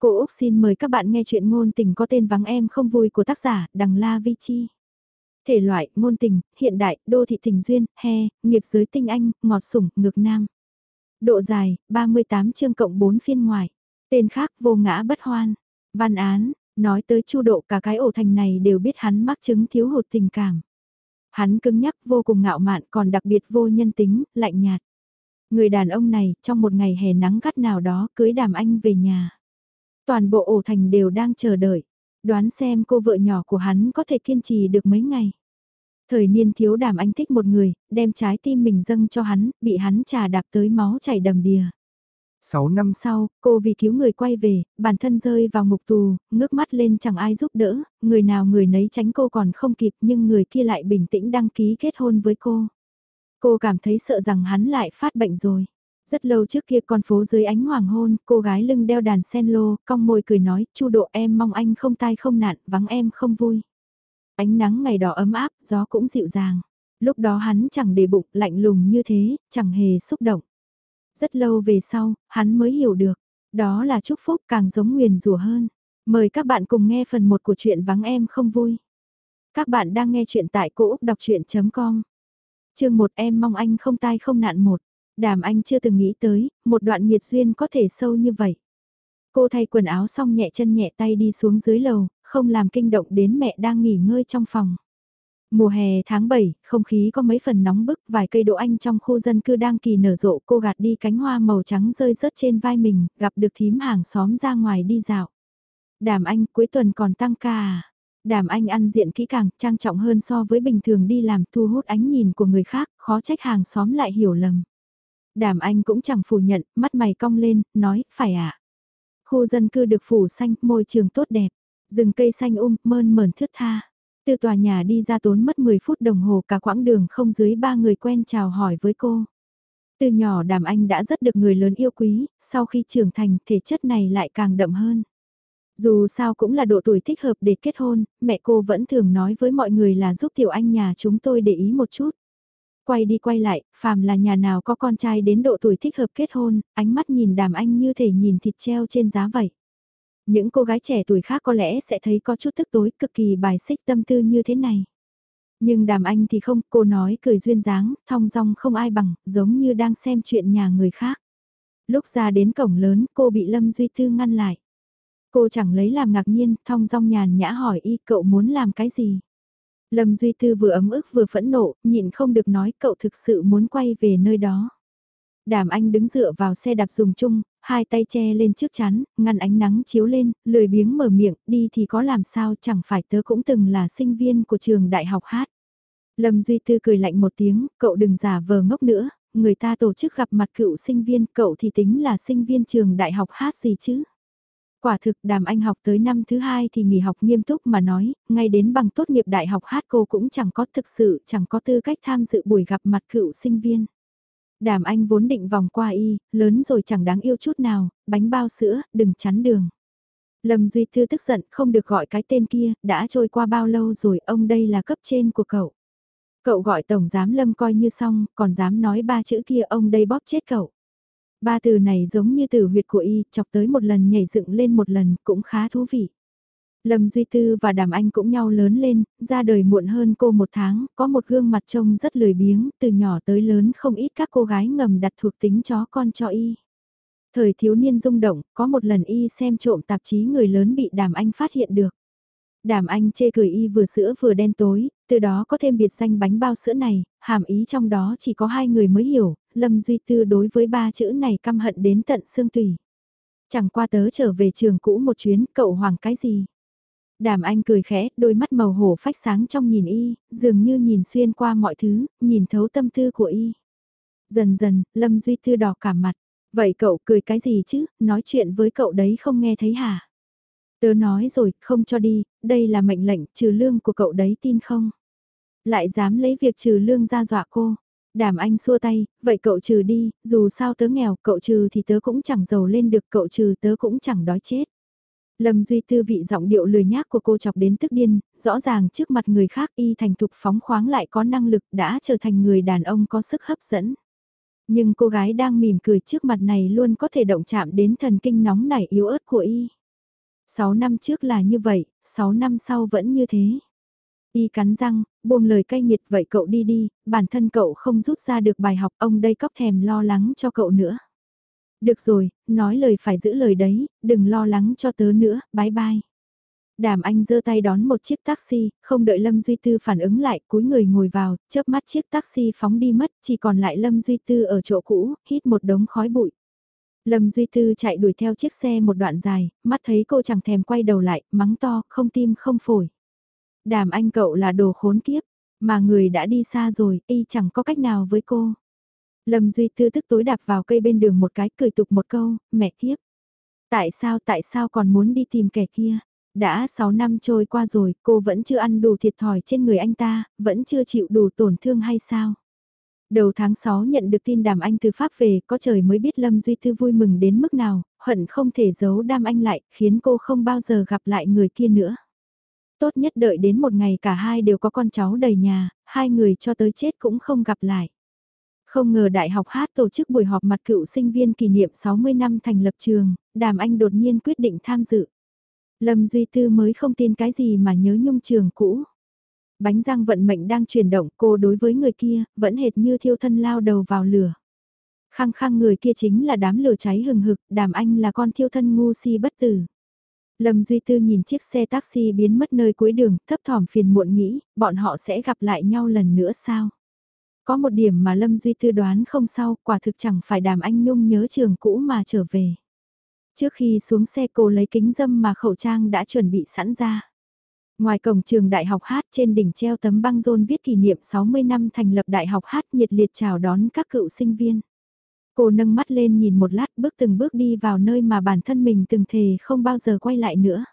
Cô Úc xin mời các bạn nghe chuyện ngôn tình có tên vắng em không vui của tác giả Đằng La Vi Chi. Thể loại, ngôn tình, hiện đại, đô thị tình duyên, he, nghiệp giới tinh anh, ngọt sủng, ngược nam. Độ dài, 38 chương cộng 4 phiên ngoài. Tên khác vô ngã bất hoan. Văn án, nói tới chu độ cả cái ổ thành này đều biết hắn mắc chứng thiếu hụt tình cảm. Hắn cứng nhắc vô cùng ngạo mạn còn đặc biệt vô nhân tính, lạnh nhạt. Người đàn ông này, trong một ngày hè nắng gắt nào đó, cưới đàm anh về nhà. Toàn bộ ổ thành đều đang chờ đợi, đoán xem cô vợ nhỏ của hắn có thể kiên trì được mấy ngày. Thời niên thiếu đàm anh thích một người, đem trái tim mình dâng cho hắn, bị hắn trà đạp tới máu chảy đầm đìa. 6 năm sau, cô vì cứu người quay về, bản thân rơi vào ngục tù, ngước mắt lên chẳng ai giúp đỡ, người nào người nấy tránh cô còn không kịp nhưng người kia lại bình tĩnh đăng ký kết hôn với cô. Cô cảm thấy sợ rằng hắn lại phát bệnh rồi. Rất lâu trước kia con phố dưới ánh hoàng hôn, cô gái lưng đeo đàn sen lô, cong môi cười nói, chu độ em mong anh không tai không nạn, vắng em không vui. Ánh nắng ngày đỏ ấm áp, gió cũng dịu dàng. Lúc đó hắn chẳng để bụng, lạnh lùng như thế, chẳng hề xúc động. Rất lâu về sau, hắn mới hiểu được. Đó là chúc phúc càng giống nguyền rủa hơn. Mời các bạn cùng nghe phần 1 của truyện vắng em không vui. Các bạn đang nghe chuyện tại cỗ đọc chuyện.com. Chương 1 em mong anh không tai không nạn một. Đàm anh chưa từng nghĩ tới, một đoạn nhiệt duyên có thể sâu như vậy. Cô thay quần áo xong nhẹ chân nhẹ tay đi xuống dưới lầu, không làm kinh động đến mẹ đang nghỉ ngơi trong phòng. Mùa hè tháng 7, không khí có mấy phần nóng bức, vài cây đỗ anh trong khu dân cư đang kỳ nở rộ cô gạt đi cánh hoa màu trắng rơi rớt trên vai mình, gặp được thím hàng xóm ra ngoài đi dạo. Đàm anh cuối tuần còn tăng ca à? Đàm anh ăn diện kỹ càng, trang trọng hơn so với bình thường đi làm thu hút ánh nhìn của người khác, khó trách hàng xóm lại hiểu lầm. Đàm anh cũng chẳng phủ nhận, mắt mày cong lên, nói, phải ạ. À? Khu dân cư được phủ xanh, môi trường tốt đẹp, rừng cây xanh um, mơn mờn thướt tha. Từ tòa nhà đi ra tốn mất 10 phút đồng hồ cả quãng đường không dưới ba người quen chào hỏi với cô. Từ nhỏ đàm anh đã rất được người lớn yêu quý, sau khi trưởng thành thể chất này lại càng đậm hơn. Dù sao cũng là độ tuổi thích hợp để kết hôn, mẹ cô vẫn thường nói với mọi người là giúp tiểu anh nhà chúng tôi để ý một chút. Quay đi quay lại, phàm là nhà nào có con trai đến độ tuổi thích hợp kết hôn, ánh mắt nhìn đàm anh như thể nhìn thịt treo trên giá vậy. Những cô gái trẻ tuổi khác có lẽ sẽ thấy có chút tức tối cực kỳ bài xích tâm tư như thế này. Nhưng đàm anh thì không, cô nói cười duyên dáng, thong dong không ai bằng, giống như đang xem chuyện nhà người khác. Lúc ra đến cổng lớn, cô bị Lâm Duy Tư ngăn lại. Cô chẳng lấy làm ngạc nhiên, thong dong nhàn nhã hỏi y cậu muốn làm cái gì. Lâm Duy Tư vừa ấm ức vừa phẫn nộ, nhịn không được nói cậu thực sự muốn quay về nơi đó. Đàm Anh đứng dựa vào xe đạp dùng chung, hai tay che lên trước chắn, ngăn ánh nắng chiếu lên, lười biếng mở miệng, đi thì có làm sao chẳng phải tớ cũng từng là sinh viên của trường đại học hát. Lâm Duy Tư cười lạnh một tiếng, cậu đừng giả vờ ngốc nữa, người ta tổ chức gặp mặt cựu sinh viên, cậu thì tính là sinh viên trường đại học hát gì chứ. Quả thực đàm anh học tới năm thứ hai thì nghỉ học nghiêm túc mà nói, ngay đến bằng tốt nghiệp đại học hát cô cũng chẳng có thực sự chẳng có tư cách tham dự buổi gặp mặt cựu sinh viên. Đàm anh vốn định vòng qua y, lớn rồi chẳng đáng yêu chút nào, bánh bao sữa, đừng chắn đường. Lâm Duy Thư tức giận không được gọi cái tên kia, đã trôi qua bao lâu rồi ông đây là cấp trên của cậu. Cậu gọi Tổng Giám Lâm coi như xong, còn dám nói ba chữ kia ông đây bóp chết cậu. Ba từ này giống như từ huyệt của y, chọc tới một lần nhảy dựng lên một lần, cũng khá thú vị. Lâm Duy Tư và Đàm Anh cũng nhau lớn lên, ra đời muộn hơn cô một tháng, có một gương mặt trông rất lười biếng, từ nhỏ tới lớn không ít các cô gái ngầm đặt thuộc tính chó con cho y. Thời thiếu niên rung động, có một lần y xem trộm tạp chí người lớn bị Đàm Anh phát hiện được. Đàm Anh chê cười y vừa sữa vừa đen tối, từ đó có thêm biệt danh bánh bao sữa này, hàm ý trong đó chỉ có hai người mới hiểu, Lâm Duy Tư đối với ba chữ này căm hận đến tận xương tùy. Chẳng qua tớ trở về trường cũ một chuyến, cậu hoàng cái gì? Đàm Anh cười khẽ, đôi mắt màu hổ phách sáng trong nhìn y, dường như nhìn xuyên qua mọi thứ, nhìn thấu tâm tư của y. Dần dần, Lâm Duy Tư đỏ cả mặt. Vậy cậu cười cái gì chứ, nói chuyện với cậu đấy không nghe thấy hả? Tớ nói rồi, không cho đi, đây là mệnh lệnh trừ lương của cậu đấy tin không? Lại dám lấy việc trừ lương ra dọa cô. Đàm anh xua tay, vậy cậu trừ đi, dù sao tớ nghèo, cậu trừ thì tớ cũng chẳng giàu lên được, cậu trừ tớ cũng chẳng đói chết. Lâm Duy Tư vị giọng điệu lười nhác của cô chọc đến tức điên, rõ ràng trước mặt người khác y thành thục phóng khoáng lại có năng lực đã trở thành người đàn ông có sức hấp dẫn. Nhưng cô gái đang mỉm cười trước mặt này luôn có thể động chạm đến thần kinh nóng nảy yếu ớt của y. 6 năm trước là như vậy, 6 năm sau vẫn như thế. Y cắn răng, buông lời cay nghiệt vậy cậu đi đi, bản thân cậu không rút ra được bài học ông đây cóc thèm lo lắng cho cậu nữa. Được rồi, nói lời phải giữ lời đấy, đừng lo lắng cho tớ nữa, bye bye. Đàm Anh giơ tay đón một chiếc taxi, không đợi Lâm Duy Tư phản ứng lại, cúi người ngồi vào, chớp mắt chiếc taxi phóng đi mất, chỉ còn lại Lâm Duy Tư ở chỗ cũ, hít một đống khói bụi. Lâm Duy Tư chạy đuổi theo chiếc xe một đoạn dài, mắt thấy cô chẳng thèm quay đầu lại, mắng to, không tim không phổi. Đàm Anh cậu là đồ khốn kiếp, mà người đã đi xa rồi, y chẳng có cách nào với cô. Lâm Duy Tư tức tối đạp vào cây bên đường một cái cười tục một câu, mẹ kiếp. Tại sao tại sao còn muốn đi tìm kẻ kia? Đã 6 năm trôi qua rồi, cô vẫn chưa ăn đủ thiệt thòi trên người anh ta, vẫn chưa chịu đủ tổn thương hay sao? Đầu tháng 6 nhận được tin đàm anh từ Pháp về, có trời mới biết Lâm Duy Tư vui mừng đến mức nào, hận không thể giấu đam anh lại, khiến cô không bao giờ gặp lại người kia nữa. Tốt nhất đợi đến một ngày cả hai đều có con cháu đầy nhà, hai người cho tới chết cũng không gặp lại. Không ngờ Đại học Hát tổ chức buổi họp mặt cựu sinh viên kỷ niệm 60 năm thành lập trường, đàm anh đột nhiên quyết định tham dự. Lâm Duy Tư mới không tin cái gì mà nhớ nhung trường cũ. Bánh răng vận mệnh đang chuyển động cô đối với người kia, vẫn hệt như thiêu thân lao đầu vào lửa. Khăng khăng người kia chính là đám lửa cháy hừng hực, đàm anh là con thiêu thân ngu si bất tử. Lâm Duy Tư nhìn chiếc xe taxi biến mất nơi cuối đường, thấp thỏm phiền muộn nghĩ, bọn họ sẽ gặp lại nhau lần nữa sao? Có một điểm mà Lâm Duy Tư đoán không sao, quả thực chẳng phải đàm anh nhung nhớ trường cũ mà trở về. Trước khi xuống xe cô lấy kính dâm mà khẩu trang đã chuẩn bị sẵn ra. Ngoài cổng trường Đại học Hát trên đỉnh treo tấm băng rôn viết kỷ niệm 60 năm thành lập Đại học Hát nhiệt liệt chào đón các cựu sinh viên. Cô nâng mắt lên nhìn một lát bước từng bước đi vào nơi mà bản thân mình từng thề không bao giờ quay lại nữa.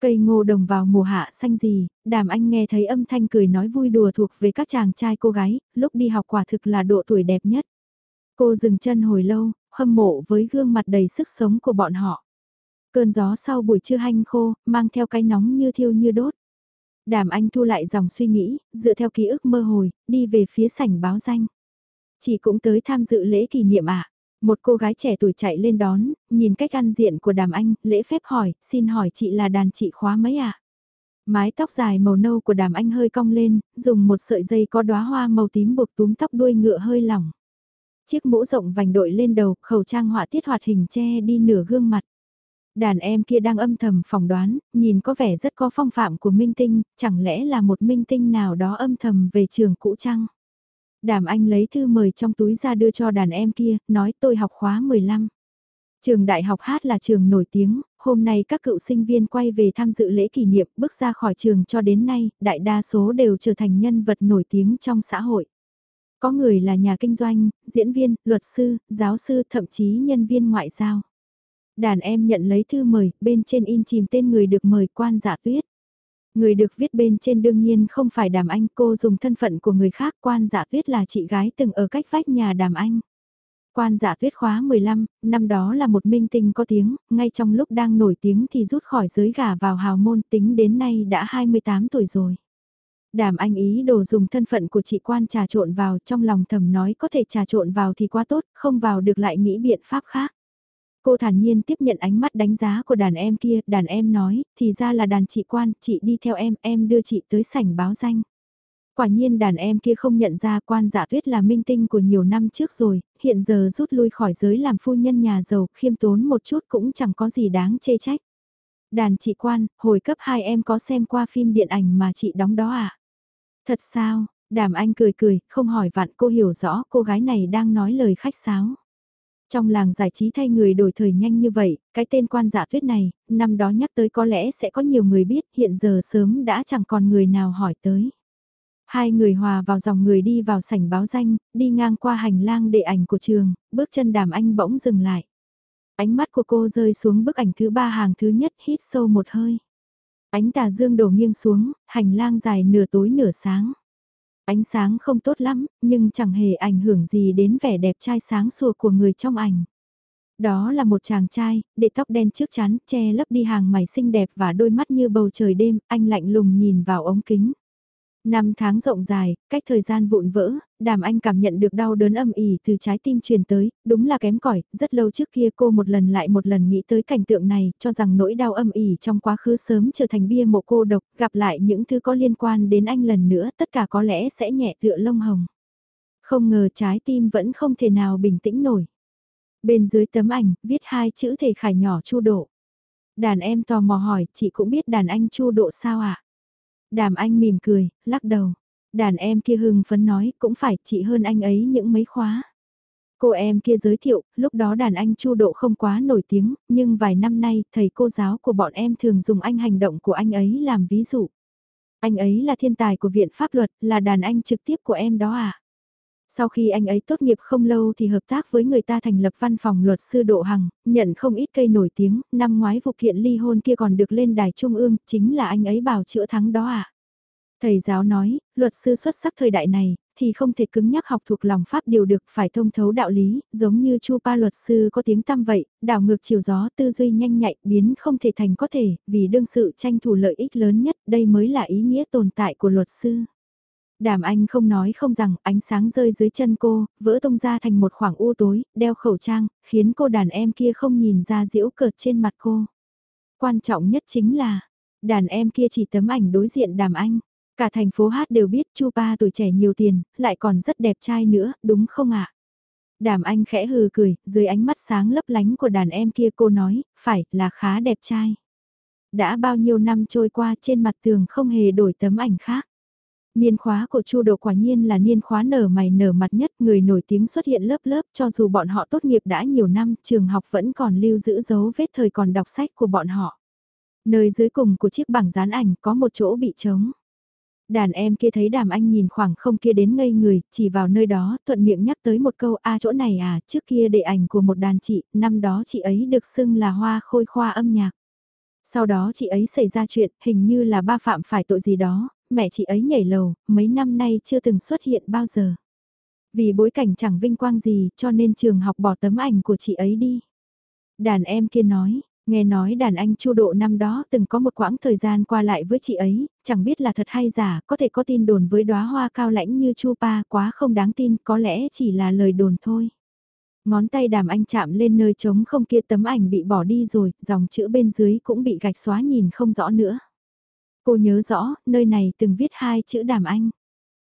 Cây ngô đồng vào mùa hạ xanh gì, đàm anh nghe thấy âm thanh cười nói vui đùa thuộc về các chàng trai cô gái, lúc đi học quả thực là độ tuổi đẹp nhất. Cô dừng chân hồi lâu, hâm mộ với gương mặt đầy sức sống của bọn họ. Cơn gió sau buổi trưa hanh khô, mang theo cái nóng như thiêu như đốt. Đàm anh thu lại dòng suy nghĩ, dựa theo ký ức mơ hồi, đi về phía sảnh báo danh. Chị cũng tới tham dự lễ kỷ niệm ạ. À? Một cô gái trẻ tuổi chạy lên đón, nhìn cách ăn diện của đàm anh, lễ phép hỏi, xin hỏi chị là đàn chị khóa mấy ạ? À? Mái tóc dài màu nâu của đàm anh hơi cong lên, dùng một sợi dây có đóa hoa màu tím buộc túm tóc đuôi ngựa hơi lỏng. Chiếc mũ rộng vành đội lên đầu, khẩu trang họa tiết hoạt hình che đi nửa gương mặt. Đàn em kia đang âm thầm phỏng đoán, nhìn có vẻ rất có phong phạm của minh tinh, chẳng lẽ là một minh tinh nào đó âm thầm về trường cũ chăng? Đàm anh lấy thư mời trong túi ra đưa cho đàn em kia, nói tôi học khóa 15. Trường đại học hát là trường nổi tiếng, hôm nay các cựu sinh viên quay về tham dự lễ kỷ niệm bước ra khỏi trường cho đến nay, đại đa số đều trở thành nhân vật nổi tiếng trong xã hội. Có người là nhà kinh doanh, diễn viên, luật sư, giáo sư, thậm chí nhân viên ngoại giao. Đàn em nhận lấy thư mời, bên trên in chìm tên người được mời quan giả tuyết. Người được viết bên trên đương nhiên không phải đàm anh cô dùng thân phận của người khác quan giả tuyết là chị gái từng ở cách vách nhà đàm anh. Quan giả tuyết khóa 15, năm đó là một minh tinh có tiếng, ngay trong lúc đang nổi tiếng thì rút khỏi giới gà vào hào môn tính đến nay đã 28 tuổi rồi. Đàm anh ý đồ dùng thân phận của chị quan trà trộn vào trong lòng thầm nói có thể trà trộn vào thì quá tốt, không vào được lại nghĩ biện pháp khác. Cô thản nhiên tiếp nhận ánh mắt đánh giá của đàn em kia, đàn em nói, thì ra là đàn chị quan, chị đi theo em, em đưa chị tới sảnh báo danh. Quả nhiên đàn em kia không nhận ra quan giả tuyết là minh tinh của nhiều năm trước rồi, hiện giờ rút lui khỏi giới làm phu nhân nhà giàu, khiêm tốn một chút cũng chẳng có gì đáng chê trách. Đàn chị quan, hồi cấp 2 em có xem qua phim điện ảnh mà chị đóng đó à? Thật sao, đàm anh cười cười, không hỏi vặn cô hiểu rõ cô gái này đang nói lời khách sáo. Trong làng giải trí thay người đổi thời nhanh như vậy, cái tên quan giả tuyết này, năm đó nhắc tới có lẽ sẽ có nhiều người biết, hiện giờ sớm đã chẳng còn người nào hỏi tới. Hai người hòa vào dòng người đi vào sảnh báo danh, đi ngang qua hành lang đệ ảnh của trường, bước chân đàm anh bỗng dừng lại. Ánh mắt của cô rơi xuống bức ảnh thứ ba hàng thứ nhất hít sâu một hơi. Ánh tà dương đổ nghiêng xuống, hành lang dài nửa tối nửa sáng. Ánh sáng không tốt lắm, nhưng chẳng hề ảnh hưởng gì đến vẻ đẹp trai sáng sủa của người trong ảnh. Đó là một chàng trai, để tóc đen trước chán che lấp đi hàng mày xinh đẹp và đôi mắt như bầu trời đêm, anh lạnh lùng nhìn vào ống kính. Năm tháng rộng dài, cách thời gian vụn vỡ, đàm anh cảm nhận được đau đớn âm ỉ từ trái tim truyền tới, đúng là kém cỏi rất lâu trước kia cô một lần lại một lần nghĩ tới cảnh tượng này, cho rằng nỗi đau âm ỉ trong quá khứ sớm trở thành bia mộ cô độc, gặp lại những thứ có liên quan đến anh lần nữa, tất cả có lẽ sẽ nhẹ tựa lông hồng. Không ngờ trái tim vẫn không thể nào bình tĩnh nổi. Bên dưới tấm ảnh, viết hai chữ thể khải nhỏ chu độ. Đàn em tò mò hỏi, chị cũng biết đàn anh chu độ sao ạ? À? Đàm anh mỉm cười, lắc đầu. Đàn em kia hưng phấn nói, cũng phải chị hơn anh ấy những mấy khóa. Cô em kia giới thiệu, lúc đó đàn anh chu độ không quá nổi tiếng, nhưng vài năm nay, thầy cô giáo của bọn em thường dùng anh hành động của anh ấy làm ví dụ. Anh ấy là thiên tài của viện pháp luật, là đàn anh trực tiếp của em đó à? Sau khi anh ấy tốt nghiệp không lâu thì hợp tác với người ta thành lập văn phòng luật sư Độ Hằng, nhận không ít cây nổi tiếng, năm ngoái vụ kiện ly hôn kia còn được lên đài trung ương, chính là anh ấy bảo chữa thắng đó à. Thầy giáo nói, luật sư xuất sắc thời đại này, thì không thể cứng nhắc học thuộc lòng pháp điều được phải thông thấu đạo lý, giống như Chu Pa luật sư có tiếng tăm vậy, đảo ngược chiều gió tư duy nhanh nhạy biến không thể thành có thể, vì đương sự tranh thủ lợi ích lớn nhất, đây mới là ý nghĩa tồn tại của luật sư. Đàm anh không nói không rằng ánh sáng rơi dưới chân cô, vỡ tung ra thành một khoảng u tối, đeo khẩu trang, khiến cô đàn em kia không nhìn ra diễu cợt trên mặt cô. Quan trọng nhất chính là, đàn em kia chỉ tấm ảnh đối diện đàm anh. Cả thành phố hát đều biết chu ba tuổi trẻ nhiều tiền, lại còn rất đẹp trai nữa, đúng không ạ? Đàm anh khẽ hừ cười, dưới ánh mắt sáng lấp lánh của đàn em kia cô nói, phải, là khá đẹp trai. Đã bao nhiêu năm trôi qua trên mặt tường không hề đổi tấm ảnh khác. Niên khóa của Chu Độ quả nhiên là niên khóa nở mày nở mặt nhất, người nổi tiếng xuất hiện lớp lớp cho dù bọn họ tốt nghiệp đã nhiều năm, trường học vẫn còn lưu giữ dấu vết thời còn đọc sách của bọn họ. Nơi dưới cùng của chiếc bảng dán ảnh có một chỗ bị trống. Đàn em kia thấy đàm anh nhìn khoảng không kia đến ngây người, chỉ vào nơi đó, thuận miệng nhắc tới một câu a chỗ này à, trước kia để ảnh của một đàn chị, năm đó chị ấy được xưng là hoa khôi khoa âm nhạc. Sau đó chị ấy xảy ra chuyện, hình như là ba phạm phải tội gì đó, mẹ chị ấy nhảy lầu, mấy năm nay chưa từng xuất hiện bao giờ. Vì bối cảnh chẳng vinh quang gì cho nên trường học bỏ tấm ảnh của chị ấy đi. Đàn em kia nói, nghe nói đàn anh chu độ năm đó từng có một quãng thời gian qua lại với chị ấy, chẳng biết là thật hay giả, có thể có tin đồn với đóa hoa cao lãnh như chu pa quá không đáng tin, có lẽ chỉ là lời đồn thôi. Ngón tay đàm anh chạm lên nơi trống không kia tấm ảnh bị bỏ đi rồi, dòng chữ bên dưới cũng bị gạch xóa nhìn không rõ nữa. Cô nhớ rõ, nơi này từng viết hai chữ đàm anh.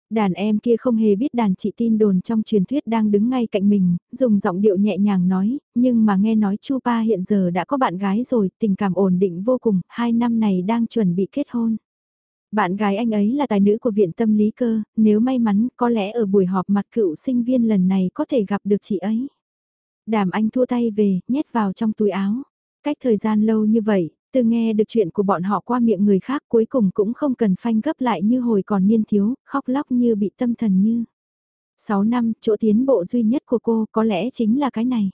Đàn em kia không hề biết đàn chị tin đồn trong truyền thuyết đang đứng ngay cạnh mình, dùng giọng điệu nhẹ nhàng nói, nhưng mà nghe nói Chu Pa hiện giờ đã có bạn gái rồi, tình cảm ổn định vô cùng, hai năm này đang chuẩn bị kết hôn. Bạn gái anh ấy là tài nữ của viện tâm lý cơ, nếu may mắn có lẽ ở buổi họp mặt cựu sinh viên lần này có thể gặp được chị ấy. Đàm anh thua tay về, nhét vào trong túi áo. Cách thời gian lâu như vậy, từ nghe được chuyện của bọn họ qua miệng người khác cuối cùng cũng không cần phanh gấp lại như hồi còn niên thiếu, khóc lóc như bị tâm thần như. 6 năm, chỗ tiến bộ duy nhất của cô có lẽ chính là cái này.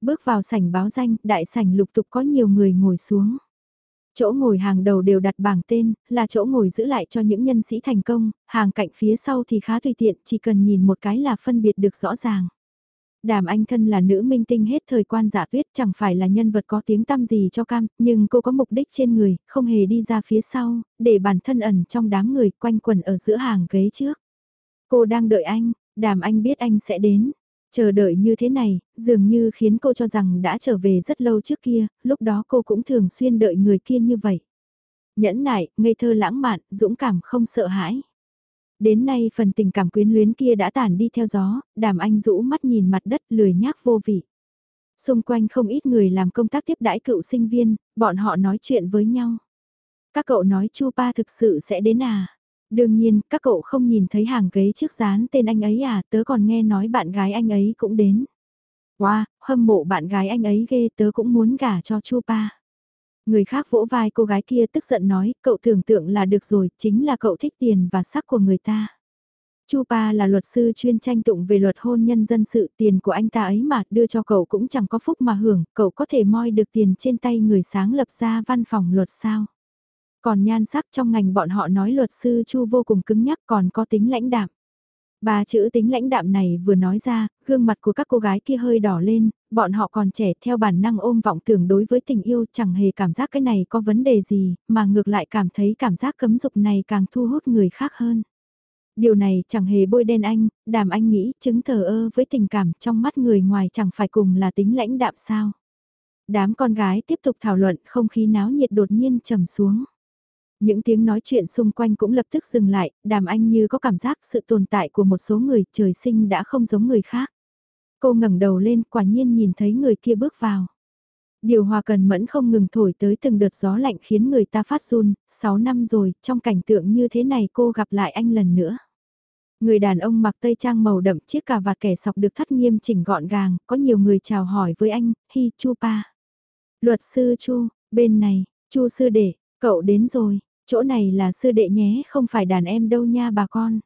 Bước vào sảnh báo danh, đại sảnh lục tục có nhiều người ngồi xuống. Chỗ ngồi hàng đầu đều đặt bảng tên, là chỗ ngồi giữ lại cho những nhân sĩ thành công, hàng cạnh phía sau thì khá tùy tiện, chỉ cần nhìn một cái là phân biệt được rõ ràng. Đàm Anh Thân là nữ minh tinh hết thời quan giả tuyết chẳng phải là nhân vật có tiếng tăm gì cho cam, nhưng cô có mục đích trên người, không hề đi ra phía sau, để bản thân ẩn trong đám người quanh quần ở giữa hàng ghế trước. Cô đang đợi anh, đàm anh biết anh sẽ đến. Chờ đợi như thế này, dường như khiến cô cho rằng đã trở về rất lâu trước kia, lúc đó cô cũng thường xuyên đợi người kia như vậy. Nhẫn nại, ngây thơ lãng mạn, dũng cảm không sợ hãi. Đến nay phần tình cảm quyến luyến kia đã tản đi theo gió, đàm anh rũ mắt nhìn mặt đất lười nhác vô vị. Xung quanh không ít người làm công tác tiếp đãi cựu sinh viên, bọn họ nói chuyện với nhau. Các cậu nói Chu Pa thực sự sẽ đến à? Đương nhiên, các cậu không nhìn thấy hàng ghế trước dán tên anh ấy à, tớ còn nghe nói bạn gái anh ấy cũng đến. Wow, hâm mộ bạn gái anh ấy ghê tớ cũng muốn gả cho Chu Pa. Người khác vỗ vai cô gái kia tức giận nói, cậu tưởng tượng là được rồi, chính là cậu thích tiền và sắc của người ta. Chu Pa là luật sư chuyên tranh tụng về luật hôn nhân dân sự, tiền của anh ta ấy mà đưa cho cậu cũng chẳng có phúc mà hưởng, cậu có thể moi được tiền trên tay người sáng lập ra văn phòng luật sao. Còn nhan sắc trong ngành bọn họ nói luật sư Chu vô cùng cứng nhắc còn có tính lãnh đạm. Ba chữ tính lãnh đạm này vừa nói ra, gương mặt của các cô gái kia hơi đỏ lên, bọn họ còn trẻ theo bản năng ôm vọng tưởng đối với tình yêu chẳng hề cảm giác cái này có vấn đề gì, mà ngược lại cảm thấy cảm giác cấm dục này càng thu hút người khác hơn. Điều này chẳng hề bôi đen anh, đàm anh nghĩ chứng thờ ơ với tình cảm trong mắt người ngoài chẳng phải cùng là tính lãnh đạm sao. Đám con gái tiếp tục thảo luận không khí náo nhiệt đột nhiên trầm xuống. Những tiếng nói chuyện xung quanh cũng lập tức dừng lại, đàm anh như có cảm giác sự tồn tại của một số người trời sinh đã không giống người khác. Cô ngẩng đầu lên quả nhiên nhìn thấy người kia bước vào. Điều hòa cần mẫn không ngừng thổi tới từng đợt gió lạnh khiến người ta phát run, 6 năm rồi, trong cảnh tượng như thế này cô gặp lại anh lần nữa. Người đàn ông mặc tây trang màu đậm chiếc cà vạt kẻ sọc được thắt nghiêm chỉnh gọn gàng, có nhiều người chào hỏi với anh, Hi Chu Pa. Luật sư Chu, bên này, Chu sư đệ, cậu đến rồi, chỗ này là sư đệ nhé, không phải đàn em đâu nha bà con.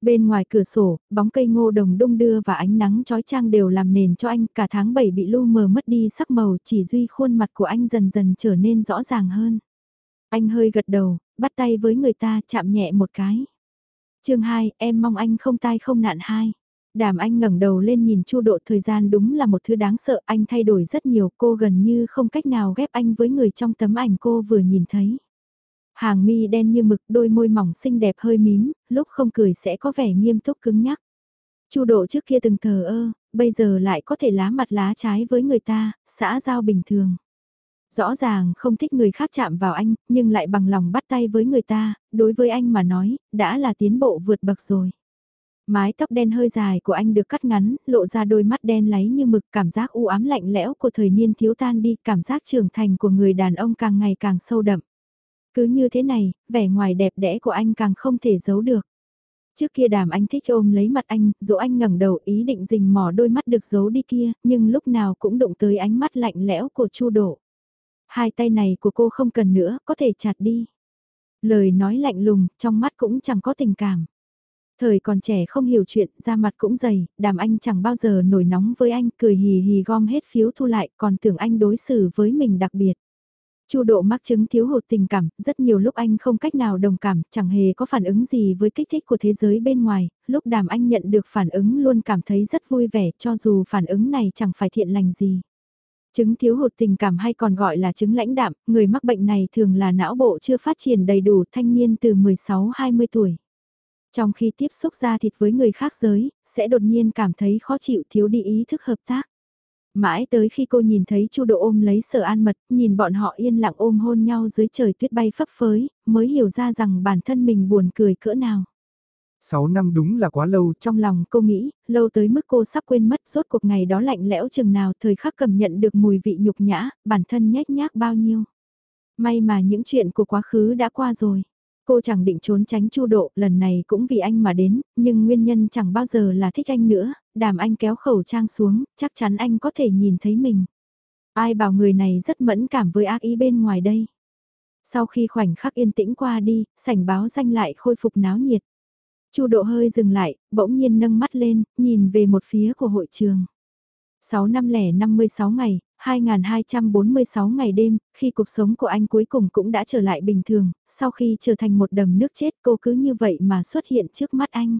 Bên ngoài cửa sổ, bóng cây ngô đồng đung đưa và ánh nắng trói trang đều làm nền cho anh cả tháng 7 bị lu mờ mất đi sắc màu chỉ duy khuôn mặt của anh dần dần trở nên rõ ràng hơn. Anh hơi gật đầu, bắt tay với người ta chạm nhẹ một cái. chương 2, em mong anh không tai không nạn hai. Đàm anh ngẩng đầu lên nhìn chu độ thời gian đúng là một thứ đáng sợ anh thay đổi rất nhiều cô gần như không cách nào ghép anh với người trong tấm ảnh cô vừa nhìn thấy. Hàng mi đen như mực, đôi môi mỏng xinh đẹp hơi mím, lúc không cười sẽ có vẻ nghiêm túc cứng nhắc. Chu độ trước kia từng thờ ơ, bây giờ lại có thể lá mặt lá trái với người ta, xã giao bình thường. Rõ ràng không thích người khác chạm vào anh, nhưng lại bằng lòng bắt tay với người ta, đối với anh mà nói, đã là tiến bộ vượt bậc rồi. Mái tóc đen hơi dài của anh được cắt ngắn, lộ ra đôi mắt đen láy như mực, cảm giác u ám lạnh lẽo của thời niên thiếu tan đi, cảm giác trưởng thành của người đàn ông càng ngày càng sâu đậm. Cứ như thế này, vẻ ngoài đẹp đẽ của anh càng không thể giấu được. Trước kia đàm anh thích ôm lấy mặt anh, dỗ anh ngẩng đầu ý định rình mò đôi mắt được giấu đi kia, nhưng lúc nào cũng đụng tới ánh mắt lạnh lẽo của Chu Độ. Hai tay này của cô không cần nữa, có thể chặt đi. Lời nói lạnh lùng, trong mắt cũng chẳng có tình cảm. Thời còn trẻ không hiểu chuyện, da mặt cũng dày, đàm anh chẳng bao giờ nổi nóng với anh, cười hì hì gom hết phiếu thu lại, còn tưởng anh đối xử với mình đặc biệt. Chu độ mắc chứng thiếu hụt tình cảm, rất nhiều lúc anh không cách nào đồng cảm, chẳng hề có phản ứng gì với kích thích của thế giới bên ngoài, lúc đàm anh nhận được phản ứng luôn cảm thấy rất vui vẻ cho dù phản ứng này chẳng phải thiện lành gì. Chứng thiếu hụt tình cảm hay còn gọi là chứng lãnh đạm, người mắc bệnh này thường là não bộ chưa phát triển đầy đủ thanh niên từ 16-20 tuổi. Trong khi tiếp xúc ra thịt với người khác giới, sẽ đột nhiên cảm thấy khó chịu thiếu đi ý thức hợp tác. Mãi tới khi cô nhìn thấy Chu Độ ôm lấy Sở An Mật, nhìn bọn họ yên lặng ôm hôn nhau dưới trời tuyết bay phấp phới, mới hiểu ra rằng bản thân mình buồn cười cỡ nào. 6 năm đúng là quá lâu. Trong lòng cô nghĩ, lâu tới mức cô sắp quên mất rốt cuộc ngày đó lạnh lẽo chừng nào thời khắc cầm nhận được mùi vị nhục nhã, bản thân nhét nhác bao nhiêu. May mà những chuyện của quá khứ đã qua rồi. Cô chẳng định trốn tránh chu độ, lần này cũng vì anh mà đến, nhưng nguyên nhân chẳng bao giờ là thích anh nữa, đàm anh kéo khẩu trang xuống, chắc chắn anh có thể nhìn thấy mình. Ai bảo người này rất mẫn cảm với ác ý bên ngoài đây. Sau khi khoảnh khắc yên tĩnh qua đi, sảnh báo danh lại khôi phục náo nhiệt. Chu độ hơi dừng lại, bỗng nhiên nâng mắt lên, nhìn về một phía của hội trường. 6 năm lẻ 56 ngày, 2246 ngày đêm, khi cuộc sống của anh cuối cùng cũng đã trở lại bình thường, sau khi trở thành một đầm nước chết cô cứ như vậy mà xuất hiện trước mắt anh.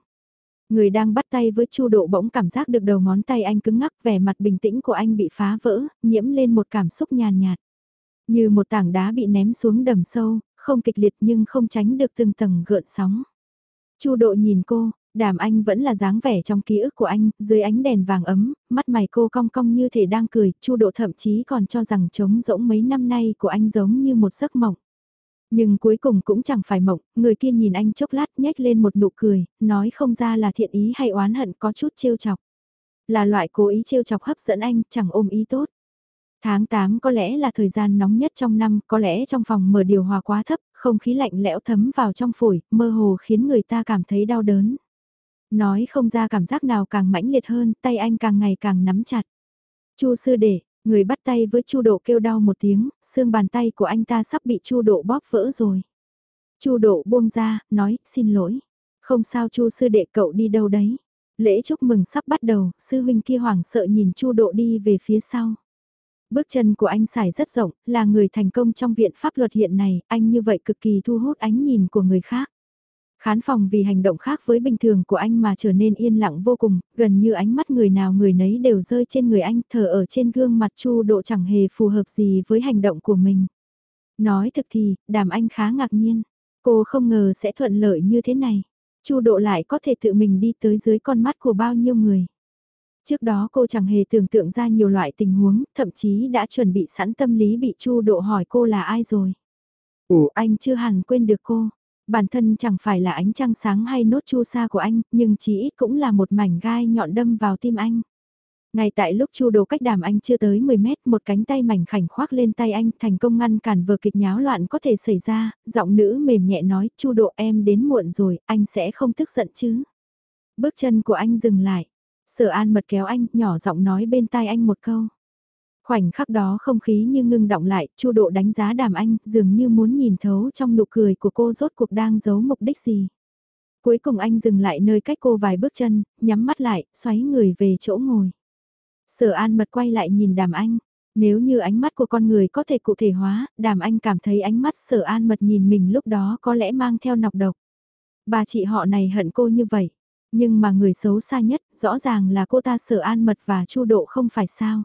Người đang bắt tay với Chu Độ bỗng cảm giác được đầu ngón tay anh cứng ngắc vẻ mặt bình tĩnh của anh bị phá vỡ, nhiễm lên một cảm xúc nhàn nhạt. Như một tảng đá bị ném xuống đầm sâu, không kịch liệt nhưng không tránh được từng tầng gợn sóng. Chu Độ nhìn cô, Đàm anh vẫn là dáng vẻ trong ký ức của anh, dưới ánh đèn vàng ấm, mắt mày cô cong cong như thể đang cười, chu độ thậm chí còn cho rằng trống rỗng mấy năm nay của anh giống như một giấc mộng. Nhưng cuối cùng cũng chẳng phải mộng, người kia nhìn anh chốc lát nhếch lên một nụ cười, nói không ra là thiện ý hay oán hận có chút trêu chọc. Là loại cố ý trêu chọc hấp dẫn anh, chẳng ôm ý tốt. Tháng 8 có lẽ là thời gian nóng nhất trong năm, có lẽ trong phòng mở điều hòa quá thấp, không khí lạnh lẽo thấm vào trong phổi, mơ hồ khiến người ta cảm thấy đau đớn. Nói không ra cảm giác nào càng mãnh liệt hơn, tay anh càng ngày càng nắm chặt. Chu sư đệ, người bắt tay với Chu Độ kêu đau một tiếng, xương bàn tay của anh ta sắp bị Chu Độ bóp vỡ rồi. Chu Độ buông ra, nói, xin lỗi. Không sao Chu sư đệ cậu đi đâu đấy. Lễ chúc mừng sắp bắt đầu, sư huynh kia hoảng sợ nhìn Chu Độ đi về phía sau. Bước chân của anh xài rất rộng, là người thành công trong viện pháp luật hiện này, anh như vậy cực kỳ thu hút ánh nhìn của người khác. Khán phòng vì hành động khác với bình thường của anh mà trở nên yên lặng vô cùng, gần như ánh mắt người nào người nấy đều rơi trên người anh, thở ở trên gương mặt Chu Độ chẳng hề phù hợp gì với hành động của mình. Nói thực thì, đàm anh khá ngạc nhiên, cô không ngờ sẽ thuận lợi như thế này. Chu Độ lại có thể tự mình đi tới dưới con mắt của bao nhiêu người. Trước đó cô chẳng hề tưởng tượng ra nhiều loại tình huống, thậm chí đã chuẩn bị sẵn tâm lý bị Chu Độ hỏi cô là ai rồi. Ủa anh chưa hẳn quên được cô. Bản thân chẳng phải là ánh trăng sáng hay nốt chu sa của anh, nhưng chỉ ít cũng là một mảnh gai nhọn đâm vào tim anh. Ngay tại lúc Chu Đồ cách đàm anh chưa tới 10 mét, một cánh tay mảnh khảnh khoác lên tay anh, thành công ngăn cản vừa kịch nháo loạn có thể xảy ra, giọng nữ mềm nhẹ nói, Chu Độ em đến muộn rồi, anh sẽ không tức giận chứ. Bước chân của anh dừng lại, Sở An mật kéo anh, nhỏ giọng nói bên tai anh một câu. Khoảnh khắc đó không khí như ngưng động lại, Chu Độ đánh giá đàm anh, dường như muốn nhìn thấu trong nụ cười của cô rốt cuộc đang giấu mục đích gì. Cuối cùng anh dừng lại nơi cách cô vài bước chân, nhắm mắt lại, xoáy người về chỗ ngồi. Sở An mật quay lại nhìn đàm anh. Nếu như ánh mắt của con người có thể cụ thể hóa, đàm anh cảm thấy ánh mắt sở an mật nhìn mình lúc đó có lẽ mang theo nọc độc. Bà chị họ này hận cô như vậy. Nhưng mà người xấu xa nhất, rõ ràng là cô ta sở an mật và chu độ không phải sao.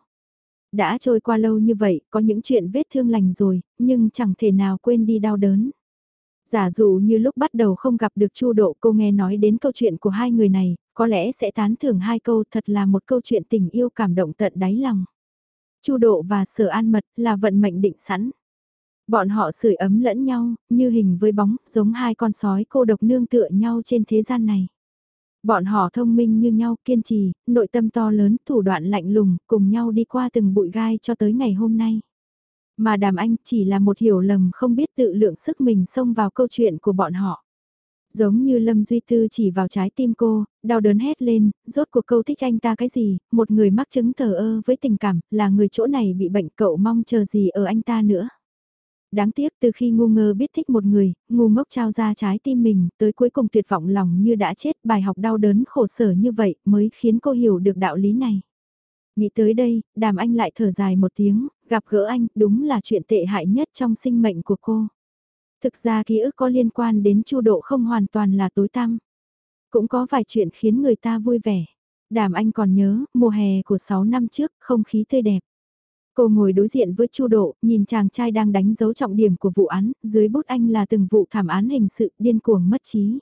Đã trôi qua lâu như vậy, có những chuyện vết thương lành rồi, nhưng chẳng thể nào quên đi đau đớn. Giả dụ như lúc bắt đầu không gặp được Chu Độ cô nghe nói đến câu chuyện của hai người này, có lẽ sẽ tán thưởng hai câu thật là một câu chuyện tình yêu cảm động tận đáy lòng. Chu Độ và Sở An Mật là vận mệnh định sẵn. Bọn họ sưởi ấm lẫn nhau, như hình với bóng, giống hai con sói cô độc nương tựa nhau trên thế gian này. Bọn họ thông minh như nhau, kiên trì, nội tâm to lớn, thủ đoạn lạnh lùng, cùng nhau đi qua từng bụi gai cho tới ngày hôm nay. Mà đàm anh chỉ là một hiểu lầm không biết tự lượng sức mình xông vào câu chuyện của bọn họ. Giống như Lâm Duy Tư chỉ vào trái tim cô, đau đớn hét lên, rốt cuộc câu thích anh ta cái gì, một người mắc chứng thờ ơ với tình cảm, là người chỗ này bị bệnh cậu mong chờ gì ở anh ta nữa. Đáng tiếc từ khi ngu ngơ biết thích một người, ngu ngốc trao ra trái tim mình, tới cuối cùng tuyệt vọng lòng như đã chết, bài học đau đớn khổ sở như vậy mới khiến cô hiểu được đạo lý này. Nghĩ tới đây, đàm anh lại thở dài một tiếng, gặp gỡ anh đúng là chuyện tệ hại nhất trong sinh mệnh của cô. Thực ra ký ức có liên quan đến chu độ không hoàn toàn là tối tăm. Cũng có vài chuyện khiến người ta vui vẻ. Đàm anh còn nhớ, mùa hè của 6 năm trước, không khí tươi đẹp. Cô ngồi đối diện với Chu Độ, nhìn chàng trai đang đánh dấu trọng điểm của vụ án, dưới bút anh là từng vụ thảm án hình sự điên cuồng mất trí.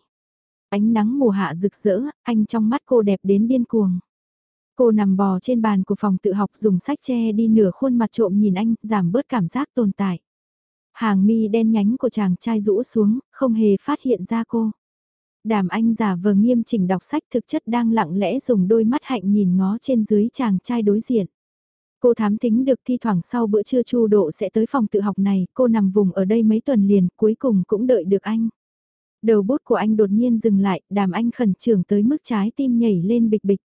Ánh nắng mùa hạ rực rỡ, anh trong mắt cô đẹp đến điên cuồng. Cô nằm bò trên bàn của phòng tự học dùng sách che đi nửa khuôn mặt trộm nhìn anh, giảm bớt cảm giác tồn tại. Hàng mi đen nhánh của chàng trai rũ xuống, không hề phát hiện ra cô. Đàm anh giả vờ nghiêm chỉnh đọc sách thực chất đang lặng lẽ dùng đôi mắt hạnh nhìn ngó trên dưới chàng trai đối diện. Cô thám thính được thi thoảng sau bữa trưa chu độ sẽ tới phòng tự học này, cô nằm vùng ở đây mấy tuần liền, cuối cùng cũng đợi được anh. Đầu bút của anh đột nhiên dừng lại, đàm anh khẩn trương tới mức trái tim nhảy lên bịch bịch.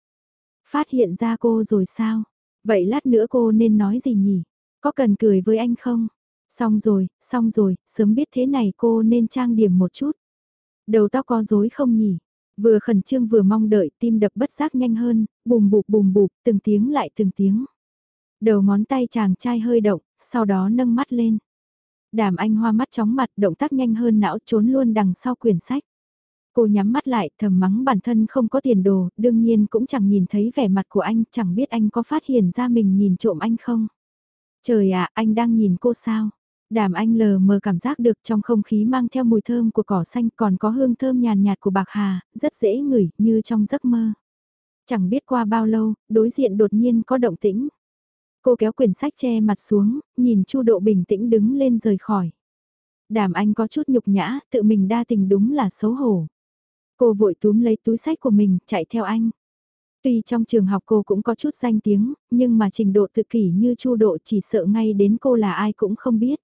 Phát hiện ra cô rồi sao? Vậy lát nữa cô nên nói gì nhỉ? Có cần cười với anh không? Xong rồi, xong rồi, sớm biết thế này cô nên trang điểm một chút. Đầu tóc có rối không nhỉ? Vừa khẩn trương vừa mong đợi tim đập bất giác nhanh hơn, bùm bụp bùm bụp, từng tiếng lại từng tiếng. Đầu ngón tay chàng trai hơi động, sau đó nâng mắt lên. Đàm anh hoa mắt chóng mặt, động tác nhanh hơn não trốn luôn đằng sau quyển sách. Cô nhắm mắt lại, thầm mắng bản thân không có tiền đồ, đương nhiên cũng chẳng nhìn thấy vẻ mặt của anh, chẳng biết anh có phát hiện ra mình nhìn trộm anh không. Trời ạ, anh đang nhìn cô sao? Đàm anh lờ mờ cảm giác được trong không khí mang theo mùi thơm của cỏ xanh còn có hương thơm nhàn nhạt của bạc hà, rất dễ ngửi như trong giấc mơ. Chẳng biết qua bao lâu, đối diện đột nhiên có động tĩnh. Cô kéo quyển sách che mặt xuống, nhìn Chu Độ bình tĩnh đứng lên rời khỏi. Đàm anh có chút nhục nhã, tự mình đa tình đúng là xấu hổ. Cô vội túm lấy túi sách của mình, chạy theo anh. Tuy trong trường học cô cũng có chút danh tiếng, nhưng mà trình độ tự kỷ như Chu Độ chỉ sợ ngay đến cô là ai cũng không biết.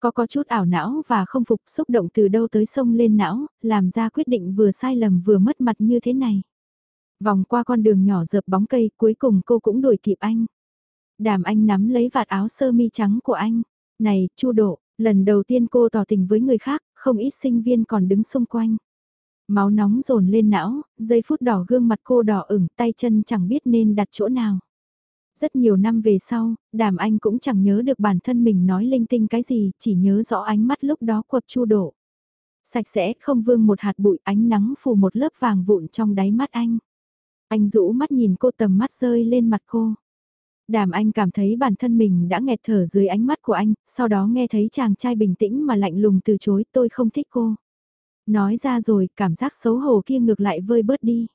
Có có chút ảo não và không phục xúc động từ đâu tới sông lên não, làm ra quyết định vừa sai lầm vừa mất mặt như thế này. Vòng qua con đường nhỏ dợp bóng cây cuối cùng cô cũng đuổi kịp anh. Đàm anh nắm lấy vạt áo sơ mi trắng của anh. Này, chu độ, lần đầu tiên cô tỏ tình với người khác, không ít sinh viên còn đứng xung quanh. Máu nóng dồn lên não, giây phút đỏ gương mặt cô đỏ ửng, tay chân chẳng biết nên đặt chỗ nào. Rất nhiều năm về sau, đàm anh cũng chẳng nhớ được bản thân mình nói linh tinh cái gì, chỉ nhớ rõ ánh mắt lúc đó quập chu độ. Sạch sẽ, không vương một hạt bụi, ánh nắng phủ một lớp vàng vụn trong đáy mắt anh. Anh rũ mắt nhìn cô tầm mắt rơi lên mặt cô. Đàm anh cảm thấy bản thân mình đã nghẹt thở dưới ánh mắt của anh, sau đó nghe thấy chàng trai bình tĩnh mà lạnh lùng từ chối tôi không thích cô. Nói ra rồi, cảm giác xấu hổ kia ngược lại vơi bớt đi.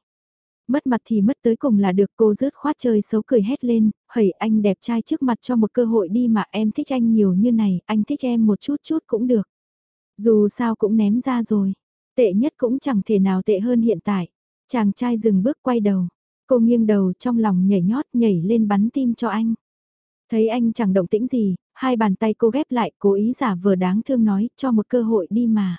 Mất mặt thì mất tới cùng là được cô rớt khoát chơi xấu cười hét lên, hầy anh đẹp trai trước mặt cho một cơ hội đi mà em thích anh nhiều như này, anh thích em một chút chút cũng được. Dù sao cũng ném ra rồi, tệ nhất cũng chẳng thể nào tệ hơn hiện tại. Chàng trai dừng bước quay đầu, cô nghiêng đầu trong lòng nhảy nhót nhảy lên bắn tim cho anh. Thấy anh chẳng động tĩnh gì, hai bàn tay cô ghép lại cố ý giả vờ đáng thương nói cho một cơ hội đi mà.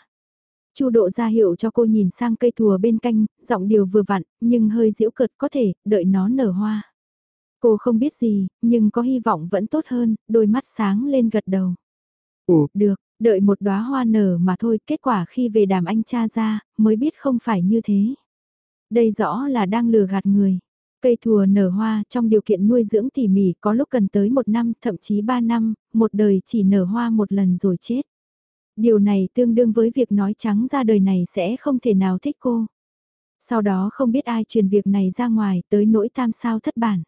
Chu độ ra hiệu cho cô nhìn sang cây thùa bên canh, giọng điều vừa vặn, nhưng hơi diễu cợt có thể, đợi nó nở hoa. Cô không biết gì, nhưng có hy vọng vẫn tốt hơn, đôi mắt sáng lên gật đầu. Ồ, được, đợi một đóa hoa nở mà thôi, kết quả khi về đàm anh cha ra, mới biết không phải như thế. Đây rõ là đang lừa gạt người. Cây thùa nở hoa trong điều kiện nuôi dưỡng tỉ mỉ có lúc cần tới một năm, thậm chí ba năm, một đời chỉ nở hoa một lần rồi chết. Điều này tương đương với việc nói trắng ra đời này sẽ không thể nào thích cô. Sau đó không biết ai truyền việc này ra ngoài tới nỗi tam sao thất bản.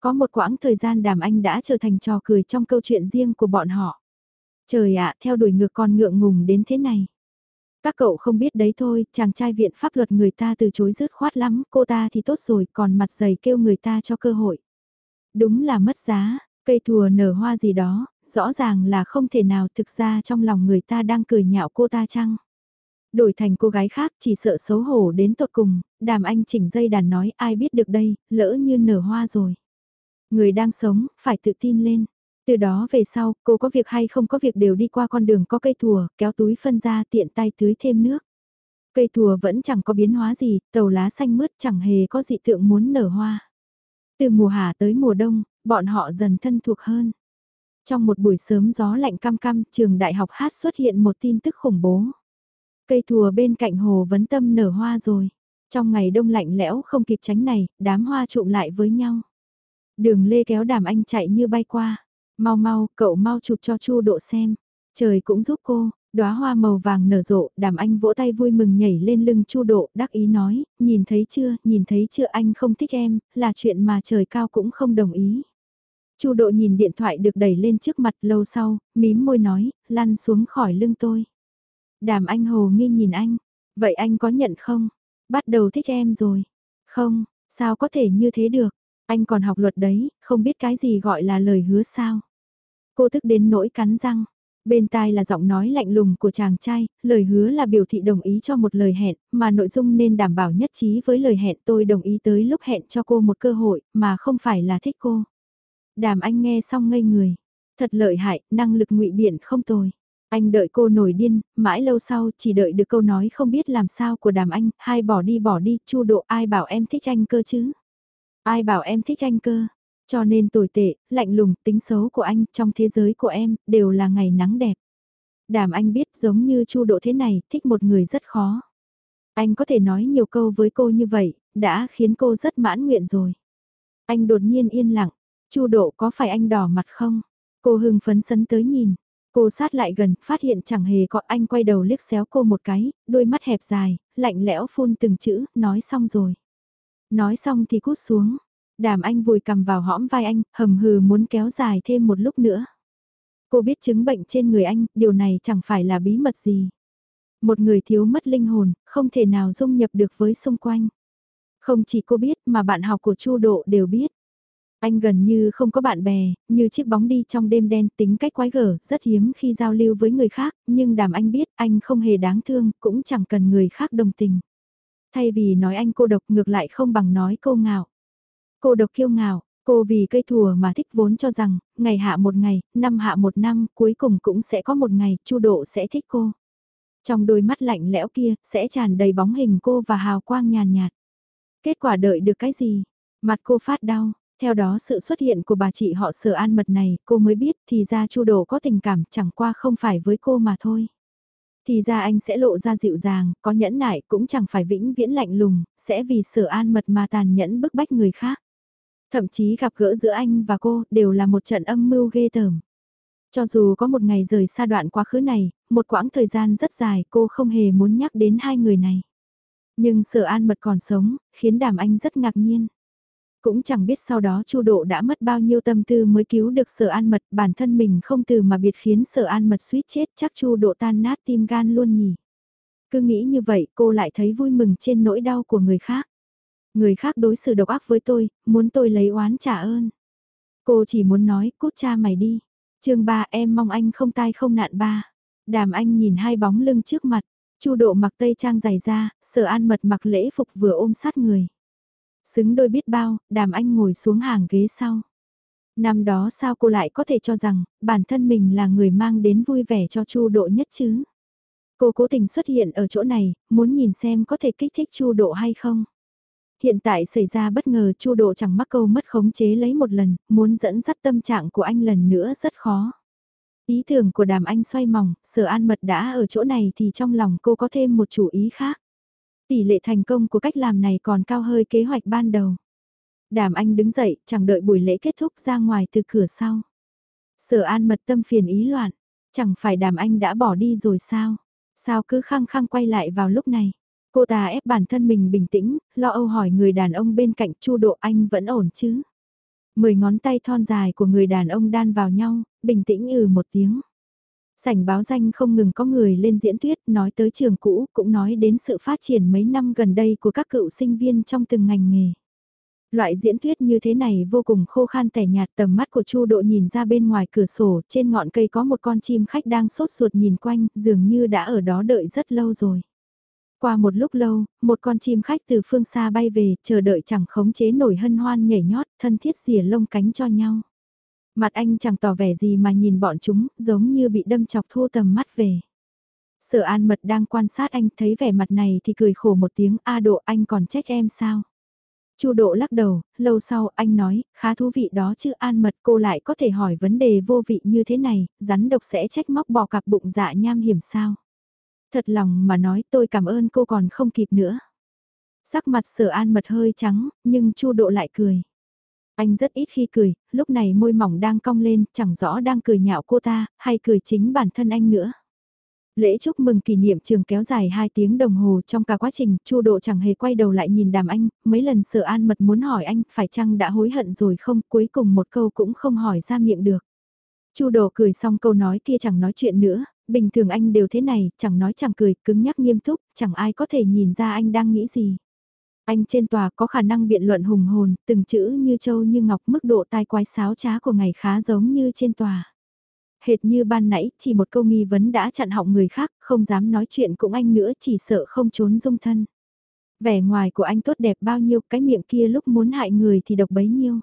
Có một quãng thời gian đàm anh đã trở thành trò cười trong câu chuyện riêng của bọn họ. Trời ạ, theo đuổi ngược con ngượng ngùng đến thế này. Các cậu không biết đấy thôi, chàng trai viện pháp luật người ta từ chối dứt khoát lắm, cô ta thì tốt rồi, còn mặt dày kêu người ta cho cơ hội. Đúng là mất giá, cây thùa nở hoa gì đó, rõ ràng là không thể nào thực ra trong lòng người ta đang cười nhạo cô ta chăng. Đổi thành cô gái khác chỉ sợ xấu hổ đến tột cùng, đàm anh chỉnh dây đàn nói ai biết được đây, lỡ như nở hoa rồi. Người đang sống, phải tự tin lên. Từ đó về sau, cô có việc hay không có việc đều đi qua con đường có cây thùa, kéo túi phân ra tiện tay tưới thêm nước. Cây thùa vẫn chẳng có biến hóa gì, tàu lá xanh mướt chẳng hề có dị tượng muốn nở hoa. Từ mùa hạ tới mùa đông, bọn họ dần thân thuộc hơn. Trong một buổi sớm gió lạnh cam cam, trường đại học hát xuất hiện một tin tức khủng bố. Cây thùa bên cạnh hồ vấn tâm nở hoa rồi. Trong ngày đông lạnh lẽo không kịp tránh này, đám hoa trụm lại với nhau. Đường lê kéo đàm anh chạy như bay qua. Mau mau, cậu mau chụp cho chu độ xem. Trời cũng giúp cô, đóa hoa màu vàng nở rộ, đàm anh vỗ tay vui mừng nhảy lên lưng chu độ, đắc ý nói, nhìn thấy chưa, nhìn thấy chưa anh không thích em, là chuyện mà trời cao cũng không đồng ý. Chu độ nhìn điện thoại được đẩy lên trước mặt lâu sau, mím môi nói, lăn xuống khỏi lưng tôi. Đàm anh hồ nghi nhìn anh, vậy anh có nhận không? Bắt đầu thích em rồi. Không, sao có thể như thế được? Anh còn học luật đấy, không biết cái gì gọi là lời hứa sao? Cô thức đến nỗi cắn răng. Bên tai là giọng nói lạnh lùng của chàng trai, lời hứa là biểu thị đồng ý cho một lời hẹn, mà nội dung nên đảm bảo nhất trí với lời hẹn tôi đồng ý tới lúc hẹn cho cô một cơ hội, mà không phải là thích cô. Đàm anh nghe xong ngây người. Thật lợi hại, năng lực ngụy biện không tồi. Anh đợi cô nổi điên, mãi lâu sau chỉ đợi được câu nói không biết làm sao của đàm anh, hai bỏ đi bỏ đi, chu độ ai bảo em thích anh cơ chứ. Ai bảo em thích anh cơ. Cho nên tồi tệ, lạnh lùng, tính xấu của anh trong thế giới của em, đều là ngày nắng đẹp. Đàm anh biết giống như chu độ thế này, thích một người rất khó. Anh có thể nói nhiều câu với cô như vậy, đã khiến cô rất mãn nguyện rồi. Anh đột nhiên yên lặng, Chu độ có phải anh đỏ mặt không? Cô hưng phấn sấn tới nhìn. Cô sát lại gần, phát hiện chẳng hề có anh quay đầu liếc xéo cô một cái, đôi mắt hẹp dài, lạnh lẽo phun từng chữ, nói xong rồi. Nói xong thì cút xuống. Đàm anh vùi cầm vào hõm vai anh, hầm hừ muốn kéo dài thêm một lúc nữa. Cô biết chứng bệnh trên người anh, điều này chẳng phải là bí mật gì. Một người thiếu mất linh hồn, không thể nào dung nhập được với xung quanh. Không chỉ cô biết mà bạn học của Chu Độ đều biết. Anh gần như không có bạn bè, như chiếc bóng đi trong đêm đen tính cách quái gở, rất hiếm khi giao lưu với người khác, nhưng đàm anh biết anh không hề đáng thương, cũng chẳng cần người khác đồng tình. Thay vì nói anh cô độc ngược lại không bằng nói cô ngạo. Cô độc kiêu ngạo, cô vì cây thùa mà thích vốn cho rằng, ngày hạ một ngày, năm hạ một năm, cuối cùng cũng sẽ có một ngày, chu độ sẽ thích cô. Trong đôi mắt lạnh lẽo kia, sẽ tràn đầy bóng hình cô và hào quang nhàn nhạt. Kết quả đợi được cái gì? Mặt cô phát đau, theo đó sự xuất hiện của bà chị họ sở an mật này, cô mới biết thì ra chu đồ có tình cảm chẳng qua không phải với cô mà thôi. Thì ra anh sẽ lộ ra dịu dàng, có nhẫn nại cũng chẳng phải vĩnh viễn lạnh lùng, sẽ vì sở an mật mà tàn nhẫn bức bách người khác. Thậm chí gặp gỡ giữa anh và cô đều là một trận âm mưu ghê tởm. Cho dù có một ngày rời xa đoạn quá khứ này, một quãng thời gian rất dài cô không hề muốn nhắc đến hai người này. Nhưng sở an mật còn sống, khiến đàm anh rất ngạc nhiên. Cũng chẳng biết sau đó Chu Độ đã mất bao nhiêu tâm tư mới cứu được Sở An Mật, bản thân mình không từ mà biệt khiến Sở An Mật suýt chết, chắc Chu Độ tan nát tim gan luôn nhỉ. Cứ nghĩ như vậy, cô lại thấy vui mừng trên nỗi đau của người khác. Người khác đối xử độc ác với tôi, muốn tôi lấy oán trả ơn. Cô chỉ muốn nói, cút cha mày đi. chương ba em mong anh không tai không nạn ba. Đàm anh nhìn hai bóng lưng trước mặt, Chu Độ mặc tây trang dày ra, Sở An Mật mặc lễ phục vừa ôm sát người. Xứng đôi biết bao, đàm anh ngồi xuống hàng ghế sau. Năm đó sao cô lại có thể cho rằng, bản thân mình là người mang đến vui vẻ cho Chu Độ nhất chứ? Cô cố tình xuất hiện ở chỗ này, muốn nhìn xem có thể kích thích Chu Độ hay không? Hiện tại xảy ra bất ngờ Chu Độ chẳng mắc câu mất khống chế lấy một lần, muốn dẫn dắt tâm trạng của anh lần nữa rất khó. Ý tưởng của đàm anh xoay mỏng, sở an mật đã ở chỗ này thì trong lòng cô có thêm một chủ ý khác. Tỷ lệ thành công của cách làm này còn cao hơi kế hoạch ban đầu. Đàm anh đứng dậy, chẳng đợi buổi lễ kết thúc ra ngoài từ cửa sau. Sở an mật tâm phiền ý loạn, chẳng phải đàm anh đã bỏ đi rồi sao? Sao cứ khăng khăng quay lại vào lúc này? Cô ta ép bản thân mình bình tĩnh, lo âu hỏi người đàn ông bên cạnh chu độ anh vẫn ổn chứ? Mười ngón tay thon dài của người đàn ông đan vào nhau, bình tĩnh ừ một tiếng. Sảnh báo danh không ngừng có người lên diễn thuyết nói tới trường cũ, cũng nói đến sự phát triển mấy năm gần đây của các cựu sinh viên trong từng ngành nghề. Loại diễn thuyết như thế này vô cùng khô khan tẻ nhạt tầm mắt của Chu Độ nhìn ra bên ngoài cửa sổ, trên ngọn cây có một con chim khách đang sốt ruột nhìn quanh, dường như đã ở đó đợi rất lâu rồi. Qua một lúc lâu, một con chim khách từ phương xa bay về, chờ đợi chẳng khống chế nổi hân hoan nhảy nhót, thân thiết rỉa lông cánh cho nhau. Mặt anh chẳng tỏ vẻ gì mà nhìn bọn chúng, giống như bị đâm chọc thu tầm mắt về. Sở An Mật đang quan sát anh thấy vẻ mặt này thì cười khổ một tiếng A Độ anh còn trách em sao? Chu Độ lắc đầu, lâu sau anh nói, khá thú vị đó chứ An Mật cô lại có thể hỏi vấn đề vô vị như thế này, rắn độc sẽ trách móc bỏ cặp bụng dạ nham hiểm sao? Thật lòng mà nói tôi cảm ơn cô còn không kịp nữa. Sắc mặt sở An Mật hơi trắng, nhưng Chu Độ lại cười. Anh rất ít khi cười, lúc này môi mỏng đang cong lên, chẳng rõ đang cười nhạo cô ta, hay cười chính bản thân anh nữa. Lễ chúc mừng kỷ niệm trường kéo dài 2 tiếng đồng hồ trong cả quá trình, Chu Độ chẳng hề quay đầu lại nhìn đàm anh, mấy lần sở an mật muốn hỏi anh, phải chăng đã hối hận rồi không, cuối cùng một câu cũng không hỏi ra miệng được. Chu Độ cười xong câu nói kia chẳng nói chuyện nữa, bình thường anh đều thế này, chẳng nói chẳng cười, cứng nhắc nghiêm túc, chẳng ai có thể nhìn ra anh đang nghĩ gì. Anh trên tòa có khả năng biện luận hùng hồn, từng chữ như châu như ngọc mức độ tai quái sáo trá của ngày khá giống như trên tòa. Hệt như ban nãy, chỉ một câu nghi vấn đã chặn họng người khác, không dám nói chuyện cũng anh nữa chỉ sợ không trốn dung thân. Vẻ ngoài của anh tốt đẹp bao nhiêu, cái miệng kia lúc muốn hại người thì độc bấy nhiêu.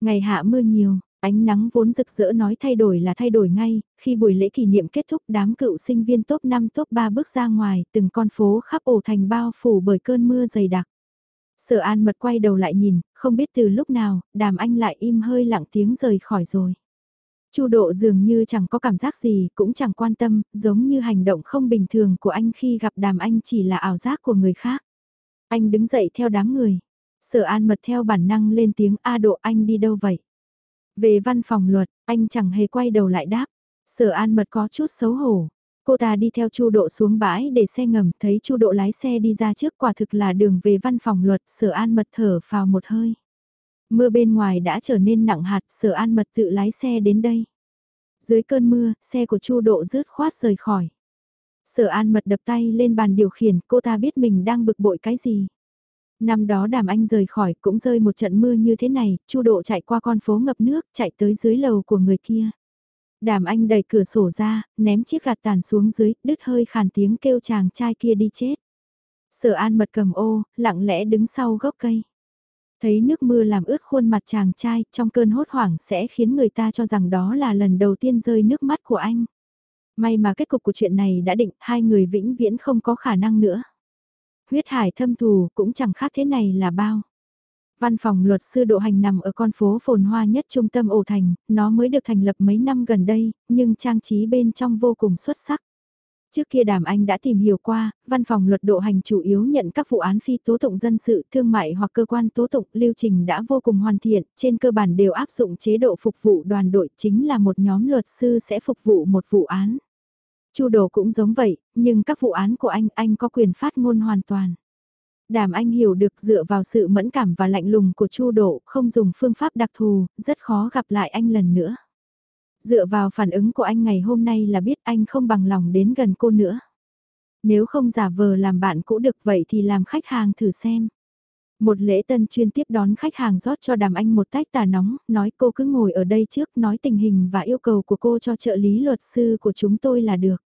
Ngày hạ mưa nhiều, ánh nắng vốn rực rỡ nói thay đổi là thay đổi ngay, khi buổi lễ kỷ niệm kết thúc đám cựu sinh viên top 5 top 3 bước ra ngoài, từng con phố khắp ổ thành bao phủ bởi cơn mưa dày đặc. Sở An Mật quay đầu lại nhìn, không biết từ lúc nào, đàm anh lại im hơi lặng tiếng rời khỏi rồi. Chu độ dường như chẳng có cảm giác gì, cũng chẳng quan tâm, giống như hành động không bình thường của anh khi gặp đàm anh chỉ là ảo giác của người khác. Anh đứng dậy theo đám người. Sở An Mật theo bản năng lên tiếng A độ anh đi đâu vậy? Về văn phòng luật, anh chẳng hề quay đầu lại đáp. Sở An Mật có chút xấu hổ, Cô ta đi theo Chu Độ xuống bãi để xe ngầm, thấy Chu Độ lái xe đi ra trước quả thực là đường về văn phòng luật, Sở An Mật thở phào một hơi. Mưa bên ngoài đã trở nên nặng hạt, Sở An Mật tự lái xe đến đây. Dưới cơn mưa, xe của Chu Độ rớt khoát rời khỏi. Sở An Mật đập tay lên bàn điều khiển, cô ta biết mình đang bực bội cái gì. Năm đó đàm anh rời khỏi cũng rơi một trận mưa như thế này, Chu Độ chạy qua con phố ngập nước, chạy tới dưới lầu của người kia. Đàm anh đẩy cửa sổ ra, ném chiếc gạt tàn xuống dưới, đứt hơi khàn tiếng kêu chàng trai kia đi chết. Sở an mật cầm ô, lặng lẽ đứng sau gốc cây. Thấy nước mưa làm ướt khuôn mặt chàng trai, trong cơn hốt hoảng sẽ khiến người ta cho rằng đó là lần đầu tiên rơi nước mắt của anh. May mà kết cục của chuyện này đã định, hai người vĩnh viễn không có khả năng nữa. Huyết hải thâm thù cũng chẳng khác thế này là bao. Văn phòng luật sư độ hành nằm ở con phố phồn hoa nhất trung tâm ổ thành, nó mới được thành lập mấy năm gần đây, nhưng trang trí bên trong vô cùng xuất sắc. Trước kia đàm anh đã tìm hiểu qua, văn phòng luật độ hành chủ yếu nhận các vụ án phi tố tụng dân sự, thương mại hoặc cơ quan tố tụng, lưu trình đã vô cùng hoàn thiện, trên cơ bản đều áp dụng chế độ phục vụ đoàn đội chính là một nhóm luật sư sẽ phục vụ một vụ án. Chu đồ cũng giống vậy, nhưng các vụ án của anh, anh có quyền phát ngôn hoàn toàn. Đàm anh hiểu được dựa vào sự mẫn cảm và lạnh lùng của Chu Độ, không dùng phương pháp đặc thù, rất khó gặp lại anh lần nữa. Dựa vào phản ứng của anh ngày hôm nay là biết anh không bằng lòng đến gần cô nữa. Nếu không giả vờ làm bạn cũ được vậy thì làm khách hàng thử xem. Một lễ tân chuyên tiếp đón khách hàng rót cho đàm anh một tách trà nóng, nói cô cứ ngồi ở đây trước nói tình hình và yêu cầu của cô cho trợ lý luật sư của chúng tôi là được.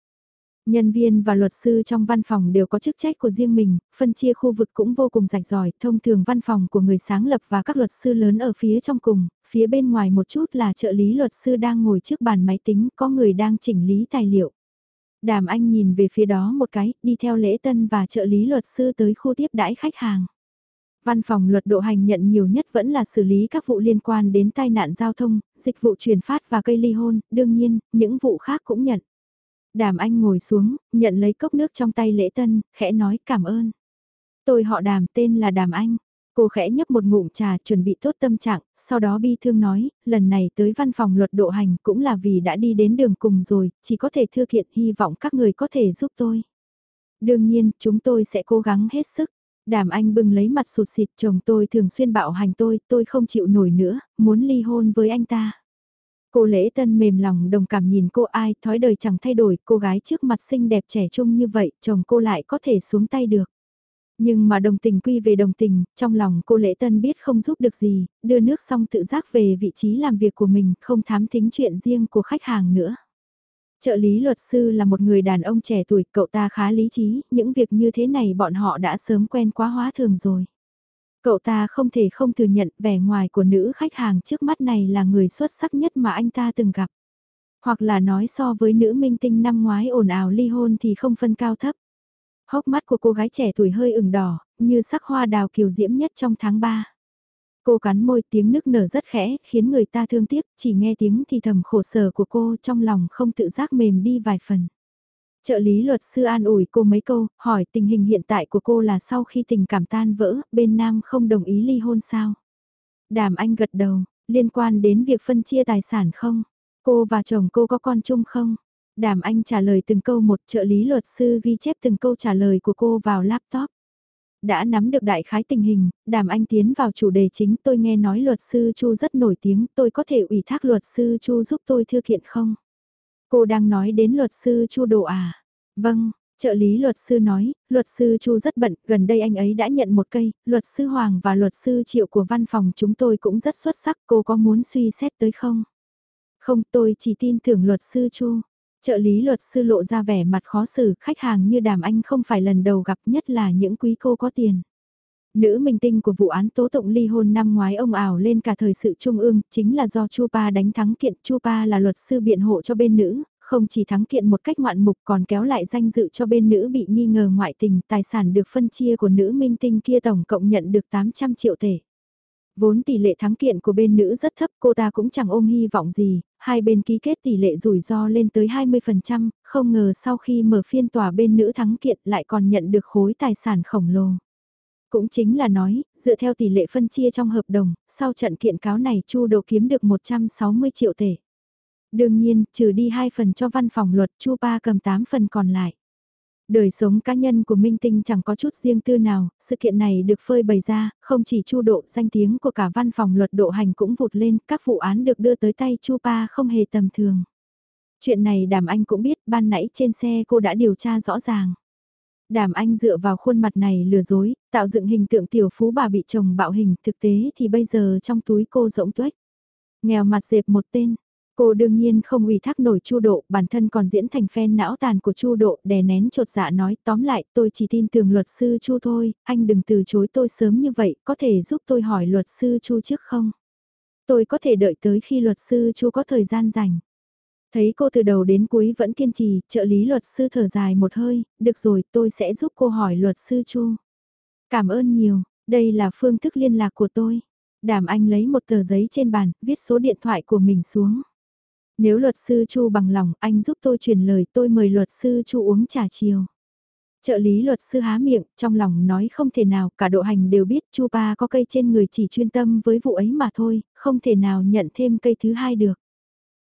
Nhân viên và luật sư trong văn phòng đều có chức trách của riêng mình, phân chia khu vực cũng vô cùng rạch ròi, thông thường văn phòng của người sáng lập và các luật sư lớn ở phía trong cùng, phía bên ngoài một chút là trợ lý luật sư đang ngồi trước bàn máy tính, có người đang chỉnh lý tài liệu. Đàm Anh nhìn về phía đó một cái, đi theo lễ tân và trợ lý luật sư tới khu tiếp đãi khách hàng. Văn phòng luật độ hành nhận nhiều nhất vẫn là xử lý các vụ liên quan đến tai nạn giao thông, dịch vụ truyền phát và cây ly hôn, đương nhiên, những vụ khác cũng nhận. Đàm Anh ngồi xuống, nhận lấy cốc nước trong tay lễ tân, khẽ nói cảm ơn. Tôi họ đàm tên là Đàm Anh. Cô khẽ nhấp một ngụm trà chuẩn bị tốt tâm trạng, sau đó bi thương nói, lần này tới văn phòng luật độ hành cũng là vì đã đi đến đường cùng rồi, chỉ có thể thư kiện hy vọng các người có thể giúp tôi. Đương nhiên, chúng tôi sẽ cố gắng hết sức. Đàm Anh bưng lấy mặt sụt xịt chồng tôi thường xuyên bạo hành tôi, tôi không chịu nổi nữa, muốn ly hôn với anh ta. Cô lễ tân mềm lòng đồng cảm nhìn cô ai, thói đời chẳng thay đổi, cô gái trước mặt xinh đẹp trẻ trung như vậy, chồng cô lại có thể xuống tay được. Nhưng mà đồng tình quy về đồng tình, trong lòng cô lễ tân biết không giúp được gì, đưa nước xong tự giác về vị trí làm việc của mình, không thám thính chuyện riêng của khách hàng nữa. Trợ lý luật sư là một người đàn ông trẻ tuổi, cậu ta khá lý trí, những việc như thế này bọn họ đã sớm quen quá hóa thường rồi. Cậu ta không thể không thừa nhận vẻ ngoài của nữ khách hàng trước mắt này là người xuất sắc nhất mà anh ta từng gặp. Hoặc là nói so với nữ minh tinh năm ngoái ồn ào ly hôn thì không phân cao thấp. Hốc mắt của cô gái trẻ tuổi hơi ửng đỏ, như sắc hoa đào kiều diễm nhất trong tháng 3. Cô cắn môi tiếng nức nở rất khẽ, khiến người ta thương tiếc, chỉ nghe tiếng thì thầm khổ sở của cô trong lòng không tự giác mềm đi vài phần. Trợ lý luật sư an ủi cô mấy câu, hỏi tình hình hiện tại của cô là sau khi tình cảm tan vỡ, bên Nam không đồng ý ly hôn sao? Đàm Anh gật đầu, liên quan đến việc phân chia tài sản không? Cô và chồng cô có con chung không? Đàm Anh trả lời từng câu một trợ lý luật sư ghi chép từng câu trả lời của cô vào laptop. Đã nắm được đại khái tình hình, Đàm Anh tiến vào chủ đề chính tôi nghe nói luật sư Chu rất nổi tiếng, tôi có thể ủy thác luật sư Chu giúp tôi thư kiện không? Cô đang nói đến luật sư Chu Độ à? Vâng, trợ lý luật sư nói, luật sư Chu rất bận, gần đây anh ấy đã nhận một cây, luật sư Hoàng và luật sư Triệu của văn phòng chúng tôi cũng rất xuất sắc, cô có muốn suy xét tới không? Không, tôi chỉ tin tưởng luật sư Chu. Trợ lý luật sư lộ ra vẻ mặt khó xử, khách hàng như đàm anh không phải lần đầu gặp nhất là những quý cô có tiền. Nữ minh tinh của vụ án tố tụng ly hôn năm ngoái ông ảo lên cả thời sự trung ương, chính là do Chu Pa đánh thắng kiện. Chu Pa là luật sư biện hộ cho bên nữ, không chỉ thắng kiện một cách ngoạn mục còn kéo lại danh dự cho bên nữ bị nghi ngờ ngoại tình. Tài sản được phân chia của nữ minh tinh kia tổng cộng nhận được 800 triệu tể. Vốn tỷ lệ thắng kiện của bên nữ rất thấp, cô ta cũng chẳng ôm hy vọng gì, hai bên ký kết tỷ lệ rủi ro lên tới 20%, không ngờ sau khi mở phiên tòa bên nữ thắng kiện lại còn nhận được khối tài sản khổng lồ. Cũng chính là nói, dựa theo tỷ lệ phân chia trong hợp đồng, sau trận kiện cáo này Chu Đồ kiếm được 160 triệu tệ. Đương nhiên, trừ đi 2 phần cho văn phòng luật Chu Ba cầm 8 phần còn lại. Đời sống cá nhân của Minh Tinh chẳng có chút riêng tư nào, sự kiện này được phơi bày ra, không chỉ chu độ danh tiếng của cả văn phòng luật độ hành cũng vụt lên, các vụ án được đưa tới tay Chu Pa không hề tầm thường. Chuyện này Đàm Anh cũng biết, ban nãy trên xe cô đã điều tra rõ ràng. Đàm Anh dựa vào khuôn mặt này lừa dối, tạo dựng hình tượng tiểu phú bà bị chồng bạo hình, thực tế thì bây giờ trong túi cô rỗng tuếch. Nghèo mặt dẹp một tên, Cô đương nhiên không ủy thác nổi Chu Độ, bản thân còn diễn thành phen não tàn của Chu Độ, đè nén trột dạ nói, tóm lại, tôi chỉ tin tưởng luật sư Chu thôi, anh đừng từ chối tôi sớm như vậy, có thể giúp tôi hỏi luật sư Chu trước không? Tôi có thể đợi tới khi luật sư Chu có thời gian rảnh. Thấy cô từ đầu đến cuối vẫn kiên trì, trợ lý luật sư thở dài một hơi, được rồi, tôi sẽ giúp cô hỏi luật sư Chu. Cảm ơn nhiều, đây là phương thức liên lạc của tôi. Đàm Anh lấy một tờ giấy trên bàn, viết số điện thoại của mình xuống. Nếu luật sư Chu bằng lòng, anh giúp tôi truyền lời tôi mời luật sư Chu uống trà chiều. Trợ lý luật sư há miệng, trong lòng nói không thể nào, cả độ hành đều biết Chu ba có cây trên người chỉ chuyên tâm với vụ ấy mà thôi, không thể nào nhận thêm cây thứ hai được.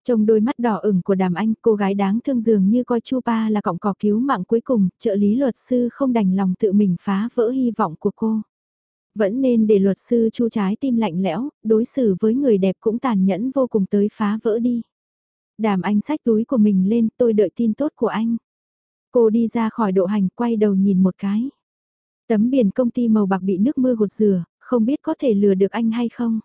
Trong đôi mắt đỏ ửng của đàm anh, cô gái đáng thương dường như coi Chu ba là cọng cỏ cứu mạng cuối cùng, trợ lý luật sư không đành lòng tự mình phá vỡ hy vọng của cô. Vẫn nên để luật sư Chu trái tim lạnh lẽo, đối xử với người đẹp cũng tàn nhẫn vô cùng tới phá vỡ đi. Đàm anh xách túi của mình lên, tôi đợi tin tốt của anh. Cô đi ra khỏi độ hành, quay đầu nhìn một cái. Tấm biển công ty màu bạc bị nước mưa gột rửa, không biết có thể lừa được anh hay không.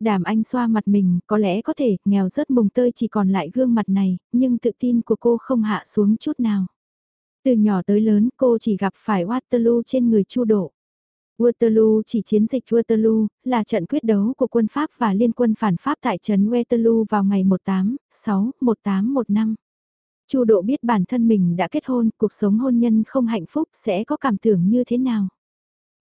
Đàm anh xoa mặt mình, có lẽ có thể, nghèo rớt mùng tơi chỉ còn lại gương mặt này, nhưng tự tin của cô không hạ xuống chút nào. Từ nhỏ tới lớn cô chỉ gặp phải Waterloo trên người chu độ. Waterloo chỉ chiến dịch Waterloo là trận quyết đấu của quân Pháp và liên quân phản Pháp tại trấn Waterloo vào ngày 18, 6, 1815. Chu Độ biết bản thân mình đã kết hôn, cuộc sống hôn nhân không hạnh phúc sẽ có cảm tưởng như thế nào.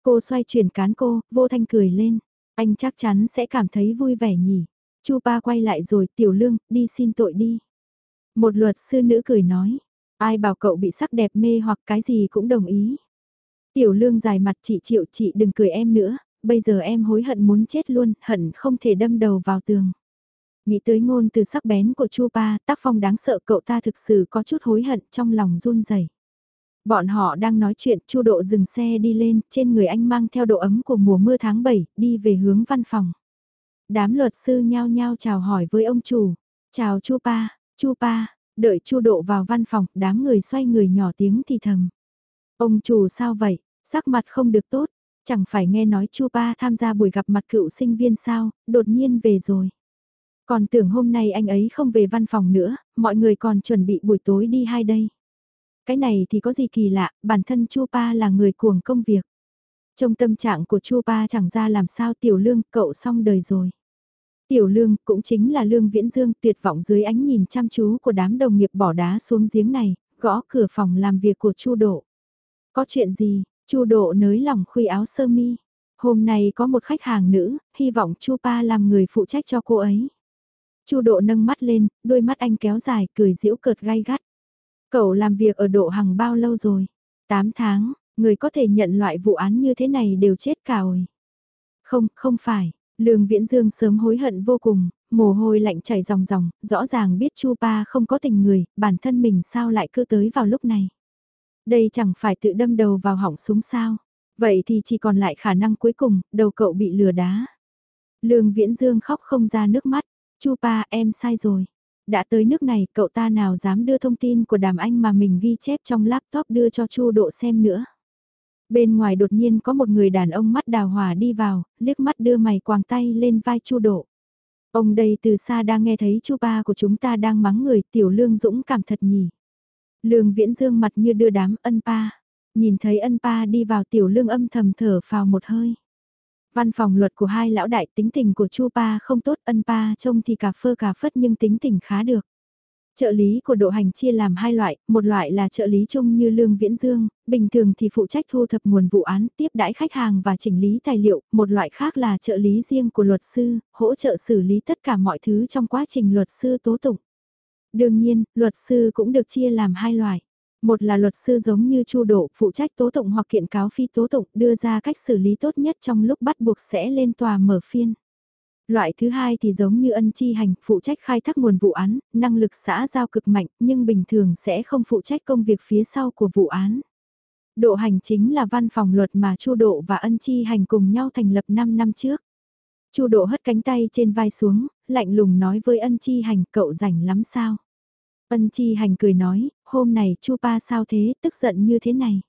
Cô xoay chuyển cán cô, vô thanh cười lên. Anh chắc chắn sẽ cảm thấy vui vẻ nhỉ. Chu Ba quay lại rồi, tiểu lương, đi xin tội đi. Một luật sư nữ cười nói, ai bảo cậu bị sắc đẹp mê hoặc cái gì cũng đồng ý. Tiểu lương dài mặt chị chịu chị đừng cười em nữa, bây giờ em hối hận muốn chết luôn, hận không thể đâm đầu vào tường. Nghĩ tới ngôn từ sắc bén của Chu Pa, tác phong đáng sợ cậu ta thực sự có chút hối hận trong lòng run rẩy. Bọn họ đang nói chuyện, Chu Độ dừng xe đi lên, trên người anh mang theo độ ấm của mùa mưa tháng 7, đi về hướng văn phòng. Đám luật sư nhao nhao chào hỏi với ông chủ. Chào Chu Pa, Chu Pa, đợi Chu Độ vào văn phòng, đám người xoay người nhỏ tiếng thì thầm. Ông chủ sao vậy, sắc mặt không được tốt, chẳng phải nghe nói Chu Pa tham gia buổi gặp mặt cựu sinh viên sao, đột nhiên về rồi. Còn tưởng hôm nay anh ấy không về văn phòng nữa, mọi người còn chuẩn bị buổi tối đi hai đây. Cái này thì có gì kỳ lạ, bản thân Chu Pa là người cuồng công việc. Trong tâm trạng của Chu Pa chẳng ra làm sao tiểu lương cậu xong đời rồi. Tiểu lương cũng chính là lương viễn dương tuyệt vọng dưới ánh nhìn chăm chú của đám đồng nghiệp bỏ đá xuống giếng này, gõ cửa phòng làm việc của Chu Độ. Có chuyện gì, Chu Độ nới lỏng khuy áo sơ mi. Hôm nay có một khách hàng nữ, hy vọng Chu Pa làm người phụ trách cho cô ấy. Chu Độ nâng mắt lên, đôi mắt anh kéo dài, cười giễu cợt gay gắt. Cậu làm việc ở Độ Hằng bao lâu rồi? 8 tháng, người có thể nhận loại vụ án như thế này đều chết cả rồi. Không, không phải. Lương Viễn Dương sớm hối hận vô cùng, mồ hôi lạnh chảy ròng ròng, rõ ràng biết Chu Pa không có tình người, bản thân mình sao lại cứ tới vào lúc này. Đây chẳng phải tự đâm đầu vào hỏng súng sao. Vậy thì chỉ còn lại khả năng cuối cùng, đầu cậu bị lừa đá. Lương Viễn Dương khóc không ra nước mắt, Chu Pa em sai rồi. Đã tới nước này cậu ta nào dám đưa thông tin của đàm anh mà mình ghi chép trong laptop đưa cho Chu Độ xem nữa. Bên ngoài đột nhiên có một người đàn ông mắt đào hòa đi vào, liếc mắt đưa mày quàng tay lên vai Chu Độ. Ông đây từ xa đang nghe thấy Chu ba của chúng ta đang mắng người tiểu lương dũng cảm thật nhỉ. Lương viễn dương mặt như đưa đám ân pa. Nhìn thấy ân pa đi vào tiểu lương âm thầm thở phào một hơi. Văn phòng luật của hai lão đại tính tình của Chu Pa không tốt, ân Pa trông thì cà phơ cà phất nhưng tính tình khá được. Trợ lý của độ hành chia làm hai loại, một loại là trợ lý chung như Lương Viễn Dương, bình thường thì phụ trách thu thập nguồn vụ án, tiếp đãi khách hàng và chỉnh lý tài liệu, một loại khác là trợ lý riêng của luật sư, hỗ trợ xử lý tất cả mọi thứ trong quá trình luật sư tố tụng. Đương nhiên, luật sư cũng được chia làm hai loại. Một là luật sư giống như Chu Độ, phụ trách tố tụng hoặc kiện cáo phi tố tụng, đưa ra cách xử lý tốt nhất trong lúc bắt buộc sẽ lên tòa mở phiên. Loại thứ hai thì giống như ân chi hành, phụ trách khai thác nguồn vụ án, năng lực xã giao cực mạnh, nhưng bình thường sẽ không phụ trách công việc phía sau của vụ án. Độ hành chính là văn phòng luật mà Chu Độ và ân chi hành cùng nhau thành lập 5 năm trước. Chu Độ hất cánh tay trên vai xuống, lạnh lùng nói với ân chi hành cậu rảnh lắm sao. Ân chi hành cười nói, hôm này Chu Pa sao thế, tức giận như thế này.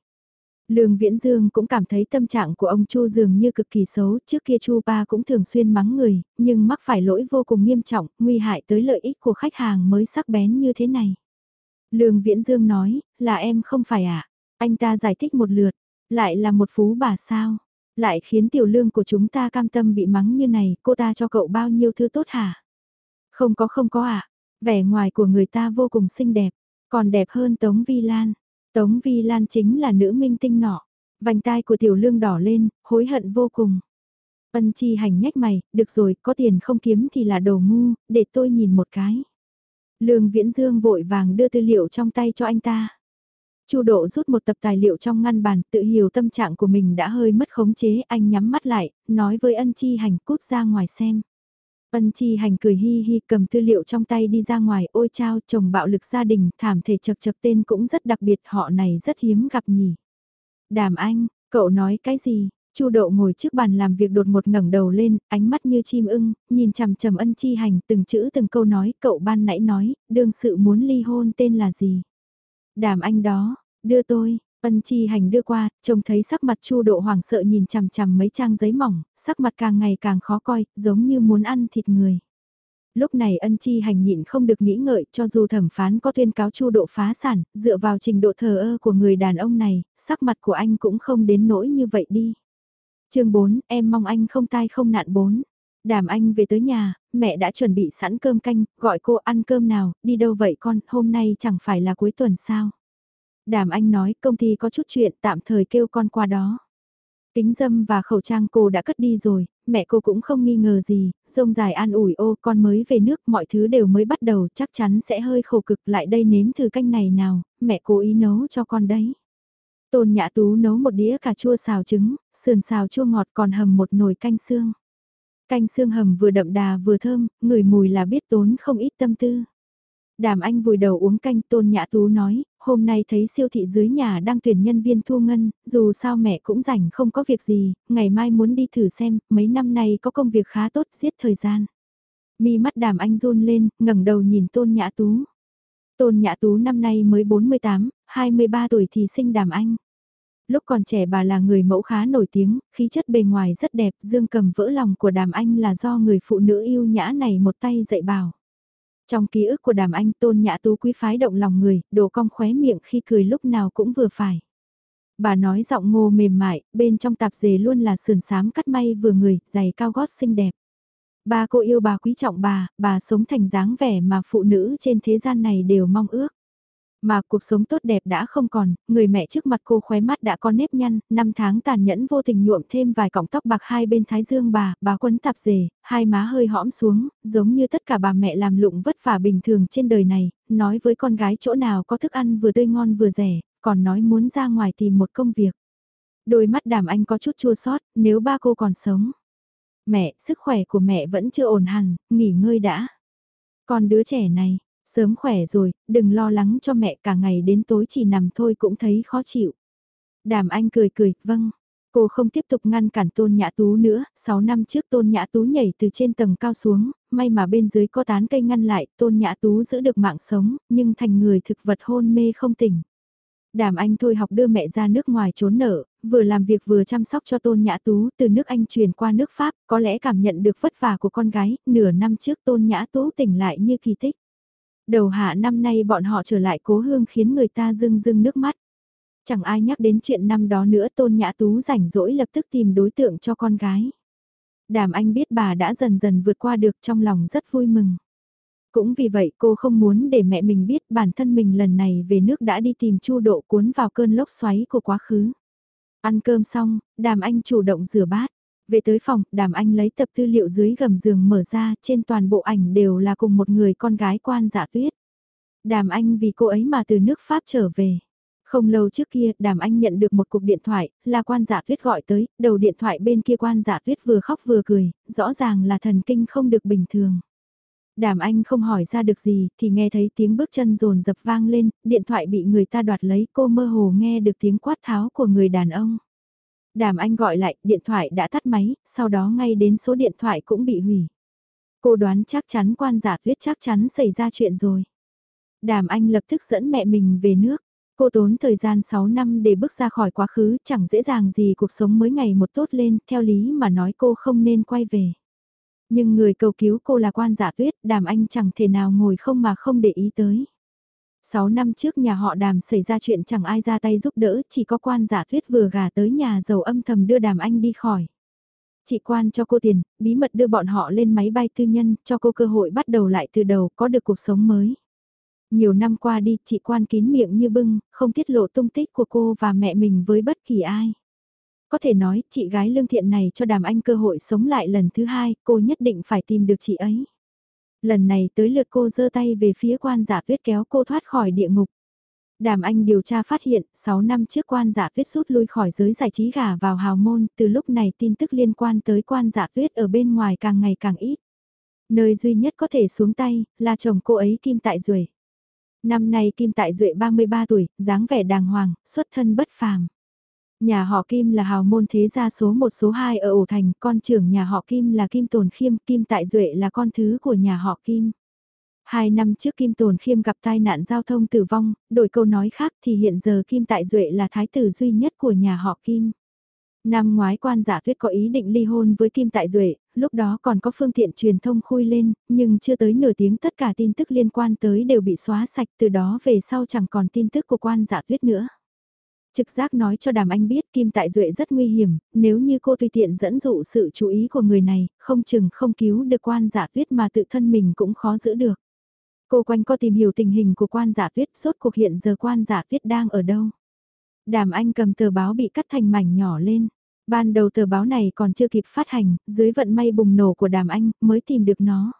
Lương Viễn Dương cũng cảm thấy tâm trạng của ông Chu dường như cực kỳ xấu, trước kia Chu Pa cũng thường xuyên mắng người, nhưng mắc phải lỗi vô cùng nghiêm trọng, nguy hại tới lợi ích của khách hàng mới sắc bén như thế này. Lương Viễn Dương nói, là em không phải. À? Anh ta giải thích một lượt, lại là một phú bà sao? Lại khiến tiểu lương của chúng ta cam tâm bị mắng như này, cô ta cho cậu bao nhiêu thứ tốt hả? Không có không có ạ, à? Vẻ ngoài của người ta vô cùng xinh đẹp, còn đẹp hơn Tống Vi Lan. Tống Vi Lan chính là nữ minh tinh nọ. Vành tai của tiểu lương đỏ lên, hối hận vô cùng. Ân chi hành nhách mày, được rồi, có tiền không kiếm thì là đồ ngu, để tôi nhìn một cái. Lương Viễn Dương vội vàng đưa tư liệu trong tay cho anh ta. Chu Độ rút một tập tài liệu trong ngăn bàn, tự hiểu tâm trạng của mình đã hơi mất khống chế, anh nhắm mắt lại, nói với ân chi hành cút ra ngoài xem. Ân chi hành cười hi hi cầm tư liệu trong tay đi ra ngoài, ôi chao, chồng bạo lực gia đình, thảm thể chật chật tên cũng rất đặc biệt, họ này rất hiếm gặp nhỉ. Đàm anh, cậu nói cái gì? Chu Độ ngồi trước bàn làm việc đột một ngẩng đầu lên, ánh mắt như chim ưng, nhìn chằm chằm ân chi hành từng chữ từng câu nói, cậu ban nãy nói, đương sự muốn ly hôn tên là gì? Đàm anh đó, đưa tôi, ân chi hành đưa qua, trông thấy sắc mặt chu độ hoảng sợ nhìn chằm chằm mấy trang giấy mỏng, sắc mặt càng ngày càng khó coi, giống như muốn ăn thịt người. Lúc này ân chi hành nhịn không được nghĩ ngợi cho dù thẩm phán có tuyên cáo chu độ phá sản, dựa vào trình độ thờ ơ của người đàn ông này, sắc mặt của anh cũng không đến nỗi như vậy đi. chương 4, em mong anh không tai không nạn 4. Đàm anh về tới nhà, mẹ đã chuẩn bị sẵn cơm canh, gọi cô ăn cơm nào, đi đâu vậy con, hôm nay chẳng phải là cuối tuần sao. Đàm anh nói công ty có chút chuyện tạm thời kêu con qua đó. Kính dâm và khẩu trang cô đã cất đi rồi, mẹ cô cũng không nghi ngờ gì, rông dài an ủi ô con mới về nước mọi thứ đều mới bắt đầu chắc chắn sẽ hơi khổ cực lại đây nếm thử canh này nào, mẹ cố ý nấu cho con đấy. Tôn Nhã Tú nấu một đĩa cà chua xào trứng, sườn xào chua ngọt còn hầm một nồi canh xương. Canh xương hầm vừa đậm đà vừa thơm, người mùi là biết tốn không ít tâm tư. Đàm anh vùi đầu uống canh tôn nhã tú nói, hôm nay thấy siêu thị dưới nhà đang tuyển nhân viên thu ngân, dù sao mẹ cũng rảnh không có việc gì, ngày mai muốn đi thử xem, mấy năm nay có công việc khá tốt giết thời gian. Mi mắt đàm anh run lên, ngẩng đầu nhìn tôn nhã tú. Tôn nhã tú năm nay mới 48, 23 tuổi thì sinh đàm anh lúc còn trẻ bà là người mẫu khá nổi tiếng, khí chất bề ngoài rất đẹp, dương cầm vỡ lòng của đàm anh là do người phụ nữ yêu nhã này một tay dạy bảo. Trong ký ức của đàm anh tôn nhã tú quý phái động lòng người, đồ cong khóe miệng khi cười lúc nào cũng vừa phải. Bà nói giọng ngô mềm mại, bên trong tạp dề luôn là sườn sám cắt may vừa người, giày cao gót xinh đẹp. Ba cô yêu bà quý trọng bà, bà sống thành dáng vẻ mà phụ nữ trên thế gian này đều mong ước. Mà cuộc sống tốt đẹp đã không còn, người mẹ trước mặt cô khóe mắt đã có nếp nhăn, năm tháng tàn nhẫn vô tình nhuộm thêm vài cọng tóc bạc hai bên thái dương bà, bà quấn tạp dề, hai má hơi hõm xuống, giống như tất cả bà mẹ làm lụng vất vả bình thường trên đời này, nói với con gái chỗ nào có thức ăn vừa tươi ngon vừa rẻ, còn nói muốn ra ngoài tìm một công việc. Đôi mắt đàm anh có chút chua sót, nếu ba cô còn sống. Mẹ, sức khỏe của mẹ vẫn chưa ổn hẳn, nghỉ ngơi đã. Còn đứa trẻ này, Sớm khỏe rồi, đừng lo lắng cho mẹ cả ngày đến tối chỉ nằm thôi cũng thấy khó chịu. Đàm anh cười cười, vâng. Cô không tiếp tục ngăn cản Tôn Nhã Tú nữa, 6 năm trước Tôn Nhã Tú nhảy từ trên tầng cao xuống, may mà bên dưới có tán cây ngăn lại, Tôn Nhã Tú giữ được mạng sống, nhưng thành người thực vật hôn mê không tỉnh. Đàm Anh thôi học đưa mẹ ra nước ngoài trốn nợ, vừa làm việc vừa chăm sóc cho Tôn Nhã Tú từ nước Anh truyền qua nước Pháp, có lẽ cảm nhận được vất vả của con gái, nửa năm trước Tôn Nhã Tú tỉnh lại như kỳ tích. Đầu hạ năm nay bọn họ trở lại cố hương khiến người ta rưng rưng nước mắt. Chẳng ai nhắc đến chuyện năm đó nữa Tôn Nhã Tú rảnh rỗi lập tức tìm đối tượng cho con gái. Đàm Anh biết bà đã dần dần vượt qua được trong lòng rất vui mừng. Cũng vì vậy cô không muốn để mẹ mình biết bản thân mình lần này về nước đã đi tìm chu độ cuốn vào cơn lốc xoáy của quá khứ. Ăn cơm xong, đàm anh chủ động rửa bát. Về tới phòng, đàm anh lấy tập tư liệu dưới gầm giường mở ra, trên toàn bộ ảnh đều là cùng một người con gái quan dạ tuyết. Đàm anh vì cô ấy mà từ nước Pháp trở về. Không lâu trước kia, đàm anh nhận được một cuộc điện thoại, là quan giả tuyết gọi tới, đầu điện thoại bên kia quan giả tuyết vừa khóc vừa cười, rõ ràng là thần kinh không được bình thường. Đàm anh không hỏi ra được gì, thì nghe thấy tiếng bước chân rồn dập vang lên, điện thoại bị người ta đoạt lấy, cô mơ hồ nghe được tiếng quát tháo của người đàn ông. Đàm Anh gọi lại, điện thoại đã tắt máy, sau đó ngay đến số điện thoại cũng bị hủy. Cô đoán chắc chắn quan giả tuyết chắc chắn xảy ra chuyện rồi. Đàm Anh lập tức dẫn mẹ mình về nước. Cô tốn thời gian 6 năm để bước ra khỏi quá khứ, chẳng dễ dàng gì cuộc sống mới ngày một tốt lên, theo lý mà nói cô không nên quay về. Nhưng người cầu cứu cô là quan giả tuyết, đàm anh chẳng thể nào ngồi không mà không để ý tới. 6 năm trước nhà họ đàm xảy ra chuyện chẳng ai ra tay giúp đỡ, chỉ có quan giả thuyết vừa gà tới nhà giàu âm thầm đưa đàm anh đi khỏi. Chị quan cho cô tiền, bí mật đưa bọn họ lên máy bay tư nhân, cho cô cơ hội bắt đầu lại từ đầu, có được cuộc sống mới. Nhiều năm qua đi, chị quan kín miệng như bưng, không tiết lộ tung tích của cô và mẹ mình với bất kỳ ai. Có thể nói, chị gái lương thiện này cho đàm anh cơ hội sống lại lần thứ hai, cô nhất định phải tìm được chị ấy. Lần này tới lượt cô giơ tay về phía quan giả tuyết kéo cô thoát khỏi địa ngục. Đàm Anh điều tra phát hiện, 6 năm trước quan giả tuyết rút lui khỏi giới giải trí gả vào hào môn, từ lúc này tin tức liên quan tới quan giả tuyết ở bên ngoài càng ngày càng ít. Nơi duy nhất có thể xuống tay, là chồng cô ấy Kim Tại Duệ. Năm nay Kim Tại Duệ 33 tuổi, dáng vẻ đàng hoàng, xuất thân bất phàm. Nhà họ Kim là hào môn thế gia số 1 số 2 ở ổ thành, con trưởng nhà họ Kim là Kim Tồn Khiêm, Kim Tại Duệ là con thứ của nhà họ Kim. Hai năm trước Kim Tồn Khiêm gặp tai nạn giao thông tử vong, đổi câu nói khác thì hiện giờ Kim Tại Duệ là thái tử duy nhất của nhà họ Kim. Năm ngoái quan giả tuyết có ý định ly hôn với Kim Tại Duệ, lúc đó còn có phương tiện truyền thông khui lên, nhưng chưa tới nửa tiếng tất cả tin tức liên quan tới đều bị xóa sạch từ đó về sau chẳng còn tin tức của quan giả tuyết nữa. Trực giác nói cho đàm anh biết Kim Tại Duệ rất nguy hiểm, nếu như cô tùy tiện dẫn dụ sự chú ý của người này, không chừng không cứu được quan giả tuyết mà tự thân mình cũng khó giữ được. Cô quanh co tìm hiểu tình hình của quan giả tuyết, suốt cuộc hiện giờ quan giả tuyết đang ở đâu. Đàm anh cầm tờ báo bị cắt thành mảnh nhỏ lên. Ban đầu tờ báo này còn chưa kịp phát hành, dưới vận may bùng nổ của đàm anh mới tìm được nó.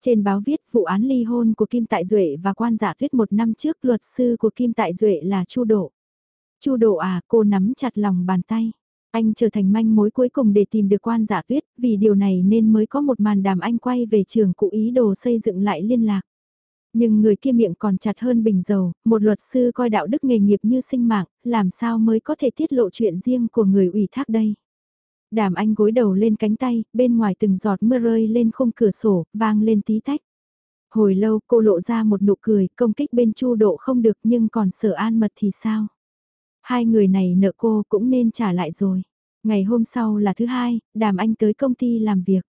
Trên báo viết vụ án ly hôn của Kim Tại Duệ và quan giả tuyết một năm trước luật sư của Kim Tại Duệ là Chu Độ. Chu Độ à, cô nắm chặt lòng bàn tay. Anh trở thành manh mối cuối cùng để tìm được quan giả tuyết, vì điều này nên mới có một màn đàm anh quay về trường cụ ý đồ xây dựng lại liên lạc. Nhưng người kia miệng còn chặt hơn bình dầu, một luật sư coi đạo đức nghề nghiệp như sinh mạng, làm sao mới có thể tiết lộ chuyện riêng của người ủy thác đây. Đàm anh gối đầu lên cánh tay, bên ngoài từng giọt mưa rơi lên khung cửa sổ, vang lên tí tách. Hồi lâu cô lộ ra một nụ cười, công kích bên chu độ không được nhưng còn sở an mật thì sao? Hai người này nợ cô cũng nên trả lại rồi. Ngày hôm sau là thứ hai, đàm anh tới công ty làm việc.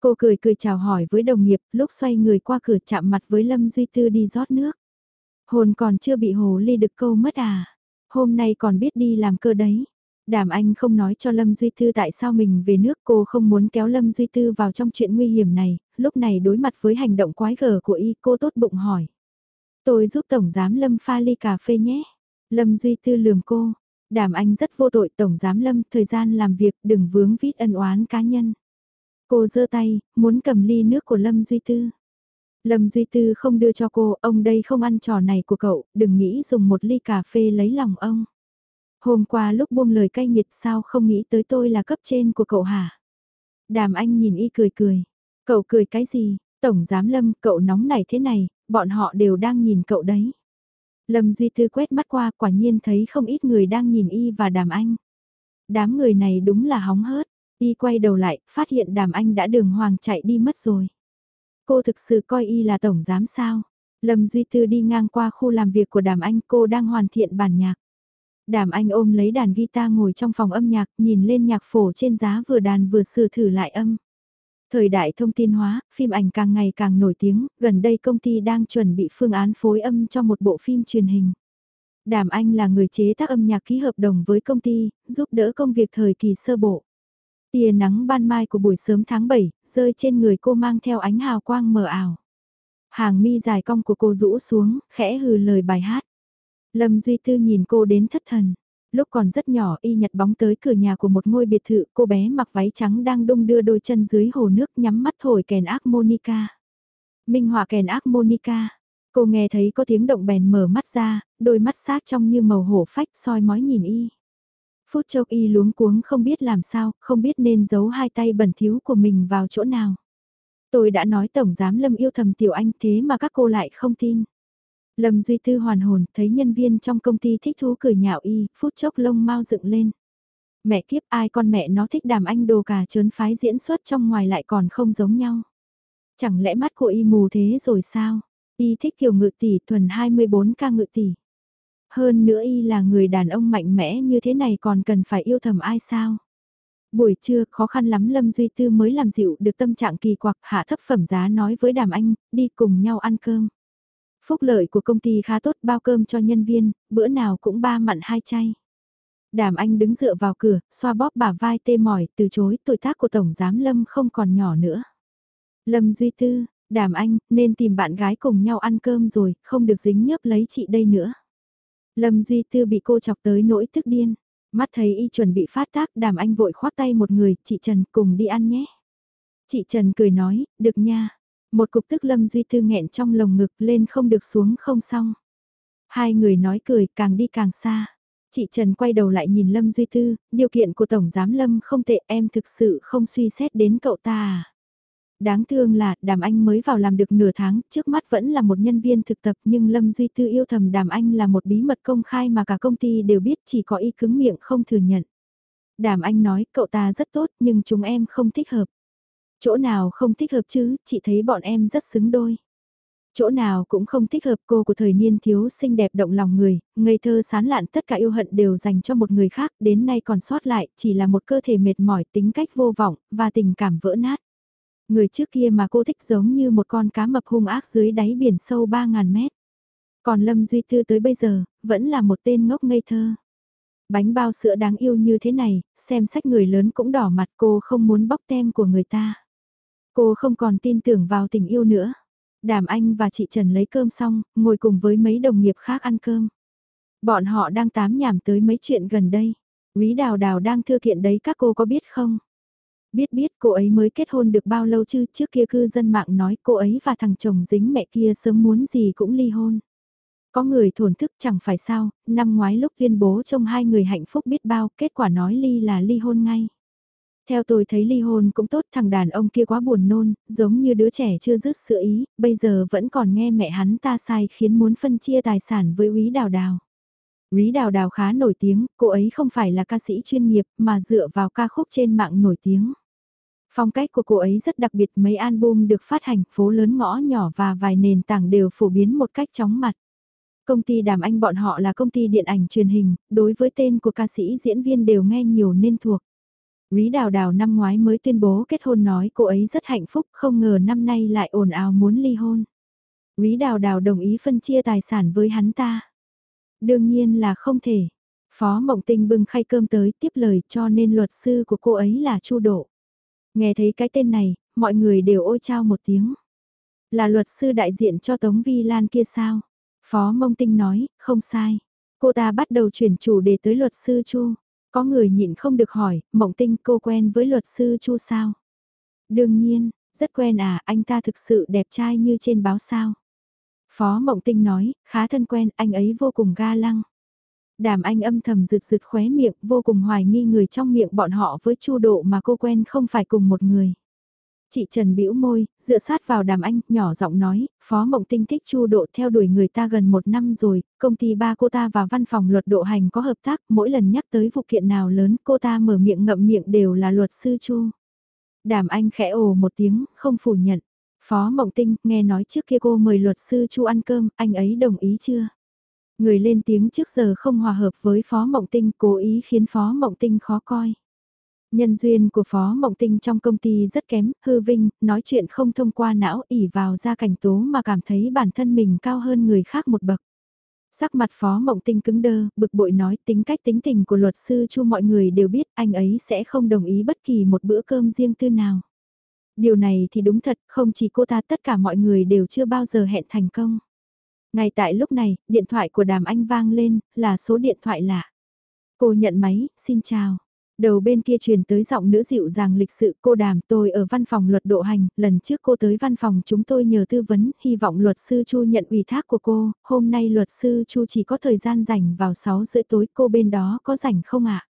Cô cười cười chào hỏi với đồng nghiệp, lúc xoay người qua cửa chạm mặt với Lâm Duy Tư đi rót nước. Hồn còn chưa bị hồ ly được câu mất à? Hôm nay còn biết đi làm cơ đấy. Đàm Anh không nói cho Lâm Duy Tư tại sao mình về nước cô không muốn kéo Lâm Duy Tư vào trong chuyện nguy hiểm này, lúc này đối mặt với hành động quái gở của y cô tốt bụng hỏi. Tôi giúp Tổng Giám Lâm pha ly cà phê nhé. Lâm Duy Tư lườm cô. Đàm Anh rất vô tội Tổng Giám Lâm, thời gian làm việc đừng vướng vít ân oán cá nhân. Cô giơ tay, muốn cầm ly nước của Lâm Duy Tư. Lâm Duy Tư không đưa cho cô, ông đây không ăn trò này của cậu, đừng nghĩ dùng một ly cà phê lấy lòng ông. Hôm qua lúc buông lời cay nghiệt sao không nghĩ tới tôi là cấp trên của cậu hả? Đàm anh nhìn y cười cười. Cậu cười cái gì? Tổng giám lâm, cậu nóng này thế này, bọn họ đều đang nhìn cậu đấy. Lâm Duy Tư quét mắt qua quả nhiên thấy không ít người đang nhìn y và đàm anh. Đám người này đúng là hóng hớt. Y quay đầu lại, phát hiện đàm anh đã đường hoàng chạy đi mất rồi. Cô thực sự coi y là tổng giám sao. Lâm Duy Tư đi ngang qua khu làm việc của đàm anh cô đang hoàn thiện bản nhạc. Đàm anh ôm lấy đàn guitar ngồi trong phòng âm nhạc, nhìn lên nhạc phổ trên giá vừa đàn vừa sửa thử lại âm. Thời đại thông tin hóa, phim ảnh càng ngày càng nổi tiếng, gần đây công ty đang chuẩn bị phương án phối âm cho một bộ phim truyền hình. Đàm Anh là người chế tác âm nhạc ký hợp đồng với công ty, giúp đỡ công việc thời kỳ sơ bộ. Tia nắng ban mai của buổi sớm tháng 7, rơi trên người cô mang theo ánh hào quang mờ ảo. Hàng mi dài cong của cô rũ xuống, khẽ hừ lời bài hát. Lâm Duy Tư nhìn cô đến thất thần. Lúc còn rất nhỏ y nhặt bóng tới cửa nhà của một ngôi biệt thự, cô bé mặc váy trắng đang đung đưa đôi chân dưới hồ nước nhắm mắt thổi kèn ác Monica. Minh họa kèn ác Monica. Cô nghe thấy có tiếng động bèn mở mắt ra, đôi mắt sát trong như màu hổ phách soi mói nhìn y. Phút chốc y luống cuống không biết làm sao, không biết nên giấu hai tay bẩn thíu của mình vào chỗ nào. Tôi đã nói Tổng Giám Lâm yêu thầm Tiểu Anh thế mà các cô lại không tin. Lâm Duy Tư hoàn hồn, thấy nhân viên trong công ty thích thú cười nhạo y, phút chốc lông mau dựng lên. Mẹ kiếp ai con mẹ nó thích đàm anh đồ cả trớn phái diễn xuất trong ngoài lại còn không giống nhau. Chẳng lẽ mắt của y mù thế rồi sao? Y thích kiểu ngự tỷ thuần 24 ca ngự tỷ. Hơn nữa y là người đàn ông mạnh mẽ như thế này còn cần phải yêu thầm ai sao? Buổi trưa khó khăn lắm Lâm Duy Tư mới làm dịu được tâm trạng kỳ quặc hạ thấp phẩm giá nói với đàm anh, đi cùng nhau ăn cơm. Phúc lợi của công ty khá tốt bao cơm cho nhân viên, bữa nào cũng ba mặn hai chay. Đàm anh đứng dựa vào cửa, xoa bóp bả vai tê mỏi, từ chối tuổi tác của Tổng Giám Lâm không còn nhỏ nữa. Lâm Duy Tư, đàm anh, nên tìm bạn gái cùng nhau ăn cơm rồi, không được dính nhớp lấy chị đây nữa. Lâm Duy Tư bị cô chọc tới nỗi tức điên. Mắt thấy y chuẩn bị phát tác đàm anh vội khoát tay một người, chị Trần cùng đi ăn nhé. Chị Trần cười nói, được nha. Một cục tức Lâm Duy Tư nghẹn trong lồng ngực lên không được xuống không xong. Hai người nói cười càng đi càng xa. Chị Trần quay đầu lại nhìn Lâm Duy Tư, điều kiện của Tổng Giám Lâm không tệ em thực sự không suy xét đến cậu ta à. Đáng thương là Đàm Anh mới vào làm được nửa tháng, trước mắt vẫn là một nhân viên thực tập nhưng Lâm Duy Tư yêu thầm Đàm Anh là một bí mật công khai mà cả công ty đều biết chỉ có y cứng miệng không thừa nhận. Đàm Anh nói cậu ta rất tốt nhưng chúng em không thích hợp. Chỗ nào không thích hợp chứ, chị thấy bọn em rất xứng đôi. Chỗ nào cũng không thích hợp cô của thời niên thiếu xinh đẹp động lòng người, ngây thơ sán lạn tất cả yêu hận đều dành cho một người khác, đến nay còn sót lại chỉ là một cơ thể mệt mỏi tính cách vô vọng, và tình cảm vỡ nát. Người trước kia mà cô thích giống như một con cá mập hung ác dưới đáy biển sâu 3.000 mét. Còn Lâm Duy Tư tới bây giờ, vẫn là một tên ngốc ngây thơ. Bánh bao sữa đáng yêu như thế này, xem sách người lớn cũng đỏ mặt cô không muốn bóc tem của người ta. Cô không còn tin tưởng vào tình yêu nữa. Đàm Anh và chị Trần lấy cơm xong, ngồi cùng với mấy đồng nghiệp khác ăn cơm. Bọn họ đang tám nhảm tới mấy chuyện gần đây. Quý đào đào đang thư kiện đấy các cô có biết không? Biết biết cô ấy mới kết hôn được bao lâu chứ trước kia cư dân mạng nói cô ấy và thằng chồng dính mẹ kia sớm muốn gì cũng ly hôn. Có người thổn thức chẳng phải sao, năm ngoái lúc tuyên bố trong hai người hạnh phúc biết bao, kết quả nói ly là ly hôn ngay. Theo tôi thấy ly hôn cũng tốt thằng đàn ông kia quá buồn nôn, giống như đứa trẻ chưa dứt sữa ý, bây giờ vẫn còn nghe mẹ hắn ta sai khiến muốn phân chia tài sản với úy đào đào. Úy đào đào khá nổi tiếng, cô ấy không phải là ca sĩ chuyên nghiệp mà dựa vào ca khúc trên mạng nổi tiếng. Phong cách của cô ấy rất đặc biệt mấy album được phát hành phố lớn ngõ nhỏ và vài nền tảng đều phổ biến một cách chóng mặt. Công ty Đàm Anh bọn họ là công ty điện ảnh truyền hình, đối với tên của ca sĩ diễn viên đều nghe nhiều nên thuộc. Quý Đào Đào năm ngoái mới tuyên bố kết hôn nói cô ấy rất hạnh phúc, không ngờ năm nay lại ồn ào muốn ly hôn. Quý Đào Đào đồng ý phân chia tài sản với hắn ta. Đương nhiên là không thể. Phó Mộng Tinh bưng khay cơm tới tiếp lời cho nên luật sư của cô ấy là Chu Độ. Nghe thấy cái tên này, mọi người đều ôi trao một tiếng. Là luật sư đại diện cho Tống Vi Lan kia sao? Phó Mông Tinh nói, không sai. Cô ta bắt đầu chuyển chủ đề tới luật sư Chu. Có người nhịn không được hỏi, Mộng Tinh cô quen với luật sư Chu sao? Đương nhiên, rất quen à, anh ta thực sự đẹp trai như trên báo sao. Phó Mộng Tinh nói, khá thân quen, anh ấy vô cùng ga lăng. Đàm anh âm thầm rực rực khóe miệng, vô cùng hoài nghi người trong miệng bọn họ với chu độ mà cô quen không phải cùng một người. Chị Trần bĩu môi, dựa sát vào đàm anh, nhỏ giọng nói, Phó Mộng Tinh thích chu độ theo đuổi người ta gần một năm rồi, công ty ba cô ta và văn phòng luật độ hành có hợp tác, mỗi lần nhắc tới vụ kiện nào lớn cô ta mở miệng ngậm miệng đều là luật sư chu. Đàm anh khẽ ồ một tiếng, không phủ nhận. Phó Mộng Tinh, nghe nói trước kia cô mời luật sư chu ăn cơm, anh ấy đồng ý chưa? Người lên tiếng trước giờ không hòa hợp với Phó Mộng Tinh cố ý khiến Phó Mộng Tinh khó coi. Nhân duyên của Phó Mộng Tinh trong công ty rất kém, hư vinh, nói chuyện không thông qua não ỉ vào ra cảnh tố mà cảm thấy bản thân mình cao hơn người khác một bậc. Sắc mặt Phó Mộng Tinh cứng đơ, bực bội nói tính cách tính tình của luật sư chu mọi người đều biết anh ấy sẽ không đồng ý bất kỳ một bữa cơm riêng tư nào. Điều này thì đúng thật, không chỉ cô ta tất cả mọi người đều chưa bao giờ hẹn thành công. Ngay tại lúc này, điện thoại của đàm anh vang lên, là số điện thoại lạ. Cô nhận máy, xin chào. Đầu bên kia truyền tới giọng nữ dịu dàng lịch sự cô đàm tôi ở văn phòng luật độ hành, lần trước cô tới văn phòng chúng tôi nhờ tư vấn, hy vọng luật sư Chu nhận ủy thác của cô, hôm nay luật sư Chu chỉ có thời gian rảnh vào 6 rưỡi tối cô bên đó có rảnh không ạ?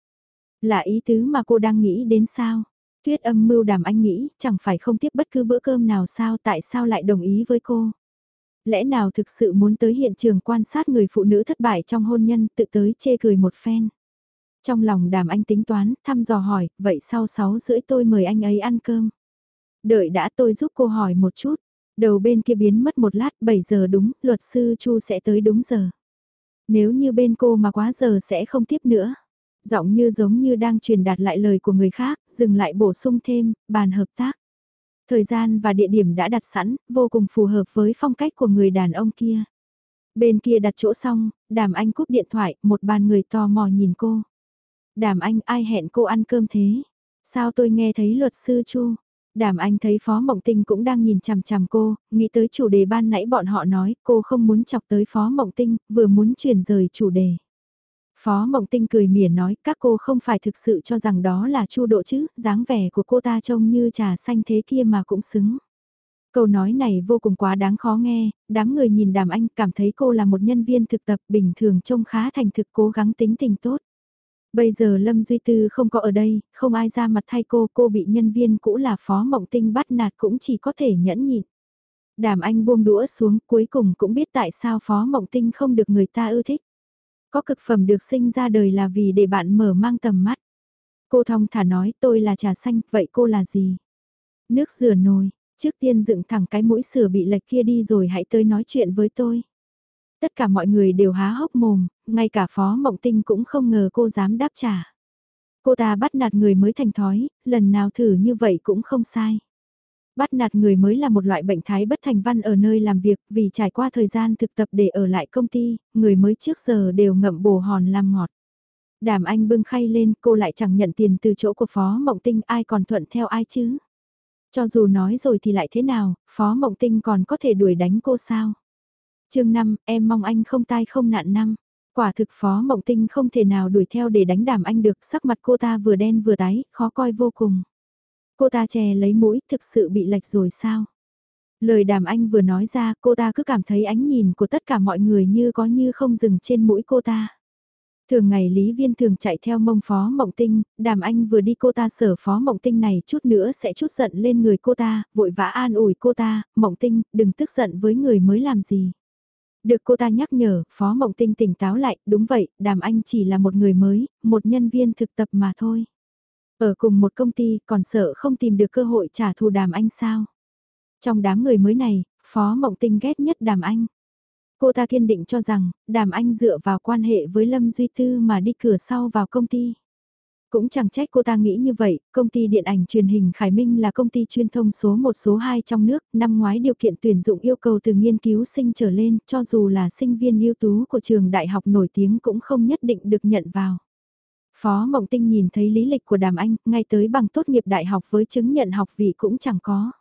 Là ý tứ mà cô đang nghĩ đến sao? Tuyết âm mưu đàm anh nghĩ, chẳng phải không tiếp bất cứ bữa cơm nào sao tại sao lại đồng ý với cô? Lẽ nào thực sự muốn tới hiện trường quan sát người phụ nữ thất bại trong hôn nhân tự tới chê cười một phen? Trong lòng đàm anh tính toán, thăm dò hỏi, vậy sau 6 rưỡi tôi mời anh ấy ăn cơm. Đợi đã tôi giúp cô hỏi một chút. Đầu bên kia biến mất một lát, 7 giờ đúng, luật sư Chu sẽ tới đúng giờ. Nếu như bên cô mà quá giờ sẽ không tiếp nữa. Giọng như giống như đang truyền đạt lại lời của người khác, dừng lại bổ sung thêm, bàn hợp tác. Thời gian và địa điểm đã đặt sẵn, vô cùng phù hợp với phong cách của người đàn ông kia. Bên kia đặt chỗ xong, đàm anh cúp điện thoại, một bàn người tò mò nhìn cô. Đàm anh ai hẹn cô ăn cơm thế? Sao tôi nghe thấy luật sư Chu? Đàm anh thấy Phó Mộng Tinh cũng đang nhìn chằm chằm cô, nghĩ tới chủ đề ban nãy bọn họ nói cô không muốn chọc tới Phó Mộng Tinh, vừa muốn chuyển rời chủ đề. Phó Mộng Tinh cười mỉa nói các cô không phải thực sự cho rằng đó là chu độ chứ, dáng vẻ của cô ta trông như trà xanh thế kia mà cũng xứng. Câu nói này vô cùng quá đáng khó nghe, đám người nhìn đàm anh cảm thấy cô là một nhân viên thực tập bình thường trông khá thành thực cố gắng tính tình tốt. Bây giờ Lâm Duy Tư không có ở đây, không ai ra mặt thay cô, cô bị nhân viên cũ là Phó Mộng Tinh bắt nạt cũng chỉ có thể nhẫn nhịn. Đàm anh buông đũa xuống cuối cùng cũng biết tại sao Phó Mộng Tinh không được người ta ưa thích. Có cực phẩm được sinh ra đời là vì để bạn mở mang tầm mắt. Cô thong thả nói tôi là trà xanh, vậy cô là gì? Nước rửa nồi, trước tiên dựng thẳng cái mũi sửa bị lệch kia đi rồi hãy tới nói chuyện với tôi. Tất cả mọi người đều há hốc mồm, ngay cả Phó Mộng Tinh cũng không ngờ cô dám đáp trả. Cô ta bắt nạt người mới thành thói, lần nào thử như vậy cũng không sai. Bắt nạt người mới là một loại bệnh thái bất thành văn ở nơi làm việc vì trải qua thời gian thực tập để ở lại công ty, người mới trước giờ đều ngậm bồ hòn làm ngọt. Đàm anh bưng khay lên cô lại chẳng nhận tiền từ chỗ của Phó Mộng Tinh ai còn thuận theo ai chứ. Cho dù nói rồi thì lại thế nào, Phó Mộng Tinh còn có thể đuổi đánh cô sao? Chương 5, em mong anh không tai không nạn năm. Quả thực Phó Mộng Tinh không thể nào đuổi theo để đánh đàm anh được, sắc mặt cô ta vừa đen vừa tái, khó coi vô cùng. Cô ta chè lấy mũi, thực sự bị lệch rồi sao? Lời đàm anh vừa nói ra, cô ta cứ cảm thấy ánh nhìn của tất cả mọi người như có như không dừng trên mũi cô ta. Thường ngày Lý Viên thường chạy theo mông Phó Mộng Tinh, đàm anh vừa đi cô ta sở Phó Mộng Tinh này chút nữa sẽ chút giận lên người cô ta, vội vã an ủi cô ta, Mộng Tinh, đừng tức giận với người mới làm gì. Được cô ta nhắc nhở, Phó Mộng Tinh tỉnh táo lại, đúng vậy, đàm anh chỉ là một người mới, một nhân viên thực tập mà thôi. Ở cùng một công ty còn sợ không tìm được cơ hội trả thù đàm anh sao. Trong đám người mới này, Phó Mộng Tinh ghét nhất đàm anh. Cô ta kiên định cho rằng, đàm anh dựa vào quan hệ với Lâm Duy Tư mà đi cửa sau vào công ty. Cũng chẳng trách cô ta nghĩ như vậy, công ty điện ảnh truyền hình Khải Minh là công ty chuyên thông số 1 số 2 trong nước, năm ngoái điều kiện tuyển dụng yêu cầu từ nghiên cứu sinh trở lên, cho dù là sinh viên ưu tú của trường đại học nổi tiếng cũng không nhất định được nhận vào. Phó Mộng Tinh nhìn thấy lý lịch của Đàm Anh, ngay tới bằng tốt nghiệp đại học với chứng nhận học vị cũng chẳng có.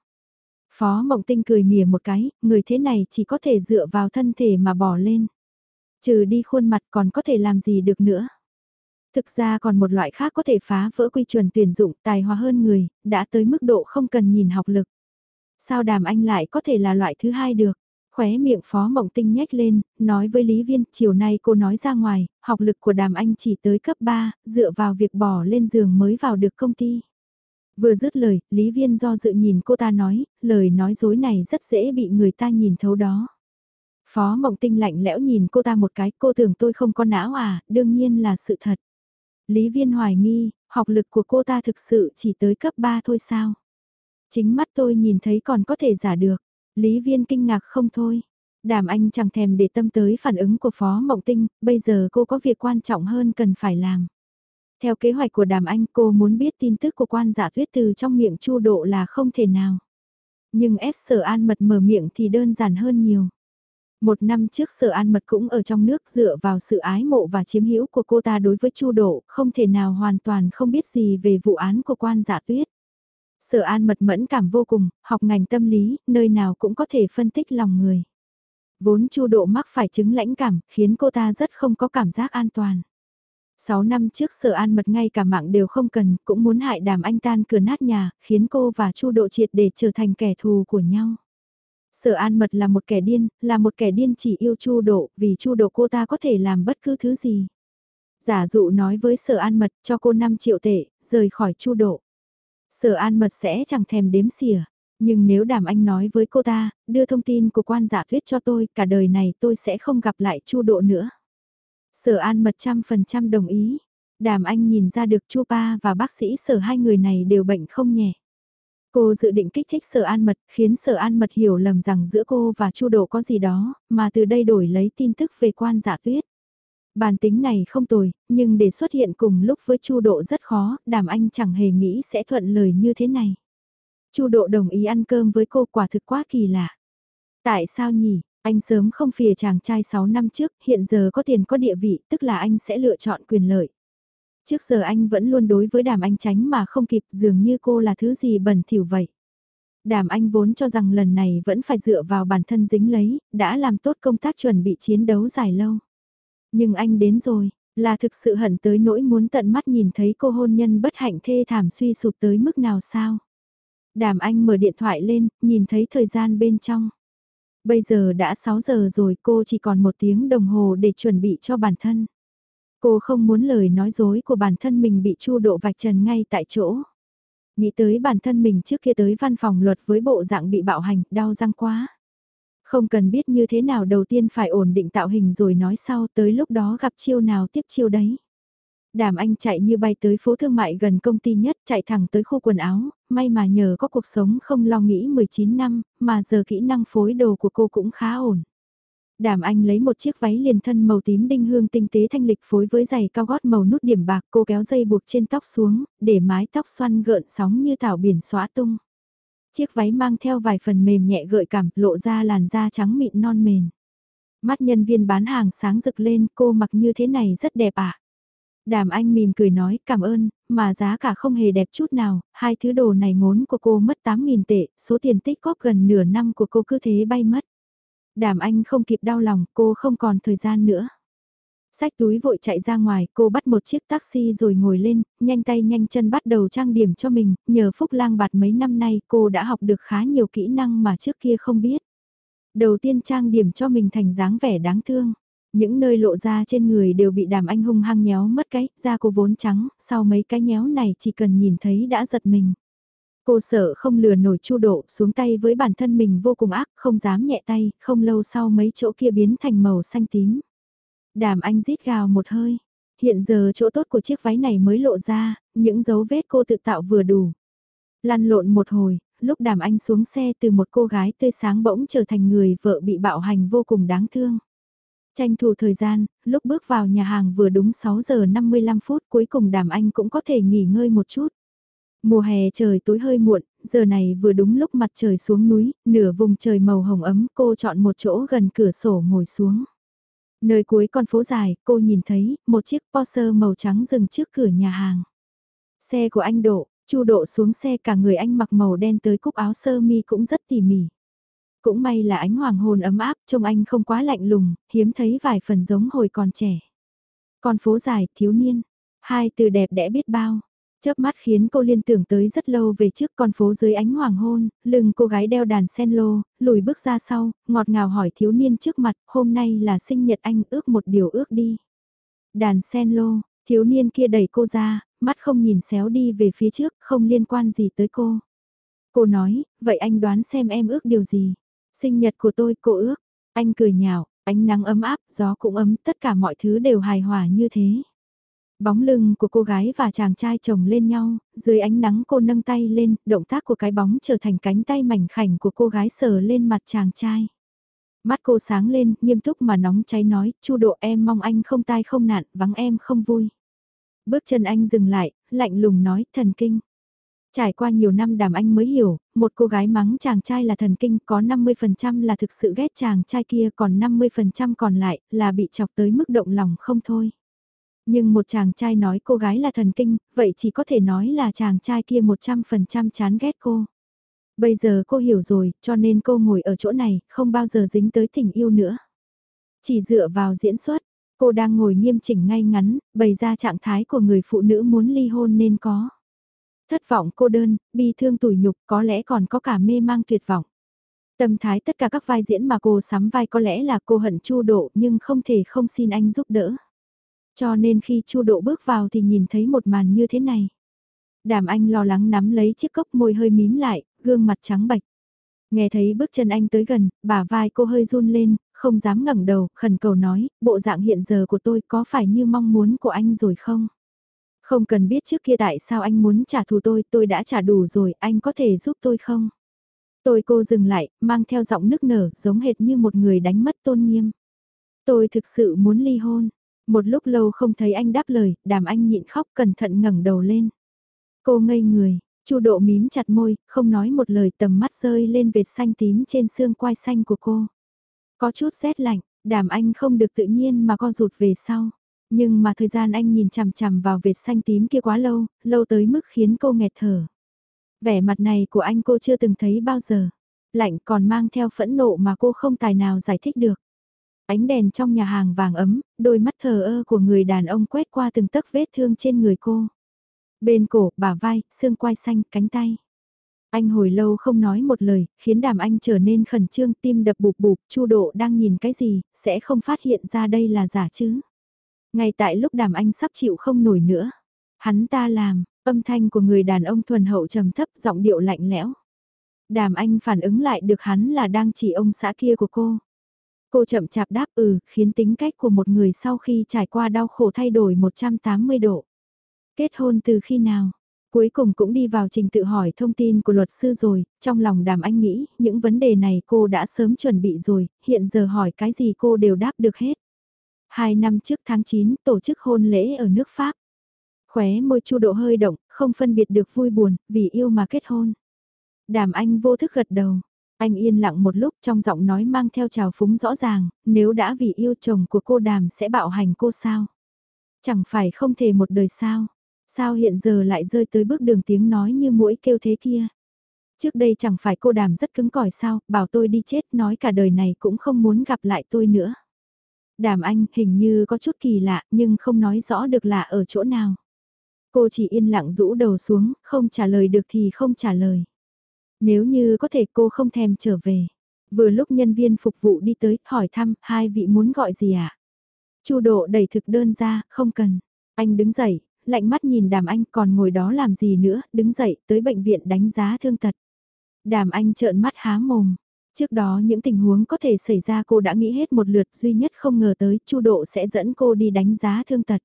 Phó Mộng Tinh cười mỉa một cái, người thế này chỉ có thể dựa vào thân thể mà bỏ lên. Trừ đi khuôn mặt còn có thể làm gì được nữa. Thực ra còn một loại khác có thể phá vỡ quy chuẩn tuyển dụng tài hóa hơn người, đã tới mức độ không cần nhìn học lực. Sao đàm anh lại có thể là loại thứ hai được? Khóe miệng phó mộng tinh nhếch lên, nói với Lý Viên, chiều nay cô nói ra ngoài, học lực của đàm anh chỉ tới cấp 3, dựa vào việc bỏ lên giường mới vào được công ty. Vừa dứt lời, Lý Viên do dự nhìn cô ta nói, lời nói dối này rất dễ bị người ta nhìn thấu đó. Phó Mộng Tinh lạnh lẽo nhìn cô ta một cái, cô tưởng tôi không có não à, đương nhiên là sự thật. Lý Viên hoài nghi, học lực của cô ta thực sự chỉ tới cấp 3 thôi sao? Chính mắt tôi nhìn thấy còn có thể giả được. Lý Viên kinh ngạc không thôi. Đàm Anh chẳng thèm để tâm tới phản ứng của Phó Mộng Tinh, bây giờ cô có việc quan trọng hơn cần phải làm. Theo kế hoạch của Đàm Anh cô muốn biết tin tức của quan giả tuyết từ trong miệng chu độ là không thể nào. Nhưng ép sở an mật mở miệng thì đơn giản hơn nhiều. Một năm trước sở an mật cũng ở trong nước dựa vào sự ái mộ và chiếm hữu của cô ta đối với chu độ, không thể nào hoàn toàn không biết gì về vụ án của quan giả tuyết. Sở an mật mẫn cảm vô cùng, học ngành tâm lý, nơi nào cũng có thể phân tích lòng người. Vốn chu độ mắc phải chứng lãnh cảm, khiến cô ta rất không có cảm giác an toàn. 6 năm trước sở an mật ngay cả mạng đều không cần, cũng muốn hại đàm anh tan cửa nát nhà, khiến cô và chu độ triệt để trở thành kẻ thù của nhau. Sở An Mật là một kẻ điên, là một kẻ điên chỉ yêu Chu Độ, vì Chu Độ cô ta có thể làm bất cứ thứ gì. Giả dụ nói với Sở An Mật cho cô 5 triệu tệ, rời khỏi Chu Độ. Sở An Mật sẽ chẳng thèm đếm xỉa. Nhưng nếu Đàm Anh nói với cô ta, đưa thông tin của quan giả thuyết cho tôi, cả đời này tôi sẽ không gặp lại Chu Độ nữa. Sở An Mật trăm phần trăm đồng ý. Đàm Anh nhìn ra được Chu Pa và bác sĩ sở hai người này đều bệnh không nhẹ. Cô dự định kích thích sở an mật, khiến sở an mật hiểu lầm rằng giữa cô và chu độ có gì đó, mà từ đây đổi lấy tin tức về quan giả tuyết. Bản tính này không tồi, nhưng để xuất hiện cùng lúc với chu độ rất khó, đàm anh chẳng hề nghĩ sẽ thuận lời như thế này. chu độ đồng ý ăn cơm với cô quả thực quá kỳ lạ. Tại sao nhỉ? Anh sớm không phìa chàng trai 6 năm trước, hiện giờ có tiền có địa vị, tức là anh sẽ lựa chọn quyền lợi. Trước giờ anh vẫn luôn đối với đàm anh tránh mà không kịp dường như cô là thứ gì bẩn thỉu vậy. Đàm anh vốn cho rằng lần này vẫn phải dựa vào bản thân dính lấy, đã làm tốt công tác chuẩn bị chiến đấu dài lâu. Nhưng anh đến rồi, là thực sự hận tới nỗi muốn tận mắt nhìn thấy cô hôn nhân bất hạnh thê thảm suy sụp tới mức nào sao. Đàm anh mở điện thoại lên, nhìn thấy thời gian bên trong. Bây giờ đã 6 giờ rồi cô chỉ còn một tiếng đồng hồ để chuẩn bị cho bản thân. Cô không muốn lời nói dối của bản thân mình bị chu độ vạch trần ngay tại chỗ. Nghĩ tới bản thân mình trước kia tới văn phòng luật với bộ dạng bị bạo hành, đau răng quá. Không cần biết như thế nào đầu tiên phải ổn định tạo hình rồi nói sau tới lúc đó gặp chiêu nào tiếp chiêu đấy. Đàm Anh chạy như bay tới phố thương mại gần công ty nhất, chạy thẳng tới khu quần áo, may mà nhờ có cuộc sống không lo nghĩ 19 năm, mà giờ kỹ năng phối đồ của cô cũng khá ổn. Đàm Anh lấy một chiếc váy liền thân màu tím đinh hương tinh tế thanh lịch phối với giày cao gót màu nút điểm bạc cô kéo dây buộc trên tóc xuống, để mái tóc xoăn gợn sóng như thảo biển xóa tung. Chiếc váy mang theo vài phần mềm nhẹ gợi cảm lộ ra làn da trắng mịn non mềm. Mắt nhân viên bán hàng sáng rực lên cô mặc như thế này rất đẹp ạ. À? Đàm Anh mỉm cười nói cảm ơn, mà giá cả không hề đẹp chút nào, hai thứ đồ này ngốn của cô mất 8.000 tệ, số tiền tích góp gần nửa năm của cô cứ thế bay mất. Đàm Anh không kịp đau lòng, cô không còn thời gian nữa. Sách túi vội chạy ra ngoài, cô bắt một chiếc taxi rồi ngồi lên, nhanh tay nhanh chân bắt đầu trang điểm cho mình, nhờ Phúc lang bạt mấy năm nay cô đã học được khá nhiều kỹ năng mà trước kia không biết. Đầu tiên trang điểm cho mình thành dáng vẻ đáng thương. Những nơi lộ ra trên người đều bị đàm anh hung hăng nhéo mất cái, da cô vốn trắng, sau mấy cái nhéo này chỉ cần nhìn thấy đã giật mình. Cô sợ không lừa nổi chu độ xuống tay với bản thân mình vô cùng ác, không dám nhẹ tay, không lâu sau mấy chỗ kia biến thành màu xanh tím. Đàm anh rít gào một hơi. Hiện giờ chỗ tốt của chiếc váy này mới lộ ra, những dấu vết cô tự tạo vừa đủ. Lăn lộn một hồi, lúc đàm anh xuống xe từ một cô gái tươi sáng bỗng trở thành người vợ bị bạo hành vô cùng đáng thương. Tranh thủ thời gian, lúc bước vào nhà hàng vừa đúng 6 giờ 55 phút cuối cùng đàm anh cũng có thể nghỉ ngơi một chút. Mùa hè trời tối hơi muộn, giờ này vừa đúng lúc mặt trời xuống núi, nửa vùng trời màu hồng ấm cô chọn một chỗ gần cửa sổ ngồi xuống. Nơi cuối con phố dài, cô nhìn thấy một chiếc Porsche màu trắng dừng trước cửa nhà hàng. Xe của anh Độ, Chu Độ xuống xe cả người anh mặc màu đen tới cúc áo sơ mi cũng rất tỉ mỉ. Cũng may là ánh hoàng hôn ấm áp, trông anh không quá lạnh lùng, hiếm thấy vài phần giống hồi còn trẻ. Con phố dài, thiếu niên, hai từ đẹp đẽ biết bao. Chớp mắt khiến cô liên tưởng tới rất lâu về trước con phố dưới ánh hoàng hôn, lưng cô gái đeo đàn sen lô, lùi bước ra sau, ngọt ngào hỏi thiếu niên trước mặt, hôm nay là sinh nhật anh ước một điều ước đi. Đàn sen lô, thiếu niên kia đẩy cô ra, mắt không nhìn xéo đi về phía trước, không liên quan gì tới cô. Cô nói, vậy anh đoán xem em ước điều gì? Sinh nhật của tôi, cô ước. Anh cười nhạo, ánh nắng ấm áp, gió cũng ấm, tất cả mọi thứ đều hài hòa như thế. Bóng lưng của cô gái và chàng trai chồng lên nhau, dưới ánh nắng cô nâng tay lên, động tác của cái bóng trở thành cánh tay mảnh khảnh của cô gái sờ lên mặt chàng trai. Mắt cô sáng lên, nghiêm túc mà nóng cháy nói, chu độ em mong anh không tai không nạn, vắng em không vui. Bước chân anh dừng lại, lạnh lùng nói, thần kinh. Trải qua nhiều năm đàm anh mới hiểu, một cô gái mắng chàng trai là thần kinh có 50% là thực sự ghét chàng trai kia còn 50% còn lại là bị chọc tới mức động lòng không thôi. Nhưng một chàng trai nói cô gái là thần kinh, vậy chỉ có thể nói là chàng trai kia 100% chán ghét cô. Bây giờ cô hiểu rồi, cho nên cô ngồi ở chỗ này, không bao giờ dính tới tình yêu nữa. Chỉ dựa vào diễn xuất, cô đang ngồi nghiêm chỉnh ngay ngắn, bày ra trạng thái của người phụ nữ muốn ly hôn nên có. Thất vọng cô đơn, bi thương tủi nhục có lẽ còn có cả mê mang tuyệt vọng. Tâm thái tất cả các vai diễn mà cô sắm vai có lẽ là cô hận chu độ nhưng không thể không xin anh giúp đỡ. Cho nên khi Chu Độ bước vào thì nhìn thấy một màn như thế này. Đàm Anh lo lắng nắm lấy chiếc cốc môi hơi mím lại, gương mặt trắng bệch. Nghe thấy bước chân anh tới gần, bả vai cô hơi run lên, không dám ngẩng đầu, khẩn cầu nói, bộ dạng hiện giờ của tôi có phải như mong muốn của anh rồi không? Không cần biết trước kia tại sao anh muốn trả thù tôi, tôi đã trả đủ rồi, anh có thể giúp tôi không? Tôi cô dừng lại, mang theo giọng nức nở, giống hệt như một người đánh mất tôn nghiêm. Tôi thực sự muốn ly hôn. Một lúc lâu không thấy anh đáp lời, đàm anh nhịn khóc cẩn thận ngẩng đầu lên. Cô ngây người, chu độ mím chặt môi, không nói một lời tầm mắt rơi lên vệt xanh tím trên xương quai xanh của cô. Có chút rét lạnh, đàm anh không được tự nhiên mà co rụt về sau. Nhưng mà thời gian anh nhìn chằm chằm vào vệt xanh tím kia quá lâu, lâu tới mức khiến cô nghẹt thở. Vẻ mặt này của anh cô chưa từng thấy bao giờ. Lạnh còn mang theo phẫn nộ mà cô không tài nào giải thích được. Ánh đèn trong nhà hàng vàng ấm, đôi mắt thờ ơ của người đàn ông quét qua từng tấc vết thương trên người cô. Bên cổ, bả vai, xương quai xanh, cánh tay. Anh hồi lâu không nói một lời, khiến đàm anh trở nên khẩn trương tim đập bụp bụp, chu độ đang nhìn cái gì, sẽ không phát hiện ra đây là giả chứ. Ngay tại lúc đàm anh sắp chịu không nổi nữa, hắn ta làm, âm thanh của người đàn ông thuần hậu trầm thấp giọng điệu lạnh lẽo. Đàm anh phản ứng lại được hắn là đang chỉ ông xã kia của cô. Cô chậm chạp đáp ừ, khiến tính cách của một người sau khi trải qua đau khổ thay đổi 180 độ. Kết hôn từ khi nào? Cuối cùng cũng đi vào trình tự hỏi thông tin của luật sư rồi, trong lòng đàm anh nghĩ, những vấn đề này cô đã sớm chuẩn bị rồi, hiện giờ hỏi cái gì cô đều đáp được hết. Hai năm trước tháng 9, tổ chức hôn lễ ở nước Pháp. Khóe môi chu độ hơi động, không phân biệt được vui buồn, vì yêu mà kết hôn. Đàm anh vô thức gật đầu. Anh yên lặng một lúc trong giọng nói mang theo trào phúng rõ ràng, nếu đã vì yêu chồng của cô đàm sẽ bạo hành cô sao? Chẳng phải không thể một đời sao? Sao hiện giờ lại rơi tới bước đường tiếng nói như mũi kêu thế kia? Trước đây chẳng phải cô đàm rất cứng cỏi sao, bảo tôi đi chết nói cả đời này cũng không muốn gặp lại tôi nữa. Đàm anh hình như có chút kỳ lạ nhưng không nói rõ được lạ ở chỗ nào. Cô chỉ yên lặng rũ đầu xuống, không trả lời được thì không trả lời. Nếu như có thể cô không thèm trở về. Vừa lúc nhân viên phục vụ đi tới, hỏi thăm, hai vị muốn gọi gì ạ? À? Chu độ đẩy thực đơn ra, không cần. Anh đứng dậy, lạnh mắt nhìn đàm anh còn ngồi đó làm gì nữa, đứng dậy tới bệnh viện đánh giá thương tật. Đàm anh trợn mắt há mồm. Trước đó những tình huống có thể xảy ra cô đã nghĩ hết một lượt duy nhất không ngờ tới Chu Độ sẽ dẫn cô đi đánh giá thương tật.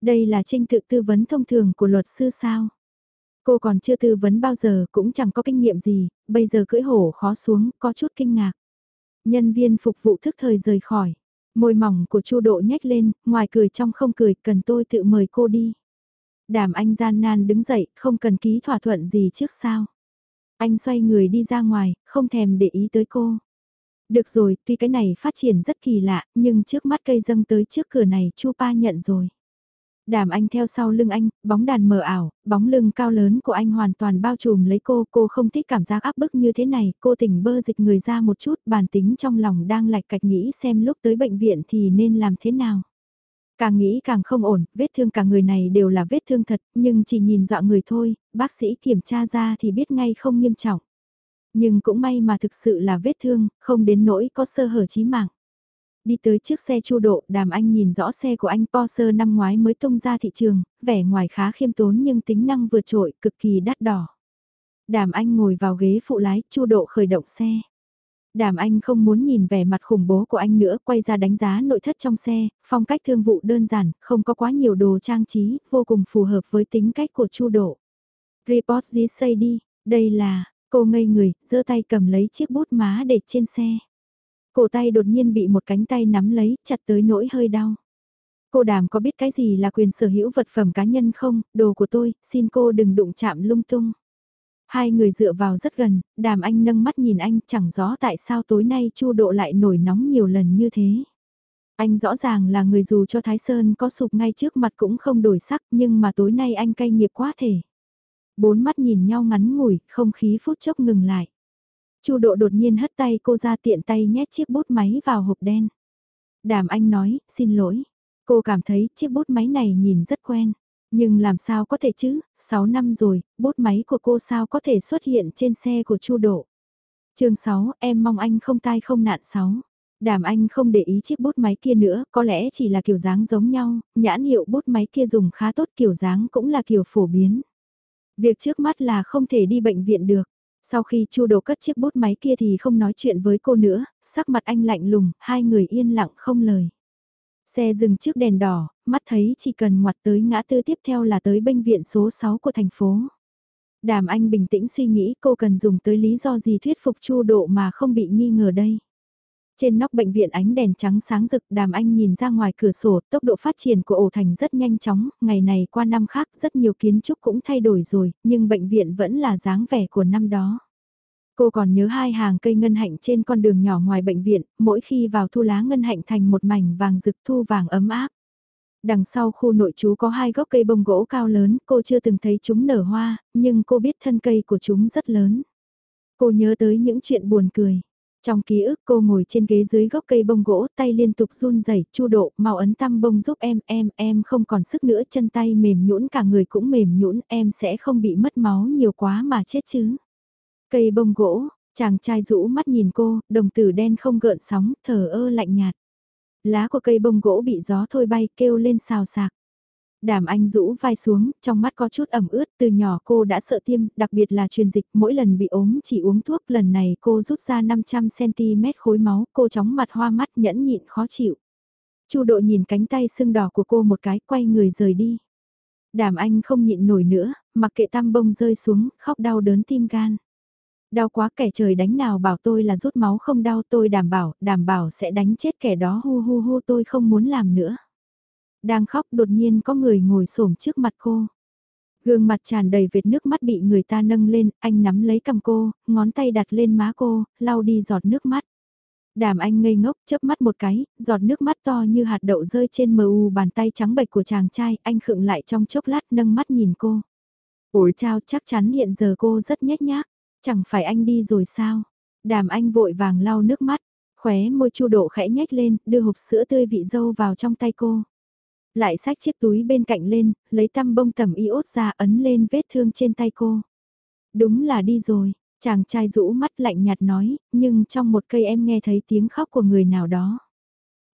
Đây là trinh tự tư vấn thông thường của luật sư sao? Cô còn chưa tư vấn bao giờ cũng chẳng có kinh nghiệm gì, bây giờ cưỡi hổ khó xuống, có chút kinh ngạc. Nhân viên phục vụ thức thời rời khỏi. Môi mỏng của Chu Độ nhếch lên, ngoài cười trong không cười, cần tôi tự mời cô đi. Đàm anh gian nan đứng dậy, không cần ký thỏa thuận gì trước sao. Anh xoay người đi ra ngoài, không thèm để ý tới cô. Được rồi, tuy cái này phát triển rất kỳ lạ, nhưng trước mắt cây dâng tới trước cửa này Chu Pa nhận rồi. Đàm anh theo sau lưng anh, bóng đàn mờ ảo, bóng lưng cao lớn của anh hoàn toàn bao trùm lấy cô, cô không thích cảm giác áp bức như thế này, cô tỉnh bơ dịch người ra một chút, bản tính trong lòng đang lạch cạch nghĩ xem lúc tới bệnh viện thì nên làm thế nào. Càng nghĩ càng không ổn, vết thương cả người này đều là vết thương thật, nhưng chỉ nhìn dọa người thôi, bác sĩ kiểm tra ra thì biết ngay không nghiêm trọng. Nhưng cũng may mà thực sự là vết thương, không đến nỗi có sơ hở chí mạng. Đi tới chiếc xe chu độ, đàm anh nhìn rõ xe của anh Porsche năm ngoái mới tung ra thị trường, vẻ ngoài khá khiêm tốn nhưng tính năng vượt trội, cực kỳ đắt đỏ. Đàm anh ngồi vào ghế phụ lái, chu độ khởi động xe. Đàm Anh không muốn nhìn vẻ mặt khủng bố của anh nữa, quay ra đánh giá nội thất trong xe, phong cách thương vụ đơn giản, không có quá nhiều đồ trang trí, vô cùng phù hợp với tính cách của Chu Độ. Report gì xây đi, đây là, cô ngây người, giơ tay cầm lấy chiếc bút má để trên xe. Cổ tay đột nhiên bị một cánh tay nắm lấy, chặt tới nỗi hơi đau. Cô đàm có biết cái gì là quyền sở hữu vật phẩm cá nhân không, đồ của tôi, xin cô đừng đụng chạm lung tung. Hai người dựa vào rất gần, đàm anh nâng mắt nhìn anh chẳng rõ tại sao tối nay chu độ lại nổi nóng nhiều lần như thế. Anh rõ ràng là người dù cho Thái Sơn có sụp ngay trước mặt cũng không đổi sắc nhưng mà tối nay anh cay nghiệp quá thể. Bốn mắt nhìn nhau ngắn ngủi, không khí phút chốc ngừng lại. Chu độ đột nhiên hất tay cô ra tiện tay nhét chiếc bút máy vào hộp đen. Đàm anh nói, xin lỗi. Cô cảm thấy chiếc bút máy này nhìn rất quen. Nhưng làm sao có thể chứ, 6 năm rồi, bút máy của cô sao có thể xuất hiện trên xe của Chu Độ. chương 6, em mong anh không tai không nạn 6. Đàm anh không để ý chiếc bút máy kia nữa, có lẽ chỉ là kiểu dáng giống nhau, nhãn hiệu bút máy kia dùng khá tốt kiểu dáng cũng là kiểu phổ biến. Việc trước mắt là không thể đi bệnh viện được. Sau khi Chu Đồ cất chiếc bút máy kia thì không nói chuyện với cô nữa, sắc mặt anh lạnh lùng, hai người yên lặng không lời. Xe dừng trước đèn đỏ, mắt thấy chỉ cần ngoặt tới ngã tư tiếp theo là tới bệnh viện số 6 của thành phố. Đàm Anh bình tĩnh suy nghĩ cô cần dùng tới lý do gì thuyết phục Chu Độ mà không bị nghi ngờ đây. Trên nóc bệnh viện ánh đèn trắng sáng rực đàm anh nhìn ra ngoài cửa sổ, tốc độ phát triển của ổ thành rất nhanh chóng, ngày này qua năm khác rất nhiều kiến trúc cũng thay đổi rồi, nhưng bệnh viện vẫn là dáng vẻ của năm đó. Cô còn nhớ hai hàng cây ngân hạnh trên con đường nhỏ ngoài bệnh viện, mỗi khi vào thu lá ngân hạnh thành một mảnh vàng rực thu vàng ấm áp. Đằng sau khu nội trú có hai gốc cây bông gỗ cao lớn, cô chưa từng thấy chúng nở hoa, nhưng cô biết thân cây của chúng rất lớn. Cô nhớ tới những chuyện buồn cười. Trong ký ức cô ngồi trên ghế dưới gốc cây bông gỗ, tay liên tục run rẩy, chu độ, mau ấn tăm bông giúp em, em, em không còn sức nữa, chân tay mềm nhũn cả người cũng mềm nhũn, em sẽ không bị mất máu nhiều quá mà chết chứ. Cây bông gỗ, chàng trai rũ mắt nhìn cô, đồng tử đen không gợn sóng, thở ơ lạnh nhạt. Lá của cây bông gỗ bị gió thôi bay kêu lên xào sạc. Đàm anh rũ vai xuống, trong mắt có chút ẩm ướt, từ nhỏ cô đã sợ tiêm, đặc biệt là truyền dịch, mỗi lần bị ốm chỉ uống thuốc, lần này cô rút ra 500cm khối máu, cô chóng mặt hoa mắt nhẫn nhịn khó chịu. Chu độ nhìn cánh tay sưng đỏ của cô một cái, quay người rời đi. Đàm anh không nhịn nổi nữa, mặc kệ tam bông rơi xuống, khóc đau đớn tim gan. Đau quá kẻ trời đánh nào bảo tôi là rút máu không đau tôi đảm bảo, đảm bảo sẽ đánh chết kẻ đó hu hu hu tôi không muốn làm nữa. Đang khóc đột nhiên có người ngồi xổm trước mặt cô. Gương mặt tràn đầy vệt nước mắt bị người ta nâng lên, anh nắm lấy cầm cô, ngón tay đặt lên má cô, lau đi giọt nước mắt. Đàm anh ngây ngốc chớp mắt một cái, giọt nước mắt to như hạt đậu rơi trên mờ u bàn tay trắng bệch của chàng trai, anh khựng lại trong chốc lát nâng mắt nhìn cô. ủi chao chắc chắn hiện giờ cô rất nhét nhác, chẳng phải anh đi rồi sao? Đàm anh vội vàng lau nước mắt, khóe môi chu độ khẽ nhếch lên, đưa hộp sữa tươi vị dâu vào trong tay cô. Lại xách chiếc túi bên cạnh lên, lấy tăm bông tầm iốt ra ấn lên vết thương trên tay cô. Đúng là đi rồi, chàng trai rũ mắt lạnh nhạt nói, nhưng trong một cây em nghe thấy tiếng khóc của người nào đó.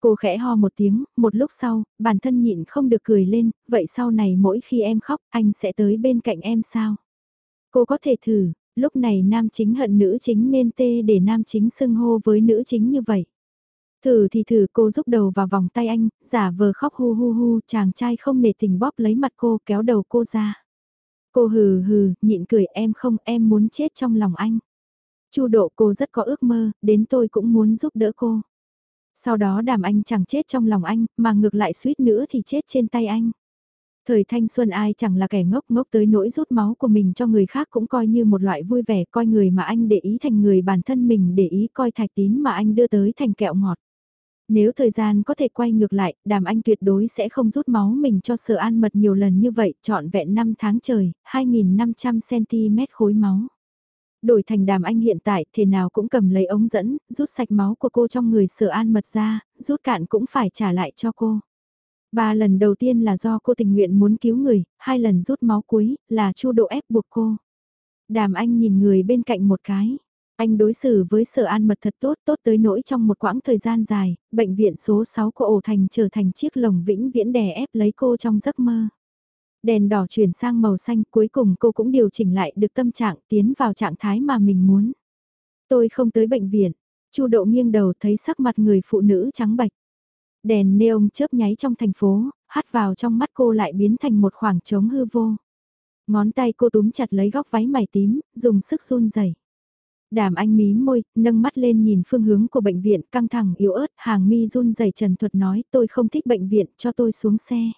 Cô khẽ ho một tiếng, một lúc sau, bản thân nhịn không được cười lên, vậy sau này mỗi khi em khóc, anh sẽ tới bên cạnh em sao? Cô có thể thử, lúc này nam chính hận nữ chính nên tê để nam chính xưng hô với nữ chính như vậy. Thử thì thử cô giúp đầu vào vòng tay anh, giả vờ khóc hu hu hu, chàng trai không nề tình bóp lấy mặt cô kéo đầu cô ra. Cô hừ hừ, nhịn cười em không, em muốn chết trong lòng anh. Chu độ cô rất có ước mơ, đến tôi cũng muốn giúp đỡ cô. Sau đó đàm anh chẳng chết trong lòng anh, mà ngược lại suýt nữa thì chết trên tay anh. Thời thanh xuân ai chẳng là kẻ ngốc ngốc tới nỗi rút máu của mình cho người khác cũng coi như một loại vui vẻ coi người mà anh để ý thành người bản thân mình để ý coi thạch tín mà anh đưa tới thành kẹo ngọt. Nếu thời gian có thể quay ngược lại, đàm anh tuyệt đối sẽ không rút máu mình cho sở an mật nhiều lần như vậy, trọn vẹn 5 tháng trời, 2.500cm khối máu. Đổi thành đàm anh hiện tại, thế nào cũng cầm lấy ống dẫn, rút sạch máu của cô trong người sở an mật ra, rút cạn cũng phải trả lại cho cô. Ba lần đầu tiên là do cô tình nguyện muốn cứu người, hai lần rút máu cuối, là chu độ ép buộc cô. Đàm anh nhìn người bên cạnh một cái. Anh đối xử với sở an mật thật tốt, tốt tới nỗi trong một quãng thời gian dài, bệnh viện số 6 của ổ thành trở thành chiếc lồng vĩnh viễn đè ép lấy cô trong giấc mơ. Đèn đỏ chuyển sang màu xanh, cuối cùng cô cũng điều chỉnh lại được tâm trạng tiến vào trạng thái mà mình muốn. Tôi không tới bệnh viện, Chu độ nghiêng đầu thấy sắc mặt người phụ nữ trắng bạch. Đèn neon chớp nháy trong thành phố, hắt vào trong mắt cô lại biến thành một khoảng trống hư vô. Ngón tay cô túm chặt lấy góc váy mày tím, dùng sức run rẩy. Đàm anh mí môi, nâng mắt lên nhìn phương hướng của bệnh viện căng thẳng yếu ớt, hàng mi run rẩy trần thuật nói tôi không thích bệnh viện, cho tôi xuống xe.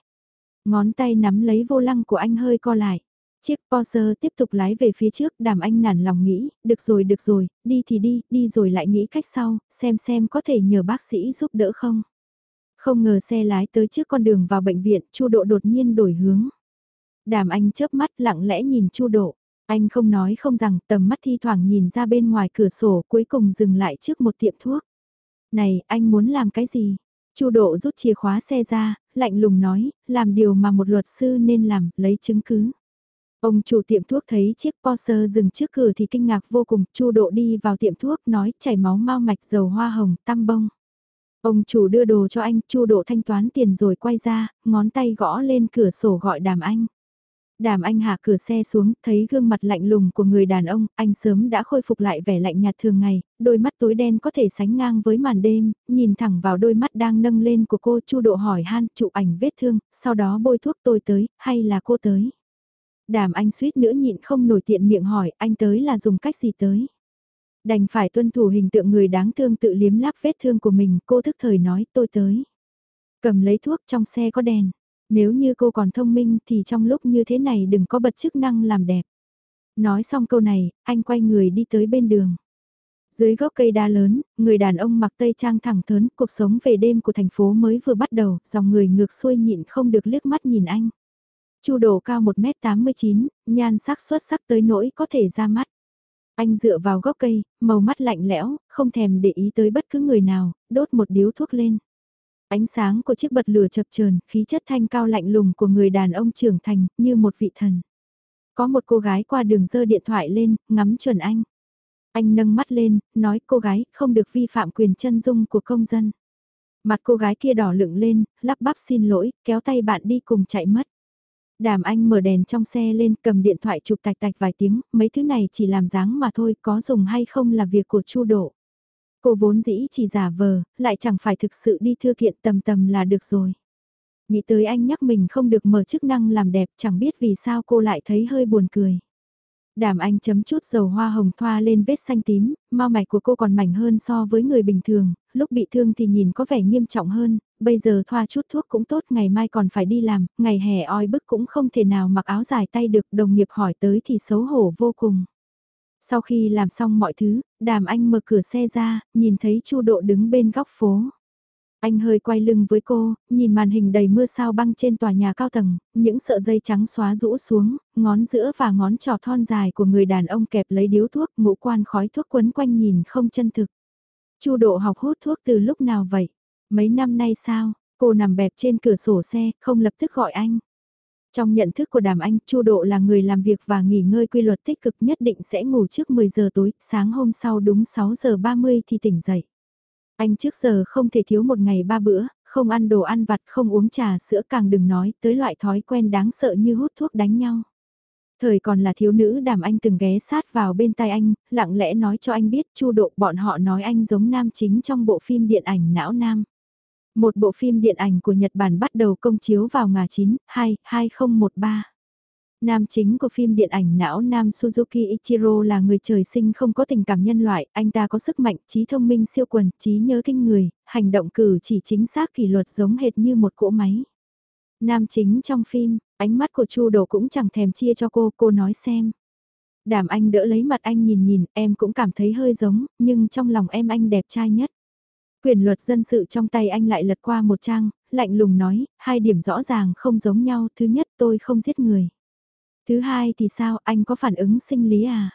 Ngón tay nắm lấy vô lăng của anh hơi co lại. Chiếc Porsche tiếp tục lái về phía trước, đàm anh nản lòng nghĩ, được rồi được rồi, đi thì đi, đi rồi lại nghĩ cách sau, xem xem có thể nhờ bác sĩ giúp đỡ không. Không ngờ xe lái tới trước con đường vào bệnh viện, Chu Độ đột nhiên đổi hướng. Đàm anh chớp mắt lặng lẽ nhìn Chu Độ. Anh không nói không rằng tầm mắt thi thoảng nhìn ra bên ngoài cửa sổ cuối cùng dừng lại trước một tiệm thuốc. Này, anh muốn làm cái gì? Chu Độ rút chìa khóa xe ra, lạnh lùng nói, làm điều mà một luật sư nên làm, lấy chứng cứ. Ông chủ tiệm thuốc thấy chiếc Porsche dừng trước cửa thì kinh ngạc vô cùng, Chu Độ đi vào tiệm thuốc nói chảy máu mau mạch dầu hoa hồng, tăm bông. Ông chủ đưa đồ cho anh, Chu Độ thanh toán tiền rồi quay ra, ngón tay gõ lên cửa sổ gọi đàm anh. Đàm anh hạ cửa xe xuống, thấy gương mặt lạnh lùng của người đàn ông, anh sớm đã khôi phục lại vẻ lạnh nhạt thường ngày, đôi mắt tối đen có thể sánh ngang với màn đêm, nhìn thẳng vào đôi mắt đang nâng lên của cô chu độ hỏi han, chụp ảnh vết thương, sau đó bôi thuốc tôi tới, hay là cô tới? Đàm anh suýt nữa nhịn không nổi tiện miệng hỏi, anh tới là dùng cách gì tới? Đành phải tuân thủ hình tượng người đáng thương tự liếm láp vết thương của mình, cô thức thời nói tôi tới. Cầm lấy thuốc trong xe có đèn. Nếu như cô còn thông minh thì trong lúc như thế này đừng có bật chức năng làm đẹp. Nói xong câu này, anh quay người đi tới bên đường. Dưới gốc cây đa lớn, người đàn ông mặc tây trang thẳng thớn, cuộc sống về đêm của thành phố mới vừa bắt đầu, dòng người ngược xuôi nhịn không được liếc mắt nhìn anh. Chu đồ cao 1m89, nhan sắc xuất sắc tới nỗi có thể ra mắt. Anh dựa vào gốc cây, màu mắt lạnh lẽo, không thèm để ý tới bất cứ người nào, đốt một điếu thuốc lên. Ánh sáng của chiếc bật lửa chập chờn, khí chất thanh cao lạnh lùng của người đàn ông trưởng thành, như một vị thần. Có một cô gái qua đường dơ điện thoại lên, ngắm chuẩn anh. Anh nâng mắt lên, nói cô gái không được vi phạm quyền chân dung của công dân. Mặt cô gái kia đỏ lựng lên, lắp bắp xin lỗi, kéo tay bạn đi cùng chạy mất. Đàm anh mở đèn trong xe lên cầm điện thoại chụp tạch tạch vài tiếng, mấy thứ này chỉ làm dáng mà thôi, có dùng hay không là việc của chu độ. Cô vốn dĩ chỉ giả vờ, lại chẳng phải thực sự đi thư kiện tầm tầm là được rồi. Nghĩ tới anh nhắc mình không được mở chức năng làm đẹp chẳng biết vì sao cô lại thấy hơi buồn cười. Đàm anh chấm chút dầu hoa hồng thoa lên vết xanh tím, mau mạch của cô còn mảnh hơn so với người bình thường, lúc bị thương thì nhìn có vẻ nghiêm trọng hơn, bây giờ thoa chút thuốc cũng tốt ngày mai còn phải đi làm, ngày hè oi bức cũng không thể nào mặc áo dài tay được đồng nghiệp hỏi tới thì xấu hổ vô cùng. Sau khi làm xong mọi thứ, đàm anh mở cửa xe ra, nhìn thấy chu độ đứng bên góc phố. Anh hơi quay lưng với cô, nhìn màn hình đầy mưa sao băng trên tòa nhà cao tầng, những sợi dây trắng xóa rũ xuống, ngón giữa và ngón trỏ thon dài của người đàn ông kẹp lấy điếu thuốc, ngũ quan khói thuốc quấn quanh nhìn không chân thực. Chu độ học hút thuốc từ lúc nào vậy? Mấy năm nay sao? Cô nằm bẹp trên cửa sổ xe, không lập tức gọi anh. Trong nhận thức của đàm anh, Chu Độ là người làm việc và nghỉ ngơi quy luật tích cực nhất định sẽ ngủ trước 10 giờ tối, sáng hôm sau đúng 6 giờ 30 thì tỉnh dậy. Anh trước giờ không thể thiếu một ngày ba bữa, không ăn đồ ăn vặt, không uống trà sữa càng đừng nói tới loại thói quen đáng sợ như hút thuốc đánh nhau. Thời còn là thiếu nữ đàm anh từng ghé sát vào bên tai anh, lặng lẽ nói cho anh biết chu độ bọn họ nói anh giống nam chính trong bộ phim điện ảnh Não Nam. Một bộ phim điện ảnh của Nhật Bản bắt đầu công chiếu vào ngà 9, 2, 2013. Nam chính của phim điện ảnh não Nam Suzuki Ichiro là người trời sinh không có tình cảm nhân loại, anh ta có sức mạnh, trí thông minh siêu quần, trí nhớ kinh người, hành động cử chỉ chính xác kỷ luật giống hệt như một cỗ máy. Nam chính trong phim, ánh mắt của Chu Đồ cũng chẳng thèm chia cho cô, cô nói xem. Đàm anh đỡ lấy mặt anh nhìn nhìn, em cũng cảm thấy hơi giống, nhưng trong lòng em anh đẹp trai nhất. Quyền luật dân sự trong tay anh lại lật qua một trang, lạnh lùng nói, hai điểm rõ ràng không giống nhau, thứ nhất tôi không giết người. Thứ hai thì sao, anh có phản ứng sinh lý à?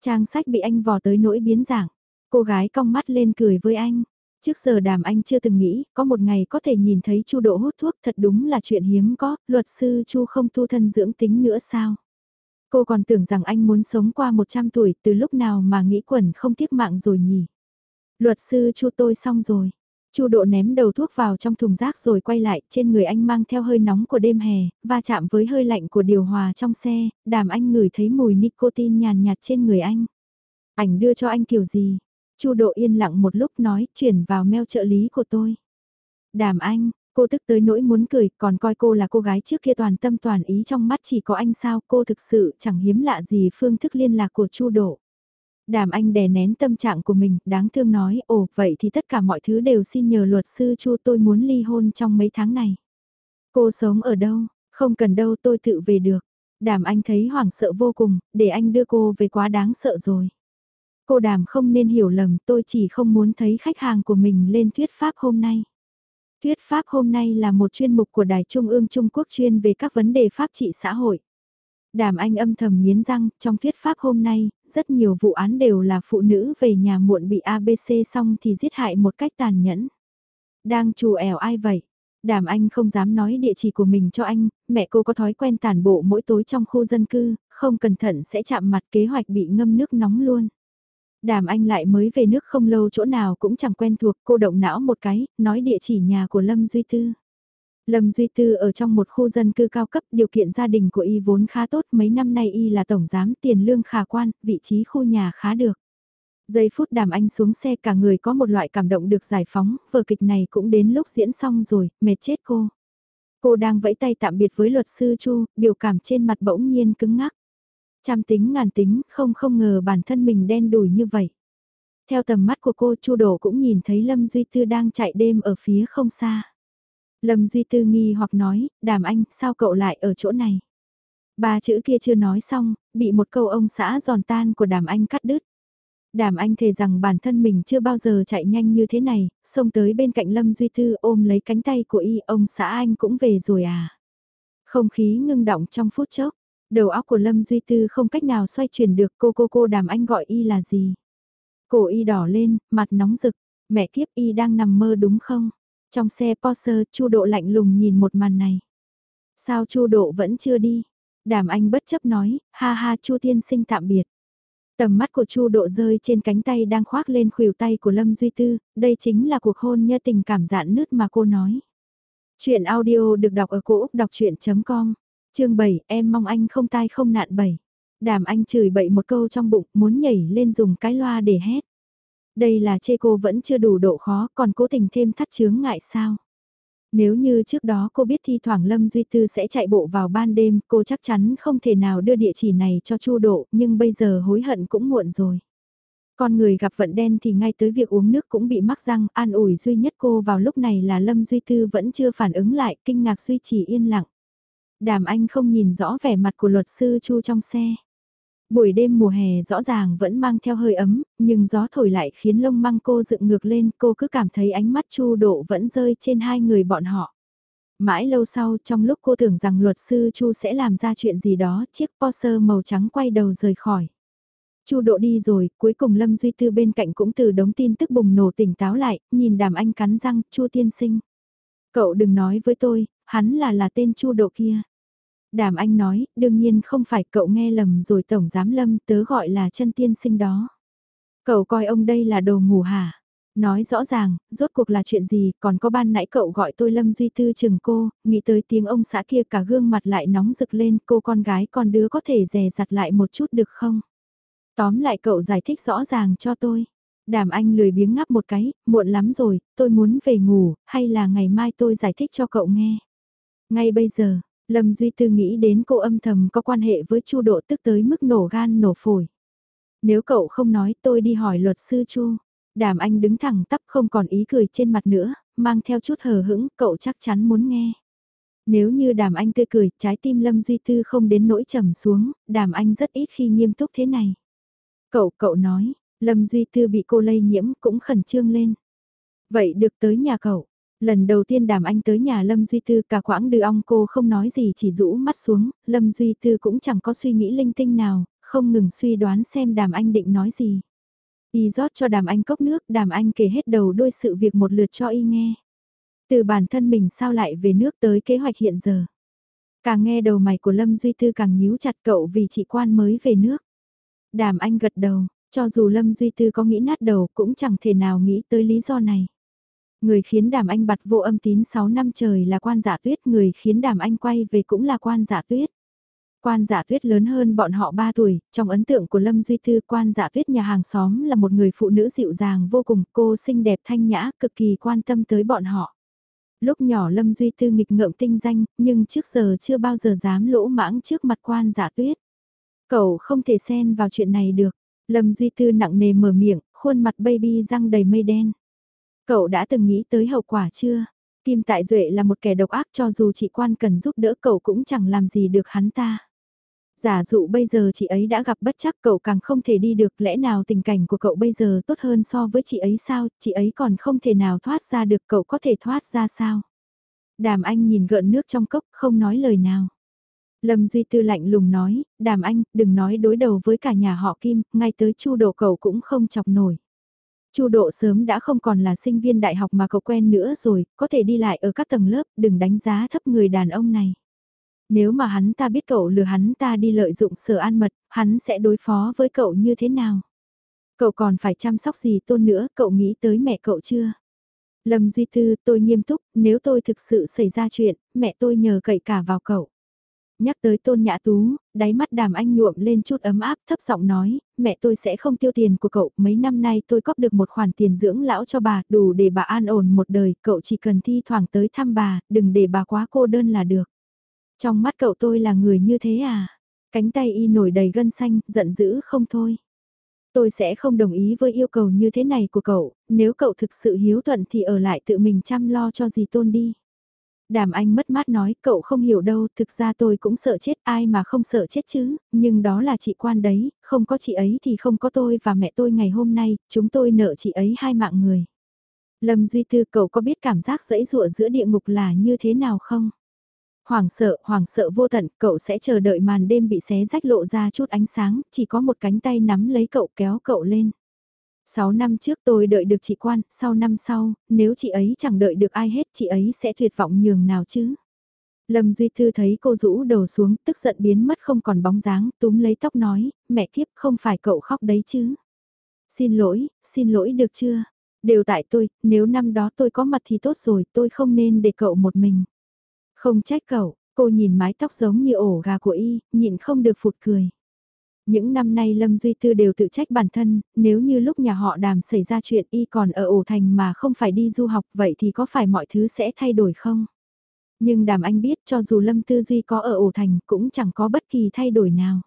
Trang sách bị anh vò tới nỗi biến dạng. Cô gái cong mắt lên cười với anh. Trước giờ đàm anh chưa từng nghĩ, có một ngày có thể nhìn thấy Chu Độ hút thuốc thật đúng là chuyện hiếm có, luật sư Chu không tu thân dưỡng tính nữa sao? Cô còn tưởng rằng anh muốn sống qua 100 tuổi từ lúc nào mà nghĩ quẩn không tiếc mạng rồi nhỉ? Luật sư Chu tôi xong rồi. Chu độ ném đầu thuốc vào trong thùng rác rồi quay lại, trên người anh mang theo hơi nóng của đêm hè, va chạm với hơi lạnh của điều hòa trong xe, đàm anh ngửi thấy mùi nicotine nhàn nhạt trên người anh. Ảnh đưa cho anh kiểu gì? Chu độ yên lặng một lúc nói, chuyển vào mail trợ lý của tôi. Đàm anh, cô tức tới nỗi muốn cười, còn coi cô là cô gái trước kia toàn tâm toàn ý trong mắt chỉ có anh sao, cô thực sự chẳng hiếm lạ gì phương thức liên lạc của Chu độ. Đàm anh đè nén tâm trạng của mình, đáng thương nói, ồ, vậy thì tất cả mọi thứ đều xin nhờ luật sư Chu tôi muốn ly hôn trong mấy tháng này. Cô sống ở đâu, không cần đâu tôi tự về được. Đàm anh thấy hoảng sợ vô cùng, để anh đưa cô về quá đáng sợ rồi. Cô đàm không nên hiểu lầm, tôi chỉ không muốn thấy khách hàng của mình lên thuyết pháp hôm nay. Thuyết pháp hôm nay là một chuyên mục của Đài Trung ương Trung Quốc chuyên về các vấn đề pháp trị xã hội. Đàm Anh âm thầm nghiến răng, trong thuyết pháp hôm nay, rất nhiều vụ án đều là phụ nữ về nhà muộn bị ABC xong thì giết hại một cách tàn nhẫn. Đang trù ẻo ai vậy? Đàm Anh không dám nói địa chỉ của mình cho anh, mẹ cô có thói quen tàn bộ mỗi tối trong khu dân cư, không cẩn thận sẽ chạm mặt kế hoạch bị ngâm nước nóng luôn. Đàm Anh lại mới về nước không lâu chỗ nào cũng chẳng quen thuộc, cô động não một cái, nói địa chỉ nhà của Lâm Duy Tư. Lâm Duy Tư ở trong một khu dân cư cao cấp, điều kiện gia đình của y vốn khá tốt, mấy năm nay y là tổng giám tiền lương khả quan, vị trí khu nhà khá được. Giây phút đàm anh xuống xe cả người có một loại cảm động được giải phóng, vở kịch này cũng đến lúc diễn xong rồi, mệt chết cô. Cô đang vẫy tay tạm biệt với luật sư Chu, biểu cảm trên mặt bỗng nhiên cứng ngắc. Trăm tính ngàn tính, không không ngờ bản thân mình đen đủi như vậy. Theo tầm mắt của cô Chu Đổ cũng nhìn thấy Lâm Duy Tư đang chạy đêm ở phía không xa. Lâm Duy Tư nghi hoặc nói, đàm anh, sao cậu lại ở chỗ này? Ba chữ kia chưa nói xong, bị một câu ông xã giòn tan của đàm anh cắt đứt. Đàm anh thề rằng bản thân mình chưa bao giờ chạy nhanh như thế này, xông tới bên cạnh Lâm Duy Tư ôm lấy cánh tay của y, ông xã anh cũng về rồi à. Không khí ngưng động trong phút chốc, đầu óc của Lâm Duy Tư không cách nào xoay chuyển được cô cô cô đàm anh gọi y là gì. Cổ y đỏ lên, mặt nóng rực, mẹ kiếp y đang nằm mơ đúng không? Trong xe Porsche, Chu Độ lạnh lùng nhìn một màn này. Sao Chu Độ vẫn chưa đi? Đàm Anh bất chấp nói, ha ha Chu Tiên Sinh tạm biệt. Tầm mắt của Chu Độ rơi trên cánh tay đang khoác lên khuỷu tay của Lâm Duy Tư, đây chính là cuộc hôn nhân tình cảm dạn nứt mà cô nói. Chuyện audio được đọc ở cổ Úc đọc chuyện.com, chương 7, em mong anh không tai không nạn 7. Đàm anh chửi bậy một câu trong bụng, muốn nhảy lên dùng cái loa để hét. Đây là chê cô vẫn chưa đủ độ khó, còn cố tình thêm thắt chướng ngại sao? Nếu như trước đó cô biết thi thoảng Lâm Duy Tư sẽ chạy bộ vào ban đêm, cô chắc chắn không thể nào đưa địa chỉ này cho Chu Độ, nhưng bây giờ hối hận cũng muộn rồi. Con người gặp vận đen thì ngay tới việc uống nước cũng bị mắc răng, an ủi duy nhất cô vào lúc này là Lâm Duy Tư vẫn chưa phản ứng lại, kinh ngạc duy trì yên lặng. Đàm Anh không nhìn rõ vẻ mặt của luật sư Chu trong xe. Buổi đêm mùa hè rõ ràng vẫn mang theo hơi ấm, nhưng gió thổi lại khiến lông măng cô dựng ngược lên, cô cứ cảm thấy ánh mắt Chu Độ vẫn rơi trên hai người bọn họ. Mãi lâu sau, trong lúc cô tưởng rằng luật sư Chu sẽ làm ra chuyện gì đó, chiếc Porsche màu trắng quay đầu rời khỏi. Chu Độ đi rồi, cuối cùng Lâm Duy Tư bên cạnh cũng từ đống tin tức bùng nổ tỉnh táo lại, nhìn Đàm Anh cắn răng, Chu tiên sinh. Cậu đừng nói với tôi, hắn là là tên Chu Độ kia. Đàm Anh nói, đương nhiên không phải cậu nghe lầm rồi Tổng Giám Lâm tớ gọi là chân tiên sinh đó. Cậu coi ông đây là đồ ngủ hả? Nói rõ ràng, rốt cuộc là chuyện gì, còn có ban nãy cậu gọi tôi Lâm Duy Tư chừng cô, nghĩ tới tiếng ông xã kia cả gương mặt lại nóng rực lên, cô con gái con đứa có thể dè dặt lại một chút được không? Tóm lại cậu giải thích rõ ràng cho tôi. Đàm Anh lười biếng ngắp một cái, muộn lắm rồi, tôi muốn về ngủ, hay là ngày mai tôi giải thích cho cậu nghe. Ngay bây giờ, Lâm Duy Tư nghĩ đến cô âm thầm có quan hệ với Chu Độ tức tới mức nổ gan nổ phổi. Nếu cậu không nói tôi đi hỏi luật sư Chu. Đàm Anh đứng thẳng tắp không còn ý cười trên mặt nữa, mang theo chút hờ hững, cậu chắc chắn muốn nghe. Nếu như đàm anh tươi cười, trái tim Lâm Duy Tư không đến nỗi trầm xuống, đàm anh rất ít khi nghiêm túc thế này. Cậu, cậu nói, Lâm Duy Tư bị cô lây nhiễm cũng khẩn trương lên. Vậy được tới nhà cậu, Lần đầu tiên đàm anh tới nhà Lâm Duy Tư cả quãng đưa ong cô không nói gì chỉ rũ mắt xuống, Lâm Duy Tư cũng chẳng có suy nghĩ linh tinh nào, không ngừng suy đoán xem đàm anh định nói gì. Y rót cho đàm anh cốc nước, đàm anh kể hết đầu đôi sự việc một lượt cho y nghe. Từ bản thân mình sao lại về nước tới kế hoạch hiện giờ. Càng nghe đầu mày của Lâm Duy Tư càng nhíu chặt cậu vì chị quan mới về nước. Đàm anh gật đầu, cho dù Lâm Duy Tư có nghĩ nát đầu cũng chẳng thể nào nghĩ tới lý do này. Người khiến đàm anh bặt vô âm tín 6 năm trời là quan giả tuyết, người khiến đàm anh quay về cũng là quan giả tuyết. Quan giả tuyết lớn hơn bọn họ 3 tuổi, trong ấn tượng của Lâm Duy Tư quan giả tuyết nhà hàng xóm là một người phụ nữ dịu dàng vô cùng, cô xinh đẹp thanh nhã, cực kỳ quan tâm tới bọn họ. Lúc nhỏ Lâm Duy Tư nghịch ngợm tinh danh, nhưng trước giờ chưa bao giờ dám lỗ mãng trước mặt quan giả tuyết. Cậu không thể xen vào chuyện này được. Lâm Duy Tư nặng nề mở miệng, khuôn mặt baby răng đầy mây đen. Cậu đã từng nghĩ tới hậu quả chưa? Kim Tại Duệ là một kẻ độc ác cho dù chị quan cần giúp đỡ cậu cũng chẳng làm gì được hắn ta. Giả dụ bây giờ chị ấy đã gặp bất chắc cậu càng không thể đi được lẽ nào tình cảnh của cậu bây giờ tốt hơn so với chị ấy sao, chị ấy còn không thể nào thoát ra được cậu có thể thoát ra sao. Đàm Anh nhìn gợn nước trong cốc không nói lời nào. Lâm Duy Tư lạnh lùng nói, Đàm Anh, đừng nói đối đầu với cả nhà họ Kim, ngay tới chu đồ cậu cũng không chọc nổi. Chu Độ sớm đã không còn là sinh viên đại học mà cậu quen nữa rồi, có thể đi lại ở các tầng lớp, đừng đánh giá thấp người đàn ông này. Nếu mà hắn ta biết cậu lừa hắn ta đi lợi dụng sở an mật, hắn sẽ đối phó với cậu như thế nào? Cậu còn phải chăm sóc gì tôn nữa, cậu nghĩ tới mẹ cậu chưa? Lâm Duy Tư, tôi nghiêm túc, nếu tôi thực sự xảy ra chuyện, mẹ tôi nhờ cậy cả vào cậu. Nhắc tới tôn nhã tú, đáy mắt đàm anh nhuộm lên chút ấm áp thấp giọng nói, mẹ tôi sẽ không tiêu tiền của cậu, mấy năm nay tôi cóp được một khoản tiền dưỡng lão cho bà, đủ để bà an ổn một đời, cậu chỉ cần thi thoảng tới thăm bà, đừng để bà quá cô đơn là được. Trong mắt cậu tôi là người như thế à? Cánh tay y nổi đầy gân xanh, giận dữ không thôi. Tôi sẽ không đồng ý với yêu cầu như thế này của cậu, nếu cậu thực sự hiếu thuận thì ở lại tự mình chăm lo cho gì tôn đi. Đàm Anh mất mát nói, cậu không hiểu đâu, thực ra tôi cũng sợ chết, ai mà không sợ chết chứ, nhưng đó là chị quan đấy, không có chị ấy thì không có tôi và mẹ tôi ngày hôm nay, chúng tôi nợ chị ấy hai mạng người. Lâm Duy Tư cậu có biết cảm giác dẫy dụa giữa địa ngục là như thế nào không? Hoàng sợ, hoàng sợ vô tận, cậu sẽ chờ đợi màn đêm bị xé rách lộ ra chút ánh sáng, chỉ có một cánh tay nắm lấy cậu kéo cậu lên. 6 năm trước tôi đợi được chị quan, sau năm sau, nếu chị ấy chẳng đợi được ai hết chị ấy sẽ tuyệt vọng nhường nào chứ. Lâm Duy Thư thấy cô rũ đầu xuống, tức giận biến mất không còn bóng dáng, túm lấy tóc nói, mẹ kiếp không phải cậu khóc đấy chứ. Xin lỗi, xin lỗi được chưa? Đều tại tôi, nếu năm đó tôi có mặt thì tốt rồi, tôi không nên để cậu một mình. Không trách cậu, cô nhìn mái tóc giống như ổ gà của y, nhịn không được phụt cười. Những năm nay Lâm Duy Tư đều tự trách bản thân, nếu như lúc nhà họ đàm xảy ra chuyện y còn ở ổ thành mà không phải đi du học vậy thì có phải mọi thứ sẽ thay đổi không? Nhưng đàm anh biết cho dù Lâm Tư Duy có ở ổ thành cũng chẳng có bất kỳ thay đổi nào.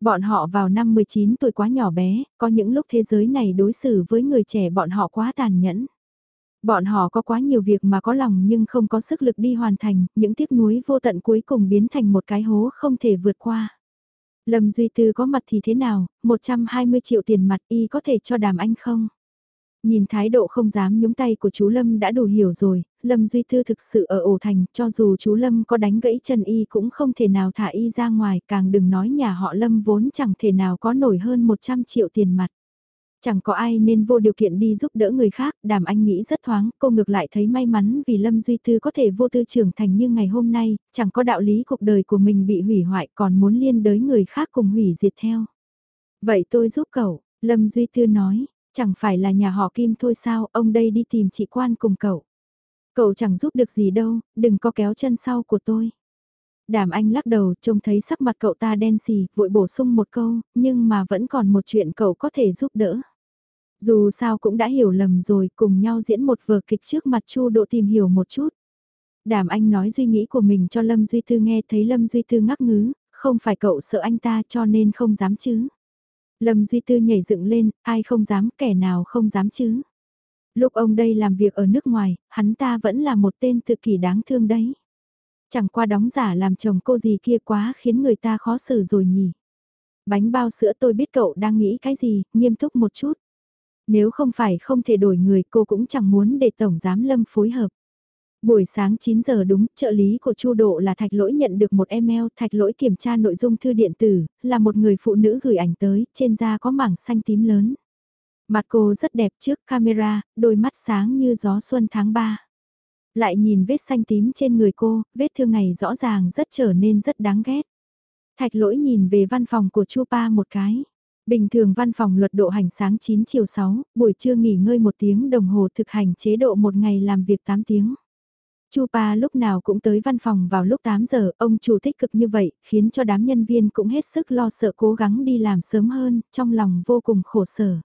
Bọn họ vào năm 19 tuổi quá nhỏ bé, có những lúc thế giới này đối xử với người trẻ bọn họ quá tàn nhẫn. Bọn họ có quá nhiều việc mà có lòng nhưng không có sức lực đi hoàn thành, những tiếc nuối vô tận cuối cùng biến thành một cái hố không thể vượt qua. Lâm Duy Tư có mặt thì thế nào, 120 triệu tiền mặt y có thể cho đàm anh không? Nhìn thái độ không dám nhúng tay của chú Lâm đã đủ hiểu rồi, Lâm Duy tư thực sự ở ổ thành, cho dù chú Lâm có đánh gãy chân y cũng không thể nào thả y ra ngoài, càng đừng nói nhà họ Lâm vốn chẳng thể nào có nổi hơn 100 triệu tiền mặt. Chẳng có ai nên vô điều kiện đi giúp đỡ người khác, đàm anh nghĩ rất thoáng, cô ngược lại thấy may mắn vì Lâm Duy Tư có thể vô tư trưởng thành như ngày hôm nay, chẳng có đạo lý cuộc đời của mình bị hủy hoại còn muốn liên đới người khác cùng hủy diệt theo. Vậy tôi giúp cậu, Lâm Duy Tư nói, chẳng phải là nhà họ Kim thôi sao, ông đây đi tìm chị quan cùng cậu. Cậu chẳng giúp được gì đâu, đừng có kéo chân sau của tôi. Đàm anh lắc đầu, trông thấy sắc mặt cậu ta đen xì, vội bổ sung một câu, nhưng mà vẫn còn một chuyện cậu có thể giúp đỡ. Dù sao cũng đã hiểu lầm rồi, cùng nhau diễn một vở kịch trước mặt Chu Độ tìm hiểu một chút. Đàm anh nói suy nghĩ của mình cho Lâm Duy Tư nghe thấy Lâm Duy Tư ngắc ngứ, không phải cậu sợ anh ta cho nên không dám chứ. Lâm Duy Tư nhảy dựng lên, ai không dám, kẻ nào không dám chứ. Lúc ông đây làm việc ở nước ngoài, hắn ta vẫn là một tên tự kỷ đáng thương đấy. Chẳng qua đóng giả làm chồng cô gì kia quá khiến người ta khó xử rồi nhỉ. Bánh bao sữa tôi biết cậu đang nghĩ cái gì, nghiêm túc một chút. Nếu không phải không thể đổi người cô cũng chẳng muốn để Tổng Giám Lâm phối hợp. Buổi sáng 9 giờ đúng, trợ lý của Chu Độ là Thạch Lỗi nhận được một email, Thạch Lỗi kiểm tra nội dung thư điện tử, là một người phụ nữ gửi ảnh tới, trên da có mảng xanh tím lớn. Mặt cô rất đẹp trước camera, đôi mắt sáng như gió xuân tháng 3. Lại nhìn vết xanh tím trên người cô, vết thương này rõ ràng rất trở nên rất đáng ghét. Thạch Lỗi nhìn về văn phòng của Chu Pa một cái. Bình thường văn phòng luật độ hành sáng 9 chiều 6, buổi trưa nghỉ ngơi một tiếng đồng hồ thực hành chế độ một ngày làm việc 8 tiếng. Chu Pa lúc nào cũng tới văn phòng vào lúc 8 giờ, ông chủ tích cực như vậy, khiến cho đám nhân viên cũng hết sức lo sợ cố gắng đi làm sớm hơn, trong lòng vô cùng khổ sở.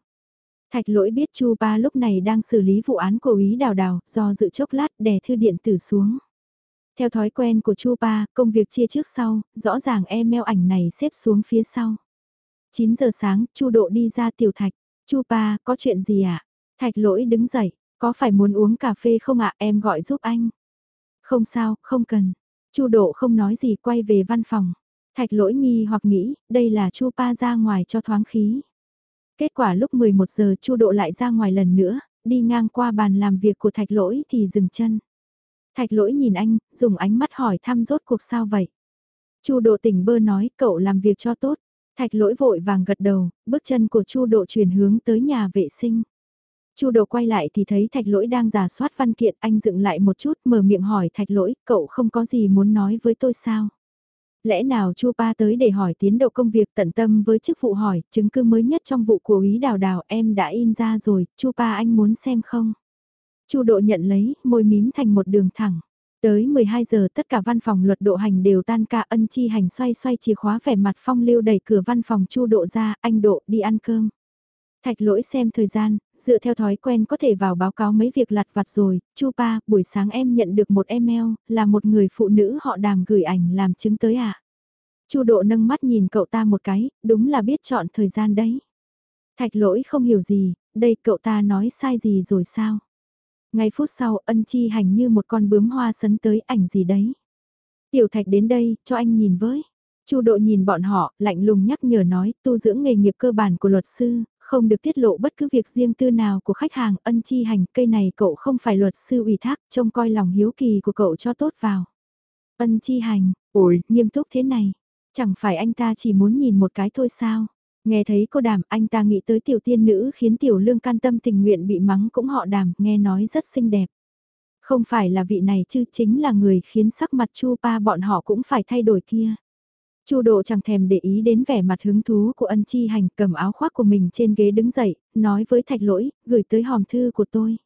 Thạch lỗi biết Chu Pa lúc này đang xử lý vụ án của Ý Đào Đào, do dự chốc lát đè thư điện tử xuống. Theo thói quen của Chu Pa, công việc chia trước sau, rõ ràng email ảnh này xếp xuống phía sau. 9 giờ sáng, Chu Độ đi ra tiểu thạch. Chu Pa, có chuyện gì ạ? À? Thạch lỗi đứng dậy, có phải muốn uống cà phê không ạ em gọi giúp anh? Không sao, không cần. Chu Độ không nói gì quay về văn phòng. Thạch lỗi nghi hoặc nghĩ, đây là Chu Pa ra ngoài cho thoáng khí. Kết quả lúc 11 giờ Chu Độ lại ra ngoài lần nữa, đi ngang qua bàn làm việc của Thạch lỗi thì dừng chân. Thạch lỗi nhìn anh, dùng ánh mắt hỏi thăm rốt cuộc sao vậy. Chu Độ tỉnh bơ nói cậu làm việc cho tốt. Thạch lỗi vội vàng gật đầu, bước chân của Chu Độ chuyển hướng tới nhà vệ sinh. Chu Độ quay lại thì thấy Thạch lỗi đang giả soát văn kiện, anh dựng lại một chút mở miệng hỏi Thạch lỗi, cậu không có gì muốn nói với tôi sao? Lẽ nào Chu Pa tới để hỏi tiến độ công việc tận tâm với chức vụ hỏi, chứng cứ mới nhất trong vụ của Ý Đào Đào em đã in ra rồi, Chu Pa anh muốn xem không? Chu Độ nhận lấy, môi mím thành một đường thẳng. Tới 12 giờ tất cả văn phòng luật độ hành đều tan ca ân chi hành xoay xoay chìa khóa vẻ mặt phong lưu đẩy cửa văn phòng chu độ ra, anh độ đi ăn cơm. Thạch lỗi xem thời gian, dựa theo thói quen có thể vào báo cáo mấy việc lặt vặt rồi, chu pa, buổi sáng em nhận được một email, là một người phụ nữ họ đàm gửi ảnh làm chứng tới ạ. À? chu độ nâng mắt nhìn cậu ta một cái, đúng là biết chọn thời gian đấy. Thạch lỗi không hiểu gì, đây cậu ta nói sai gì rồi sao? Ngay phút sau ân chi hành như một con bướm hoa sấn tới ảnh gì đấy. Tiểu thạch đến đây, cho anh nhìn với. Chu độ nhìn bọn họ, lạnh lùng nhắc nhở nói, tu dưỡng nghề nghiệp cơ bản của luật sư, không được tiết lộ bất cứ việc riêng tư nào của khách hàng, ân chi hành, cây này cậu không phải luật sư ủy thác, trông coi lòng hiếu kỳ của cậu cho tốt vào. Ân chi hành, ôi, nghiêm túc thế này, chẳng phải anh ta chỉ muốn nhìn một cái thôi sao? Nghe thấy cô đàm, anh ta nghĩ tới tiểu tiên nữ khiến tiểu lương can tâm tình nguyện bị mắng cũng họ đàm, nghe nói rất xinh đẹp. Không phải là vị này chứ chính là người khiến sắc mặt Chu Pa bọn họ cũng phải thay đổi kia. Chu Độ chẳng thèm để ý đến vẻ mặt hứng thú của ân chi hành cầm áo khoác của mình trên ghế đứng dậy, nói với thạch lỗi, gửi tới hòm thư của tôi.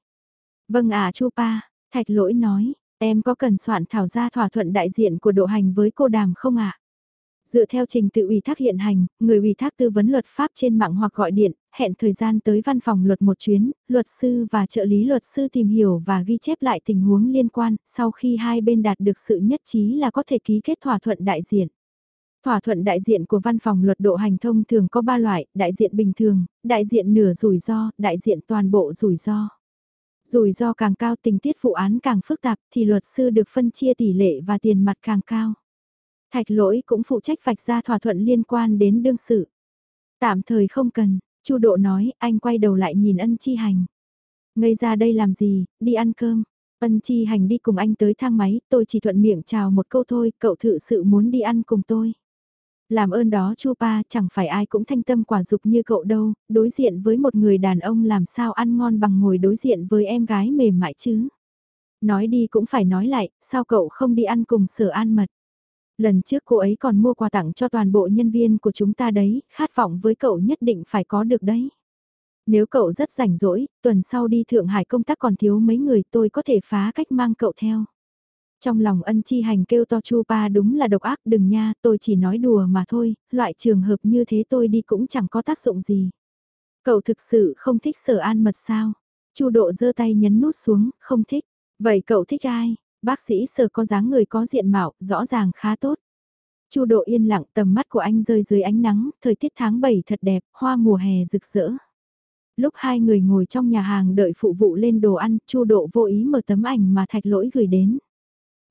Vâng ạ Chu Pa, thạch lỗi nói, em có cần soạn thảo ra thỏa thuận đại diện của độ hành với cô đàm không ạ? Dựa theo trình tự ủy thác hiện hành, người ủy thác tư vấn luật pháp trên mạng hoặc gọi điện, hẹn thời gian tới văn phòng luật một chuyến, luật sư và trợ lý luật sư tìm hiểu và ghi chép lại tình huống liên quan, sau khi hai bên đạt được sự nhất trí là có thể ký kết thỏa thuận đại diện. Thỏa thuận đại diện của văn phòng luật độ hành thông thường có 3 loại, đại diện bình thường, đại diện nửa rủi ro, đại diện toàn bộ rủi ro. Rủi ro càng cao tình tiết vụ án càng phức tạp thì luật sư được phân chia tỷ lệ và tiền mặt càng cao. Thạch lỗi cũng phụ trách vạch ra thỏa thuận liên quan đến đương sự. Tạm thời không cần, Chu Độ nói, anh quay đầu lại nhìn ân chi hành. Ngây ra đây làm gì, đi ăn cơm. Ân chi hành đi cùng anh tới thang máy, tôi chỉ thuận miệng chào một câu thôi, cậu thự sự muốn đi ăn cùng tôi. Làm ơn đó Chu Pa, chẳng phải ai cũng thanh tâm quả dục như cậu đâu, đối diện với một người đàn ông làm sao ăn ngon bằng ngồi đối diện với em gái mềm mại chứ. Nói đi cũng phải nói lại, sao cậu không đi ăn cùng sở an mật. Lần trước cô ấy còn mua quà tặng cho toàn bộ nhân viên của chúng ta đấy, khát vọng với cậu nhất định phải có được đấy. Nếu cậu rất rảnh rỗi, tuần sau đi Thượng Hải công tác còn thiếu mấy người tôi có thể phá cách mang cậu theo. Trong lòng ân chi hành kêu to chu ba đúng là độc ác đừng nha, tôi chỉ nói đùa mà thôi, loại trường hợp như thế tôi đi cũng chẳng có tác dụng gì. Cậu thực sự không thích sở an mật sao? chu độ giơ tay nhấn nút xuống, không thích. Vậy cậu thích ai? Bác sĩ sở có dáng người có diện mạo, rõ ràng khá tốt. Chu độ yên lặng tầm mắt của anh rơi dưới ánh nắng, thời tiết tháng 7 thật đẹp, hoa mùa hè rực rỡ. Lúc hai người ngồi trong nhà hàng đợi phụ vụ lên đồ ăn, Chu độ vô ý mở tấm ảnh mà thạch lỗi gửi đến.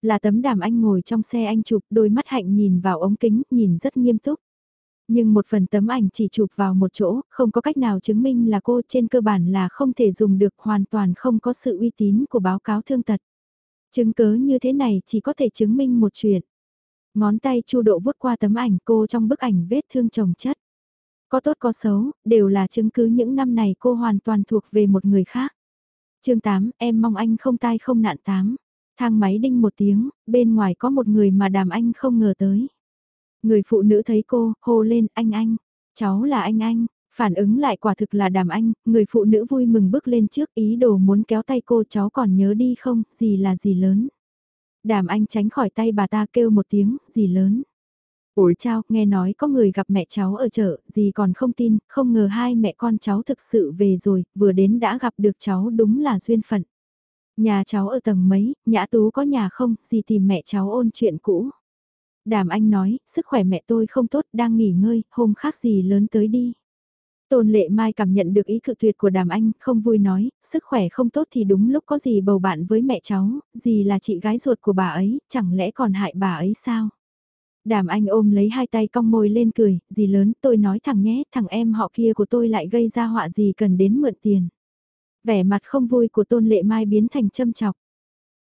Là tấm đàm anh ngồi trong xe anh chụp, đôi mắt hạnh nhìn vào ống kính, nhìn rất nghiêm túc. Nhưng một phần tấm ảnh chỉ chụp vào một chỗ, không có cách nào chứng minh là cô trên cơ bản là không thể dùng được hoàn toàn không có sự uy tín của báo cáo thương tật. Chứng cớ như thế này chỉ có thể chứng minh một chuyện. Ngón tay chu độ vuốt qua tấm ảnh cô trong bức ảnh vết thương chồng chất. Có tốt có xấu, đều là chứng cứ những năm này cô hoàn toàn thuộc về một người khác. chương 8, em mong anh không tai không nạn tám. Thang máy đinh một tiếng, bên ngoài có một người mà đàm anh không ngờ tới. Người phụ nữ thấy cô, hô lên anh anh, cháu là anh anh, phản ứng lại quả thực là đàm anh, người phụ nữ vui mừng bước lên trước ý đồ muốn kéo tay cô cháu còn nhớ đi không, gì là gì lớn. Đàm anh tránh khỏi tay bà ta kêu một tiếng, gì lớn. Ủi chào, nghe nói có người gặp mẹ cháu ở chợ, gì còn không tin, không ngờ hai mẹ con cháu thực sự về rồi, vừa đến đã gặp được cháu đúng là duyên phận. Nhà cháu ở tầng mấy, nhã tú có nhà không, gì tìm mẹ cháu ôn chuyện cũ. Đàm anh nói, sức khỏe mẹ tôi không tốt, đang nghỉ ngơi, hôm khác gì lớn tới đi. Tôn lệ mai cảm nhận được ý cự tuyệt của đàm anh, không vui nói, sức khỏe không tốt thì đúng lúc có gì bầu bạn với mẹ cháu, gì là chị gái ruột của bà ấy, chẳng lẽ còn hại bà ấy sao? Đàm anh ôm lấy hai tay cong môi lên cười, gì lớn, tôi nói thẳng nhé, thằng em họ kia của tôi lại gây ra họa gì cần đến mượn tiền. Vẻ mặt không vui của Tôn Lệ Mai biến thành châm chọc.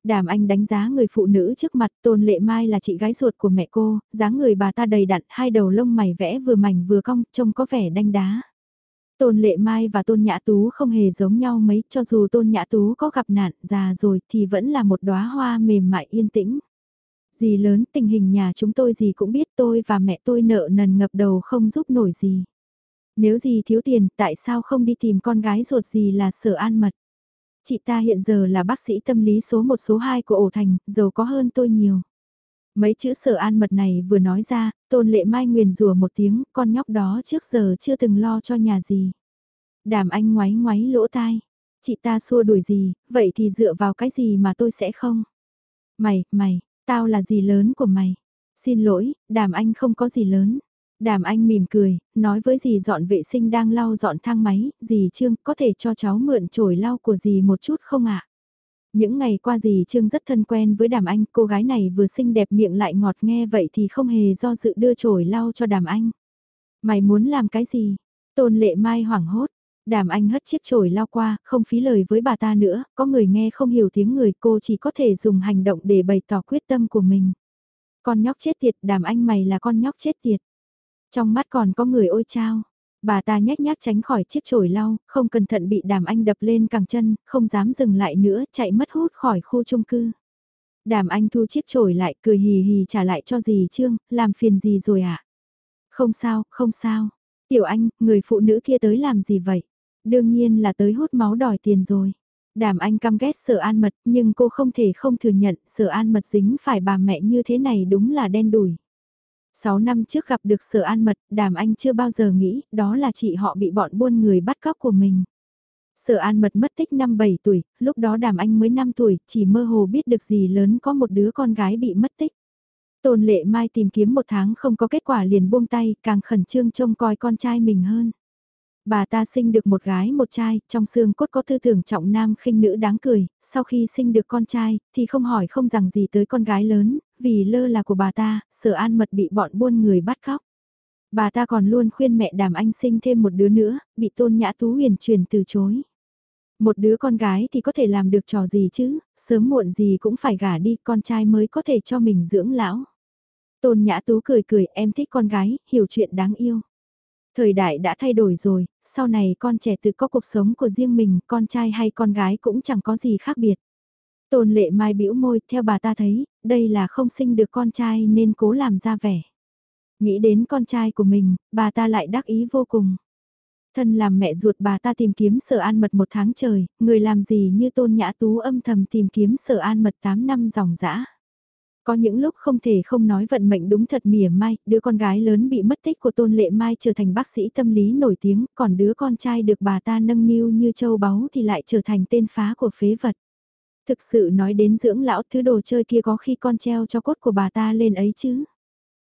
Đàm Anh đánh giá người phụ nữ trước mặt Tôn Lệ Mai là chị gái ruột của mẹ cô, dáng người bà ta đầy đặn, hai đầu lông mày vẽ vừa mảnh vừa cong, trông có vẻ đanh đá. Tôn Lệ Mai và Tôn Nhã Tú không hề giống nhau mấy, cho dù Tôn Nhã Tú có gặp nạn, già rồi thì vẫn là một đóa hoa mềm mại yên tĩnh. Dì lớn tình hình nhà chúng tôi gì cũng biết tôi và mẹ tôi nợ nần ngập đầu không giúp nổi gì. Nếu gì thiếu tiền, tại sao không đi tìm con gái ruột gì là sở an mật? Chị ta hiện giờ là bác sĩ tâm lý số 1 số 2 của ổ thành, giàu có hơn tôi nhiều. Mấy chữ sở an mật này vừa nói ra, tôn lệ mai nguyền rùa một tiếng, con nhóc đó trước giờ chưa từng lo cho nhà gì. Đàm anh ngoáy ngoáy lỗ tai. Chị ta xua đuổi gì, vậy thì dựa vào cái gì mà tôi sẽ không? Mày, mày, tao là gì lớn của mày? Xin lỗi, đàm anh không có gì lớn. Đàm anh mỉm cười, nói với dì dọn vệ sinh đang lau dọn thang máy, dì Trương có thể cho cháu mượn chổi lau của dì một chút không ạ? Những ngày qua dì Trương rất thân quen với đàm anh, cô gái này vừa xinh đẹp miệng lại ngọt nghe vậy thì không hề do dự đưa chổi lau cho đàm anh. Mày muốn làm cái gì? Tôn lệ mai hoảng hốt. Đàm anh hất chiếc chổi lau qua, không phí lời với bà ta nữa, có người nghe không hiểu tiếng người cô chỉ có thể dùng hành động để bày tỏ quyết tâm của mình. Con nhóc chết tiệt, đàm anh mày là con nhóc chết tiệt. Trong mắt còn có người ôi chao. Bà ta nhách nhác tránh khỏi chiếc chổi lau, không cẩn thận bị đàm anh đập lên cẳng chân, không dám dừng lại nữa, chạy mất hút khỏi khu chung cư. Đàm anh thu chiếc chổi lại, cười hì hì trả lại cho dì Trương, làm phiền gì rồi ạ? À? Không sao, không sao. Tiểu anh, người phụ nữ kia tới làm gì vậy? Đương nhiên là tới hút máu đòi tiền rồi. Đàm anh căm ghét sở an mật, nhưng cô không thể không thừa nhận sở an mật dính phải bà mẹ như thế này đúng là đen đủi. 6 năm trước gặp được sở an mật, đàm anh chưa bao giờ nghĩ đó là chị họ bị bọn buôn người bắt cóc của mình. Sở an mật mất tích năm 7 tuổi, lúc đó đàm anh mới 5 tuổi, chỉ mơ hồ biết được gì lớn có một đứa con gái bị mất tích. Tôn lệ mai tìm kiếm một tháng không có kết quả liền buông tay, càng khẩn trương trông coi con trai mình hơn. Bà ta sinh được một gái một trai, trong xương cốt có tư tưởng trọng nam khinh nữ đáng cười, sau khi sinh được con trai, thì không hỏi không rằng gì tới con gái lớn, vì lơ là của bà ta, sở an mật bị bọn buôn người bắt cóc. Bà ta còn luôn khuyên mẹ đàm anh sinh thêm một đứa nữa, bị tôn nhã tú huyền truyền từ chối. Một đứa con gái thì có thể làm được trò gì chứ, sớm muộn gì cũng phải gả đi, con trai mới có thể cho mình dưỡng lão. Tôn nhã tú cười cười, em thích con gái, hiểu chuyện đáng yêu. Thời đại đã thay đổi rồi, sau này con trẻ tự có cuộc sống của riêng mình, con trai hay con gái cũng chẳng có gì khác biệt. Tôn lệ mai bĩu môi, theo bà ta thấy, đây là không sinh được con trai nên cố làm ra vẻ. Nghĩ đến con trai của mình, bà ta lại đắc ý vô cùng. Thân làm mẹ ruột bà ta tìm kiếm sở an mật một tháng trời, người làm gì như tôn nhã tú âm thầm tìm kiếm sở an mật 8 năm dòng dã. Có những lúc không thể không nói vận mệnh đúng thật mỉa mai, đứa con gái lớn bị mất tích của Tôn Lệ Mai trở thành bác sĩ tâm lý nổi tiếng, còn đứa con trai được bà ta nâng niu như châu báu thì lại trở thành tên phá của phế vật. Thực sự nói đến dưỡng lão thứ đồ chơi kia có khi con treo cho cốt của bà ta lên ấy chứ.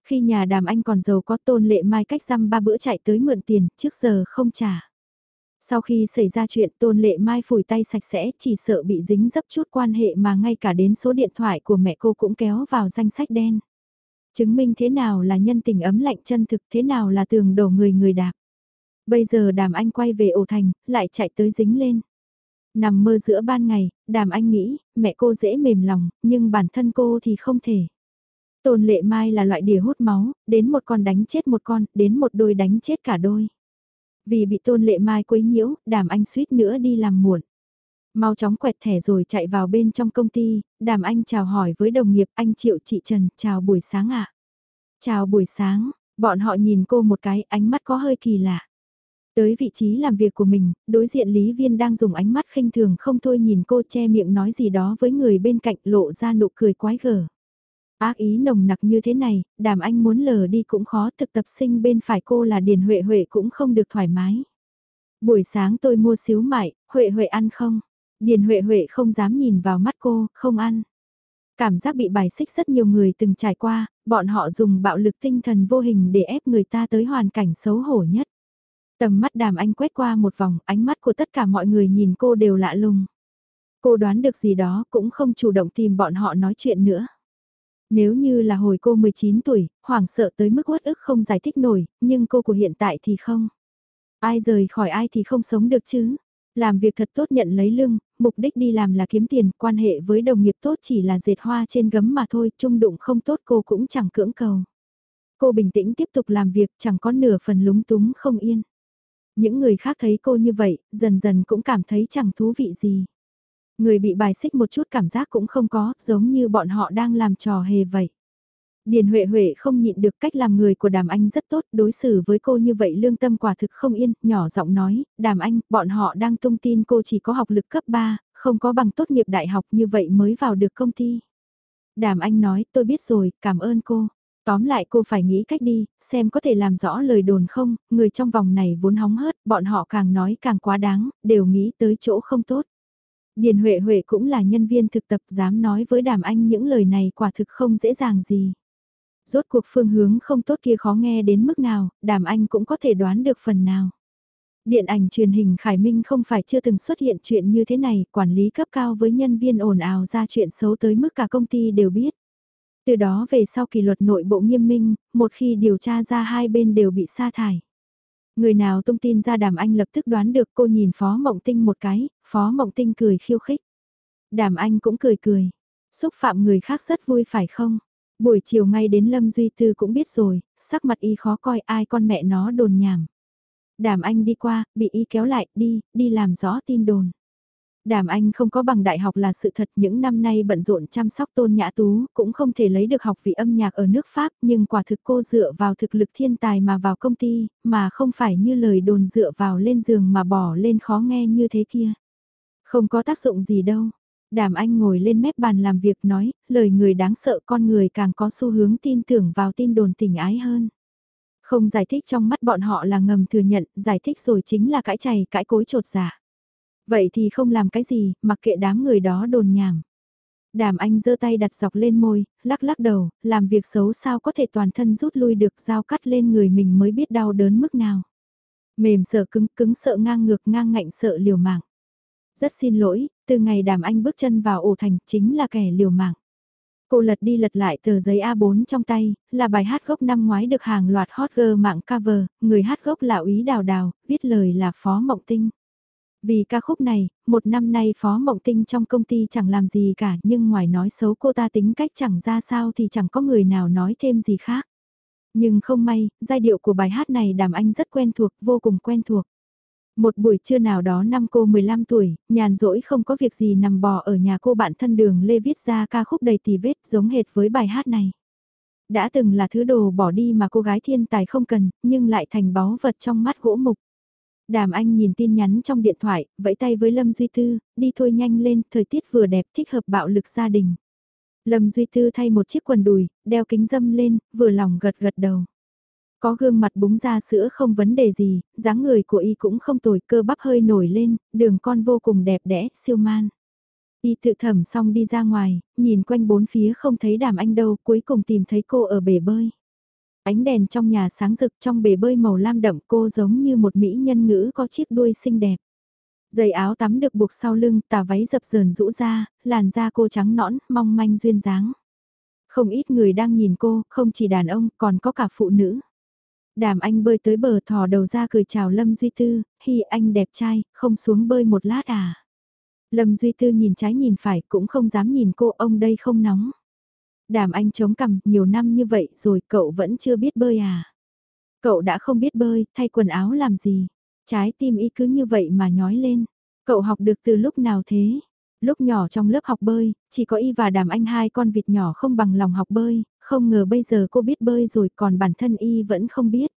Khi nhà đàm anh còn giàu có Tôn Lệ Mai cách răm ba bữa chạy tới mượn tiền, trước giờ không trả. Sau khi xảy ra chuyện Tôn Lệ Mai phủi tay sạch sẽ chỉ sợ bị dính dấp chút quan hệ mà ngay cả đến số điện thoại của mẹ cô cũng kéo vào danh sách đen. Chứng minh thế nào là nhân tình ấm lạnh chân thực thế nào là tường đổ người người đạp. Bây giờ đàm anh quay về ổ thành, lại chạy tới dính lên. Nằm mơ giữa ban ngày, đàm anh nghĩ, mẹ cô dễ mềm lòng, nhưng bản thân cô thì không thể. Tôn lệ mai là loại đỉa hút máu, đến một con đánh chết một con, đến một đôi đánh chết cả đôi. Vì bị tôn lệ mai quấy nhiễu, đàm anh suýt nữa đi làm muộn. Mau chóng quẹt thẻ rồi chạy vào bên trong công ty, đàm anh chào hỏi với đồng nghiệp anh Triệu chị Trần, chào buổi sáng ạ. Chào buổi sáng, bọn họ nhìn cô một cái ánh mắt có hơi kỳ lạ. Tới vị trí làm việc của mình, đối diện Lý Viên đang dùng ánh mắt khinh thường không thôi nhìn cô che miệng nói gì đó với người bên cạnh lộ ra nụ cười quái gở. Ác ý nồng nặc như thế này, đàm anh muốn lờ đi cũng khó thực tập sinh bên phải cô là Điền Huệ Huệ cũng không được thoải mái. Buổi sáng tôi mua xíu mại, Huệ Huệ ăn không? Điền Huệ Huệ không dám nhìn vào mắt cô, không ăn. Cảm giác bị bài xích rất nhiều người từng trải qua, bọn họ dùng bạo lực tinh thần vô hình để ép người ta tới hoàn cảnh xấu hổ nhất. Tầm mắt đàm anh quét qua một vòng, ánh mắt của tất cả mọi người nhìn cô đều lạ lùng. Cô đoán được gì đó cũng không chủ động tìm bọn họ nói chuyện nữa. Nếu như là hồi cô 19 tuổi, hoảng sợ tới mức uất ức không giải thích nổi, nhưng cô của hiện tại thì không. Ai rời khỏi ai thì không sống được chứ. Làm việc thật tốt nhận lấy lương, mục đích đi làm là kiếm tiền, quan hệ với đồng nghiệp tốt chỉ là dệt hoa trên gấm mà thôi, trung đụng không tốt cô cũng chẳng cưỡng cầu. Cô bình tĩnh tiếp tục làm việc chẳng có nửa phần lúng túng không yên. Những người khác thấy cô như vậy, dần dần cũng cảm thấy chẳng thú vị gì. Người bị bài xích một chút cảm giác cũng không có, giống như bọn họ đang làm trò hề vậy. Điền Huệ Huệ không nhịn được cách làm người của Đàm Anh rất tốt, đối xử với cô như vậy lương tâm quả thực không yên, nhỏ giọng nói, Đàm Anh, bọn họ đang tung tin cô chỉ có học lực cấp 3, không có bằng tốt nghiệp đại học như vậy mới vào được công ty. Đàm Anh nói, tôi biết rồi, cảm ơn cô. Tóm lại cô phải nghĩ cách đi, xem có thể làm rõ lời đồn không, người trong vòng này vốn hóng hớt, bọn họ càng nói càng quá đáng, đều nghĩ tới chỗ không tốt. Điền Huệ Huệ cũng là nhân viên thực tập dám nói với Đàm Anh những lời này quả thực không dễ dàng gì. Rốt cuộc phương hướng không tốt kia khó nghe đến mức nào, Đàm Anh cũng có thể đoán được phần nào. Điện ảnh truyền hình Khải Minh không phải chưa từng xuất hiện chuyện như thế này, quản lý cấp cao với nhân viên ồn ào ra chuyện xấu tới mức cả công ty đều biết. Từ đó về sau kỷ luật nội bộ nghiêm minh, một khi điều tra ra hai bên đều bị sa thải. Người nào tung tin ra đàm anh lập tức đoán được cô nhìn Phó Mộng Tinh một cái, Phó Mộng Tinh cười khiêu khích. Đàm anh cũng cười cười. Xúc phạm người khác rất vui phải không? Buổi chiều ngay đến Lâm Duy Tư cũng biết rồi, sắc mặt y khó coi ai con mẹ nó đồn nhảm. Đàm anh đi qua, bị y kéo lại, đi, đi làm rõ tin đồn. Đàm Anh không có bằng đại học là sự thật những năm nay bận rộn chăm sóc tôn nhã tú, cũng không thể lấy được học vị âm nhạc ở nước Pháp, nhưng quả thực cô dựa vào thực lực thiên tài mà vào công ty, mà không phải như lời đồn dựa vào lên giường mà bỏ lên khó nghe như thế kia. Không có tác dụng gì đâu. Đàm Anh ngồi lên mép bàn làm việc nói, lời người đáng sợ con người càng có xu hướng tin tưởng vào tin đồn tình ái hơn. Không giải thích trong mắt bọn họ là ngầm thừa nhận, giải thích rồi chính là cãi chày, cãi cối trột giả. Vậy thì không làm cái gì, mặc kệ đám người đó đồn nhảm. Đàm anh giơ tay đặt dọc lên môi, lắc lắc đầu, làm việc xấu sao có thể toàn thân rút lui được dao cắt lên người mình mới biết đau đớn mức nào. Mềm sợ cứng cứng sợ ngang ngược ngang ngạnh sợ liều mạng. Rất xin lỗi, từ ngày đàm anh bước chân vào ổ thành chính là kẻ liều mạng. Cô lật đi lật lại tờ giấy A4 trong tay, là bài hát gốc năm ngoái được hàng loạt hot girl mạng cover, người hát gốc là Úy Đào Đào, viết lời là Phó Mộng Tinh. Vì ca khúc này, một năm nay Phó Mộng Tinh trong công ty chẳng làm gì cả nhưng ngoài nói xấu cô ta tính cách chẳng ra sao thì chẳng có người nào nói thêm gì khác. Nhưng không may, giai điệu của bài hát này đàm anh rất quen thuộc, vô cùng quen thuộc. Một buổi trưa nào đó năm cô 15 tuổi, nhàn rỗi không có việc gì nằm bò ở nhà cô bạn thân đường Lê viết ra ca khúc đầy tì vết giống hệt với bài hát này. Đã từng là thứ đồ bỏ đi mà cô gái thiên tài không cần, nhưng lại thành báu vật trong mắt gỗ mục. Đàm Anh nhìn tin nhắn trong điện thoại, vẫy tay với Lâm Duy Tư, đi thôi nhanh lên, thời tiết vừa đẹp thích hợp bạo lực gia đình. Lâm Duy Tư thay một chiếc quần đùi, đeo kính dâm lên, vừa lòng gật gật đầu. Có gương mặt búng ra sữa không vấn đề gì, dáng người của y cũng không tồi, cơ bắp hơi nổi lên, đường con vô cùng đẹp đẽ, siêu man. Y tự thẩm xong đi ra ngoài, nhìn quanh bốn phía không thấy đàm anh đâu, cuối cùng tìm thấy cô ở bể bơi. Ánh đèn trong nhà sáng rực trong bể bơi màu lam đậm cô giống như một mỹ nhân ngữ có chiếc đuôi xinh đẹp. Giày áo tắm được buộc sau lưng, tà váy dập dờn rũ ra, làn da cô trắng nõn, mong manh duyên dáng. Không ít người đang nhìn cô, không chỉ đàn ông, còn có cả phụ nữ. Đàm anh bơi tới bờ thò đầu ra cười chào Lâm Duy Tư, hi anh đẹp trai, không xuống bơi một lát à. Lâm Duy Tư nhìn trái nhìn phải cũng không dám nhìn cô ông đây không nóng. Đàm anh chống cằm, nhiều năm như vậy rồi cậu vẫn chưa biết bơi à? Cậu đã không biết bơi, thay quần áo làm gì? Trái tim y cứ như vậy mà nhói lên. Cậu học được từ lúc nào thế? Lúc nhỏ trong lớp học bơi, chỉ có y và đàm anh hai con vịt nhỏ không bằng lòng học bơi, không ngờ bây giờ cô biết bơi rồi còn bản thân y vẫn không biết.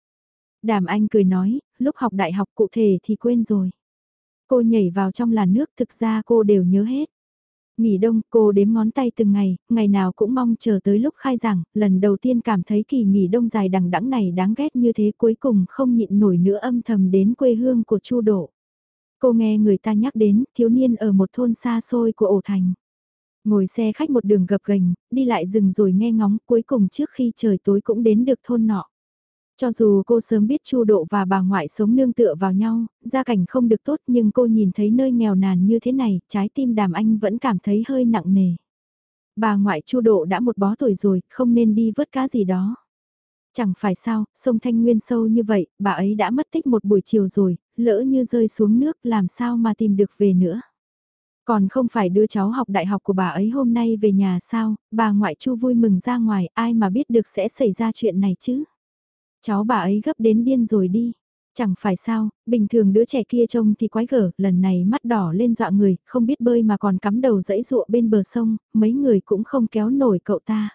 Đàm anh cười nói, lúc học đại học cụ thể thì quên rồi. Cô nhảy vào trong làn nước thực ra cô đều nhớ hết. Nghỉ đông, cô đếm ngón tay từng ngày, ngày nào cũng mong chờ tới lúc khai giảng, lần đầu tiên cảm thấy kỳ nghỉ đông dài đằng đẵng này đáng ghét như thế cuối cùng không nhịn nổi nữa âm thầm đến quê hương của Chu Độ. Cô nghe người ta nhắc đến thiếu niên ở một thôn xa xôi của ổ thành. Ngồi xe khách một đường gập gành, đi lại rừng rồi nghe ngóng cuối cùng trước khi trời tối cũng đến được thôn nọ. Cho dù cô sớm biết Chu Độ và bà ngoại sống nương tựa vào nhau, gia cảnh không được tốt nhưng cô nhìn thấy nơi nghèo nàn như thế này, trái tim đàm anh vẫn cảm thấy hơi nặng nề. Bà ngoại Chu Độ đã một bó tuổi rồi, không nên đi vớt cá gì đó. Chẳng phải sao, sông Thanh Nguyên sâu như vậy, bà ấy đã mất tích một buổi chiều rồi, lỡ như rơi xuống nước làm sao mà tìm được về nữa. Còn không phải đưa cháu học đại học của bà ấy hôm nay về nhà sao, bà ngoại Chu vui mừng ra ngoài, ai mà biết được sẽ xảy ra chuyện này chứ. Cháu bà ấy gấp đến điên rồi đi. Chẳng phải sao, bình thường đứa trẻ kia trông thì quái gở, lần này mắt đỏ lên dọa người, không biết bơi mà còn cắm đầu dẫy ruộng bên bờ sông, mấy người cũng không kéo nổi cậu ta.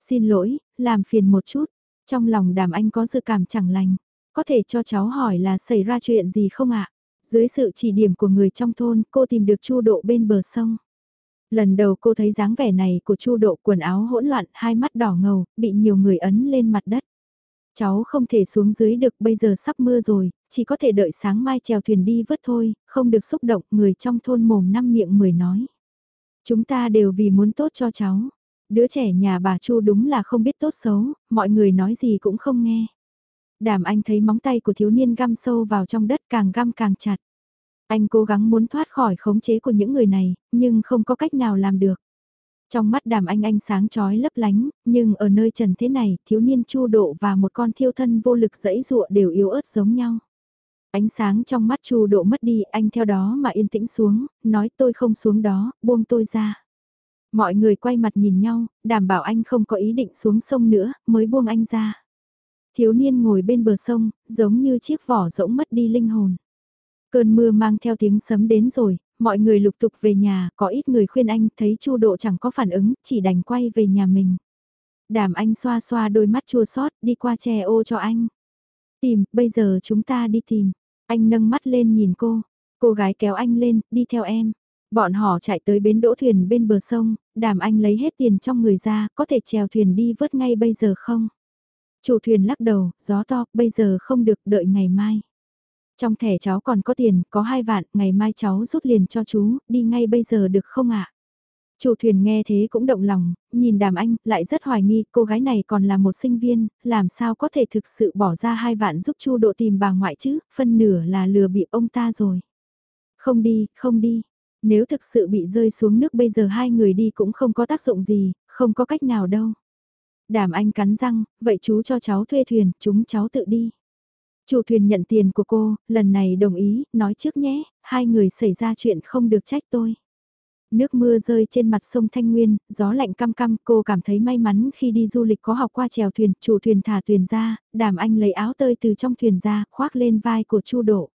Xin lỗi, làm phiền một chút, trong lòng đàm anh có dự cảm chẳng lành, có thể cho cháu hỏi là xảy ra chuyện gì không ạ? Dưới sự chỉ điểm của người trong thôn, cô tìm được chu độ bên bờ sông. Lần đầu cô thấy dáng vẻ này của chu độ quần áo hỗn loạn, hai mắt đỏ ngầu, bị nhiều người ấn lên mặt đất. Cháu không thể xuống dưới được bây giờ sắp mưa rồi, chỉ có thể đợi sáng mai chèo thuyền đi vớt thôi, không được xúc động người trong thôn mồm năm miệng mười nói. Chúng ta đều vì muốn tốt cho cháu. Đứa trẻ nhà bà Chu đúng là không biết tốt xấu, mọi người nói gì cũng không nghe. Đàm anh thấy móng tay của thiếu niên găm sâu vào trong đất càng găm càng chặt. Anh cố gắng muốn thoát khỏi khống chế của những người này, nhưng không có cách nào làm được. Trong mắt đàm anh anh sáng chói lấp lánh, nhưng ở nơi trần thế này, thiếu niên chu độ và một con thiêu thân vô lực dẫy dụa đều yếu ớt giống nhau. Ánh sáng trong mắt chu độ mất đi, anh theo đó mà yên tĩnh xuống, nói tôi không xuống đó, buông tôi ra. Mọi người quay mặt nhìn nhau, đảm bảo anh không có ý định xuống sông nữa, mới buông anh ra. thiếu niên ngồi bên bờ sông, giống như chiếc vỏ rỗng mất đi linh hồn. Cơn mưa mang theo tiếng sấm đến rồi, mọi người lục tục về nhà, có ít người khuyên anh thấy chu độ chẳng có phản ứng, chỉ đành quay về nhà mình. Đàm anh xoa xoa đôi mắt chua xót đi qua che ô cho anh. Tìm, bây giờ chúng ta đi tìm. Anh nâng mắt lên nhìn cô. Cô gái kéo anh lên, đi theo em. Bọn họ chạy tới bến đỗ thuyền bên bờ sông, đàm anh lấy hết tiền trong người ra, có thể chèo thuyền đi vớt ngay bây giờ không? Chủ thuyền lắc đầu, gió to, bây giờ không được đợi ngày mai. Trong thẻ cháu còn có tiền, có hai vạn, ngày mai cháu rút liền cho chú, đi ngay bây giờ được không ạ? Chủ thuyền nghe thế cũng động lòng, nhìn đàm anh, lại rất hoài nghi, cô gái này còn là một sinh viên, làm sao có thể thực sự bỏ ra hai vạn giúp chu độ tìm bà ngoại chứ, phân nửa là lừa bị ông ta rồi. Không đi, không đi. Nếu thực sự bị rơi xuống nước bây giờ hai người đi cũng không có tác dụng gì, không có cách nào đâu. Đàm anh cắn răng, vậy chú cho cháu thuê thuyền, chúng cháu tự đi. Chủ thuyền nhận tiền của cô, lần này đồng ý, nói trước nhé, hai người xảy ra chuyện không được trách tôi. Nước mưa rơi trên mặt sông Thanh Nguyên, gió lạnh căm căm, cô cảm thấy may mắn khi đi du lịch có học qua chèo thuyền, chủ thuyền thả thuyền ra, đàm anh lấy áo tơi từ trong thuyền ra, khoác lên vai của Chu Độ.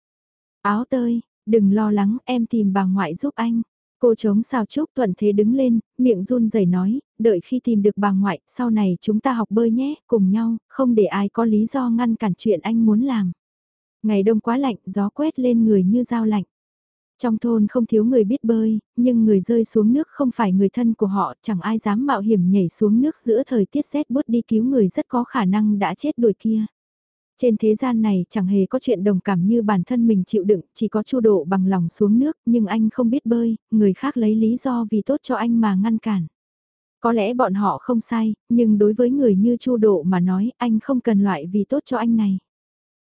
Áo tơi, đừng lo lắng, em tìm bà ngoại giúp anh. Cô chống sao chúc thuận thế đứng lên, miệng run rẩy nói, đợi khi tìm được bà ngoại, sau này chúng ta học bơi nhé, cùng nhau, không để ai có lý do ngăn cản chuyện anh muốn làm. Ngày đông quá lạnh, gió quét lên người như dao lạnh. Trong thôn không thiếu người biết bơi, nhưng người rơi xuống nước không phải người thân của họ, chẳng ai dám mạo hiểm nhảy xuống nước giữa thời tiết rét bút đi cứu người rất có khả năng đã chết đuổi kia. Trên thế gian này chẳng hề có chuyện đồng cảm như bản thân mình chịu đựng, chỉ có chu độ bằng lòng xuống nước, nhưng anh không biết bơi, người khác lấy lý do vì tốt cho anh mà ngăn cản. Có lẽ bọn họ không sai, nhưng đối với người như chu độ mà nói anh không cần loại vì tốt cho anh này.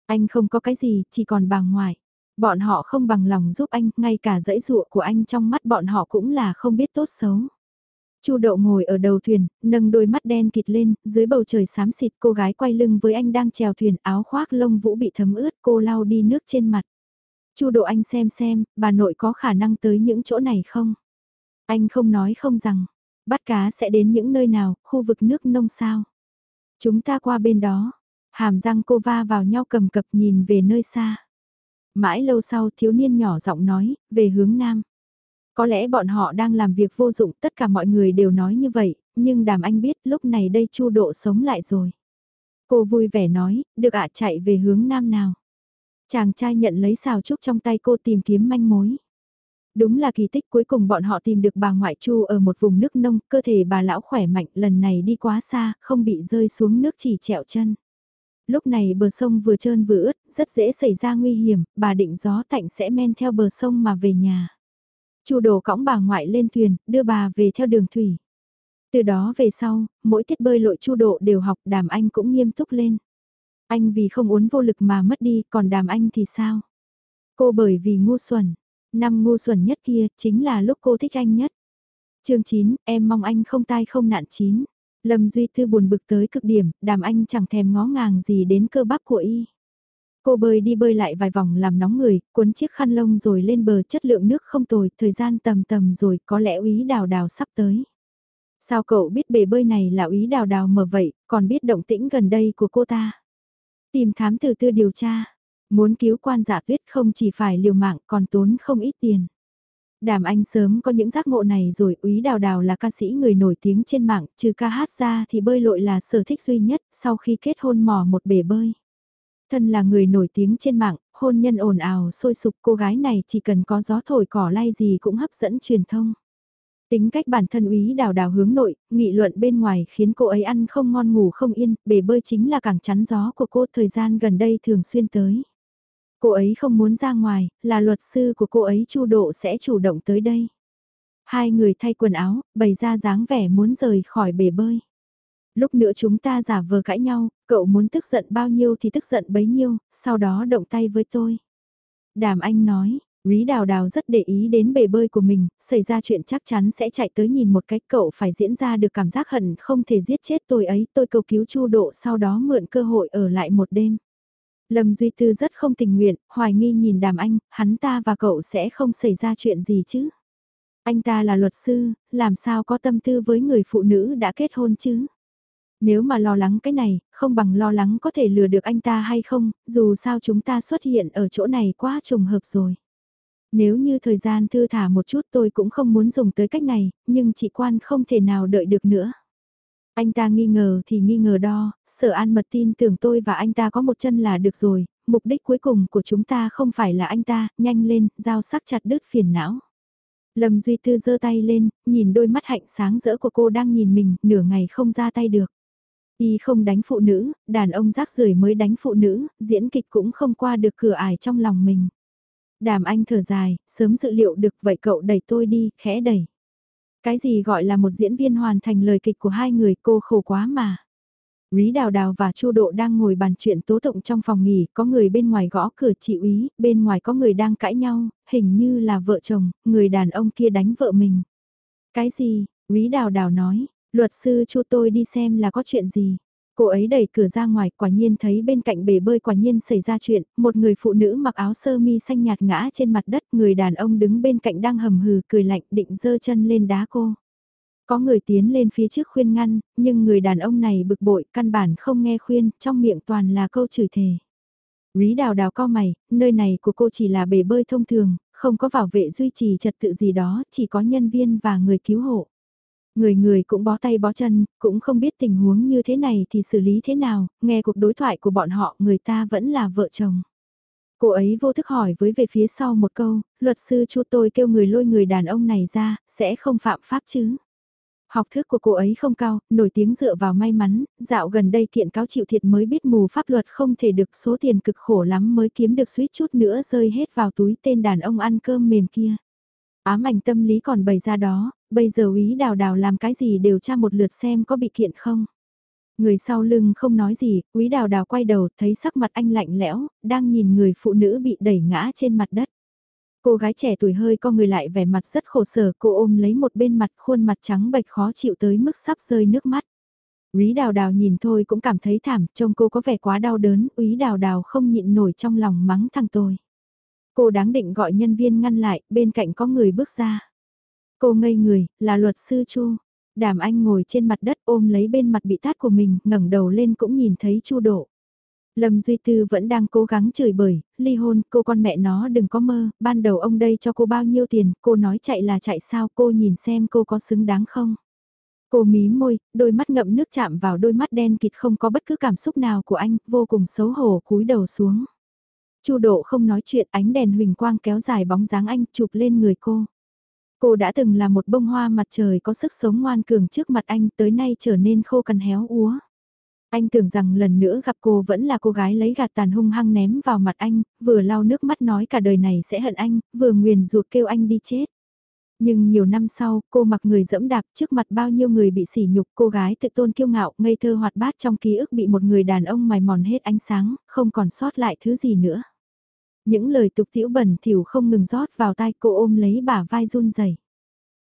Anh không có cái gì, chỉ còn bà ngoại. Bọn họ không bằng lòng giúp anh, ngay cả dãy dụa của anh trong mắt bọn họ cũng là không biết tốt xấu. Chu Đậu ngồi ở đầu thuyền, nâng đôi mắt đen kịt lên, dưới bầu trời xám xịt cô gái quay lưng với anh đang chèo thuyền áo khoác lông vũ bị thấm ướt cô lau đi nước trên mặt. Chu Đậu anh xem xem, bà nội có khả năng tới những chỗ này không? Anh không nói không rằng, bắt cá sẽ đến những nơi nào, khu vực nước nông sao? Chúng ta qua bên đó, hàm răng cô va vào nhau cầm cập nhìn về nơi xa. Mãi lâu sau thiếu niên nhỏ giọng nói, về hướng nam. Có lẽ bọn họ đang làm việc vô dụng, tất cả mọi người đều nói như vậy, nhưng đàm anh biết lúc này đây chu độ sống lại rồi. Cô vui vẻ nói, được ạ chạy về hướng nam nào. Chàng trai nhận lấy xào trúc trong tay cô tìm kiếm manh mối. Đúng là kỳ tích cuối cùng bọn họ tìm được bà ngoại chu ở một vùng nước nông, cơ thể bà lão khỏe mạnh lần này đi quá xa, không bị rơi xuống nước chỉ trẹo chân. Lúc này bờ sông vừa trơn vừa ướt, rất dễ xảy ra nguy hiểm, bà định gió tạnh sẽ men theo bờ sông mà về nhà. Chu đồ cõng bà ngoại lên thuyền, đưa bà về theo đường thủy. Từ đó về sau, mỗi tiết bơi lội chu độ đều học đàm anh cũng nghiêm túc lên. Anh vì không uốn vô lực mà mất đi, còn đàm anh thì sao? Cô bởi vì ngu xuẩn. Năm ngu xuẩn nhất kia, chính là lúc cô thích anh nhất. chương 9, em mong anh không tai không nạn chín. Lâm Duy Tư buồn bực tới cực điểm, đàm anh chẳng thèm ngó ngàng gì đến cơ bắp của y. Cô bơi đi bơi lại vài vòng làm nóng người, cuốn chiếc khăn lông rồi lên bờ chất lượng nước không tồi, thời gian tầm tầm rồi có lẽ úy đào đào sắp tới. Sao cậu biết bể bơi này là úy đào đào mở vậy, còn biết động tĩnh gần đây của cô ta? Tìm thám từ tư điều tra, muốn cứu quan giả tuyết không chỉ phải liều mạng còn tốn không ít tiền. Đàm Anh sớm có những giác ngộ này rồi, Úy Đào Đào là ca sĩ người nổi tiếng trên mạng, trừ ca hát ra thì bơi lội là sở thích duy nhất, sau khi kết hôn mò một bể bơi. Thân là người nổi tiếng trên mạng, hôn nhân ồn ào sôi sục cô gái này chỉ cần có gió thổi cỏ lay gì cũng hấp dẫn truyền thông. Tính cách bản thân úy đào đào hướng nội, nghị luận bên ngoài khiến cô ấy ăn không ngon ngủ không yên, bể bơi chính là cảng chắn gió của cô thời gian gần đây thường xuyên tới. Cô ấy không muốn ra ngoài, là luật sư của cô ấy chu độ sẽ chủ động tới đây. Hai người thay quần áo, bày ra dáng vẻ muốn rời khỏi bể bơi. Lúc nữa chúng ta giả vờ cãi nhau, cậu muốn tức giận bao nhiêu thì tức giận bấy nhiêu, sau đó động tay với tôi. Đàm Anh nói, Quý Đào Đào rất để ý đến bể bơi của mình, xảy ra chuyện chắc chắn sẽ chạy tới nhìn một cách cậu phải diễn ra được cảm giác hận không thể giết chết tôi ấy, tôi cầu cứu Chu Độ sau đó mượn cơ hội ở lại một đêm. Lâm Duy Tư rất không tình nguyện, hoài nghi nhìn đàm anh, hắn ta và cậu sẽ không xảy ra chuyện gì chứ. Anh ta là luật sư, làm sao có tâm tư với người phụ nữ đã kết hôn chứ? Nếu mà lo lắng cái này, không bằng lo lắng có thể lừa được anh ta hay không, dù sao chúng ta xuất hiện ở chỗ này quá trùng hợp rồi. Nếu như thời gian thư thả một chút tôi cũng không muốn dùng tới cách này, nhưng chị quan không thể nào đợi được nữa. Anh ta nghi ngờ thì nghi ngờ đo, sở an mật tin tưởng tôi và anh ta có một chân là được rồi, mục đích cuối cùng của chúng ta không phải là anh ta, nhanh lên, dao sắc chặt đứt phiền não. Lâm Duy Tư giơ tay lên, nhìn đôi mắt hạnh sáng rỡ của cô đang nhìn mình, nửa ngày không ra tay được. Y không đánh phụ nữ, đàn ông rác rưởi mới đánh phụ nữ, diễn kịch cũng không qua được cửa ải trong lòng mình. Đàm anh thở dài, sớm dự liệu được vậy cậu đẩy tôi đi, khẽ đẩy. Cái gì gọi là một diễn viên hoàn thành lời kịch của hai người cô khổ quá mà. Úy Đào Đào và Chu Độ đang ngồi bàn chuyện tố tụng trong phòng nghỉ, có người bên ngoài gõ cửa chị Úy, bên ngoài có người đang cãi nhau, hình như là vợ chồng, người đàn ông kia đánh vợ mình. Cái gì? Úy Đào Đào nói, luật sư Chu tôi đi xem là có chuyện gì. Cô ấy đẩy cửa ra ngoài quả nhiên thấy bên cạnh bể bơi quả nhiên xảy ra chuyện, một người phụ nữ mặc áo sơ mi xanh nhạt ngã trên mặt đất, người đàn ông đứng bên cạnh đang hầm hừ cười lạnh định giơ chân lên đá cô. Có người tiến lên phía trước khuyên ngăn, nhưng người đàn ông này bực bội, căn bản không nghe khuyên, trong miệng toàn là câu chửi thề. Quý đào đào co mày, nơi này của cô chỉ là bể bơi thông thường, không có bảo vệ duy trì trật tự gì đó, chỉ có nhân viên và người cứu hộ. Người người cũng bó tay bó chân, cũng không biết tình huống như thế này thì xử lý thế nào, nghe cuộc đối thoại của bọn họ người ta vẫn là vợ chồng. Cô ấy vô thức hỏi với về phía sau một câu, luật sư chú tôi kêu người lôi người đàn ông này ra, sẽ không phạm pháp chứ. Học thức của cô ấy không cao, nổi tiếng dựa vào may mắn, dạo gần đây kiện cáo chịu thiệt mới biết mù pháp luật không thể được số tiền cực khổ lắm mới kiếm được suýt chút nữa rơi hết vào túi tên đàn ông ăn cơm mềm kia. Ám ảnh tâm lý còn bày ra đó, bây giờ úy đào đào làm cái gì đều tra một lượt xem có bị kiện không. Người sau lưng không nói gì, úy đào đào quay đầu thấy sắc mặt anh lạnh lẽo, đang nhìn người phụ nữ bị đẩy ngã trên mặt đất. Cô gái trẻ tuổi hơi co người lại vẻ mặt rất khổ sở, cô ôm lấy một bên mặt khuôn mặt trắng bệch khó chịu tới mức sắp rơi nước mắt. Úy đào đào nhìn thôi cũng cảm thấy thảm, trông cô có vẻ quá đau đớn, úy đào đào không nhịn nổi trong lòng mắng thằng tôi. Cô đáng định gọi nhân viên ngăn lại, bên cạnh có người bước ra. Cô ngây người, là luật sư Chu. Đàm anh ngồi trên mặt đất ôm lấy bên mặt bị tát của mình, ngẩng đầu lên cũng nhìn thấy Chu Độ. Lâm Duy Tư vẫn đang cố gắng chửi bời, ly hôn, cô con mẹ nó đừng có mơ, ban đầu ông đây cho cô bao nhiêu tiền, cô nói chạy là chạy sao, cô nhìn xem cô có xứng đáng không. Cô mí môi, đôi mắt ngậm nước chạm vào đôi mắt đen kịt không có bất cứ cảm xúc nào của anh, vô cùng xấu hổ cúi đầu xuống. Chu Độ không nói chuyện, ánh đèn huỳnh quang kéo dài bóng dáng anh chụp lên người cô. Cô đã từng là một bông hoa mặt trời có sức sống ngoan cường trước mặt anh tới nay trở nên khô cằn héo úa. Anh tưởng rằng lần nữa gặp cô vẫn là cô gái lấy gạt tàn hung hăng ném vào mặt anh, vừa lau nước mắt nói cả đời này sẽ hận anh, vừa nguyền ruột kêu anh đi chết. Nhưng nhiều năm sau, cô mặc người dẫm đạp trước mặt bao nhiêu người bị sỉ nhục, cô gái tự tôn kiêu ngạo, ngây thơ hoạt bát trong ký ức bị một người đàn ông mài mòn hết ánh sáng, không còn sót lại thứ gì nữa. Những lời tục tiễu bẩn thỉu không ngừng rót vào tai cô ôm lấy bả vai run rẩy.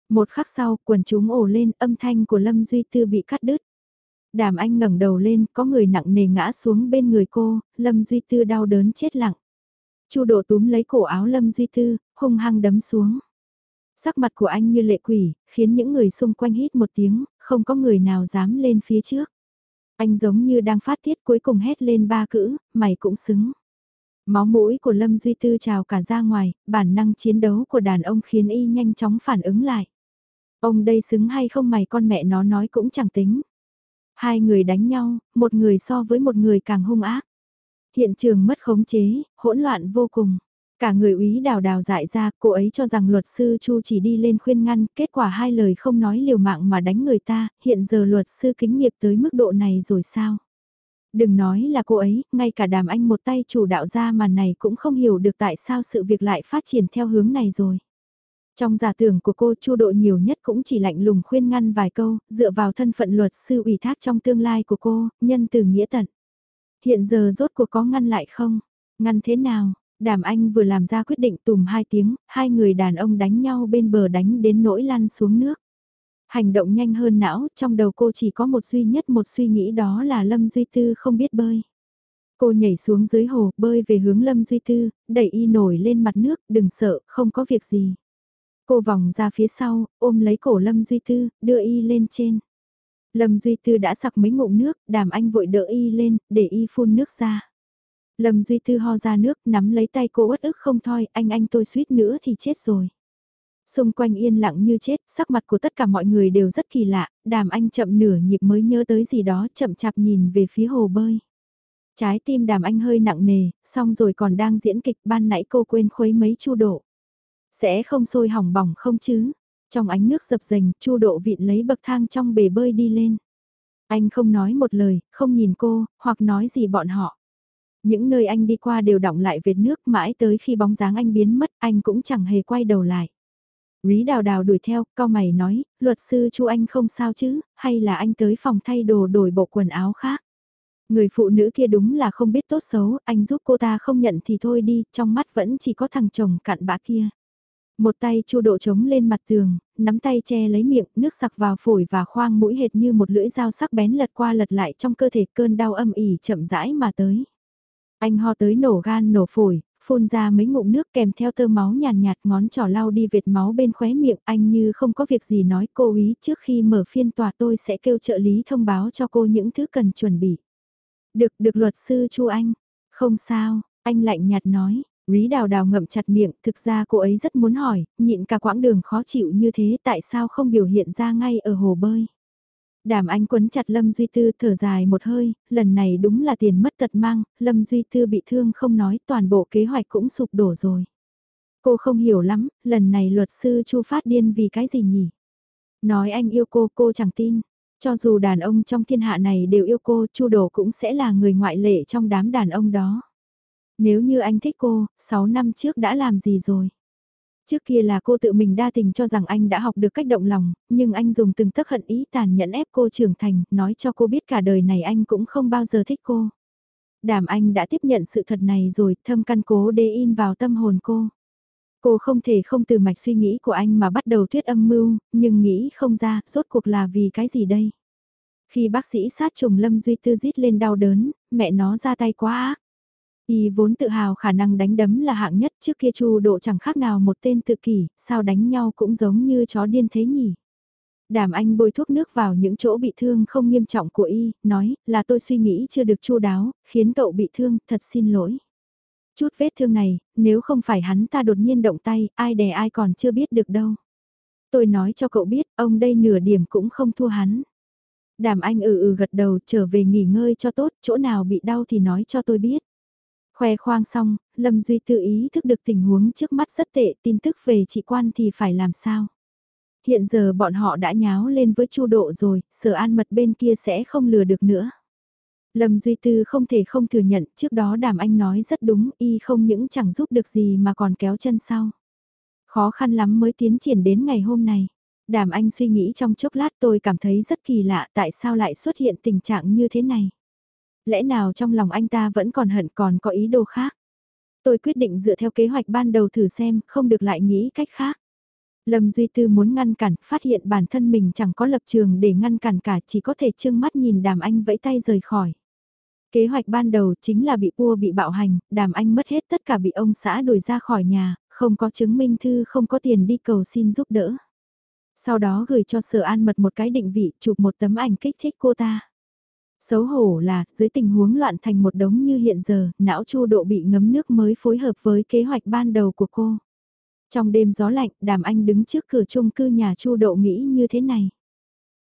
Một khắc sau, quần chúng ồ lên, âm thanh của Lâm Duy Tư bị cắt đứt. Đàm Anh ngẩng đầu lên, có người nặng nề ngã xuống bên người cô, Lâm Duy Tư đau đớn chết lặng. Chu Độ túm lấy cổ áo Lâm Duy Tư, hung hăng đấm xuống. Sắc mặt của anh như lệ quỷ, khiến những người xung quanh hít một tiếng, không có người nào dám lên phía trước. Anh giống như đang phát tiết cuối cùng hét lên ba cữ, mày cũng xứng. Máu mũi của Lâm Duy Tư trào cả ra ngoài, bản năng chiến đấu của đàn ông khiến y nhanh chóng phản ứng lại. Ông đây xứng hay không mày con mẹ nó nói cũng chẳng tính. Hai người đánh nhau, một người so với một người càng hung ác. Hiện trường mất khống chế, hỗn loạn vô cùng. Cả người úy đào đào dại ra, cô ấy cho rằng luật sư Chu chỉ đi lên khuyên ngăn, kết quả hai lời không nói liều mạng mà đánh người ta, hiện giờ luật sư kính nghiệp tới mức độ này rồi sao? Đừng nói là cô ấy, ngay cả đàm anh một tay chủ đạo ra màn này cũng không hiểu được tại sao sự việc lại phát triển theo hướng này rồi. Trong giả tưởng của cô chu độ nhiều nhất cũng chỉ lạnh lùng khuyên ngăn vài câu, dựa vào thân phận luật sư ủy thác trong tương lai của cô, nhân từ nghĩa tận. Hiện giờ rốt cuộc có ngăn lại không? Ngăn thế nào? Đàm Anh vừa làm ra quyết định tùm hai tiếng, hai người đàn ông đánh nhau bên bờ đánh đến nỗi lăn xuống nước. Hành động nhanh hơn não, trong đầu cô chỉ có một duy nhất một suy nghĩ đó là Lâm Duy Tư không biết bơi. Cô nhảy xuống dưới hồ, bơi về hướng Lâm Duy Tư, đẩy y nổi lên mặt nước, đừng sợ, không có việc gì. Cô vòng ra phía sau, ôm lấy cổ Lâm Duy Tư, đưa y lên trên. Lâm Duy Tư đã sặc mấy ngụm nước, đàm anh vội đỡ y lên, để y phun nước ra. Lâm Duy Tư ho ra nước, nắm lấy tay cô uất ức không thôi, anh anh tôi suýt nữa thì chết rồi. Xung quanh yên lặng như chết, sắc mặt của tất cả mọi người đều rất kỳ lạ, đàm anh chậm nửa nhịp mới nhớ tới gì đó chậm chạp nhìn về phía hồ bơi. Trái tim đàm anh hơi nặng nề, xong rồi còn đang diễn kịch ban nãy cô quên khuấy mấy chu độ. Sẽ không sôi hỏng bỏng không chứ? Trong ánh nước dập dềnh, chu độ vịn lấy bậc thang trong bể bơi đi lên. Anh không nói một lời, không nhìn cô, hoặc nói gì bọn họ. Những nơi anh đi qua đều đọng lại vệt nước mãi tới khi bóng dáng anh biến mất, anh cũng chẳng hề quay đầu lại. Quý đào đào đuổi theo, cao mày nói, luật sư chu anh không sao chứ, hay là anh tới phòng thay đồ đổi bộ quần áo khác. Người phụ nữ kia đúng là không biết tốt xấu, anh giúp cô ta không nhận thì thôi đi, trong mắt vẫn chỉ có thằng chồng cặn bã kia. Một tay chu độ trống lên mặt tường, nắm tay che lấy miệng, nước sặc vào phổi và khoang mũi hệt như một lưỡi dao sắc bén lật qua lật lại trong cơ thể cơn đau âm ỉ chậm rãi mà tới. Anh ho tới nổ gan nổ phổi, phun ra mấy ngụm nước kèm theo tơ máu nhàn nhạt, ngón trỏ lau đi vệt máu bên khóe miệng anh như không có việc gì nói cô ý trước khi mở phiên tòa tôi sẽ kêu trợ lý thông báo cho cô những thứ cần chuẩn bị. Được, được luật sư Chu Anh. Không sao, anh lạnh nhạt nói. Quý đào đào ngậm chặt miệng, thực ra cô ấy rất muốn hỏi, nhịn cả quãng đường khó chịu như thế tại sao không biểu hiện ra ngay ở hồ bơi. Đàm anh quấn chặt Lâm Duy Tư thở dài một hơi, lần này đúng là tiền mất tật mang, Lâm Duy Tư bị thương không nói toàn bộ kế hoạch cũng sụp đổ rồi. Cô không hiểu lắm, lần này luật sư Chu phát điên vì cái gì nhỉ? Nói anh yêu cô cô chẳng tin, cho dù đàn ông trong thiên hạ này đều yêu cô, Chu Đồ cũng sẽ là người ngoại lệ trong đám đàn ông đó. Nếu như anh thích cô, 6 năm trước đã làm gì rồi? Trước kia là cô tự mình đa tình cho rằng anh đã học được cách động lòng, nhưng anh dùng từng tấc hận ý tàn nhẫn ép cô trưởng thành, nói cho cô biết cả đời này anh cũng không bao giờ thích cô. Đàm anh đã tiếp nhận sự thật này rồi, thâm căn cố đê in vào tâm hồn cô. Cô không thể không từ mạch suy nghĩ của anh mà bắt đầu thuyết âm mưu, nhưng nghĩ không ra, rốt cuộc là vì cái gì đây? Khi bác sĩ sát trùng Lâm Duy Tư rít lên đau đớn, mẹ nó ra tay quá ác. Y vốn tự hào khả năng đánh đấm là hạng nhất trước kia chu độ chẳng khác nào một tên tự kỷ, sao đánh nhau cũng giống như chó điên thế nhỉ. Đàm anh bôi thuốc nước vào những chỗ bị thương không nghiêm trọng của y, nói là tôi suy nghĩ chưa được chu đáo, khiến cậu bị thương, thật xin lỗi. Chút vết thương này, nếu không phải hắn ta đột nhiên động tay, ai đè ai còn chưa biết được đâu. Tôi nói cho cậu biết, ông đây nửa điểm cũng không thua hắn. Đàm anh ừ ừ gật đầu trở về nghỉ ngơi cho tốt, chỗ nào bị đau thì nói cho tôi biết. Khoe khoang xong, Lâm Duy tự ý thức được tình huống trước mắt rất tệ, tin tức về chị quan thì phải làm sao. Hiện giờ bọn họ đã nháo lên với chu độ rồi, sở an mật bên kia sẽ không lừa được nữa. Lâm Duy Tư không thể không thừa nhận trước đó đàm anh nói rất đúng y không những chẳng giúp được gì mà còn kéo chân sau. Khó khăn lắm mới tiến triển đến ngày hôm nay. Đàm anh suy nghĩ trong chốc lát tôi cảm thấy rất kỳ lạ tại sao lại xuất hiện tình trạng như thế này. Lẽ nào trong lòng anh ta vẫn còn hận còn có ý đồ khác? Tôi quyết định dựa theo kế hoạch ban đầu thử xem, không được lại nghĩ cách khác. Lâm Duy Tư muốn ngăn cản, phát hiện bản thân mình chẳng có lập trường để ngăn cản cả, chỉ có thể trương mắt nhìn đàm anh vẫy tay rời khỏi. Kế hoạch ban đầu chính là bị vua bị bạo hành, đàm anh mất hết tất cả bị ông xã đuổi ra khỏi nhà, không có chứng minh thư không có tiền đi cầu xin giúp đỡ. Sau đó gửi cho sở an mật một cái định vị chụp một tấm ảnh kích thích cô ta. Xấu hổ là, dưới tình huống loạn thành một đống như hiện giờ, não chu độ bị ngấm nước mới phối hợp với kế hoạch ban đầu của cô. Trong đêm gió lạnh, đàm anh đứng trước cửa chung cư nhà chu độ nghĩ như thế này.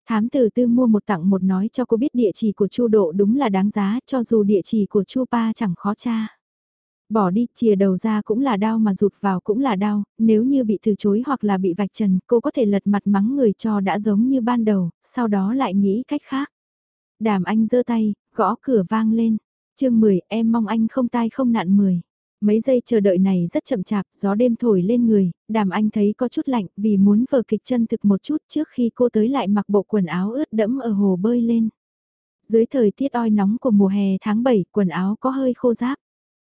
Thám tử tư mua một tặng một nói cho cô biết địa chỉ của chu độ đúng là đáng giá cho dù địa chỉ của chu pa chẳng khó tra. Bỏ đi, chìa đầu ra cũng là đau mà rụt vào cũng là đau, nếu như bị từ chối hoặc là bị vạch trần, cô có thể lật mặt mắng người cho đã giống như ban đầu, sau đó lại nghĩ cách khác. Đàm anh giơ tay, gõ cửa vang lên. chương 10, em mong anh không tai không nạn 10. Mấy giây chờ đợi này rất chậm chạp, gió đêm thổi lên người, đàm anh thấy có chút lạnh vì muốn vờ kịch chân thực một chút trước khi cô tới lại mặc bộ quần áo ướt đẫm ở hồ bơi lên. Dưới thời tiết oi nóng của mùa hè tháng 7, quần áo có hơi khô ráp.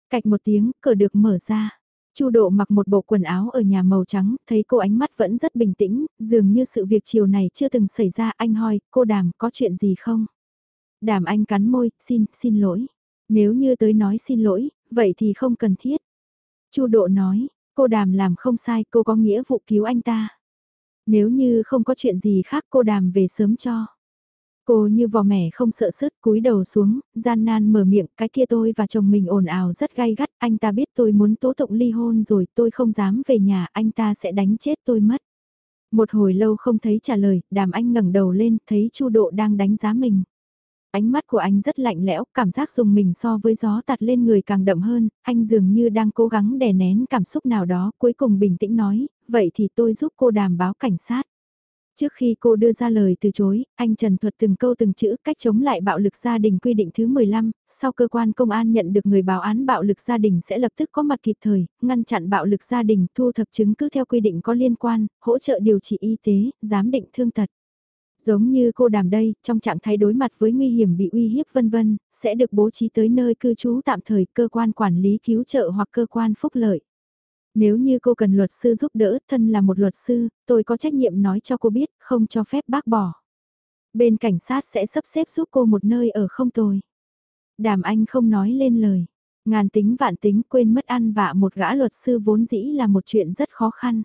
Cạch một tiếng, cửa được mở ra. Chu Độ mặc một bộ quần áo ở nhà màu trắng, thấy cô ánh mắt vẫn rất bình tĩnh, dường như sự việc chiều này chưa từng xảy ra. Anh hỏi, cô đàm, có chuyện gì không? Đàm anh cắn môi, xin, xin lỗi. Nếu như tới nói xin lỗi, vậy thì không cần thiết. Chu Độ nói, cô đàm làm không sai, cô có nghĩa vụ cứu anh ta. Nếu như không có chuyện gì khác cô đàm về sớm cho. Cô như vò mẻ không sợ sứt cúi đầu xuống, gian nan mở miệng, cái kia tôi và chồng mình ồn ào rất gay gắt, anh ta biết tôi muốn tố tụng ly hôn rồi, tôi không dám về nhà, anh ta sẽ đánh chết tôi mất. Một hồi lâu không thấy trả lời, đàm anh ngẩng đầu lên, thấy Chu Độ đang đánh giá mình. Ánh mắt của anh rất lạnh lẽo, cảm giác dùng mình so với gió tạt lên người càng đậm hơn, anh dường như đang cố gắng đè nén cảm xúc nào đó, cuối cùng bình tĩnh nói, vậy thì tôi giúp cô đàm báo cảnh sát. Trước khi cô đưa ra lời từ chối, anh Trần thuật từng câu từng chữ cách chống lại bạo lực gia đình quy định thứ 15, sau cơ quan công an nhận được người báo án bạo lực gia đình sẽ lập tức có mặt kịp thời, ngăn chặn bạo lực gia đình, thu thập chứng cứ theo quy định có liên quan, hỗ trợ điều trị y tế, giám định thương tật. Giống như cô đàm đây, trong trạng thái đối mặt với nguy hiểm bị uy hiếp vân vân, sẽ được bố trí tới nơi cư trú tạm thời cơ quan quản lý cứu trợ hoặc cơ quan phúc lợi. Nếu như cô cần luật sư giúp đỡ, thân là một luật sư, tôi có trách nhiệm nói cho cô biết, không cho phép bác bỏ. Bên cảnh sát sẽ sắp xếp giúp cô một nơi ở không tồi. Đàm Anh không nói lên lời. Ngàn tính vạn tính quên mất ăn vạ một gã luật sư vốn dĩ là một chuyện rất khó khăn.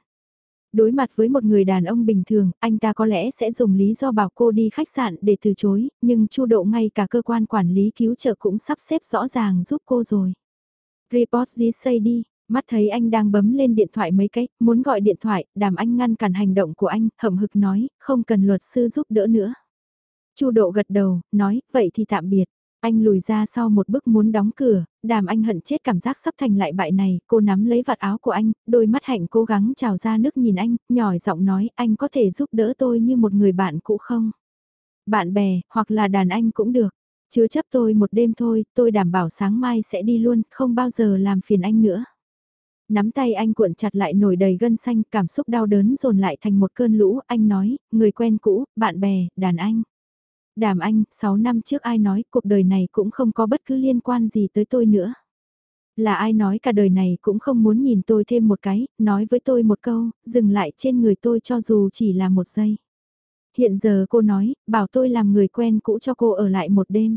Đối mặt với một người đàn ông bình thường, anh ta có lẽ sẽ dùng lý do bảo cô đi khách sạn để từ chối, nhưng chu độ ngay cả cơ quan quản lý cứu trợ cũng sắp xếp rõ ràng giúp cô rồi. Report gì xây đi, Mắt thấy anh đang bấm lên điện thoại mấy cái muốn gọi điện thoại, đàm anh ngăn cản hành động của anh, hậm hực nói, không cần luật sư giúp đỡ nữa. Chu độ gật đầu, nói, vậy thì tạm biệt. Anh lùi ra sau một bước muốn đóng cửa, đàm anh hận chết cảm giác sắp thành lại bại này, cô nắm lấy vạt áo của anh, đôi mắt hạnh cố gắng trào ra nước nhìn anh, nhỏ giọng nói, anh có thể giúp đỡ tôi như một người bạn cũ không? Bạn bè, hoặc là đàn anh cũng được. Chứa chấp tôi một đêm thôi, tôi đảm bảo sáng mai sẽ đi luôn, không bao giờ làm phiền anh nữa. Nắm tay anh cuộn chặt lại nổi đầy gân xanh, cảm xúc đau đớn dồn lại thành một cơn lũ, anh nói, người quen cũ, bạn bè, đàn anh. Đàm anh, 6 năm trước ai nói cuộc đời này cũng không có bất cứ liên quan gì tới tôi nữa. Là ai nói cả đời này cũng không muốn nhìn tôi thêm một cái, nói với tôi một câu, dừng lại trên người tôi cho dù chỉ là một giây. Hiện giờ cô nói, bảo tôi làm người quen cũ cho cô ở lại một đêm.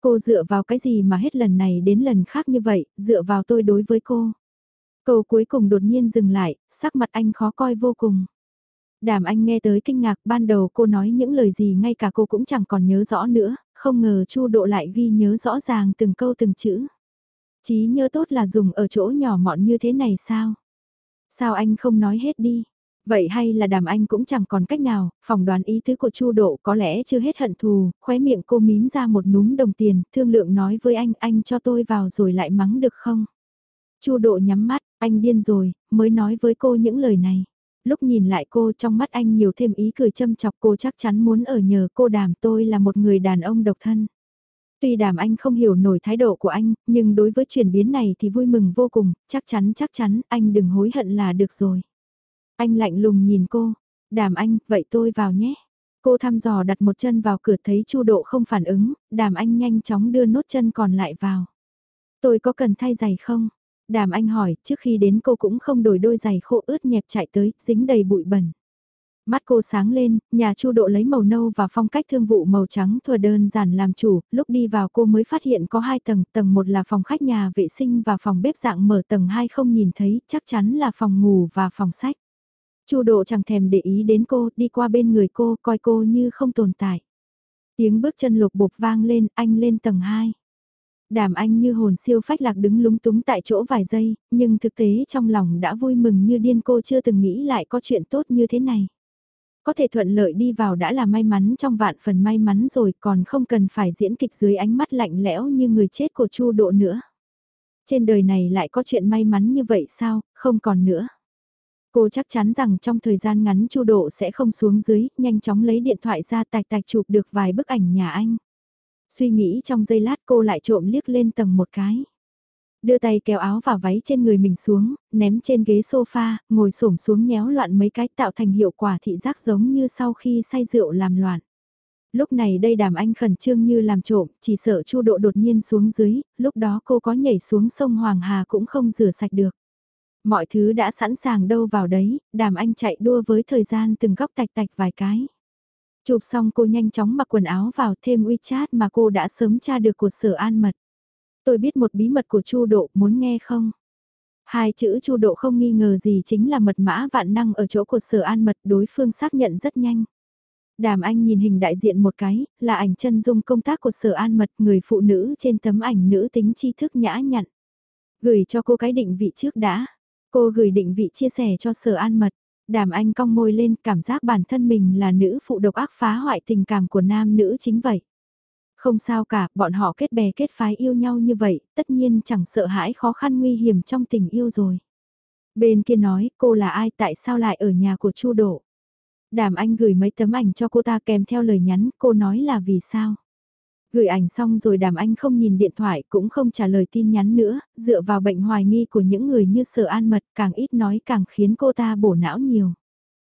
Cô dựa vào cái gì mà hết lần này đến lần khác như vậy, dựa vào tôi đối với cô. Câu cuối cùng đột nhiên dừng lại, sắc mặt anh khó coi vô cùng. Đàm anh nghe tới kinh ngạc ban đầu cô nói những lời gì ngay cả cô cũng chẳng còn nhớ rõ nữa, không ngờ Chu Độ lại ghi nhớ rõ ràng từng câu từng chữ. Chí nhớ tốt là dùng ở chỗ nhỏ mọn như thế này sao? Sao anh không nói hết đi? Vậy hay là đàm anh cũng chẳng còn cách nào, phỏng đoán ý tứ của Chu Độ có lẽ chưa hết hận thù, khóe miệng cô mím ra một núm đồng tiền, thương lượng nói với anh, anh cho tôi vào rồi lại mắng được không? Chu Độ nhắm mắt, anh điên rồi, mới nói với cô những lời này. Lúc nhìn lại cô trong mắt anh nhiều thêm ý cười châm chọc cô chắc chắn muốn ở nhờ cô đàm tôi là một người đàn ông độc thân. Tuy đàm anh không hiểu nổi thái độ của anh, nhưng đối với chuyển biến này thì vui mừng vô cùng, chắc chắn chắc chắn anh đừng hối hận là được rồi. Anh lạnh lùng nhìn cô, đàm anh, vậy tôi vào nhé. Cô thăm dò đặt một chân vào cửa thấy chu độ không phản ứng, đàm anh nhanh chóng đưa nốt chân còn lại vào. Tôi có cần thay giày không? Đàm anh hỏi, trước khi đến cô cũng không đổi đôi giày khô ướt nhẹp chạy tới, dính đầy bụi bẩn. Mắt cô sáng lên, nhà chu độ lấy màu nâu và phong cách thương vụ màu trắng thừa đơn giản làm chủ, lúc đi vào cô mới phát hiện có hai tầng, tầng một là phòng khách nhà vệ sinh và phòng bếp dạng mở tầng hai không nhìn thấy, chắc chắn là phòng ngủ và phòng sách. Chu độ chẳng thèm để ý đến cô, đi qua bên người cô, coi cô như không tồn tại. Tiếng bước chân lục bục vang lên, anh lên tầng 2. Đàm anh như hồn siêu phách lạc đứng lúng túng tại chỗ vài giây, nhưng thực tế trong lòng đã vui mừng như điên cô chưa từng nghĩ lại có chuyện tốt như thế này. Có thể thuận lợi đi vào đã là may mắn trong vạn phần may mắn rồi còn không cần phải diễn kịch dưới ánh mắt lạnh lẽo như người chết của Chu Độ nữa. Trên đời này lại có chuyện may mắn như vậy sao, không còn nữa. Cô chắc chắn rằng trong thời gian ngắn Chu Độ sẽ không xuống dưới, nhanh chóng lấy điện thoại ra tạch tạch chụp được vài bức ảnh nhà anh. Suy nghĩ trong giây lát cô lại trộm liếc lên tầng một cái. Đưa tay kéo áo và váy trên người mình xuống, ném trên ghế sofa, ngồi xổm xuống nhéo loạn mấy cái tạo thành hiệu quả thị giác giống như sau khi say rượu làm loạn. Lúc này đây đàm anh khẩn trương như làm trộm, chỉ sợ chu độ đột nhiên xuống dưới, lúc đó cô có nhảy xuống sông Hoàng Hà cũng không rửa sạch được. Mọi thứ đã sẵn sàng đâu vào đấy, đàm anh chạy đua với thời gian từng góc tạch tạch vài cái. Chụp xong cô nhanh chóng mặc quần áo vào thêm WeChat mà cô đã sớm tra được của sở an mật. Tôi biết một bí mật của Chu Độ, muốn nghe không? Hai chữ Chu Độ không nghi ngờ gì chính là mật mã vạn năng ở chỗ của sở an mật đối phương xác nhận rất nhanh. Đàm Anh nhìn hình đại diện một cái, là ảnh chân dung công tác của sở an mật người phụ nữ trên tấm ảnh nữ tính tri thức nhã nhặn. Gửi cho cô cái định vị trước đã. Cô gửi định vị chia sẻ cho sở an mật. Đàm Anh cong môi lên cảm giác bản thân mình là nữ phụ độc ác phá hoại tình cảm của nam nữ chính vậy. Không sao cả, bọn họ kết bè kết phái yêu nhau như vậy, tất nhiên chẳng sợ hãi khó khăn nguy hiểm trong tình yêu rồi. Bên kia nói, cô là ai tại sao lại ở nhà của Chu Độ? Đàm Anh gửi mấy tấm ảnh cho cô ta kèm theo lời nhắn, cô nói là vì sao? Gửi ảnh xong rồi Đàm Anh không nhìn điện thoại cũng không trả lời tin nhắn nữa, dựa vào bệnh hoài nghi của những người như sở an mật càng ít nói càng khiến cô ta bổ não nhiều.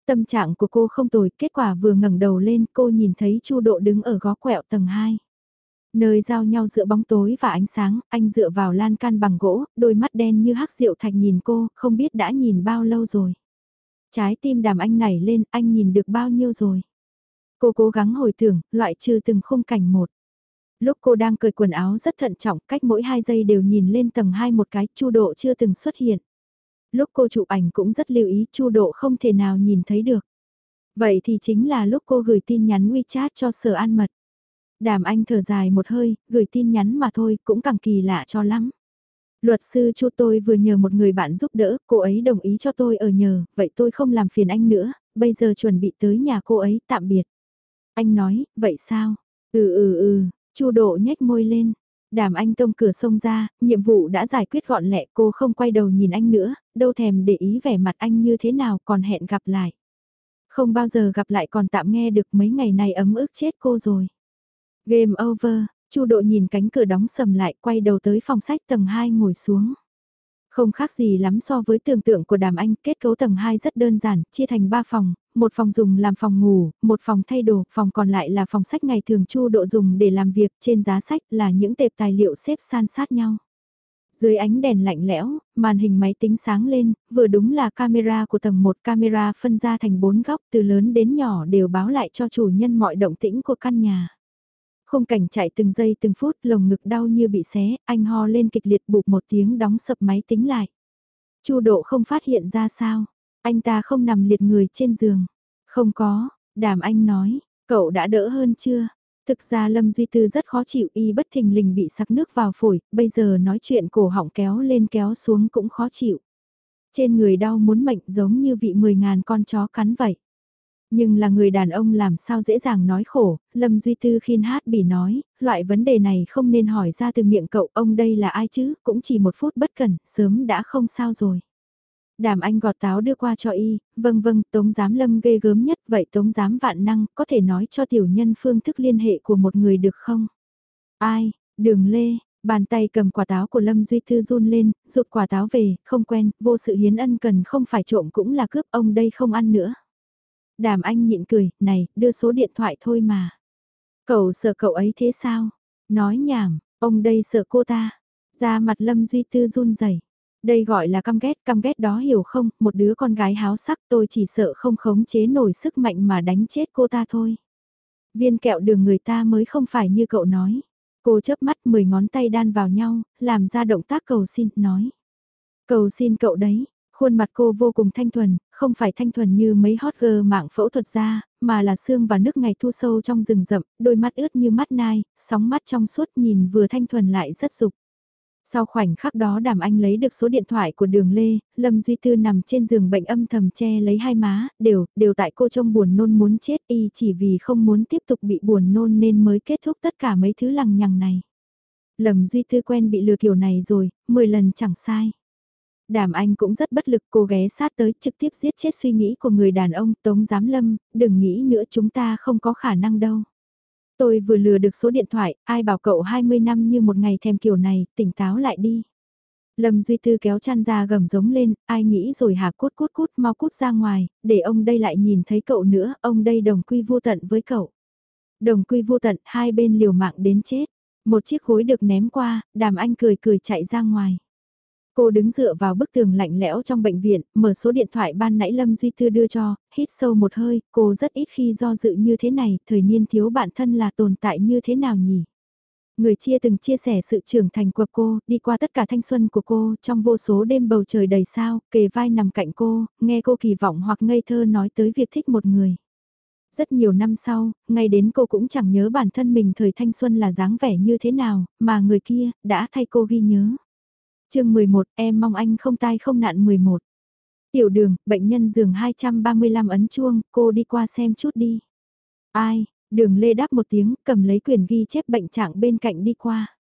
Tâm trạng của cô không tồi, kết quả vừa ngẩng đầu lên cô nhìn thấy Chu Độ đứng ở gó quẹo tầng 2. Nơi giao nhau giữa bóng tối và ánh sáng, anh dựa vào lan can bằng gỗ, đôi mắt đen như hắc rượu thạch nhìn cô, không biết đã nhìn bao lâu rồi. Trái tim đàm anh nảy lên, anh nhìn được bao nhiêu rồi. Cô cố gắng hồi tưởng, loại trừ từng khung cảnh một. Lúc cô đang cởi quần áo rất thận trọng, cách mỗi 2 giây đều nhìn lên tầng 2 một cái, Chu Độ chưa từng xuất hiện. Lúc cô chụp ảnh cũng rất lưu ý, Chu Độ không thể nào nhìn thấy được. Vậy thì chính là lúc cô gửi tin nhắn WeChat cho Sở An Mật. Đàm Anh thở dài một hơi, gửi tin nhắn mà thôi, cũng càng kỳ lạ cho lắm. Luật sư Chu tôi vừa nhờ một người bạn giúp đỡ, cô ấy đồng ý cho tôi ở nhờ, vậy tôi không làm phiền anh nữa, bây giờ chuẩn bị tới nhà cô ấy, tạm biệt. Anh nói, vậy sao? Ừ ừ ừ, Chu Độ nhếch môi lên. Đàm Anh tông cửa sông ra, nhiệm vụ đã giải quyết gọn lẹ cô không quay đầu nhìn anh nữa, đâu thèm để ý vẻ mặt anh như thế nào còn hẹn gặp lại. Không bao giờ gặp lại còn tạm nghe được mấy ngày này ấm ức chết cô rồi. Game over, Chu Độ nhìn cánh cửa đóng sầm lại, quay đầu tới phòng sách tầng 2 ngồi xuống. Không khác gì lắm so với tưởng tượng của đàm anh, kết cấu tầng 2 rất đơn giản, chia thành 3 phòng, một phòng dùng làm phòng ngủ, một phòng thay đồ, phòng còn lại là phòng sách ngày thường Chu Độ dùng để làm việc, trên giá sách là những tệp tài liệu xếp san sát nhau. Dưới ánh đèn lạnh lẽo, màn hình máy tính sáng lên, vừa đúng là camera của tầng 1 camera phân ra thành 4 góc từ lớn đến nhỏ đều báo lại cho chủ nhân mọi động tĩnh của căn nhà. Khung cảnh chạy từng giây từng phút lồng ngực đau như bị xé, anh ho lên kịch liệt bụp một tiếng đóng sập máy tính lại. Chu độ không phát hiện ra sao, anh ta không nằm liệt người trên giường. Không có, đàm anh nói, cậu đã đỡ hơn chưa? Thực ra Lâm Duy Tư rất khó chịu y bất thình lình bị sặc nước vào phổi, bây giờ nói chuyện cổ họng kéo lên kéo xuống cũng khó chịu. Trên người đau muốn mệnh giống như vị mười ngàn con chó cắn vậy. Nhưng là người đàn ông làm sao dễ dàng nói khổ, Lâm Duy Tư khiên hát bỉ nói, loại vấn đề này không nên hỏi ra từ miệng cậu, ông đây là ai chứ, cũng chỉ một phút bất cẩn, sớm đã không sao rồi. Đàm anh gọt táo đưa qua cho y, vâng vâng, Tống Giám Lâm ghê gớm nhất, vậy Tống Giám vạn năng, có thể nói cho tiểu nhân phương thức liên hệ của một người được không? Ai, đường lê, bàn tay cầm quả táo của Lâm Duy Tư run lên, rụt quả táo về, không quen, vô sự hiến ân cần không phải trộm cũng là cướp, ông đây không ăn nữa. Đàm anh nhịn cười, này, đưa số điện thoại thôi mà. Cậu sợ cậu ấy thế sao? Nói nhảm, ông đây sợ cô ta. Ra mặt Lâm Duy Tư run rẩy. Đây gọi là căm ghét, căm ghét đó hiểu không, một đứa con gái háo sắc tôi chỉ sợ không khống chế nổi sức mạnh mà đánh chết cô ta thôi. Viên kẹo đường người ta mới không phải như cậu nói. Cô chớp mắt mười ngón tay đan vào nhau, làm ra động tác cầu xin, nói. Cầu xin cậu đấy, Khuôn mặt cô vô cùng thanh thuần, không phải thanh thuần như mấy hot girl mạng phẫu thuật ra, mà là xương và nước ngày thu sâu trong rừng rậm, đôi mắt ướt như mắt nai, sóng mắt trong suốt nhìn vừa thanh thuần lại rất dục. Sau khoảnh khắc đó đàm anh lấy được số điện thoại của đường Lê, Lâm Duy Tư nằm trên giường bệnh âm thầm che lấy hai má, đều, đều tại cô trông buồn nôn muốn chết y chỉ vì không muốn tiếp tục bị buồn nôn nên mới kết thúc tất cả mấy thứ lằng nhằng này. Lâm Duy Tư quen bị lừa kiểu này rồi, 10 lần chẳng sai. Đàm Anh cũng rất bất lực cô ghé sát tới trực tiếp giết chết suy nghĩ của người đàn ông Tống Giám Lâm, đừng nghĩ nữa chúng ta không có khả năng đâu. Tôi vừa lừa được số điện thoại, ai bảo cậu 20 năm như một ngày thèm kiểu này, tỉnh táo lại đi. Lâm Duy Tư kéo chăn ra gầm giống lên, ai nghĩ rồi hả cút cút cút mau cút ra ngoài, để ông đây lại nhìn thấy cậu nữa, ông đây đồng quy vô tận với cậu. Đồng quy vô tận, hai bên liều mạng đến chết. Một chiếc khối được ném qua, đàm anh cười cười chạy ra ngoài. Cô đứng dựa vào bức tường lạnh lẽo trong bệnh viện, mở số điện thoại ban nãy Lâm Duy Tư đưa cho, hít sâu một hơi, cô rất ít khi do dự như thế này, thời niên thiếu bản thân là tồn tại như thế nào nhỉ? Người chia từng chia sẻ sự trưởng thành của cô, đi qua tất cả thanh xuân của cô, trong vô số đêm bầu trời đầy sao, kề vai nằm cạnh cô, nghe cô kỳ vọng hoặc ngây thơ nói tới việc thích một người. Rất nhiều năm sau, ngay đến cô cũng chẳng nhớ bản thân mình thời thanh xuân là dáng vẻ như thế nào, mà người kia, đã thay cô ghi nhớ chương 11, em mong anh không tai không nạn 11. Tiểu đường, bệnh nhân giường 235 ấn chuông, cô đi qua xem chút đi. Ai, đường lê đáp một tiếng, cầm lấy quyền ghi chép bệnh trạng bên cạnh đi qua.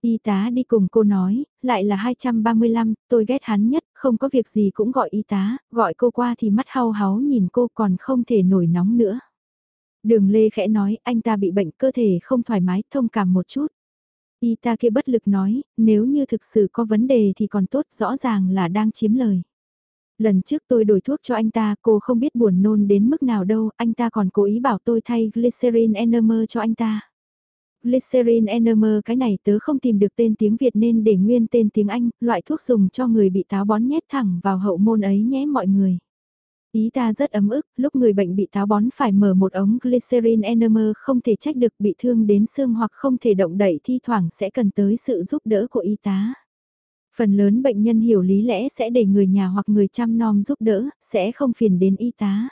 Y tá đi cùng cô nói, lại là 235, tôi ghét hắn nhất, không có việc gì cũng gọi y tá, gọi cô qua thì mắt hao háo nhìn cô còn không thể nổi nóng nữa. Đường Lê khẽ nói, anh ta bị bệnh cơ thể không thoải mái, thông cảm một chút. Y ta kia bất lực nói, nếu như thực sự có vấn đề thì còn tốt, rõ ràng là đang chiếm lời. Lần trước tôi đổi thuốc cho anh ta, cô không biết buồn nôn đến mức nào đâu, anh ta còn cố ý bảo tôi thay glycerin enema cho anh ta. Glycerin enema cái này tớ không tìm được tên tiếng Việt nên để nguyên tên tiếng Anh, loại thuốc dùng cho người bị táo bón nhét thẳng vào hậu môn ấy nhé mọi người. Ý ta rất ấm ức, lúc người bệnh bị táo bón phải mở một ống glycerin enema không thể trách được bị thương đến xương hoặc không thể động đậy thi thoảng sẽ cần tới sự giúp đỡ của y tá. Phần lớn bệnh nhân hiểu lý lẽ sẽ để người nhà hoặc người chăm nom giúp đỡ, sẽ không phiền đến y tá.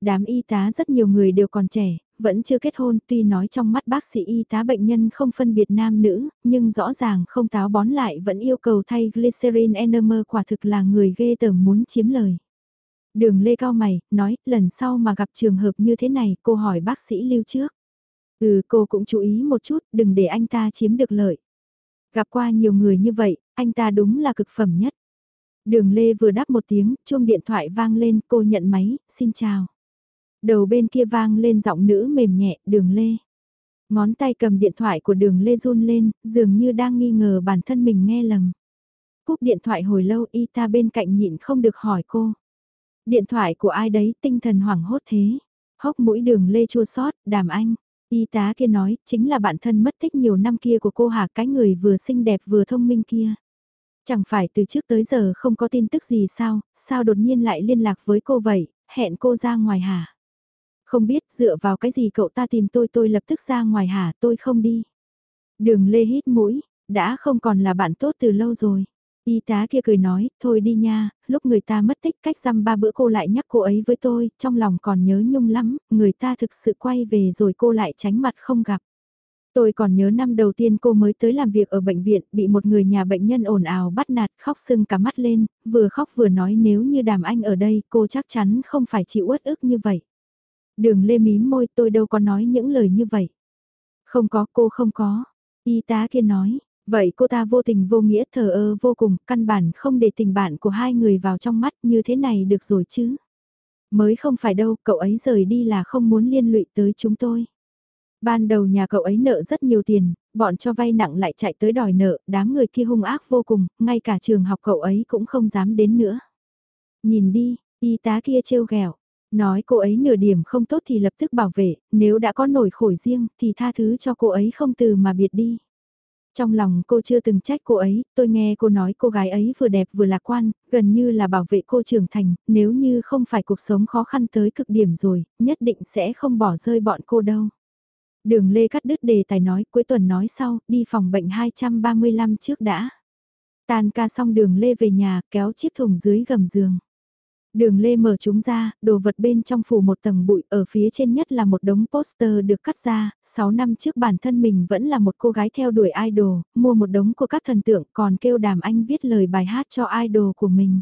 Đám y tá rất nhiều người đều còn trẻ, vẫn chưa kết hôn tuy nói trong mắt bác sĩ y tá bệnh nhân không phân biệt nam nữ, nhưng rõ ràng không táo bón lại vẫn yêu cầu thay glycerin enema quả thực là người ghê tởm muốn chiếm lời. Đường lê cao mày, nói, lần sau mà gặp trường hợp như thế này, cô hỏi bác sĩ lưu trước. Ừ, cô cũng chú ý một chút, đừng để anh ta chiếm được lợi. Gặp qua nhiều người như vậy, anh ta đúng là cực phẩm nhất. Đường Lê vừa đáp một tiếng, chuông điện thoại vang lên, cô nhận máy, xin chào. Đầu bên kia vang lên giọng nữ mềm nhẹ, đường Lê. Ngón tay cầm điện thoại của đường Lê run lên, dường như đang nghi ngờ bản thân mình nghe lầm. Cúp điện thoại hồi lâu y ta bên cạnh nhịn không được hỏi cô. Điện thoại của ai đấy tinh thần hoảng hốt thế. Hốc mũi đường Lê chua sót, đàm anh. Y tá kia nói, chính là bạn thân mất tích nhiều năm kia của cô Hà, cái người vừa xinh đẹp vừa thông minh kia. Chẳng phải từ trước tới giờ không có tin tức gì sao, sao đột nhiên lại liên lạc với cô vậy, hẹn cô ra ngoài hả? Không biết dựa vào cái gì cậu ta tìm tôi tôi lập tức ra ngoài hả tôi không đi. Đường lê hít mũi, đã không còn là bạn tốt từ lâu rồi. Y tá kia cười nói, thôi đi nha, lúc người ta mất tích cách dăm ba bữa cô lại nhắc cô ấy với tôi, trong lòng còn nhớ nhung lắm, người ta thực sự quay về rồi cô lại tránh mặt không gặp. Tôi còn nhớ năm đầu tiên cô mới tới làm việc ở bệnh viện, bị một người nhà bệnh nhân ồn ào bắt nạt, khóc sưng cả mắt lên, vừa khóc vừa nói nếu như đàm anh ở đây cô chắc chắn không phải chịu uất ức như vậy. Đường lê mím môi tôi đâu có nói những lời như vậy. Không có cô không có. Y tá kia nói, vậy cô ta vô tình vô nghĩa thờ ơ vô cùng, căn bản không để tình bạn của hai người vào trong mắt như thế này được rồi chứ. Mới không phải đâu, cậu ấy rời đi là không muốn liên lụy tới chúng tôi. Ban đầu nhà cậu ấy nợ rất nhiều tiền, bọn cho vay nặng lại chạy tới đòi nợ, đám người kia hung ác vô cùng, ngay cả trường học cậu ấy cũng không dám đến nữa. Nhìn đi, y tá kia trêu ghẹo Nói cô ấy nửa điểm không tốt thì lập tức bảo vệ, nếu đã có nổi khổi riêng thì tha thứ cho cô ấy không từ mà biệt đi. Trong lòng cô chưa từng trách cô ấy, tôi nghe cô nói cô gái ấy vừa đẹp vừa lạc quan, gần như là bảo vệ cô trưởng thành, nếu như không phải cuộc sống khó khăn tới cực điểm rồi, nhất định sẽ không bỏ rơi bọn cô đâu. Đường Lê cắt đứt đề tài nói cuối tuần nói sau, đi phòng bệnh 235 trước đã. Tan ca xong đường Lê về nhà kéo chiếc thùng dưới gầm giường. Đường lê mở chúng ra, đồ vật bên trong phủ một tầng bụi, ở phía trên nhất là một đống poster được cắt ra, 6 năm trước bản thân mình vẫn là một cô gái theo đuổi idol, mua một đống của các thần tượng còn kêu đàm anh viết lời bài hát cho idol của mình.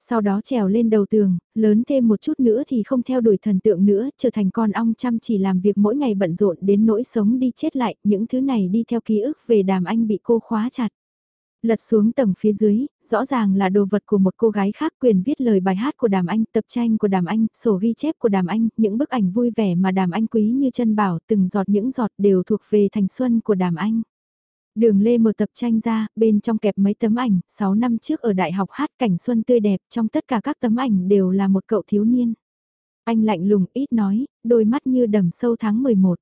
Sau đó trèo lên đầu tường, lớn thêm một chút nữa thì không theo đuổi thần tượng nữa, trở thành con ong chăm chỉ làm việc mỗi ngày bận rộn đến nỗi sống đi chết lại, những thứ này đi theo ký ức về đàm anh bị cô khóa chặt. Lật xuống tầng phía dưới, rõ ràng là đồ vật của một cô gái khác quyền viết lời bài hát của Đàm Anh, tập tranh của Đàm Anh, sổ ghi chép của Đàm Anh, những bức ảnh vui vẻ mà Đàm Anh quý như chân bảo, từng giọt những giọt đều thuộc về thành xuân của Đàm Anh. Đường Lê mở tập tranh ra, bên trong kẹp mấy tấm ảnh, 6 năm trước ở đại học hát cảnh xuân tươi đẹp, trong tất cả các tấm ảnh đều là một cậu thiếu niên. Anh lạnh lùng ít nói, đôi mắt như đầm sâu tháng 11.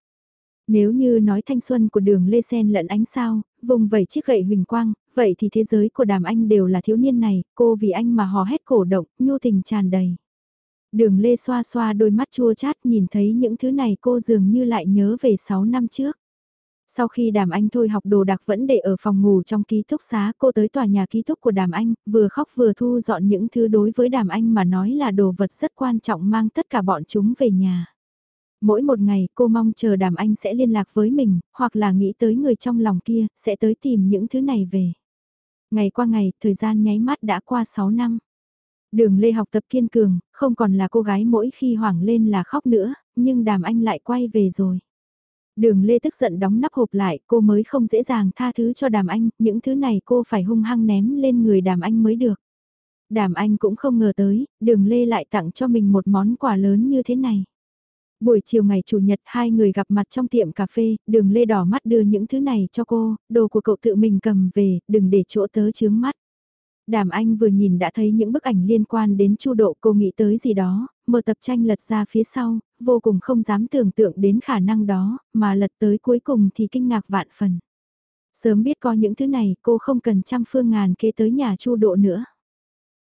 Nếu như nói thanh xuân của đường Lê Sen lẫn ánh sao, vùng vẩy chiếc gậy huỳnh quang, vậy thì thế giới của đàm anh đều là thiếu niên này, cô vì anh mà hò hét cổ động, nhu tình tràn đầy. Đường Lê xoa xoa đôi mắt chua chát nhìn thấy những thứ này cô dường như lại nhớ về 6 năm trước. Sau khi đàm anh thôi học đồ đặc vẫn để ở phòng ngủ trong ký túc xá cô tới tòa nhà ký túc của đàm anh, vừa khóc vừa thu dọn những thứ đối với đàm anh mà nói là đồ vật rất quan trọng mang tất cả bọn chúng về nhà. Mỗi một ngày cô mong chờ đàm anh sẽ liên lạc với mình, hoặc là nghĩ tới người trong lòng kia, sẽ tới tìm những thứ này về. Ngày qua ngày, thời gian nháy mắt đã qua 6 năm. Đường Lê học tập kiên cường, không còn là cô gái mỗi khi hoảng lên là khóc nữa, nhưng đàm anh lại quay về rồi. Đường Lê tức giận đóng nắp hộp lại, cô mới không dễ dàng tha thứ cho đàm anh, những thứ này cô phải hung hăng ném lên người đàm anh mới được. Đàm anh cũng không ngờ tới, đường Lê lại tặng cho mình một món quà lớn như thế này. Buổi chiều ngày Chủ nhật hai người gặp mặt trong tiệm cà phê, đường Lê đỏ mắt đưa những thứ này cho cô, đồ của cậu tự mình cầm về, đừng để chỗ tớ chướng mắt. Đàm Anh vừa nhìn đã thấy những bức ảnh liên quan đến Chu Độ cô nghĩ tới gì đó, mở tập tranh lật ra phía sau, vô cùng không dám tưởng tượng đến khả năng đó, mà lật tới cuối cùng thì kinh ngạc vạn phần. Sớm biết có những thứ này cô không cần trăm phương ngàn kế tới nhà Chu Độ nữa.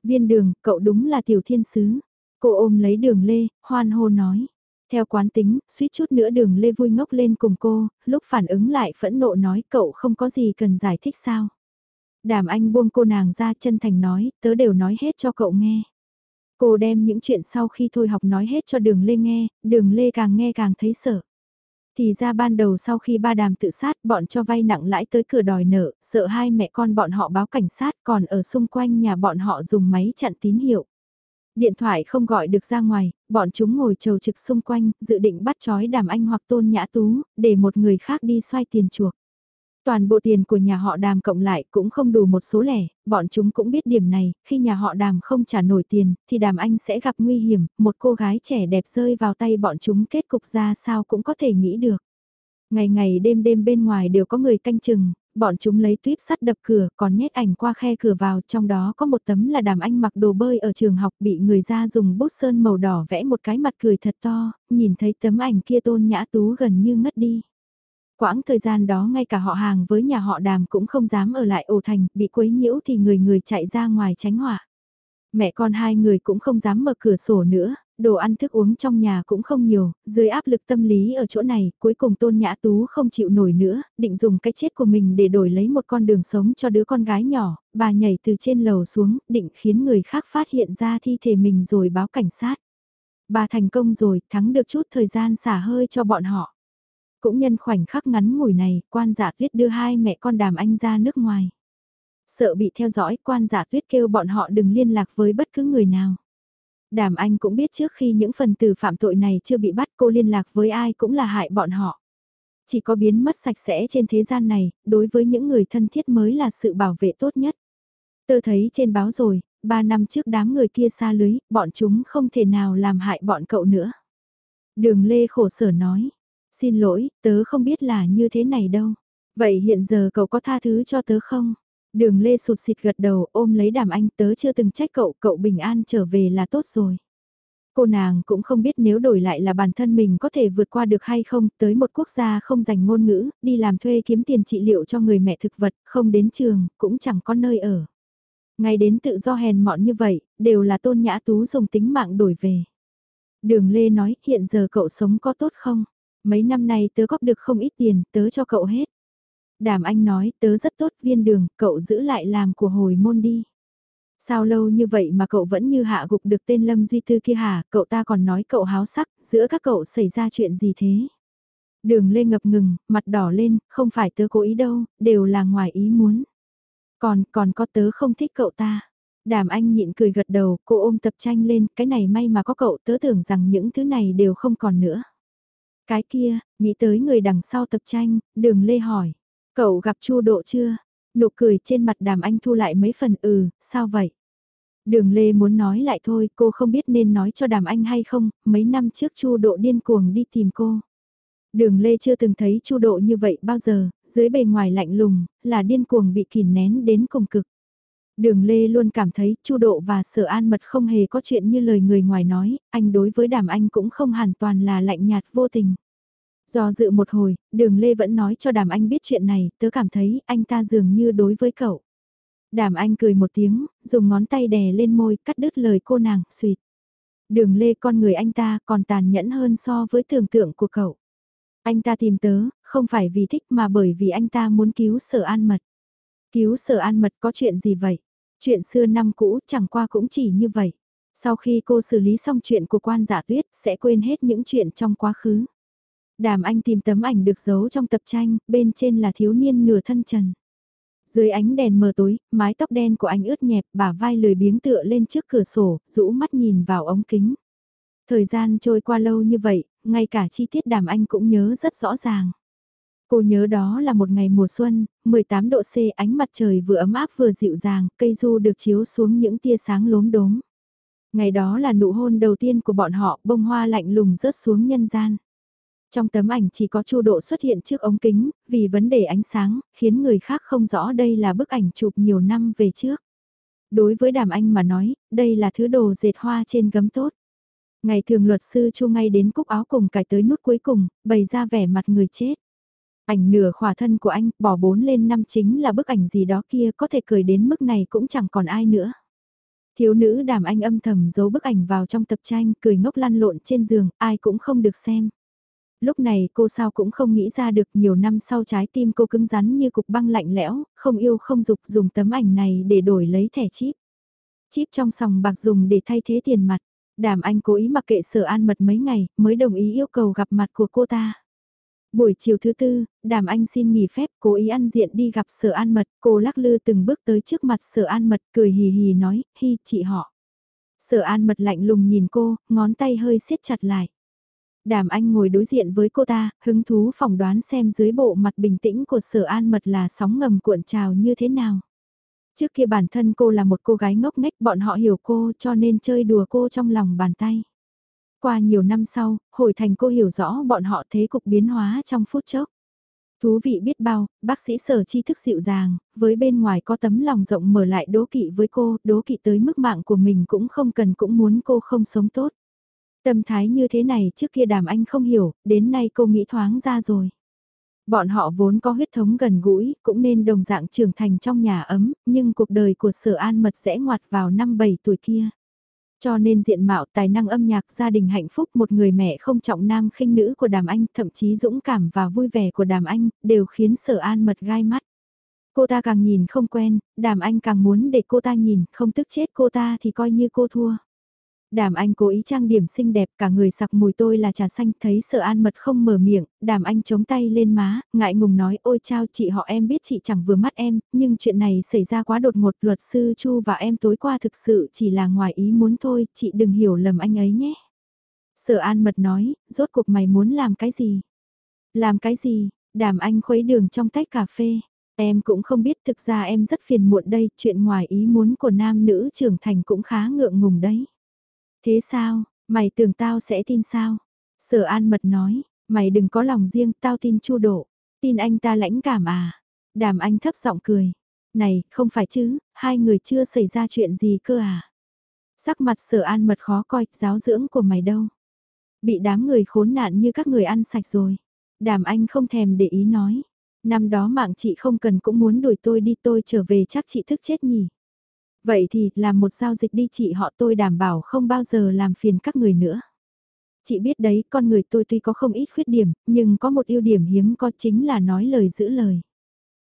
Viên đường, cậu đúng là tiểu thiên sứ. Cô ôm lấy đường lê, hoan hô nói. Theo quán tính, suýt chút nữa đường lê vui ngốc lên cùng cô, lúc phản ứng lại phẫn nộ nói cậu không có gì cần giải thích sao. Đàm anh buông cô nàng ra chân thành nói, tớ đều nói hết cho cậu nghe. Cô đem những chuyện sau khi thôi học nói hết cho đường lê nghe, đường lê càng nghe càng thấy sợ. Thì ra ban đầu sau khi ba đàm tự sát bọn cho vay nặng lãi tới cửa đòi nợ, sợ hai mẹ con bọn họ báo cảnh sát còn ở xung quanh nhà bọn họ dùng máy chặn tín hiệu. Điện thoại không gọi được ra ngoài, bọn chúng ngồi trầu trực xung quanh, dự định bắt chói đàm anh hoặc tôn nhã tú, để một người khác đi xoay tiền chuộc. Toàn bộ tiền của nhà họ đàm cộng lại cũng không đủ một số lẻ, bọn chúng cũng biết điểm này, khi nhà họ đàm không trả nổi tiền, thì đàm anh sẽ gặp nguy hiểm, một cô gái trẻ đẹp rơi vào tay bọn chúng kết cục ra sao cũng có thể nghĩ được. Ngày ngày đêm đêm bên ngoài đều có người canh chừng, bọn chúng lấy tuyếp sắt đập cửa còn nhét ảnh qua khe cửa vào trong đó có một tấm là đàm anh mặc đồ bơi ở trường học bị người ra dùng bút sơn màu đỏ vẽ một cái mặt cười thật to, nhìn thấy tấm ảnh kia tôn nhã tú gần như ngất đi. Quãng thời gian đó ngay cả họ hàng với nhà họ đàm cũng không dám ở lại ổ thành, bị quấy nhiễu thì người người chạy ra ngoài tránh hỏa. Mẹ con hai người cũng không dám mở cửa sổ nữa, đồ ăn thức uống trong nhà cũng không nhiều, dưới áp lực tâm lý ở chỗ này, cuối cùng Tôn Nhã Tú không chịu nổi nữa, định dùng cái chết của mình để đổi lấy một con đường sống cho đứa con gái nhỏ, bà nhảy từ trên lầu xuống, định khiến người khác phát hiện ra thi thể mình rồi báo cảnh sát. Bà thành công rồi, thắng được chút thời gian xả hơi cho bọn họ. Cũng nhân khoảnh khắc ngắn ngủi này, quan giả tuyết đưa hai mẹ con đàm anh ra nước ngoài. Sợ bị theo dõi, quan giả tuyết kêu bọn họ đừng liên lạc với bất cứ người nào. Đàm Anh cũng biết trước khi những phần tử phạm tội này chưa bị bắt cô liên lạc với ai cũng là hại bọn họ. Chỉ có biến mất sạch sẽ trên thế gian này, đối với những người thân thiết mới là sự bảo vệ tốt nhất. Tớ thấy trên báo rồi, ba năm trước đám người kia xa lưới, bọn chúng không thể nào làm hại bọn cậu nữa. Đường Lê khổ sở nói, xin lỗi, tớ không biết là như thế này đâu. Vậy hiện giờ cậu có tha thứ cho tớ không? Đường Lê sụt xịt gật đầu ôm lấy đàm anh tớ chưa từng trách cậu, cậu bình an trở về là tốt rồi. Cô nàng cũng không biết nếu đổi lại là bản thân mình có thể vượt qua được hay không, tới một quốc gia không dành ngôn ngữ, đi làm thuê kiếm tiền trị liệu cho người mẹ thực vật, không đến trường, cũng chẳng có nơi ở. Ngay đến tự do hèn mọn như vậy, đều là tôn nhã tú dùng tính mạng đổi về. Đường Lê nói, hiện giờ cậu sống có tốt không? Mấy năm nay tớ góp được không ít tiền, tớ cho cậu hết. Đàm Anh nói, tớ rất tốt viên đường, cậu giữ lại làm của hồi môn đi. Sao lâu như vậy mà cậu vẫn như hạ gục được tên Lâm Duy Tư kia hả, cậu ta còn nói cậu háo sắc, giữa các cậu xảy ra chuyện gì thế? Đường Lê ngập ngừng, mặt đỏ lên, không phải tớ cố ý đâu, đều là ngoài ý muốn. Còn, còn có tớ không thích cậu ta. Đàm Anh nhịn cười gật đầu, cô ôm tập tranh lên, cái này may mà có cậu tớ tưởng rằng những thứ này đều không còn nữa. Cái kia, nghĩ tới người đằng sau tập tranh, đường Lê hỏi. Cậu gặp Chu Độ chưa? Nụ cười trên mặt đàm anh thu lại mấy phần ừ, sao vậy? Đường Lê muốn nói lại thôi, cô không biết nên nói cho đàm anh hay không, mấy năm trước Chu Độ điên cuồng đi tìm cô. Đường Lê chưa từng thấy Chu Độ như vậy bao giờ, dưới bề ngoài lạnh lùng, là điên cuồng bị kìm nén đến cùng cực. Đường Lê luôn cảm thấy Chu Độ và Sở An Mật không hề có chuyện như lời người ngoài nói, anh đối với Đàm Anh cũng không hoàn toàn là lạnh nhạt vô tình. Do dự một hồi, đường Lê vẫn nói cho đàm anh biết chuyện này, tớ cảm thấy anh ta dường như đối với cậu. Đàm anh cười một tiếng, dùng ngón tay đè lên môi, cắt đứt lời cô nàng, suyệt. Đường Lê con người anh ta còn tàn nhẫn hơn so với tưởng tượng của cậu. Anh ta tìm tớ, không phải vì thích mà bởi vì anh ta muốn cứu sở an mật. Cứu sở an mật có chuyện gì vậy? Chuyện xưa năm cũ chẳng qua cũng chỉ như vậy. Sau khi cô xử lý xong chuyện của quan giả tuyết sẽ quên hết những chuyện trong quá khứ. Đàm anh tìm tấm ảnh được giấu trong tập tranh, bên trên là thiếu niên nửa thân trần. Dưới ánh đèn mờ tối, mái tóc đen của anh ướt nhẹp, bả vai lười biếng tựa lên trước cửa sổ, rũ mắt nhìn vào ống kính. Thời gian trôi qua lâu như vậy, ngay cả chi tiết đàm anh cũng nhớ rất rõ ràng. Cô nhớ đó là một ngày mùa xuân, 18 độ C ánh mặt trời vừa ấm áp vừa dịu dàng, cây du được chiếu xuống những tia sáng lốm đốm. Ngày đó là nụ hôn đầu tiên của bọn họ, bông hoa lạnh lùng rớt xuống nhân gian. Trong tấm ảnh chỉ có Chu Độ xuất hiện trước ống kính, vì vấn đề ánh sáng, khiến người khác không rõ đây là bức ảnh chụp nhiều năm về trước. Đối với Đàm Anh mà nói, đây là thứ đồ dệt hoa trên gấm tốt. Ngày thường luật sư Chu ngay đến cúc áo cùng cải tới nút cuối cùng, bày ra vẻ mặt người chết. Ảnh nửa khỏa thân của anh, bỏ bốn lên năm chính là bức ảnh gì đó kia có thể cười đến mức này cũng chẳng còn ai nữa. Thiếu nữ đàm anh âm thầm giấu bức ảnh vào trong tập tranh, cười ngốc lăn lộn trên giường, ai cũng không được xem. Lúc này cô sao cũng không nghĩ ra được nhiều năm sau trái tim cô cứng rắn như cục băng lạnh lẽo, không yêu không dục dùng tấm ảnh này để đổi lấy thẻ chip. Chip trong sòng bạc dùng để thay thế tiền mặt. Đàm anh cố ý mặc kệ sở an mật mấy ngày mới đồng ý yêu cầu gặp mặt của cô ta. Buổi chiều thứ tư, đàm anh xin nghỉ phép cố ý ăn diện đi gặp sở an mật, cô lắc lư từng bước tới trước mặt sở an mật cười hì hì nói, hi chị họ. Sở an mật lạnh lùng nhìn cô, ngón tay hơi siết chặt lại. Đàm anh ngồi đối diện với cô ta, hứng thú phỏng đoán xem dưới bộ mặt bình tĩnh của sở an mật là sóng ngầm cuộn trào như thế nào. Trước kia bản thân cô là một cô gái ngốc nghếch bọn họ hiểu cô cho nên chơi đùa cô trong lòng bàn tay. Qua nhiều năm sau, hồi thành cô hiểu rõ bọn họ thế cục biến hóa trong phút chốc. Thú vị biết bao, bác sĩ sở tri thức dịu dàng, với bên ngoài có tấm lòng rộng mở lại đố kỵ với cô, đố kỵ tới mức mạng của mình cũng không cần cũng muốn cô không sống tốt. Tâm thái như thế này trước kia đàm anh không hiểu, đến nay cô nghĩ thoáng ra rồi. Bọn họ vốn có huyết thống gần gũi, cũng nên đồng dạng trưởng thành trong nhà ấm, nhưng cuộc đời của sở an mật sẽ ngoặt vào năm 7 tuổi kia. Cho nên diện mạo tài năng âm nhạc gia đình hạnh phúc một người mẹ không trọng nam khinh nữ của đàm anh thậm chí dũng cảm và vui vẻ của đàm anh đều khiến sở an mật gai mắt. Cô ta càng nhìn không quen, đàm anh càng muốn để cô ta nhìn, không tức chết cô ta thì coi như cô thua. Đàm anh cố ý trang điểm xinh đẹp cả người sặc mùi tôi là trà xanh thấy sợ an mật không mở miệng, đàm anh chống tay lên má, ngại ngùng nói ôi chao chị họ em biết chị chẳng vừa mắt em, nhưng chuyện này xảy ra quá đột ngột luật sư Chu và em tối qua thực sự chỉ là ngoài ý muốn thôi, chị đừng hiểu lầm anh ấy nhé. Sở an mật nói, rốt cuộc mày muốn làm cái gì? Làm cái gì? Đàm anh khuấy đường trong tách cà phê. Em cũng không biết thực ra em rất phiền muộn đây, chuyện ngoài ý muốn của nam nữ trưởng thành cũng khá ngượng ngùng đấy. Thế sao, mày tưởng tao sẽ tin sao? Sở an mật nói, mày đừng có lòng riêng, tao tin chu độ. Tin anh ta lãnh cảm à? Đàm anh thấp giọng cười. Này, không phải chứ, hai người chưa xảy ra chuyện gì cơ à? Sắc mặt sở an mật khó coi, giáo dưỡng của mày đâu? Bị đám người khốn nạn như các người ăn sạch rồi. Đàm anh không thèm để ý nói. Năm đó mạng chị không cần cũng muốn đuổi tôi đi tôi trở về chắc chị thức chết nhỉ. Vậy thì, làm một giao dịch đi chị họ tôi đảm bảo không bao giờ làm phiền các người nữa. Chị biết đấy, con người tôi tuy có không ít khuyết điểm, nhưng có một ưu điểm hiếm có chính là nói lời giữ lời.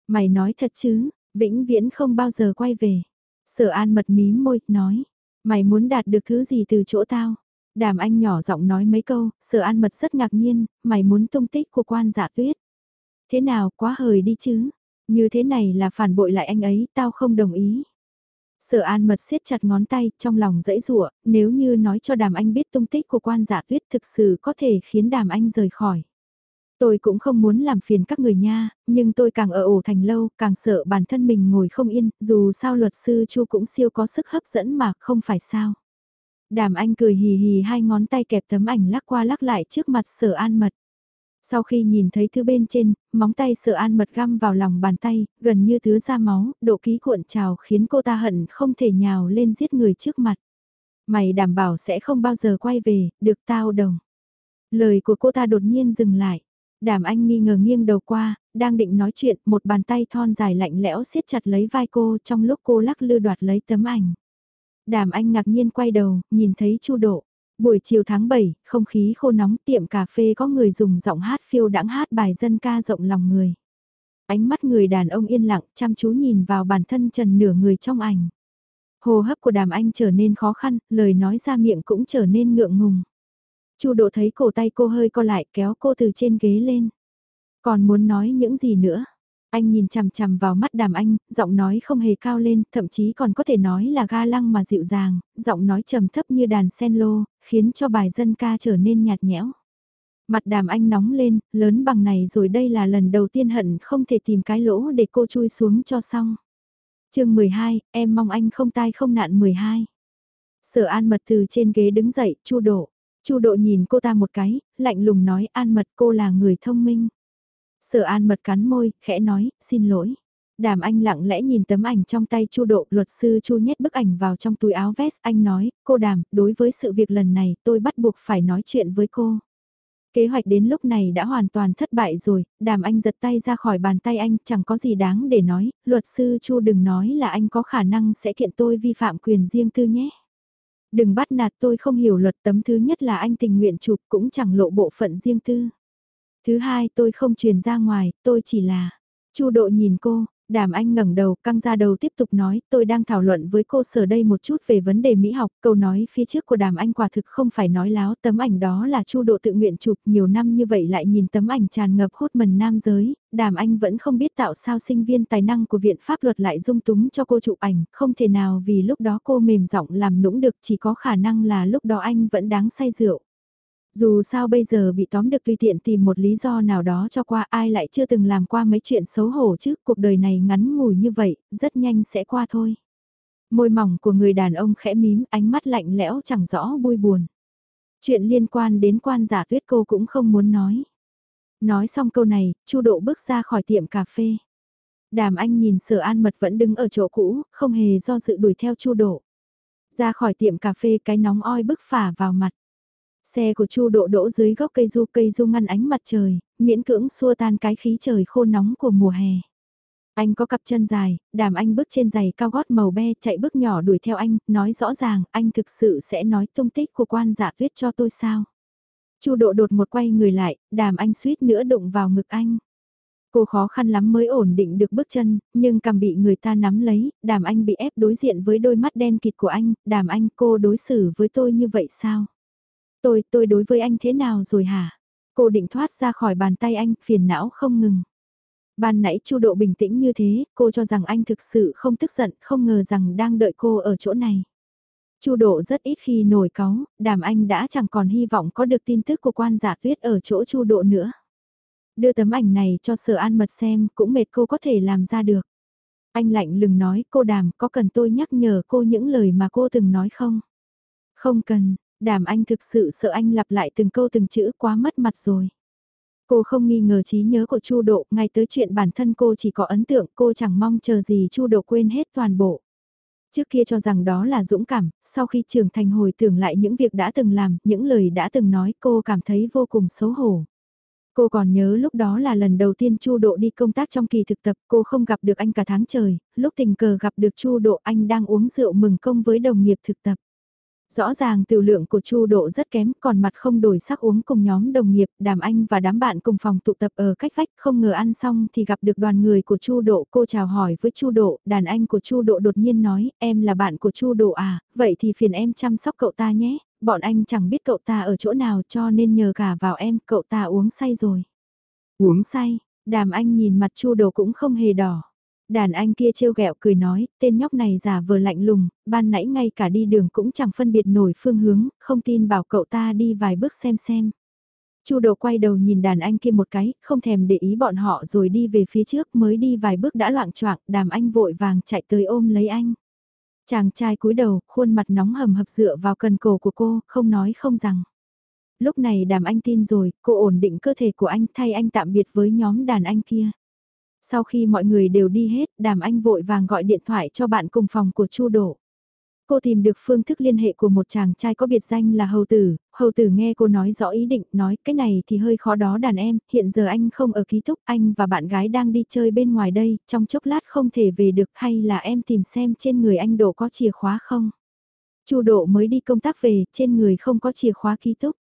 Mày nói thật chứ, vĩnh viễn không bao giờ quay về. Sở an mật mí môi, nói, mày muốn đạt được thứ gì từ chỗ tao? Đàm anh nhỏ giọng nói mấy câu, sở an mật rất ngạc nhiên, mày muốn tung tích của quan dạ tuyết. Thế nào, quá hời đi chứ? Như thế này là phản bội lại anh ấy, tao không đồng ý. Sở an mật siết chặt ngón tay, trong lòng dãy rủa, nếu như nói cho đàm anh biết tung tích của quan giả tuyết thực sự có thể khiến đàm anh rời khỏi. Tôi cũng không muốn làm phiền các người nha, nhưng tôi càng ở ổ thành lâu, càng sợ bản thân mình ngồi không yên, dù sao luật sư Chu cũng siêu có sức hấp dẫn mà không phải sao. Đàm anh cười hì hì hai ngón tay kẹp tấm ảnh lắc qua lắc lại trước mặt sở an mật. Sau khi nhìn thấy thứ bên trên, móng tay sợ an mật găm vào lòng bàn tay, gần như thứ ra máu, độ ký cuộn trào khiến cô ta hận không thể nhào lên giết người trước mặt. Mày đảm bảo sẽ không bao giờ quay về, được tao đồng. Lời của cô ta đột nhiên dừng lại. Đàm anh nghi ngờ nghiêng đầu qua, đang định nói chuyện, một bàn tay thon dài lạnh lẽo siết chặt lấy vai cô trong lúc cô lắc lư đoạt lấy tấm ảnh. Đàm anh ngạc nhiên quay đầu, nhìn thấy chu độ. Buổi chiều tháng 7, không khí khô nóng tiệm cà phê có người dùng giọng hát phiêu đãng hát bài dân ca rộng lòng người. Ánh mắt người đàn ông yên lặng chăm chú nhìn vào bản thân trần nửa người trong ảnh. Hô hấp của đàm anh trở nên khó khăn, lời nói ra miệng cũng trở nên ngượng ngùng. Chu độ thấy cổ tay cô hơi co lại kéo cô từ trên ghế lên. Còn muốn nói những gì nữa? Anh nhìn chằm chằm vào mắt đàm anh, giọng nói không hề cao lên, thậm chí còn có thể nói là ga lăng mà dịu dàng, giọng nói trầm thấp như đàn sen lô, khiến cho bài dân ca trở nên nhạt nhẽo. Mặt đàm anh nóng lên, lớn bằng này rồi đây là lần đầu tiên hận không thể tìm cái lỗ để cô chui xuống cho xong. chương 12, em mong anh không tai không nạn 12. Sở an mật từ trên ghế đứng dậy, chu độ. chu độ nhìn cô ta một cái, lạnh lùng nói an mật cô là người thông minh. Sở an mật cắn môi, khẽ nói, xin lỗi. Đàm anh lặng lẽ nhìn tấm ảnh trong tay chu độ, luật sư chu nhét bức ảnh vào trong túi áo vest, anh nói, cô đàm, đối với sự việc lần này, tôi bắt buộc phải nói chuyện với cô. Kế hoạch đến lúc này đã hoàn toàn thất bại rồi, đàm anh giật tay ra khỏi bàn tay anh, chẳng có gì đáng để nói, luật sư chu đừng nói là anh có khả năng sẽ kiện tôi vi phạm quyền riêng tư nhé. Đừng bắt nạt tôi không hiểu luật tấm thứ nhất là anh tình nguyện chụp cũng chẳng lộ bộ phận riêng tư. Thứ hai tôi không truyền ra ngoài, tôi chỉ là... Chu độ nhìn cô, Đàm Anh ngẩng đầu, căng ra đầu tiếp tục nói, tôi đang thảo luận với cô sở đây một chút về vấn đề mỹ học, câu nói phía trước của Đàm Anh quả thực không phải nói láo, tấm ảnh đó là Chu Độ tự nguyện chụp, nhiều năm như vậy lại nhìn tấm ảnh tràn ngập hốt mần nam giới, Đàm Anh vẫn không biết tạo sao sinh viên tài năng của viện pháp luật lại dung túng cho cô chụp ảnh, không thể nào vì lúc đó cô mềm giọng làm nũng được, chỉ có khả năng là lúc đó anh vẫn đáng say rượu. Dù sao bây giờ bị tóm được tùy tiện tìm một lý do nào đó cho qua ai lại chưa từng làm qua mấy chuyện xấu hổ chứ, cuộc đời này ngắn ngủi như vậy, rất nhanh sẽ qua thôi. Môi mỏng của người đàn ông khẽ mím, ánh mắt lạnh lẽo chẳng rõ bui buồn. Chuyện liên quan đến quan giả tuyết cô cũng không muốn nói. Nói xong câu này, Chu Độ bước ra khỏi tiệm cà phê. Đàm Anh nhìn Sở An Mật vẫn đứng ở chỗ cũ, không hề do dự đuổi theo Chu Độ. Ra khỏi tiệm cà phê cái nóng oi bức phả vào mặt. Xe của Chu Độ đỗ dưới gốc cây du cây du ngăn ánh mặt trời, miễn cưỡng xua tan cái khí trời khô nóng của mùa hè. Anh có cặp chân dài, đàm anh bước trên giày cao gót màu be chạy bước nhỏ đuổi theo anh, nói rõ ràng anh thực sự sẽ nói tung tích của quan giả tuyết cho tôi sao. Chu độ đột một quay người lại, đàm anh suýt nữa đụng vào ngực anh. Cô khó khăn lắm mới ổn định được bước chân, nhưng cầm bị người ta nắm lấy, đàm anh bị ép đối diện với đôi mắt đen kịt của anh, đàm anh cô đối xử với tôi như vậy sao? Tôi, tôi đối với anh thế nào rồi hả? Cô định thoát ra khỏi bàn tay anh, phiền não không ngừng. Ban nãy Chu Độ bình tĩnh như thế, cô cho rằng anh thực sự không tức giận, không ngờ rằng đang đợi cô ở chỗ này. Chu Độ rất ít khi nổi cáu, Đàm Anh đã chẳng còn hy vọng có được tin tức của quan giả tuyết ở chỗ Chu Độ nữa. Đưa tấm ảnh này cho Sở An Mật xem, cũng mệt cô có thể làm ra được. Anh lạnh lùng nói, cô Đàm, có cần tôi nhắc nhở cô những lời mà cô từng nói không? Không cần, Đàm anh thực sự sợ anh lặp lại từng câu từng chữ quá mất mặt rồi. Cô không nghi ngờ trí nhớ của Chu Độ, ngay tới chuyện bản thân cô chỉ có ấn tượng, cô chẳng mong chờ gì Chu Độ quên hết toàn bộ. Trước kia cho rằng đó là dũng cảm, sau khi trưởng thành hồi tưởng lại những việc đã từng làm, những lời đã từng nói cô cảm thấy vô cùng xấu hổ. Cô còn nhớ lúc đó là lần đầu tiên Chu Độ đi công tác trong kỳ thực tập, cô không gặp được anh cả tháng trời, lúc tình cờ gặp được Chu Độ anh đang uống rượu mừng công với đồng nghiệp thực tập. Rõ ràng tiểu lượng của Chu Độ rất kém, còn mặt không đổi sắc uống cùng nhóm đồng nghiệp, Đàm Anh và đám bạn cùng phòng tụ tập ở cách vách, không ngờ ăn xong thì gặp được đoàn người của Chu Độ, cô chào hỏi với Chu Độ, đàn anh của Chu Độ đột nhiên nói, em là bạn của Chu Độ à, vậy thì phiền em chăm sóc cậu ta nhé, bọn anh chẳng biết cậu ta ở chỗ nào cho nên nhờ cả vào em, cậu ta uống say rồi. Uống say, Đàm Anh nhìn mặt Chu Độ cũng không hề đỏ. Đàn anh kia trêu ghẹo cười nói, tên nhóc này giả vờ lạnh lùng, ban nãy ngay cả đi đường cũng chẳng phân biệt nổi phương hướng, không tin bảo cậu ta đi vài bước xem xem. Chu Đồ quay đầu nhìn đàn anh kia một cái, không thèm để ý bọn họ rồi đi về phía trước mới đi vài bước đã loạn choạng, đàm anh vội vàng chạy tới ôm lấy anh. Chàng trai cúi đầu, khuôn mặt nóng hầm hập dựa vào cần cổ của cô, không nói không rằng. Lúc này đàm anh tin rồi, cô ổn định cơ thể của anh thay anh tạm biệt với nhóm đàn anh kia. Sau khi mọi người đều đi hết, đàm anh vội vàng gọi điện thoại cho bạn cùng phòng của Chu Đổ. Cô tìm được phương thức liên hệ của một chàng trai có biệt danh là Hầu Tử, Hầu Tử nghe cô nói rõ ý định, nói cái này thì hơi khó đó đàn em, hiện giờ anh không ở ký túc, anh và bạn gái đang đi chơi bên ngoài đây, trong chốc lát không thể về được hay là em tìm xem trên người anh Đổ có chìa khóa không. Chu Độ mới đi công tác về, trên người không có chìa khóa ký túc.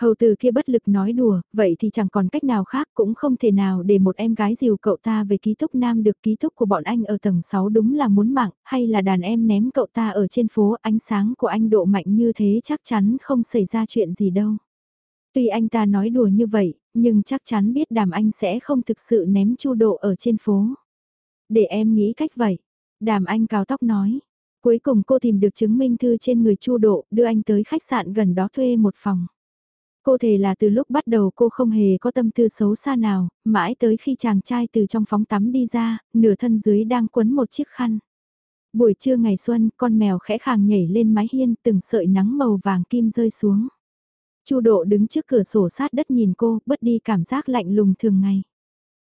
Hầu từ kia bất lực nói đùa, vậy thì chẳng còn cách nào khác cũng không thể nào để một em gái dìu cậu ta về ký túc nam được ký túc của bọn anh ở tầng 6 đúng là muốn mạng, hay là đàn em ném cậu ta ở trên phố ánh sáng của anh độ mạnh như thế chắc chắn không xảy ra chuyện gì đâu. Tuy anh ta nói đùa như vậy, nhưng chắc chắn biết đàm anh sẽ không thực sự ném chu độ ở trên phố. Để em nghĩ cách vậy. Đàm anh cào tóc nói. Cuối cùng cô tìm được chứng minh thư trên người chu độ, đưa anh tới khách sạn gần đó thuê một phòng. Cô thể là từ lúc bắt đầu cô không hề có tâm tư xấu xa nào, mãi tới khi chàng trai từ trong phóng tắm đi ra, nửa thân dưới đang quấn một chiếc khăn. Buổi trưa ngày xuân, con mèo khẽ khàng nhảy lên mái hiên, từng sợi nắng màu vàng kim rơi xuống. Chu Độ đứng trước cửa sổ sát đất nhìn cô, bớt đi cảm giác lạnh lùng thường ngày.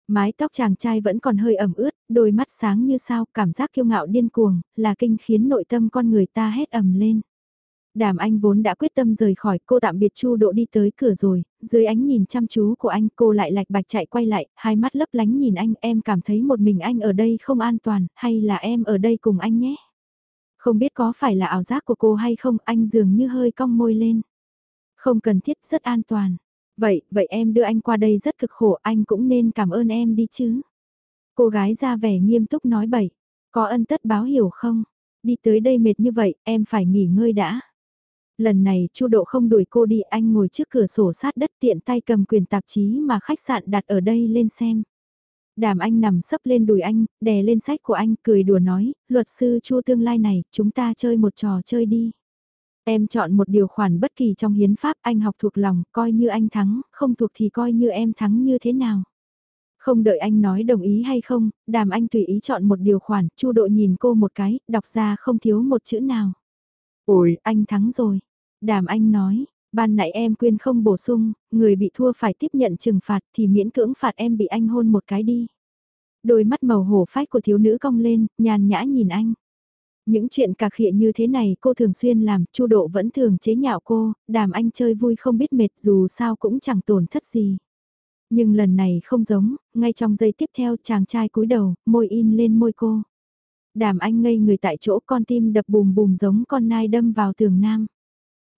Mái tóc chàng trai vẫn còn hơi ẩm ướt, đôi mắt sáng như sao, cảm giác kiêu ngạo điên cuồng, là kinh khiến nội tâm con người ta hét ầm lên. Đàm anh vốn đã quyết tâm rời khỏi cô tạm biệt Chu Độ đi tới cửa rồi, dưới ánh nhìn chăm chú của anh cô lại lạch bạch chạy quay lại, hai mắt lấp lánh nhìn anh em cảm thấy một mình anh ở đây không an toàn, hay là em ở đây cùng anh nhé. Không biết có phải là ảo giác của cô hay không, anh dường như hơi cong môi lên. Không cần thiết, rất an toàn. Vậy, vậy em đưa anh qua đây rất cực khổ, anh cũng nên cảm ơn em đi chứ. Cô gái ra vẻ nghiêm túc nói bậy, có ân tất báo hiểu không? Đi tới đây mệt như vậy, em phải nghỉ ngơi đã. Lần này Chu Độ không đuổi cô đi, anh ngồi trước cửa sổ sát đất tiện tay cầm quyền tạp chí mà khách sạn đặt ở đây lên xem. Đàm anh nằm sấp lên đùi anh, đè lên sách của anh, cười đùa nói, luật sư Chu tương lai này, chúng ta chơi một trò chơi đi. Em chọn một điều khoản bất kỳ trong hiến pháp anh học thuộc lòng, coi như anh thắng, không thuộc thì coi như em thắng như thế nào. Không đợi anh nói đồng ý hay không, đàm anh tùy ý chọn một điều khoản, chu độ nhìn cô một cái, đọc ra không thiếu một chữ nào. Ôi, anh thắng rồi. Đàm anh nói, ban nãy em quên không bổ sung, người bị thua phải tiếp nhận trừng phạt thì miễn cưỡng phạt em bị anh hôn một cái đi. Đôi mắt màu hổ phách của thiếu nữ cong lên, nhàn nhã nhìn anh. Những chuyện cà khịa như thế này cô thường xuyên làm, Chu Độ vẫn thường chế nhạo cô, đàm anh chơi vui không biết mệt dù sao cũng chẳng tổn thất gì. Nhưng lần này không giống, ngay trong giây tiếp theo chàng trai cúi đầu, môi in lên môi cô. Đàm anh ngây người tại chỗ con tim đập bùm bùm giống con nai đâm vào tường nam.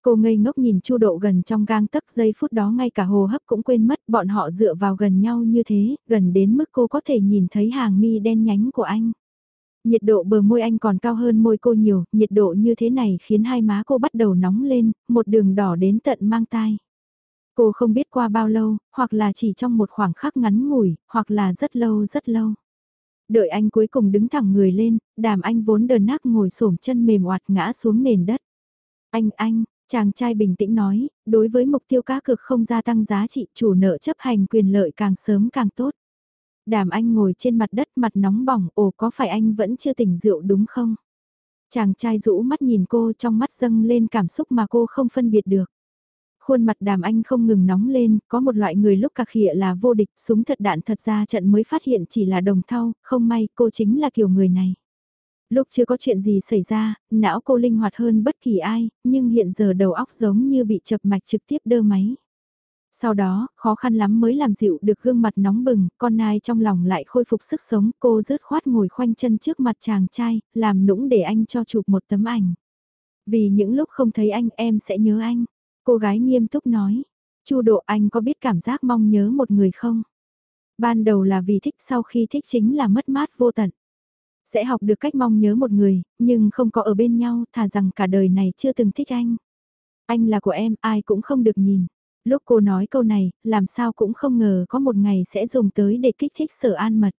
Cô ngây ngốc nhìn Chu Độ gần trong gang tấc giây phút đó ngay cả hồ hấp cũng quên mất bọn họ dựa vào gần nhau như thế, gần đến mức cô có thể nhìn thấy hàng mi đen nhánh của anh. Nhiệt độ bờ môi anh còn cao hơn môi cô nhiều, nhiệt độ như thế này khiến hai má cô bắt đầu nóng lên, một đường đỏ đến tận mang tai. Cô không biết qua bao lâu, hoặc là chỉ trong một khoảng khắc ngắn ngủi, hoặc là rất lâu rất lâu. Đợi anh cuối cùng đứng thẳng người lên, đàm anh vốn đờn nác ngồi xổm chân mềm oạt ngã xuống nền đất. Anh anh, chàng trai bình tĩnh nói, đối với mục tiêu cá cực không gia tăng giá trị chủ nợ chấp hành quyền lợi càng sớm càng tốt. Đàm anh ngồi trên mặt đất mặt nóng bỏng, ồ có phải anh vẫn chưa tỉnh rượu đúng không? Chàng trai rũ mắt nhìn cô trong mắt dâng lên cảm xúc mà cô không phân biệt được. Khuôn mặt đàm anh không ngừng nóng lên, có một loại người lúc cà khịa là vô địch, súng thật đạn thật ra trận mới phát hiện chỉ là đồng thau, không may cô chính là kiểu người này. Lúc chưa có chuyện gì xảy ra, não cô linh hoạt hơn bất kỳ ai, nhưng hiện giờ đầu óc giống như bị chập mạch trực tiếp đơ máy. Sau đó, khó khăn lắm mới làm dịu được gương mặt nóng bừng, con nai trong lòng lại khôi phục sức sống, cô rớt khoát ngồi khoanh chân trước mặt chàng trai, làm nũng để anh cho chụp một tấm ảnh. Vì những lúc không thấy anh em sẽ nhớ anh. Cô gái nghiêm túc nói, Chu độ anh có biết cảm giác mong nhớ một người không? Ban đầu là vì thích sau khi thích chính là mất mát vô tận. Sẽ học được cách mong nhớ một người, nhưng không có ở bên nhau, thà rằng cả đời này chưa từng thích anh. Anh là của em, ai cũng không được nhìn lúc cô nói câu này, làm sao cũng không ngờ có một ngày sẽ dùng tới để kích thích sở an mật.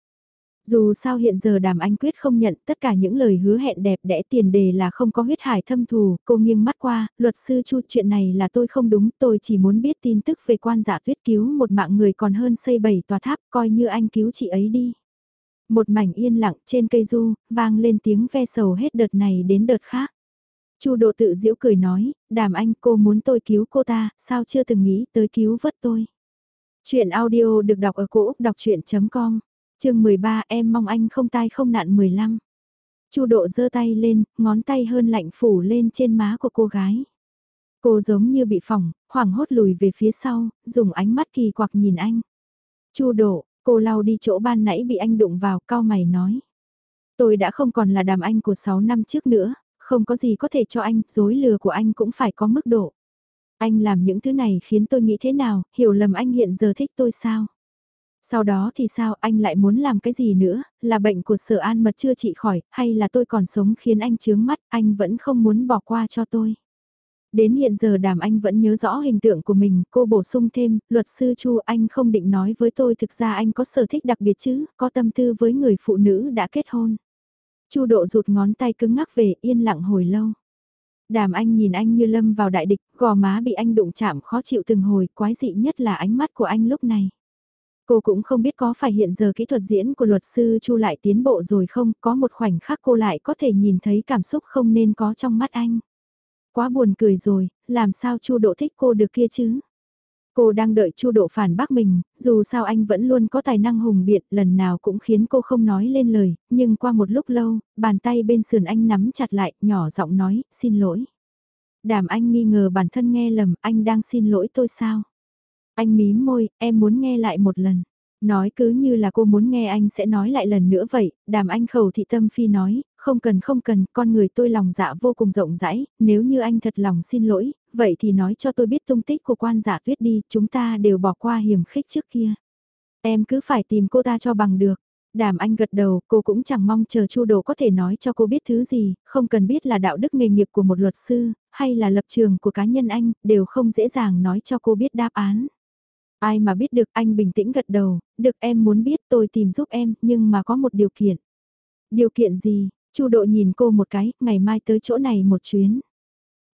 Dù sao hiện giờ đàm anh quyết không nhận tất cả những lời hứa hẹn đẹp đẽ tiền đề là không có huyết hải thâm thù, cô nghiêng mắt qua, luật sư chu chuyện này là tôi không đúng, tôi chỉ muốn biết tin tức về quan giả tuyết cứu một mạng người còn hơn xây bảy tòa tháp, coi như anh cứu chị ấy đi. Một mảnh yên lặng trên cây du, vang lên tiếng ve sầu hết đợt này đến đợt khác. Chu độ tự giễu cười nói, đàm anh cô muốn tôi cứu cô ta, sao chưa từng nghĩ tới cứu vớt tôi. Chuyện audio được đọc ở cổ Úc đọc chuyện.com, chương 13 em mong anh không tai không nạn 15. Chu độ giơ tay lên, ngón tay hơn lạnh phủ lên trên má của cô gái. Cô giống như bị phỏng, hoảng hốt lùi về phía sau, dùng ánh mắt kỳ quặc nhìn anh. Chu độ, cô lau đi chỗ ban nãy bị anh đụng vào, cao mày nói. Tôi đã không còn là đàm anh của 6 năm trước nữa, không có gì có thể cho anh, dối lừa của anh cũng phải có mức độ. Anh làm những thứ này khiến tôi nghĩ thế nào, hiểu lầm anh hiện giờ thích tôi sao? Sau đó thì sao anh lại muốn làm cái gì nữa, là bệnh của sở an mật chưa trị khỏi, hay là tôi còn sống khiến anh chướng mắt, anh vẫn không muốn bỏ qua cho tôi. Đến hiện giờ đàm anh vẫn nhớ rõ hình tượng của mình, cô bổ sung thêm, luật sư Chu anh không định nói với tôi thực ra anh có sở thích đặc biệt chứ, có tâm tư với người phụ nữ đã kết hôn. Chu độ rụt ngón tay cứng ngắc về, yên lặng hồi lâu. Đàm anh nhìn anh như lâm vào đại địch, gò má bị anh đụng chạm khó chịu từng hồi, quái dị nhất là ánh mắt của anh lúc này. Cô cũng không biết có phải hiện giờ kỹ thuật diễn của luật sư Chu lại tiến bộ rồi không, có một khoảnh khắc cô lại có thể nhìn thấy cảm xúc không nên có trong mắt anh. Quá buồn cười rồi, làm sao Chu Độ thích cô được kia chứ? Cô đang đợi Chu Độ phản bác mình, dù sao anh vẫn luôn có tài năng hùng biện, lần nào cũng khiến cô không nói lên lời, nhưng qua một lúc lâu, bàn tay bên sườn anh nắm chặt lại, nhỏ giọng nói, xin lỗi. Đàm anh nghi ngờ bản thân nghe lầm, anh đang xin lỗi tôi sao? Anh mím môi, em muốn nghe lại một lần. Nói cứ như là cô muốn nghe anh sẽ nói lại lần nữa vậy, đàm anh khẩu thị tâm phi nói, không cần không cần, con người tôi lòng dạ vô cùng rộng rãi, nếu như anh thật lòng xin lỗi, vậy thì nói cho tôi biết tung tích của quan giả tuyết đi, chúng ta đều bỏ qua hiểm khích trước kia. Em cứ phải tìm cô ta cho bằng được. Đàm anh gật đầu, cô cũng chẳng mong chờ Chu Đồ có thể nói cho cô biết thứ gì, không cần biết là đạo đức nghề nghiệp của một luật sư, hay là lập trường của cá nhân anh, đều không dễ dàng nói cho cô biết đáp án. Ai mà biết được anh bình tĩnh gật đầu, được em muốn biết tôi tìm giúp em, nhưng mà có một điều kiện. Điều kiện gì? Chu độ nhìn cô một cái, ngày mai tới chỗ này một chuyến.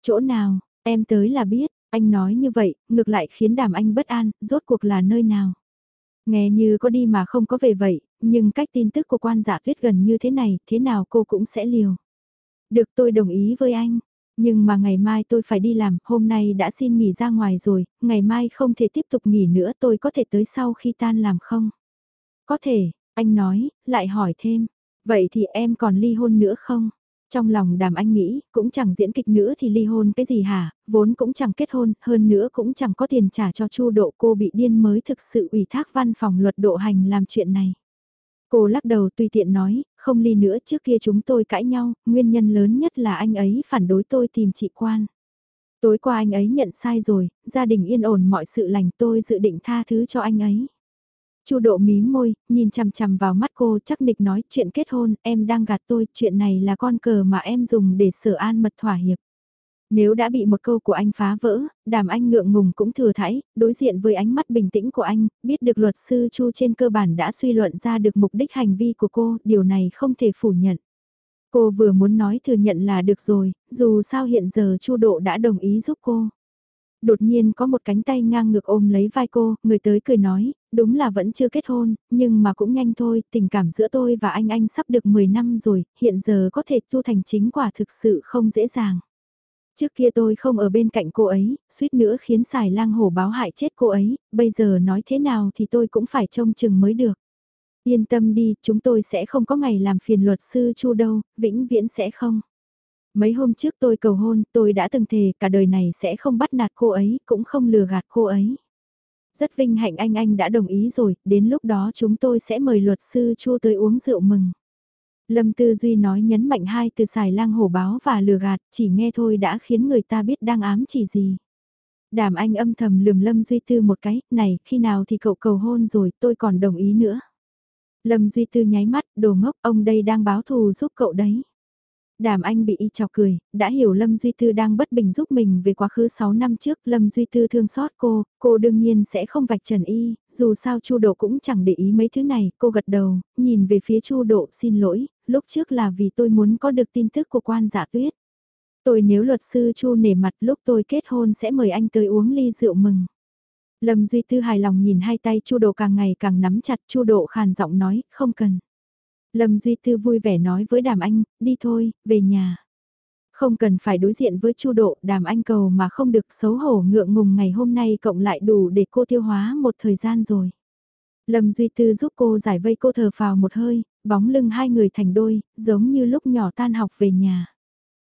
Chỗ nào, em tới là biết, anh nói như vậy, ngược lại khiến đàm anh bất an, rốt cuộc là nơi nào. Nghe như có đi mà không có về vậy, nhưng cách tin tức của quan giả tuyết gần như thế này, thế nào cô cũng sẽ liều. Được tôi đồng ý với anh, nhưng mà ngày mai tôi phải đi làm, hôm nay đã xin nghỉ ra ngoài rồi, ngày mai không thể tiếp tục nghỉ nữa tôi có thể tới sau khi tan làm không? Có thể, anh nói, lại hỏi thêm, vậy thì em còn ly hôn nữa không? Trong lòng đàm anh nghĩ, cũng chẳng diễn kịch nữa thì ly hôn cái gì hả, vốn cũng chẳng kết hôn, hơn nữa cũng chẳng có tiền trả cho chu độ cô bị điên mới thực sự ủy thác văn phòng luật độ hành làm chuyện này. Cô lắc đầu tùy tiện nói, không ly nữa trước kia chúng tôi cãi nhau, nguyên nhân lớn nhất là anh ấy phản đối tôi tìm chị quan. Tối qua anh ấy nhận sai rồi, gia đình yên ổn mọi sự lành tôi dự định tha thứ cho anh ấy. Chu độ mím môi, nhìn chằm chằm vào mắt cô chắc nịch nói chuyện kết hôn, em đang gạt tôi, chuyện này là con cờ mà em dùng để sở an mật thỏa hiệp. Nếu đã bị một câu của anh phá vỡ, đàm anh ngượng ngùng cũng thừa thãi, đối diện với ánh mắt bình tĩnh của anh, biết được luật sư Chu trên cơ bản đã suy luận ra được mục đích hành vi của cô, điều này không thể phủ nhận. Cô vừa muốn nói thừa nhận là được rồi, dù sao hiện giờ Chu Độ đã đồng ý giúp cô. Đột nhiên có một cánh tay ngang ngược ôm lấy vai cô, người tới cười nói, đúng là vẫn chưa kết hôn, nhưng mà cũng nhanh thôi, tình cảm giữa tôi và anh anh sắp được 10 năm rồi, hiện giờ có thể tu thành chính quả thực sự không dễ dàng. Trước kia tôi không ở bên cạnh cô ấy, suýt nữa khiến xài lang hổ báo hại chết cô ấy, bây giờ nói thế nào thì tôi cũng phải trông chừng mới được. Yên tâm đi, chúng tôi sẽ không có ngày làm phiền luật sư Chu đâu, vĩnh viễn sẽ không. Mấy hôm trước tôi cầu hôn, tôi đã từng thề cả đời này sẽ không bắt nạt cô ấy, cũng không lừa gạt cô ấy. Rất vinh hạnh anh anh đã đồng ý rồi, đến lúc đó chúng tôi sẽ mời luật sư Chu tới uống rượu mừng. Lâm Tư Duy nói nhấn mạnh hai từ xài lang hổ báo và lừa gạt, chỉ nghe thôi đã khiến người ta biết đang ám chỉ gì. Đàm anh âm thầm lườm Lâm Duy Tư một cái, này, khi nào thì cậu cầu hôn rồi, tôi còn đồng ý nữa. Lâm Duy Tư nháy mắt, đồ ngốc, ông đây đang báo thù giúp cậu đấy. Đàm Anh bị y chọc cười, đã hiểu Lâm Duy Tư đang bất bình giúp mình về quá khứ 6 năm trước, Lâm Duy Tư thương xót cô, cô đương nhiên sẽ không vạch trần y, dù sao Chu Độ cũng chẳng để ý mấy thứ này, cô gật đầu, nhìn về phía Chu Độ xin lỗi, lúc trước là vì tôi muốn có được tin tức của quan giả tuyết. Tôi nếu luật sư Chu nể mặt lúc tôi kết hôn sẽ mời anh tới uống ly rượu mừng. Lâm Duy Tư hài lòng nhìn hai tay Chu Độ càng ngày càng nắm chặt Chu Độ khàn giọng nói, không cần. Lâm Duy Tư vui vẻ nói với Đàm Anh, đi thôi, về nhà. Không cần phải đối diện với Chu Độ, Đàm Anh cầu mà không được xấu hổ ngượng ngùng ngày hôm nay cộng lại đủ để cô tiêu hóa một thời gian rồi. Lâm Duy Tư giúp cô giải vây cô thở phào một hơi, bóng lưng hai người thành đôi, giống như lúc nhỏ tan học về nhà.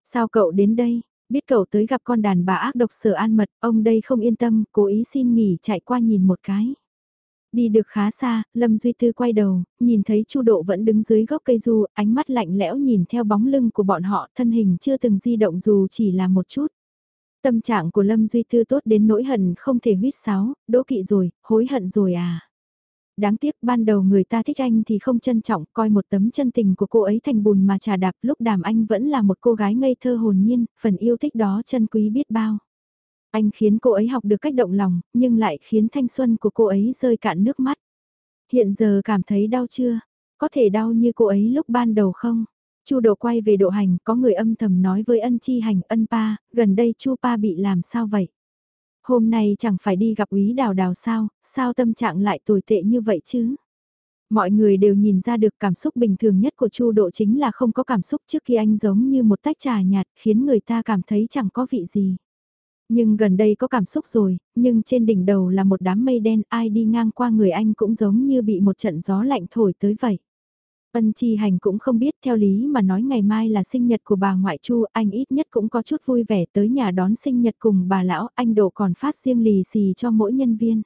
Sao cậu đến đây? Biết cậu tới gặp con đàn bà ác độc sở an mật, ông đây không yên tâm, cố ý xin nghỉ chạy qua nhìn một cái. Đi được khá xa, Lâm Duy Tư quay đầu, nhìn thấy Chu Độ vẫn đứng dưới gốc cây du, ánh mắt lạnh lẽo nhìn theo bóng lưng của bọn họ, thân hình chưa từng di động dù chỉ là một chút. Tâm trạng của Lâm Duy Tư tốt đến nỗi hận không thể huyết sáo, đỗ kỵ rồi, hối hận rồi à. Đáng tiếc ban đầu người ta thích anh thì không trân trọng, coi một tấm chân tình của cô ấy thành bùn mà trà đạp lúc đàm anh vẫn là một cô gái ngây thơ hồn nhiên, phần yêu thích đó chân quý biết bao. Anh khiến cô ấy học được cách động lòng, nhưng lại khiến thanh xuân của cô ấy rơi cạn nước mắt. Hiện giờ cảm thấy đau chưa? Có thể đau như cô ấy lúc ban đầu không? Chu Độ quay về độ hành, có người âm thầm nói với ân chi hành ân pa, gần đây Chu pa bị làm sao vậy? Hôm nay chẳng phải đi gặp úy đào đào sao, sao tâm trạng lại tồi tệ như vậy chứ? Mọi người đều nhìn ra được cảm xúc bình thường nhất của Chu Độ chính là không có cảm xúc trước khi anh giống như một tách trà nhạt, khiến người ta cảm thấy chẳng có vị gì. Nhưng gần đây có cảm xúc rồi, nhưng trên đỉnh đầu là một đám mây đen ai đi ngang qua người anh cũng giống như bị một trận gió lạnh thổi tới vậy. Ân Chi Hành cũng không biết theo lý mà nói ngày mai là sinh nhật của bà ngoại Chu, anh ít nhất cũng có chút vui vẻ tới nhà đón sinh nhật cùng bà lão, anh độ còn phát riêng lì xì cho mỗi nhân viên.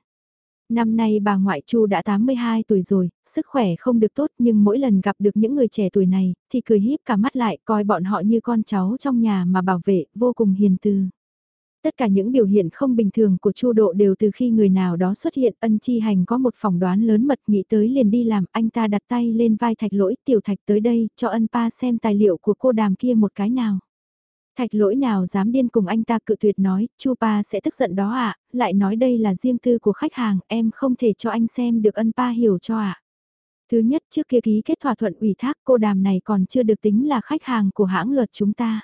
Năm nay bà ngoại Chu đã 82 tuổi rồi, sức khỏe không được tốt nhưng mỗi lần gặp được những người trẻ tuổi này thì cười híp cả mắt lại coi bọn họ như con cháu trong nhà mà bảo vệ, vô cùng hiền từ. Tất cả những biểu hiện không bình thường của Chu Độ đều từ khi người nào đó xuất hiện, ân chi hành có một phỏng đoán lớn mật nghĩ tới liền đi làm, anh ta đặt tay lên vai thạch lỗi, tiểu thạch tới đây, cho ân pa xem tài liệu của cô đàm kia một cái nào. Thạch lỗi nào dám điên cùng anh ta cự tuyệt nói, Chu pa sẽ tức giận đó ạ, à, lại nói đây là riêng tư của khách hàng, em không thể cho anh xem được ân pa hiểu cho ạ. À. Thứ nhất trước kia ký kết thỏa thuận ủy thác cô đàm này còn chưa được tính là khách hàng của hãng luật chúng ta.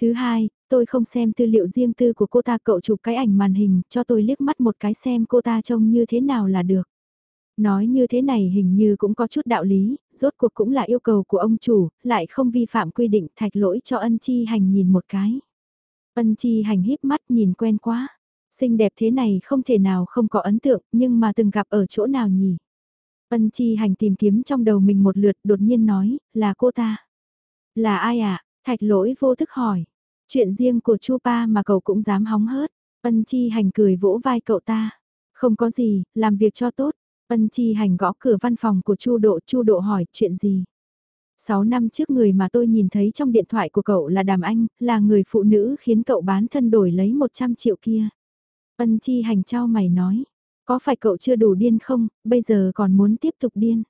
Thứ hai, tôi không xem tư liệu riêng tư của cô ta cậu chụp cái ảnh màn hình cho tôi liếc mắt một cái xem cô ta trông như thế nào là được. Nói như thế này hình như cũng có chút đạo lý, rốt cuộc cũng là yêu cầu của ông chủ, lại không vi phạm quy định thạch lỗi cho ân chi hành nhìn một cái. Ân chi hành híp mắt nhìn quen quá, xinh đẹp thế này không thể nào không có ấn tượng nhưng mà từng gặp ở chỗ nào nhỉ. Ân chi hành tìm kiếm trong đầu mình một lượt đột nhiên nói, là cô ta. Là ai ạ? À? Thạch lỗi vô thức hỏi. Chuyện riêng của Chu Pa mà cậu cũng dám hóng hớt. Ân chi hành cười vỗ vai cậu ta. Không có gì, làm việc cho tốt. Ân chi hành gõ cửa văn phòng của Chu Độ. Chu Độ hỏi chuyện gì? 6 năm trước người mà tôi nhìn thấy trong điện thoại của cậu là Đàm Anh, là người phụ nữ khiến cậu bán thân đổi lấy 100 triệu kia. Ân chi hành trao mày nói, có phải cậu chưa đủ điên không, bây giờ còn muốn tiếp tục điên.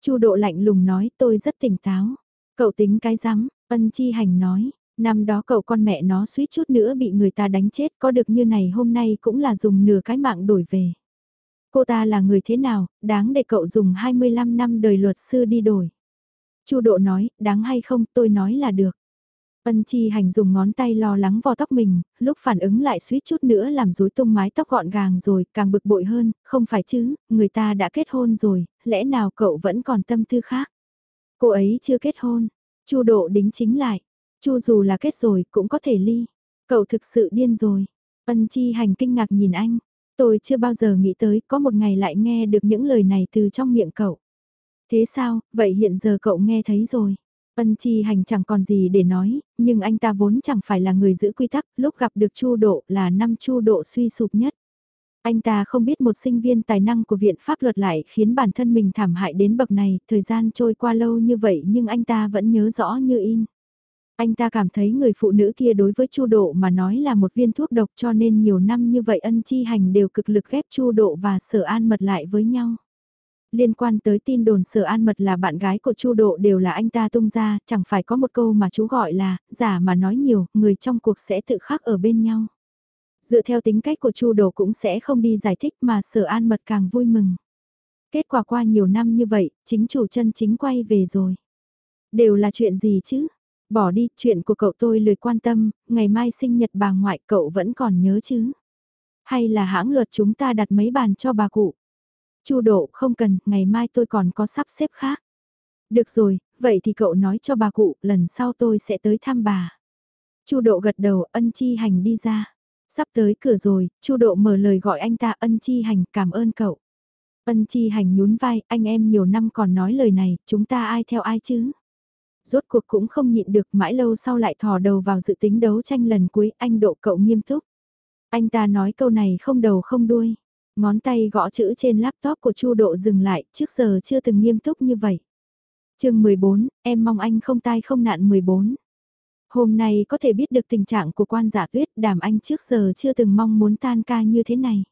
Chu độ lạnh lùng nói tôi rất tỉnh táo. Cậu tính cái rắm, ân chi hành nói, năm đó cậu con mẹ nó suýt chút nữa bị người ta đánh chết có được như này hôm nay cũng là dùng nửa cái mạng đổi về. Cô ta là người thế nào, đáng để cậu dùng 25 năm đời luật sư đi đổi. Chu độ nói, đáng hay không, tôi nói là được. Ân chi hành dùng ngón tay lo lắng vò tóc mình, lúc phản ứng lại suýt chút nữa làm rối tung mái tóc gọn gàng rồi, càng bực bội hơn, không phải chứ, người ta đã kết hôn rồi, lẽ nào cậu vẫn còn tâm tư khác. Cô ấy chưa kết hôn, Chu độ đính chính lại. Chu dù là kết rồi cũng có thể ly. Cậu thực sự điên rồi. Ân chi hành kinh ngạc nhìn anh. Tôi chưa bao giờ nghĩ tới có một ngày lại nghe được những lời này từ trong miệng cậu. Thế sao, vậy hiện giờ cậu nghe thấy rồi. Ân chi hành chẳng còn gì để nói, nhưng anh ta vốn chẳng phải là người giữ quy tắc, lúc gặp được chu độ là năm chu độ suy sụp nhất. Anh ta không biết một sinh viên tài năng của viện pháp luật lại khiến bản thân mình thảm hại đến bậc này, thời gian trôi qua lâu như vậy nhưng anh ta vẫn nhớ rõ như in. Anh ta cảm thấy người phụ nữ kia đối với Chu Độ mà nói là một viên thuốc độc cho nên nhiều năm như vậy ân chi hành đều cực lực ghép Chu Độ và Sở An Mật lại với nhau. Liên quan tới tin đồn Sở An Mật là bạn gái của Chu Độ đều là anh ta tung ra, chẳng phải có một câu mà chú gọi là, giả mà nói nhiều, người trong cuộc sẽ tự khắc ở bên nhau. Dựa theo tính cách của Chu Đồ cũng sẽ không đi giải thích mà Sở An Mật càng vui mừng. Kết quả qua nhiều năm như vậy, chính chủ chân chính quay về rồi. Đều là chuyện gì chứ? Bỏ đi, chuyện của cậu tôi lười quan tâm, ngày mai sinh nhật bà ngoại cậu vẫn còn nhớ chứ? Hay là hãng luật chúng ta đặt mấy bàn cho bà cụ? Chu độ không cần, ngày mai tôi còn có sắp xếp khác. Được rồi, vậy thì cậu nói cho bà cụ, lần sau tôi sẽ tới thăm bà. Chu độ gật đầu, ân chi hành đi ra. Sắp tới cửa rồi, Chu Độ mở lời gọi anh ta ân chi hành cảm ơn cậu. Ân chi hành nhún vai, anh em nhiều năm còn nói lời này, chúng ta ai theo ai chứ? Rốt cuộc cũng không nhịn được mãi lâu sau lại thò đầu vào dự tính đấu tranh lần cuối, anh độ cậu nghiêm túc. Anh ta nói câu này không đầu không đuôi. Ngón tay gõ chữ trên laptop của Chu Độ dừng lại, trước giờ chưa từng nghiêm túc như vậy. chương 14, em mong anh không tai không nạn 14. Hôm nay có thể biết được tình trạng của quan giả tuyết đàm anh trước giờ chưa từng mong muốn tan ca như thế này.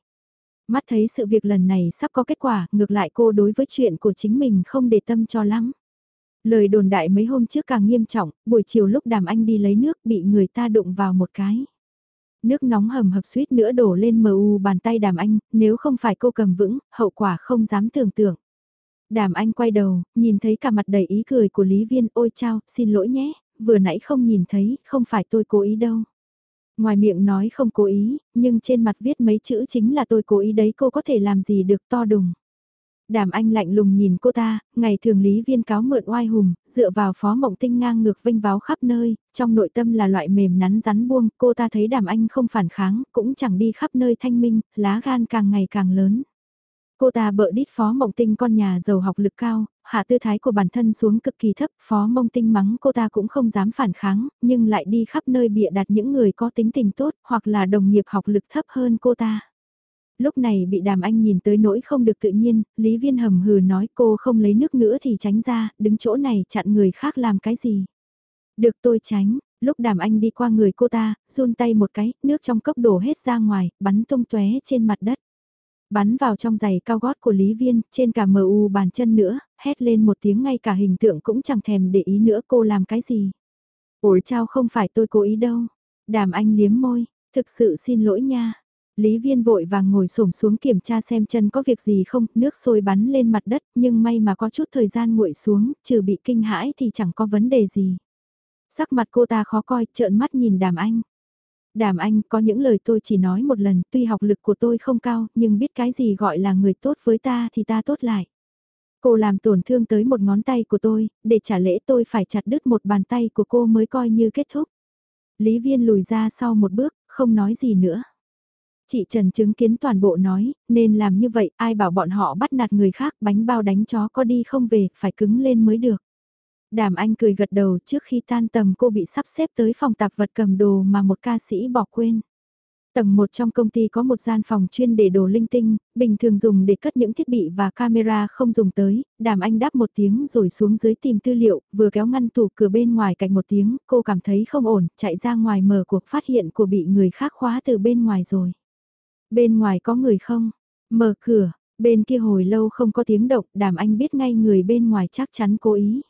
Mắt thấy sự việc lần này sắp có kết quả, ngược lại cô đối với chuyện của chính mình không để tâm cho lắm. Lời đồn đại mấy hôm trước càng nghiêm trọng, buổi chiều lúc đàm anh đi lấy nước bị người ta đụng vào một cái. Nước nóng hầm hập suýt nữa đổ lên mờ u bàn tay đàm anh, nếu không phải cô cầm vững, hậu quả không dám tưởng tượng. Đàm anh quay đầu, nhìn thấy cả mặt đầy ý cười của Lý Viên, ôi chao, xin lỗi nhé, vừa nãy không nhìn thấy, không phải tôi cố ý đâu. Ngoài miệng nói không cố ý, nhưng trên mặt viết mấy chữ chính là tôi cố ý đấy cô có thể làm gì được to đùng. Đàm anh lạnh lùng nhìn cô ta, ngày thường lý viên cáo mượn oai hùng, dựa vào phó mộng tinh ngang ngược vinh váo khắp nơi, trong nội tâm là loại mềm nắn rắn buông, cô ta thấy đàm anh không phản kháng, cũng chẳng đi khắp nơi thanh minh, lá gan càng ngày càng lớn. Cô ta bợ đít phó mộng tinh con nhà giàu học lực cao, hạ tư thái của bản thân xuống cực kỳ thấp, phó mộng tinh mắng cô ta cũng không dám phản kháng, nhưng lại đi khắp nơi bịa đặt những người có tính tình tốt hoặc là đồng nghiệp học lực thấp hơn cô ta. Lúc này bị đàm anh nhìn tới nỗi không được tự nhiên, Lý Viên hầm hừ nói cô không lấy nước nữa thì tránh ra, đứng chỗ này chặn người khác làm cái gì. Được tôi tránh, lúc đàm anh đi qua người cô ta, run tay một cái, nước trong cốc đổ hết ra ngoài, bắn tung tóe trên mặt đất. Bắn vào trong giày cao gót của Lý Viên, trên cả mờ u bàn chân nữa, hét lên một tiếng ngay cả hình tượng cũng chẳng thèm để ý nữa cô làm cái gì. Ủi chao không phải tôi cố ý đâu. Đàm anh liếm môi, thực sự xin lỗi nha. Lý Viên vội vàng ngồi xổm xuống kiểm tra xem chân có việc gì không, nước sôi bắn lên mặt đất, nhưng may mà có chút thời gian nguội xuống, trừ bị kinh hãi thì chẳng có vấn đề gì. Sắc mặt cô ta khó coi, trợn mắt nhìn đàm anh. Đàm anh có những lời tôi chỉ nói một lần, tuy học lực của tôi không cao, nhưng biết cái gì gọi là người tốt với ta thì ta tốt lại. Cô làm tổn thương tới một ngón tay của tôi, để trả lễ tôi phải chặt đứt một bàn tay của cô mới coi như kết thúc. Lý viên lùi ra sau một bước, không nói gì nữa. Chị Trần chứng kiến toàn bộ nói, nên làm như vậy, ai bảo bọn họ bắt nạt người khác bánh bao đánh chó có đi không về, phải cứng lên mới được. Đàm Anh cười gật đầu trước khi tan tầm cô bị sắp xếp tới phòng tạp vật cầm đồ mà một ca sĩ bỏ quên. Tầng 1 trong công ty có một gian phòng chuyên để đồ linh tinh, bình thường dùng để cất những thiết bị và camera không dùng tới, đàm anh đáp một tiếng rồi xuống dưới tìm tư liệu, vừa kéo ngăn tủ cửa bên ngoài cạnh một tiếng, cô cảm thấy không ổn, chạy ra ngoài mở cuộc phát hiện của bị người khác khóa từ bên ngoài rồi. Bên ngoài có người không? Mở cửa, bên kia hồi lâu không có tiếng động, đàm anh biết ngay người bên ngoài chắc chắn cố ý.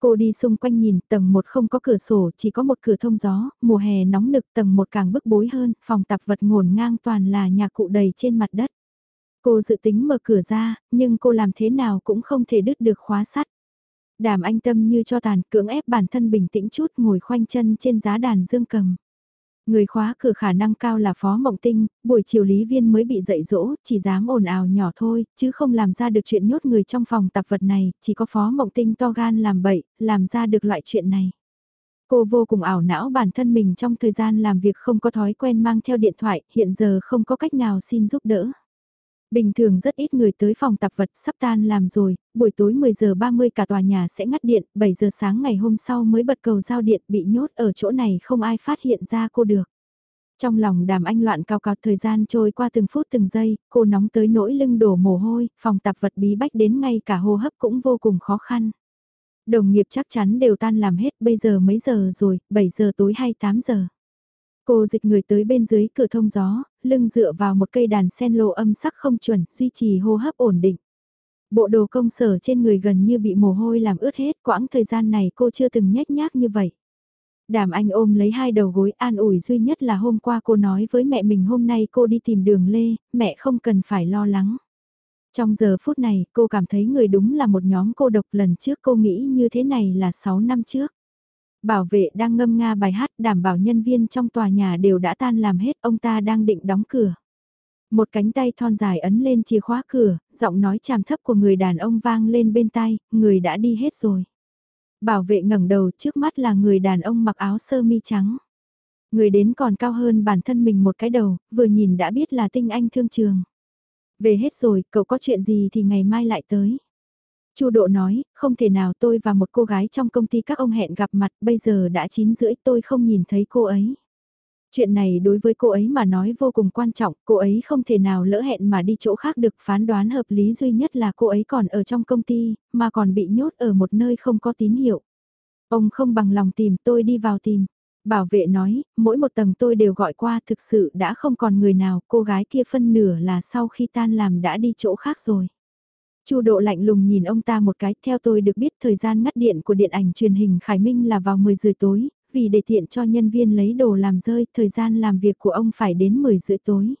Cô đi xung quanh nhìn, tầng 1 không có cửa sổ, chỉ có một cửa thông gió, mùa hè nóng nực tầng 1 càng bức bối hơn, phòng tạp vật ngổn ngang toàn là nhà cụ đầy trên mặt đất. Cô dự tính mở cửa ra, nhưng cô làm thế nào cũng không thể đứt được khóa sắt. Đàm anh tâm như cho tàn, cưỡng ép bản thân bình tĩnh chút ngồi khoanh chân trên giá đàn dương cầm. Người khóa cửa khả năng cao là Phó Mộng Tinh, buổi chiều Lý Viên mới bị dạy dỗ, chỉ dám ồn ào nhỏ thôi, chứ không làm ra được chuyện nhốt người trong phòng tạp vật này, chỉ có Phó Mộng Tinh to gan làm bậy, làm ra được loại chuyện này. Cô vô cùng ảo não bản thân mình trong thời gian làm việc không có thói quen mang theo điện thoại, hiện giờ không có cách nào xin giúp đỡ. Bình thường rất ít người tới phòng tập vật sắp tan làm rồi, buổi tối 10 giờ 30 cả tòa nhà sẽ ngắt điện, 7 giờ sáng ngày hôm sau mới bật cầu giao điện bị nhốt ở chỗ này không ai phát hiện ra cô được. Trong lòng đàm anh loạn cao cao thời gian trôi qua từng phút từng giây, cô nóng tới nỗi lưng đổ mồ hôi, phòng tập vật bí bách đến ngay cả hô hấp cũng vô cùng khó khăn. Đồng nghiệp chắc chắn đều tan làm hết bây giờ mấy giờ rồi, 7 giờ tối hay 8 giờ. Cô dịch người tới bên dưới cửa thông gió, lưng dựa vào một cây đàn sen lô âm sắc không chuẩn, duy trì hô hấp ổn định. Bộ đồ công sở trên người gần như bị mồ hôi làm ướt hết, quãng thời gian này cô chưa từng nhét nhác như vậy. Đàm anh ôm lấy hai đầu gối an ủi duy nhất là hôm qua cô nói với mẹ mình hôm nay cô đi tìm đường Lê, mẹ không cần phải lo lắng. Trong giờ phút này cô cảm thấy người đúng là một nhóm cô độc lần trước cô nghĩ như thế này là 6 năm trước. Bảo vệ đang ngâm nga bài hát đảm bảo nhân viên trong tòa nhà đều đã tan làm hết ông ta đang định đóng cửa. Một cánh tay thon dài ấn lên chìa khóa cửa, giọng nói chàm thấp của người đàn ông vang lên bên tai, người đã đi hết rồi. Bảo vệ ngẩng đầu trước mắt là người đàn ông mặc áo sơ mi trắng. Người đến còn cao hơn bản thân mình một cái đầu, vừa nhìn đã biết là tinh anh thương trường. Về hết rồi, cậu có chuyện gì thì ngày mai lại tới. Chu Độ nói, không thể nào tôi và một cô gái trong công ty các ông hẹn gặp mặt, bây giờ đã 9 rưỡi tôi không nhìn thấy cô ấy. Chuyện này đối với cô ấy mà nói vô cùng quan trọng, cô ấy không thể nào lỡ hẹn mà đi chỗ khác được phán đoán hợp lý duy nhất là cô ấy còn ở trong công ty, mà còn bị nhốt ở một nơi không có tín hiệu. Ông không bằng lòng tìm tôi đi vào tìm. Bảo vệ nói, mỗi một tầng tôi đều gọi qua thực sự đã không còn người nào, cô gái kia phân nửa là sau khi tan làm đã đi chỗ khác rồi. Chu độ lạnh lùng nhìn ông ta một cái, theo tôi được biết thời gian ngắt điện của điện ảnh truyền hình Khải Minh là vào 10 giờ tối, vì để tiện cho nhân viên lấy đồ làm rơi, thời gian làm việc của ông phải đến 10 rưỡi tối.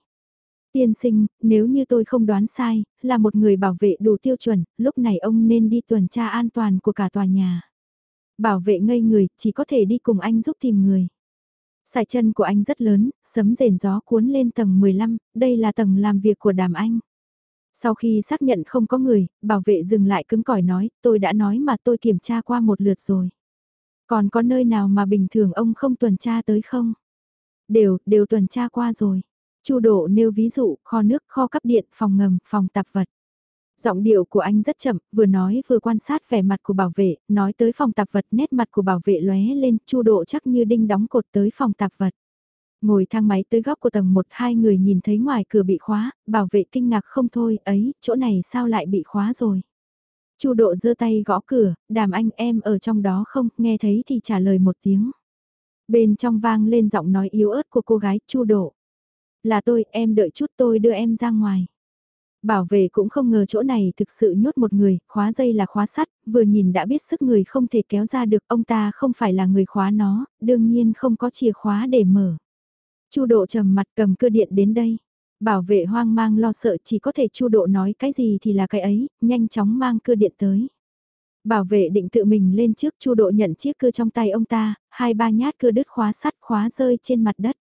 Tiên sinh, nếu như tôi không đoán sai, là một người bảo vệ đủ tiêu chuẩn, lúc này ông nên đi tuần tra an toàn của cả tòa nhà. Bảo vệ ngây người, chỉ có thể đi cùng anh giúp tìm người. Sải chân của anh rất lớn, sấm rền gió cuốn lên tầng 15, đây là tầng làm việc của đàm anh. Sau khi xác nhận không có người, bảo vệ dừng lại cứng cỏi nói, tôi đã nói mà tôi kiểm tra qua một lượt rồi. Còn có nơi nào mà bình thường ông không tuần tra tới không? Đều, đều tuần tra qua rồi. Chu Độ nêu ví dụ, kho nước, kho cấp điện, phòng ngầm, phòng tạp vật. Giọng điệu của anh rất chậm, vừa nói vừa quan sát vẻ mặt của bảo vệ, nói tới phòng tạp vật nét mặt của bảo vệ lóe lên, Chu Độ chắc như đinh đóng cột tới phòng tạp vật. Ngồi thang máy tới góc của tầng 1 hai người nhìn thấy ngoài cửa bị khóa, bảo vệ kinh ngạc không thôi, ấy, chỗ này sao lại bị khóa rồi. Chu độ giơ tay gõ cửa, đàm anh em ở trong đó không, nghe thấy thì trả lời một tiếng. Bên trong vang lên giọng nói yếu ớt của cô gái, chu độ. Là tôi, em đợi chút tôi đưa em ra ngoài. Bảo vệ cũng không ngờ chỗ này thực sự nhốt một người, khóa dây là khóa sắt, vừa nhìn đã biết sức người không thể kéo ra được, ông ta không phải là người khóa nó, đương nhiên không có chìa khóa để mở. Chu độ trầm mặt cầm cơ điện đến đây. Bảo vệ hoang mang lo sợ chỉ có thể chu độ nói cái gì thì là cái ấy, nhanh chóng mang cưa điện tới. Bảo vệ định tự mình lên trước chu độ nhận chiếc cưa trong tay ông ta, hai ba nhát cưa đứt khóa sắt khóa rơi trên mặt đất.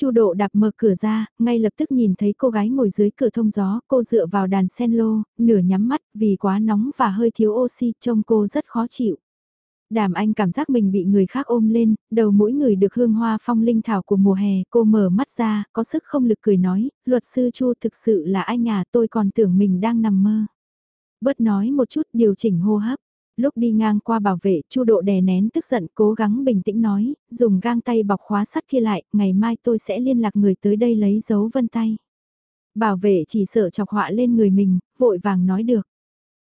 Chu độ đạp mở cửa ra, ngay lập tức nhìn thấy cô gái ngồi dưới cửa thông gió, cô dựa vào đàn sen lô, nửa nhắm mắt vì quá nóng và hơi thiếu oxy, trông cô rất khó chịu. Đàm Anh cảm giác mình bị người khác ôm lên, đầu mỗi người được hương hoa phong linh thảo của mùa hè, cô mở mắt ra, có sức không lực cười nói, luật sư Chu thực sự là anh à, tôi còn tưởng mình đang nằm mơ. Bớt nói một chút điều chỉnh hô hấp. Lúc đi ngang qua bảo vệ, Chu độ đè nén tức giận cố gắng bình tĩnh nói, dùng gang tay bọc khóa sắt kia lại, ngày mai tôi sẽ liên lạc người tới đây lấy dấu vân tay. Bảo vệ chỉ sợ chọc họa lên người mình, vội vàng nói được.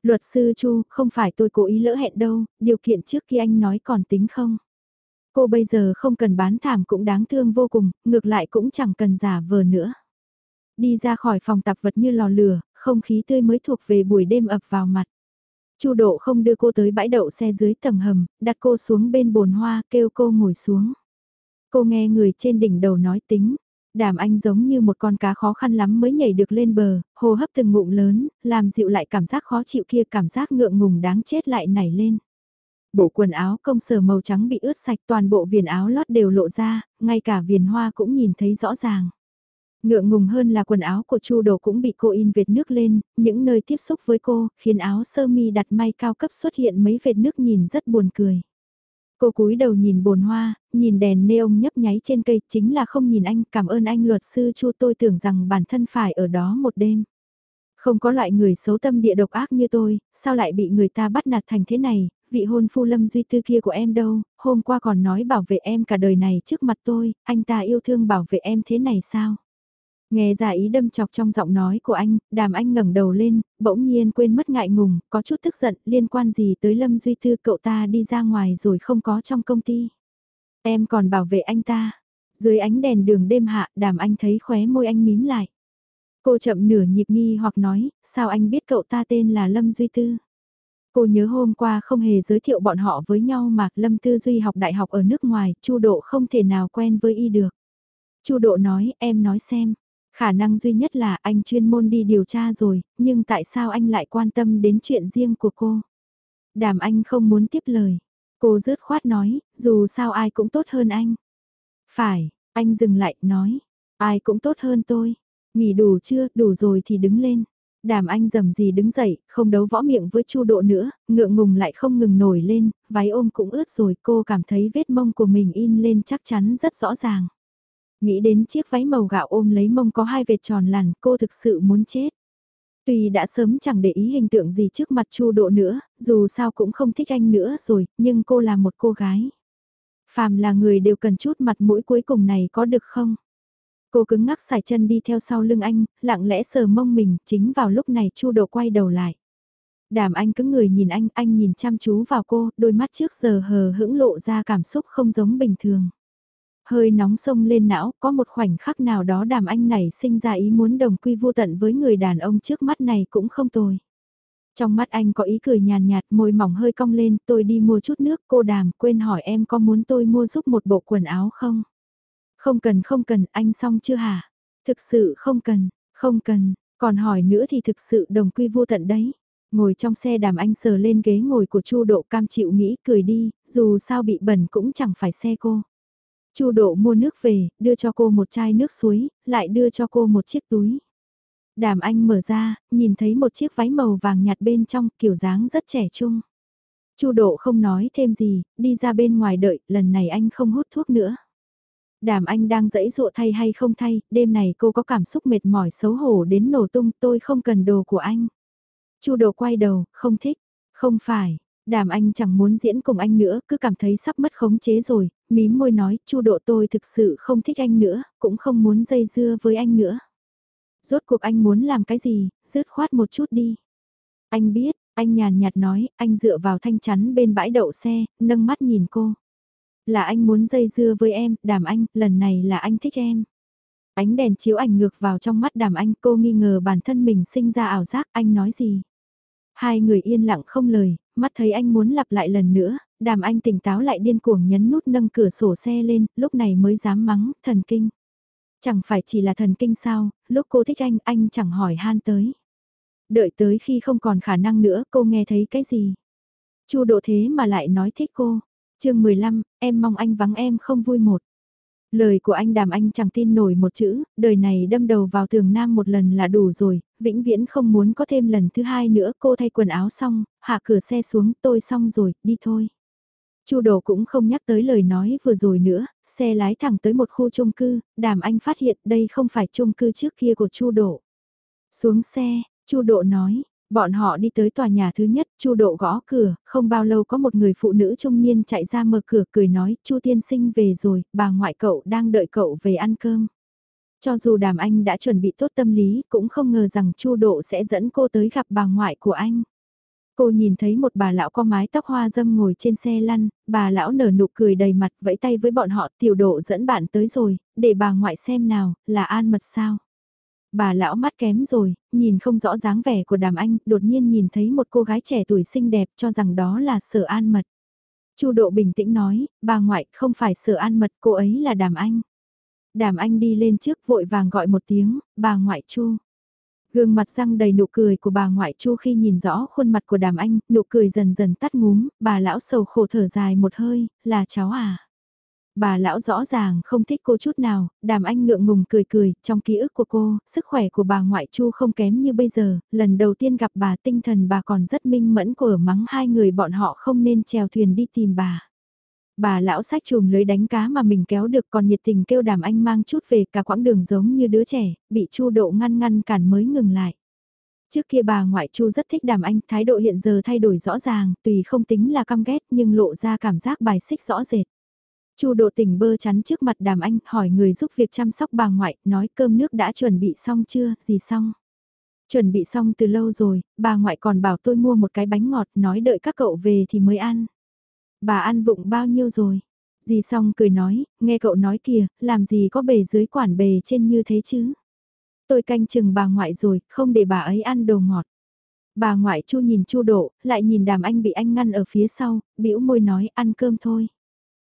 Luật sư Chu, không phải tôi cố ý lỡ hẹn đâu, điều kiện trước khi anh nói còn tính không? Cô bây giờ không cần bán thảm cũng đáng thương vô cùng, ngược lại cũng chẳng cần giả vờ nữa. Đi ra khỏi phòng tạp vật như lò lửa, không khí tươi mới thuộc về buổi đêm ập vào mặt. Chu Độ không đưa cô tới bãi đậu xe dưới tầng hầm, đặt cô xuống bên bồn hoa, kêu cô ngồi xuống. Cô nghe người trên đỉnh đầu nói tính, Đàm anh giống như một con cá khó khăn lắm mới nhảy được lên bờ, hô hấp từng ngụm lớn, làm dịu lại cảm giác khó chịu kia cảm giác ngượng ngùng đáng chết lại nảy lên. Bộ quần áo công sở màu trắng bị ướt sạch toàn bộ viền áo lót đều lộ ra, ngay cả viền hoa cũng nhìn thấy rõ ràng. Ngượng ngùng hơn là quần áo của Chu Đồ cũng bị cô in vệt nước lên, những nơi tiếp xúc với cô, khiến áo sơ mi đặt may cao cấp xuất hiện mấy vệt nước nhìn rất buồn cười. Cô cúi đầu nhìn bồn hoa, nhìn đèn neon nhấp nháy trên cây, chính là không nhìn anh, cảm ơn anh luật sư Chu tôi tưởng rằng bản thân phải ở đó một đêm. Không có loại người xấu tâm địa độc ác như tôi, sao lại bị người ta bắt nạt thành thế này, vị hôn phu lâm duy tư kia của em đâu, hôm qua còn nói bảo vệ em cả đời này trước mặt tôi, anh ta yêu thương bảo vệ em thế này sao? Nghe ra ý đâm chọc trong giọng nói của anh, đàm anh ngẩng đầu lên, bỗng nhiên quên mất ngại ngùng, có chút tức giận, liên quan gì tới Lâm Duy thư cậu ta đi ra ngoài rồi không có trong công ty. Em còn bảo vệ anh ta. Dưới ánh đèn đường đêm hạ, đàm anh thấy khóe môi anh mím lại. Cô chậm nửa nhịp nghi hoặc nói, sao anh biết cậu ta tên là Lâm Duy Tư? Cô nhớ hôm qua không hề giới thiệu bọn họ với nhau mà Lâm Tư Duy học đại học ở nước ngoài, Chu Độ không thể nào quen với y được. Chu Độ nói, em nói xem. Khả năng duy nhất là anh chuyên môn đi điều tra rồi, nhưng tại sao anh lại quan tâm đến chuyện riêng của cô? Đàm anh không muốn tiếp lời. Cô rớt khoát nói, dù sao ai cũng tốt hơn anh. Phải, anh dừng lại, nói, ai cũng tốt hơn tôi. Nghỉ đủ chưa, đủ rồi thì đứng lên. Đàm anh dầm gì đứng dậy, không đấu võ miệng với chu độ nữa, ngượng ngùng lại không ngừng nổi lên, váy ôm cũng ướt rồi cô cảm thấy vết mông của mình in lên chắc chắn rất rõ ràng. Nghĩ đến chiếc váy màu gạo ôm lấy mông có hai vệt tròn lằn, cô thực sự muốn chết. Tuy đã sớm chẳng để ý hình tượng gì trước mặt Chu Độ nữa, dù sao cũng không thích anh nữa rồi, nhưng cô là một cô gái. Phàm là người đều cần chút mặt mũi cuối cùng này có được không? Cô cứng ngắc xài chân đi theo sau lưng anh, lặng lẽ sờ mông mình, chính vào lúc này Chu Độ quay đầu lại. Đàm anh cứng người nhìn anh, anh nhìn chăm chú vào cô, đôi mắt trước giờ hờ hững lộ ra cảm xúc không giống bình thường. Hơi nóng sông lên não, có một khoảnh khắc nào đó đàm anh này sinh ra ý muốn đồng quy vô tận với người đàn ông trước mắt này cũng không tồi. Trong mắt anh có ý cười nhàn nhạt, môi mỏng hơi cong lên, tôi đi mua chút nước, cô đàm, quên hỏi em có muốn tôi mua giúp một bộ quần áo không? Không cần không cần, anh xong chưa hả? Thực sự không cần, không cần, còn hỏi nữa thì thực sự đồng quy vô tận đấy. Ngồi trong xe đàm anh sờ lên ghế ngồi của Chu Độ cam chịu nghĩ cười đi, dù sao bị bẩn cũng chẳng phải xe cô. Chu Độ mua nước về, đưa cho cô một chai nước suối, lại đưa cho cô một chiếc túi. Đàm anh mở ra, nhìn thấy một chiếc váy màu vàng nhạt bên trong, kiểu dáng rất trẻ trung. Chu Độ không nói thêm gì, đi ra bên ngoài đợi, lần này anh không hút thuốc nữa. Đàm anh đang dẫy dụa thay hay không thay, đêm này cô có cảm xúc mệt mỏi xấu hổ đến nổ tung, tôi không cần đồ của anh. Chu Độ quay đầu, không thích, không phải, Đàm anh chẳng muốn diễn cùng anh nữa, cứ cảm thấy sắp mất khống chế rồi, mím môi nói, chu độ tôi thực sự không thích anh nữa, cũng không muốn dây dưa với anh nữa. Rốt cuộc anh muốn làm cái gì, dứt khoát một chút đi. Anh biết, anh nhàn nhạt nói, anh dựa vào thanh chắn bên bãi đậu xe, nâng mắt nhìn cô. Là anh muốn dây dưa với em, đàm anh, lần này là anh thích em. Ánh đèn chiếu ảnh ngược vào trong mắt đàm anh, cô nghi ngờ bản thân mình sinh ra ảo giác, anh nói gì. Hai người yên lặng không lời, mắt thấy anh muốn lặp lại lần nữa, đàm anh tỉnh táo lại điên cuồng nhấn nút nâng cửa sổ xe lên, lúc này mới dám mắng, thần kinh. Chẳng phải chỉ là thần kinh sao, lúc cô thích anh, anh chẳng hỏi han tới. Đợi tới khi không còn khả năng nữa, cô nghe thấy cái gì? Chu độ thế mà lại nói thích cô. chương 15, em mong anh vắng em không vui một. Lời của anh đàm anh chẳng tin nổi một chữ, đời này đâm đầu vào tường nam một lần là đủ rồi, vĩnh viễn không muốn có thêm lần thứ hai nữa cô thay quần áo xong, hạ cửa xe xuống tôi xong rồi, đi thôi. Chu đồ cũng không nhắc tới lời nói vừa rồi nữa, xe lái thẳng tới một khu chung cư, đàm anh phát hiện đây không phải chung cư trước kia của chu độ. Xuống xe, chu độ nói, Bọn họ đi tới tòa nhà thứ nhất, Chu Độ gõ cửa, không bao lâu có một người phụ nữ trung niên chạy ra mở cửa cười nói, Chu tiên sinh về rồi, bà ngoại cậu đang đợi cậu về ăn cơm. Cho dù Đàm Anh đã chuẩn bị tốt tâm lý, cũng không ngờ rằng Chu Độ sẽ dẫn cô tới gặp bà ngoại của anh. Cô nhìn thấy một bà lão có mái tóc hoa dâm ngồi trên xe lăn, bà lão nở nụ cười đầy mặt vẫy tay với bọn họ tiểu độ dẫn bạn tới rồi, để bà ngoại xem nào, là an mật sao. Bà lão mắt kém rồi, nhìn không rõ dáng vẻ của đàm anh, đột nhiên nhìn thấy một cô gái trẻ tuổi xinh đẹp cho rằng đó là sở an mật. Chu độ bình tĩnh nói, bà ngoại không phải sở an mật, cô ấy là đàm anh. Đàm anh đi lên trước vội vàng gọi một tiếng, bà ngoại chu. Gương mặt răng đầy nụ cười của bà ngoại chu khi nhìn rõ khuôn mặt của đàm anh, nụ cười dần dần tắt ngúm, bà lão sầu khổ thở dài một hơi, là cháu à. Bà lão rõ ràng không thích cô chút nào, đàm anh ngượng ngùng cười cười, trong ký ức của cô, sức khỏe của bà ngoại chu không kém như bây giờ, lần đầu tiên gặp bà tinh thần bà còn rất minh mẫn của mắng hai người bọn họ không nên chèo thuyền đi tìm bà. Bà lão sách chùm lưới đánh cá mà mình kéo được còn nhiệt tình kêu đàm anh mang chút về cả quãng đường giống như đứa trẻ, bị chu độ ngăn ngăn cản mới ngừng lại. Trước kia bà ngoại chu rất thích đàm anh, thái độ hiện giờ thay đổi rõ ràng, tùy không tính là căm ghét nhưng lộ ra cảm giác bài xích rõ rệt. Chu độ tỉnh bơ chắn trước mặt đàm anh, hỏi người giúp việc chăm sóc bà ngoại, nói cơm nước đã chuẩn bị xong chưa, gì xong. Chuẩn bị xong từ lâu rồi, bà ngoại còn bảo tôi mua một cái bánh ngọt, nói đợi các cậu về thì mới ăn. Bà ăn vụng bao nhiêu rồi? Dì xong cười nói, nghe cậu nói kìa, làm gì có bề dưới quản bề trên như thế chứ? Tôi canh chừng bà ngoại rồi, không để bà ấy ăn đồ ngọt. Bà ngoại chu nhìn chu độ, lại nhìn đàm anh bị anh ngăn ở phía sau, bĩu môi nói ăn cơm thôi.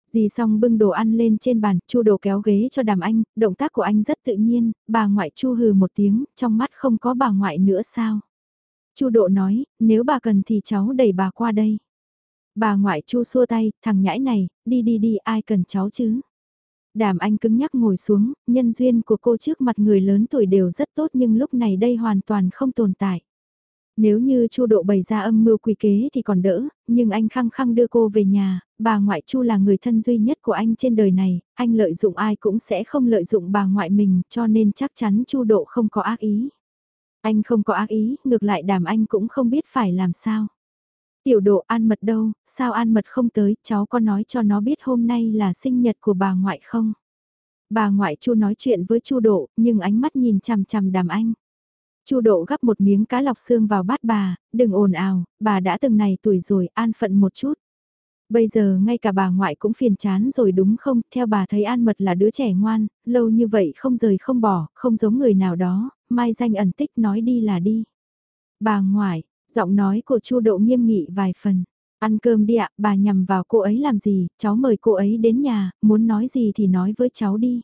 Dì xong bưng đồ ăn lên trên bàn, chu đồ kéo ghế cho đàm anh, động tác của anh rất tự nhiên, bà ngoại chu hừ một tiếng, trong mắt không có bà ngoại nữa sao. chu độ nói, nếu bà cần thì cháu đẩy bà qua đây. Bà ngoại chu xua tay, thằng nhãi này, đi đi đi ai cần cháu chứ. Đàm anh cứng nhắc ngồi xuống, nhân duyên của cô trước mặt người lớn tuổi đều rất tốt nhưng lúc này đây hoàn toàn không tồn tại. Nếu như Chu Độ bày ra âm mưu quỷ kế thì còn đỡ, nhưng anh khăng khăng đưa cô về nhà, bà ngoại Chu là người thân duy nhất của anh trên đời này, anh lợi dụng ai cũng sẽ không lợi dụng bà ngoại mình, cho nên chắc chắn Chu Độ không có ác ý. Anh không có ác ý, ngược lại đàm anh cũng không biết phải làm sao. Tiểu độ an mật đâu, sao an mật không tới, cháu có nói cho nó biết hôm nay là sinh nhật của bà ngoại không? Bà ngoại Chu nói chuyện với Chu Độ, nhưng ánh mắt nhìn chằm chằm Đàm Anh. Chu Độ gắp một miếng cá lọc xương vào bát bà, đừng ồn ào, bà đã từng này tuổi rồi, an phận một chút. Bây giờ ngay cả bà ngoại cũng phiền chán rồi đúng không, theo bà thấy An Mật là đứa trẻ ngoan, lâu như vậy không rời không bỏ, không giống người nào đó, mai danh ẩn tích nói đi là đi. Bà ngoại, giọng nói của Chu Độ nghiêm nghị vài phần. Ăn cơm đi ạ, bà nhằm vào cô ấy làm gì, cháu mời cô ấy đến nhà, muốn nói gì thì nói với cháu đi.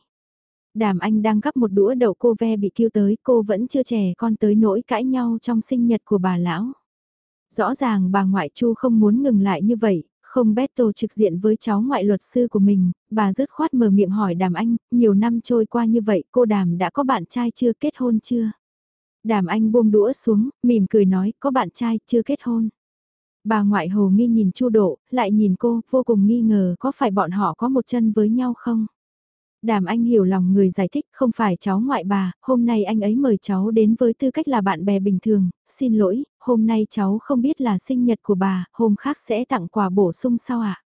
Đàm Anh đang gắp một đũa đậu cô ve bị kêu tới, cô vẫn chưa trẻ con tới nỗi cãi nhau trong sinh nhật của bà lão. Rõ ràng bà ngoại Chu không muốn ngừng lại như vậy, không Beto trực diện với cháu ngoại luật sư của mình, bà dứt khoát mở miệng hỏi Đàm Anh, nhiều năm trôi qua như vậy cô Đàm đã có bạn trai chưa kết hôn chưa? Đàm Anh buông đũa xuống, mỉm cười nói, có bạn trai chưa kết hôn. Bà ngoại hồ nghi nhìn Chu Độ, lại nhìn cô, vô cùng nghi ngờ có phải bọn họ có một chân với nhau không? Đàm anh hiểu lòng người giải thích không phải cháu ngoại bà, hôm nay anh ấy mời cháu đến với tư cách là bạn bè bình thường, xin lỗi, hôm nay cháu không biết là sinh nhật của bà, hôm khác sẽ tặng quà bổ sung sao ạ?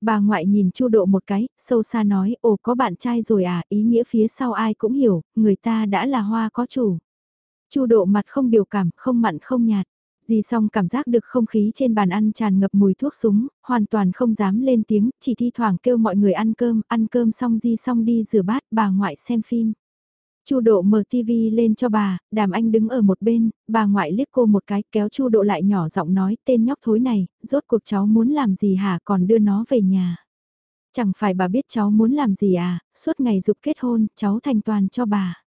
Bà ngoại nhìn Chu Độ một cái, sâu xa nói, ồ có bạn trai rồi à, ý nghĩa phía sau ai cũng hiểu, người ta đã là hoa có chủ. Chu Độ mặt không biểu cảm, không mặn không nhạt. Di song cảm giác được không khí trên bàn ăn tràn ngập mùi thuốc súng, hoàn toàn không dám lên tiếng, chỉ thi thoảng kêu mọi người ăn cơm, ăn cơm xong Di song đi rửa bát, bà ngoại xem phim. Chu Độ mở TV lên cho bà, Đàm Anh đứng ở một bên, bà ngoại liếc cô một cái, kéo Chu Độ lại nhỏ giọng nói, tên nhóc thối này, rốt cuộc cháu muốn làm gì hả, còn đưa nó về nhà. Chẳng phải bà biết cháu muốn làm gì à, suốt ngày dục kết hôn, cháu thành toàn cho bà.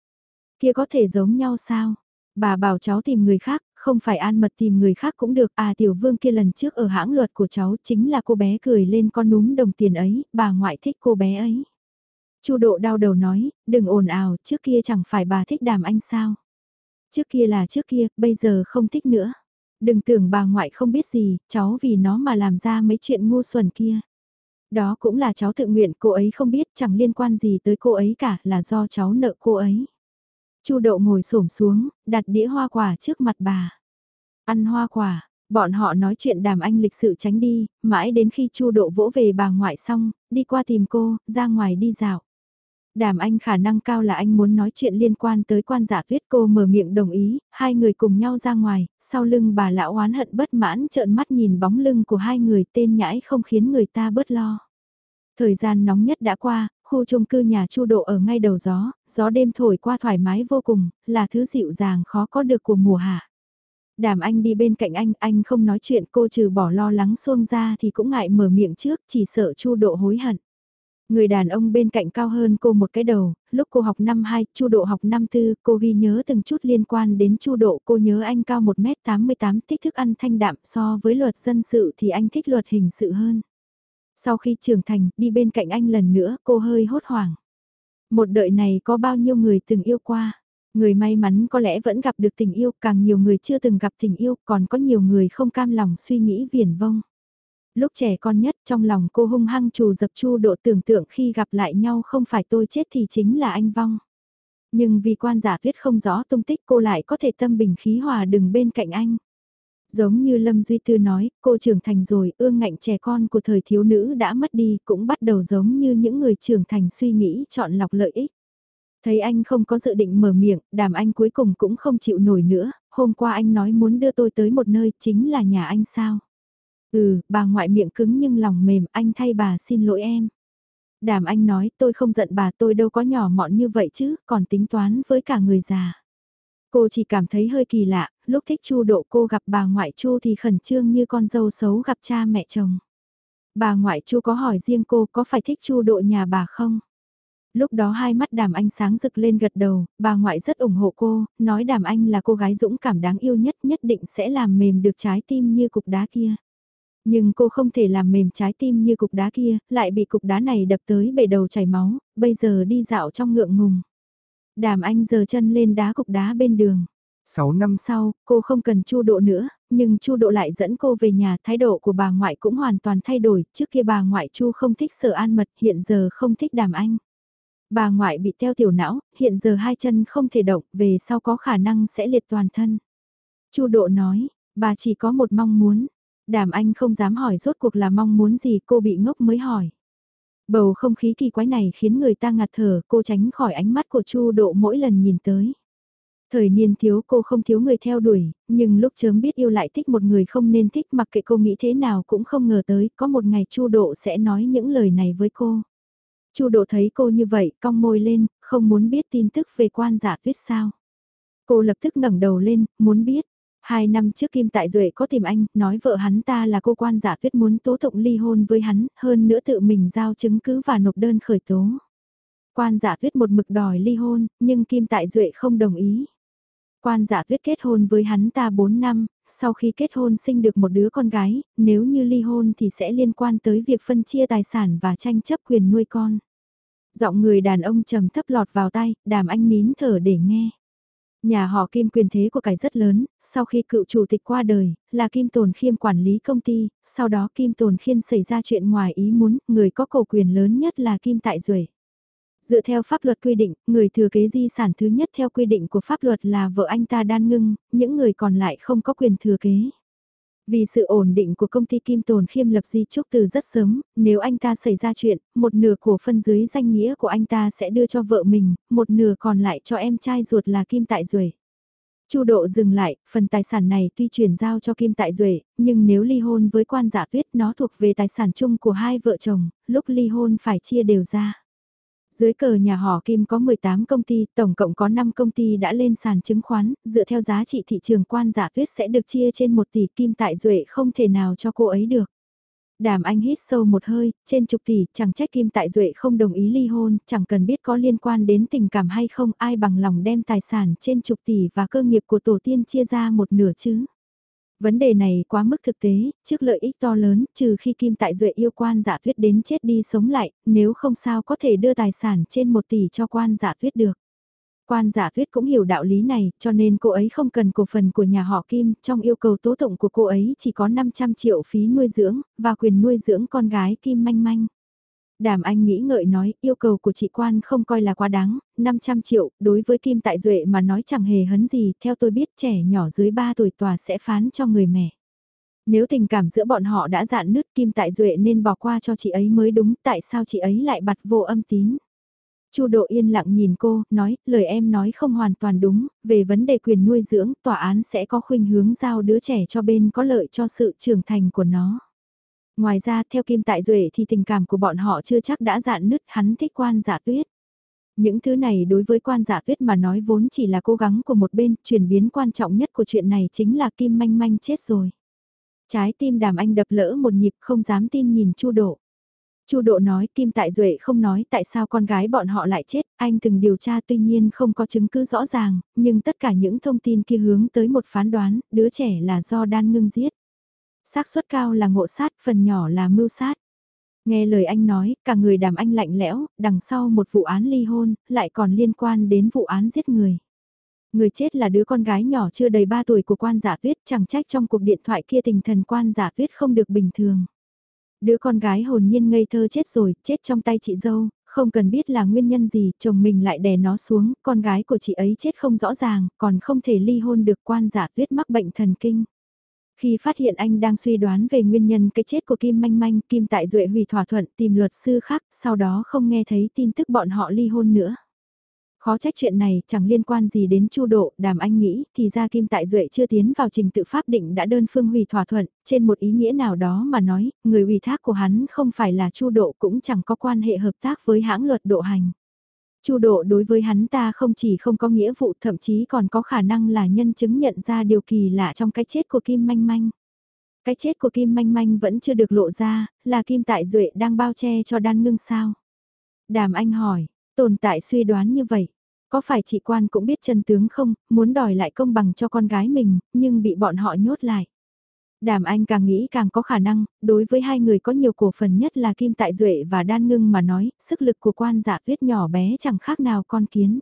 Kia có thể giống nhau sao? Bà bảo cháu tìm người khác, không phải an mật tìm người khác cũng được, à tiểu vương kia lần trước ở hãng luật của cháu chính là cô bé cười lên con núm đồng tiền ấy, bà ngoại thích cô bé ấy. Chu độ đau đầu nói, đừng ồn ào, trước kia chẳng phải bà thích đàm anh sao. Trước kia là trước kia, bây giờ không thích nữa. Đừng tưởng bà ngoại không biết gì, cháu vì nó mà làm ra mấy chuyện ngu xuẩn kia. Đó cũng là cháu tự nguyện, cô ấy không biết, chẳng liên quan gì tới cô ấy cả, là do cháu nợ cô ấy. Chu đậu ngồi xổm xuống, đặt đĩa hoa quả trước mặt bà. Ăn hoa quả, bọn họ nói chuyện đàm anh lịch sự tránh đi, mãi đến khi Chu Độ vỗ về bà ngoại xong, đi qua tìm cô, ra ngoài đi dạo. Đàm anh khả năng cao là anh muốn nói chuyện liên quan tới quan giả tuyết cô mở miệng đồng ý, hai người cùng nhau ra ngoài, sau lưng bà lão oán hận bất mãn trợn mắt nhìn bóng lưng của hai người tên nhãi không khiến người ta bớt lo. Thời gian nóng nhất đã qua, khu chung cư nhà Chu Độ ở ngay đầu gió, gió đêm thổi qua thoải mái vô cùng, là thứ dịu dàng khó có được của mùa hạ. Đàm anh đi bên cạnh anh, anh không nói chuyện cô trừ bỏ lo lắng xuông ra thì cũng ngại mở miệng trước, chỉ sợ Chu Độ hối hận. Người đàn ông bên cạnh cao hơn cô một cái đầu, lúc cô học năm 2, Chu Độ học năm 4, cô ghi nhớ từng chút liên quan đến Chu Độ, cô nhớ anh cao 1m88, thích thức ăn thanh đạm so với luật dân sự thì anh thích luật hình sự hơn. Sau khi trưởng thành, đi bên cạnh anh lần nữa, cô hơi hốt hoảng. Một đời này có bao nhiêu người từng yêu qua? Người may mắn có lẽ vẫn gặp được tình yêu, càng nhiều người chưa từng gặp tình yêu, còn có nhiều người không cam lòng suy nghĩ viển vông. Lúc trẻ con nhất trong lòng cô hung hăng trù dập chu độ tưởng tượng khi gặp lại nhau không phải tôi chết thì chính là anh vong. Nhưng vì quan giả tuyết không rõ tung tích cô lại có thể tâm bình khí hòa đừng bên cạnh anh. Giống như Lâm Duy Tư nói, cô trưởng thành rồi, ương ngạnh trẻ con của thời thiếu nữ đã mất đi, cũng bắt đầu giống như những người trưởng thành suy nghĩ chọn lọc lợi ích. Thấy anh không có dự định mở miệng, đàm anh cuối cùng cũng không chịu nổi nữa, hôm qua anh nói muốn đưa tôi tới một nơi chính là nhà anh sao. Ừ, bà ngoại miệng cứng nhưng lòng mềm, anh thay bà xin lỗi em. Đàm anh nói tôi không giận bà tôi đâu có nhỏ mọn như vậy chứ, còn tính toán với cả người già. Cô chỉ cảm thấy hơi kỳ lạ, lúc thích chu độ cô gặp bà ngoại chu thì khẩn trương như con dâu xấu gặp cha mẹ chồng. Bà ngoại chu có hỏi riêng cô có phải thích chu độ nhà bà không? Lúc đó hai mắt đàm anh sáng rực lên gật đầu, bà ngoại rất ủng hộ cô, nói đàm anh là cô gái dũng cảm đáng yêu nhất nhất định sẽ làm mềm được trái tim như cục đá kia. Nhưng cô không thể làm mềm trái tim như cục đá kia, lại bị cục đá này đập tới bể đầu chảy máu, bây giờ đi dạo trong ngượng ngùng. Đàm anh giờ chân lên đá cục đá bên đường. 6 năm sau, cô không cần chu độ nữa, nhưng chu độ lại dẫn cô về nhà, thái độ của bà ngoại cũng hoàn toàn thay đổi, trước kia bà ngoại chu không thích sở an mật, hiện giờ không thích đàm anh. Bà ngoại bị teo tiểu não, hiện giờ hai chân không thể động, về sau có khả năng sẽ liệt toàn thân. chu độ nói, bà chỉ có một mong muốn. Đàm anh không dám hỏi rốt cuộc là mong muốn gì cô bị ngốc mới hỏi. Bầu không khí kỳ quái này khiến người ta ngạt thở, cô tránh khỏi ánh mắt của Chu Độ mỗi lần nhìn tới. Thời niên thiếu cô không thiếu người theo đuổi, nhưng lúc chớm biết yêu lại thích một người không nên thích mặc kệ cô nghĩ thế nào cũng không ngờ tới có một ngày Chu Độ sẽ nói những lời này với cô. Chu Độ thấy cô như vậy, cong môi lên, không muốn biết tin tức về quan giả tuyết sao. Cô lập tức ngẩng đầu lên, muốn biết. Hai năm trước Kim Tại Duệ có tìm anh, nói vợ hắn ta là cô quan giả tuyết muốn tố tụng ly hôn với hắn, hơn nữa tự mình giao chứng cứ và nộp đơn khởi tố. Quan giả tuyết một mực đòi ly hôn, nhưng Kim Tại Duệ không đồng ý. Quan giả tuyết kết hôn với hắn ta 4 năm, sau khi kết hôn sinh được một đứa con gái, nếu như ly hôn thì sẽ liên quan tới việc phân chia tài sản và tranh chấp quyền nuôi con. Giọng người đàn ông trầm thấp lọt vào tay, đàm anh nín thở để nghe. Nhà họ Kim quyền thế của cải rất lớn, sau khi cựu chủ tịch qua đời, là Kim Tồn Khiêm quản lý công ty, sau đó Kim Tồn Khiên xảy ra chuyện ngoài ý muốn, người có cổ quyền lớn nhất là Kim Tại Duệ. Dựa theo pháp luật quy định, người thừa kế di sản thứ nhất theo quy định của pháp luật là vợ anh ta đan ngưng, những người còn lại không có quyền thừa kế. Vì sự ổn định của công ty Kim Tồn Khiêm lập di trúc từ rất sớm, nếu anh ta xảy ra chuyện, một nửa cổ phân dưới danh nghĩa của anh ta sẽ đưa cho vợ mình, một nửa còn lại cho em trai ruột là Kim Tại Duệ. Chu Độ dừng lại, phần tài sản này tuy chuyển giao cho Kim Tại Duệ, nhưng nếu ly hôn với quan giả tuyết nó thuộc về tài sản chung của hai vợ chồng, lúc ly hôn phải chia đều ra. Dưới cờ nhà họ Kim có 18 công ty, tổng cộng có 5 công ty đã lên sàn chứng khoán, dựa theo giá trị thị trường quan giả tuyết sẽ được chia trên 1 tỷ Kim Tại Duệ không thể nào cho cô ấy được. Đàm Anh hít sâu một hơi, trên chục tỷ, chẳng trách Kim Tại Duệ không đồng ý ly hôn, chẳng cần biết có liên quan đến tình cảm hay không, ai bằng lòng đem tài sản trên chục tỷ và cơ nghiệp của tổ tiên chia ra một nửa chứ. Vấn đề này quá mức thực tế, trước lợi ích to lớn, trừ khi Kim Tại Duệ yêu quan giả thuyết đến chết đi sống lại, nếu không sao có thể đưa tài sản trên một tỷ cho quan giả thuyết được. Quan giả thuyết cũng hiểu đạo lý này, cho nên cô ấy không cần cổ phần của nhà họ Kim, trong yêu cầu tố tụng của cô ấy chỉ có 500 triệu phí nuôi dưỡng, và quyền nuôi dưỡng con gái Kim Manh Manh. Đàm Anh nghĩ ngợi nói, yêu cầu của chị quan không coi là quá đáng, 500 triệu, đối với Kim Tại Duệ mà nói chẳng hề hấn gì, theo tôi biết trẻ nhỏ dưới 3 tuổi tòa sẽ phán cho người mẹ. Nếu tình cảm giữa bọn họ đã dạn nứt Kim Tại Duệ nên bỏ qua cho chị ấy mới đúng, tại sao chị ấy lại bặt vô âm tín. Chu Độ yên lặng nhìn cô, nói, lời em nói không hoàn toàn đúng, về vấn đề quyền nuôi dưỡng, tòa án sẽ có khuynh hướng giao đứa trẻ cho bên có lợi cho sự trưởng thành của nó. Ngoài ra theo Kim Tại Duệ thì tình cảm của bọn họ chưa chắc đã dạn nứt hắn thích quan giả tuyết. Những thứ này đối với quan giả tuyết mà nói vốn chỉ là cố gắng của một bên, chuyển biến quan trọng nhất của chuyện này chính là Kim Manh Manh chết rồi. Trái tim đàm anh đập lỡ một nhịp không dám tin nhìn Chu Độ. Chu Độ nói Kim Tại Duệ không nói tại sao con gái bọn họ lại chết, anh từng điều tra tuy nhiên không có chứng cứ rõ ràng, nhưng tất cả những thông tin kia hướng tới một phán đoán, đứa trẻ là do đan ngưng giết xác suất cao là ngộ sát, phần nhỏ là mưu sát. Nghe lời anh nói, cả người đàm anh lạnh lẽo, đằng sau một vụ án ly hôn, lại còn liên quan đến vụ án giết người. Người chết là đứa con gái nhỏ chưa đầy 3 tuổi của quan giả tuyết, chẳng trách trong cuộc điện thoại kia tình thần quan giả tuyết không được bình thường. Đứa con gái hồn nhiên ngây thơ chết rồi, chết trong tay chị dâu, không cần biết là nguyên nhân gì, chồng mình lại đè nó xuống, con gái của chị ấy chết không rõ ràng, còn không thể ly hôn được quan giả tuyết mắc bệnh thần kinh. Khi phát hiện anh đang suy đoán về nguyên nhân cái chết của Kim Manh Manh, Kim Tại Duệ hủy thỏa thuận tìm luật sư khác, sau đó không nghe thấy tin tức bọn họ ly hôn nữa. Khó trách chuyện này chẳng liên quan gì đến Chu Độ, Đàm Anh nghĩ, thì ra Kim Tại Duệ chưa tiến vào trình tự pháp định đã đơn phương hủy thỏa thuận, trên một ý nghĩa nào đó mà nói, người ủy thác của hắn không phải là Chu Độ cũng chẳng có quan hệ hợp tác với hãng luật độ hành. Chu độ đối với hắn ta không chỉ không có nghĩa vụ thậm chí còn có khả năng là nhân chứng nhận ra điều kỳ lạ trong cái chết của Kim Manh Manh. Cái chết của Kim Manh Manh vẫn chưa được lộ ra, là Kim Tại Duệ đang bao che cho đan ngưng sao? Đàm Anh hỏi, tồn tại suy đoán như vậy, có phải chị quan cũng biết chân tướng không, muốn đòi lại công bằng cho con gái mình, nhưng bị bọn họ nhốt lại. Đàm Anh càng nghĩ càng có khả năng, đối với hai người có nhiều cổ phần nhất là Kim Tại Duệ và Đan Ngưng mà nói, sức lực của quan giả tuyết nhỏ bé chẳng khác nào con kiến.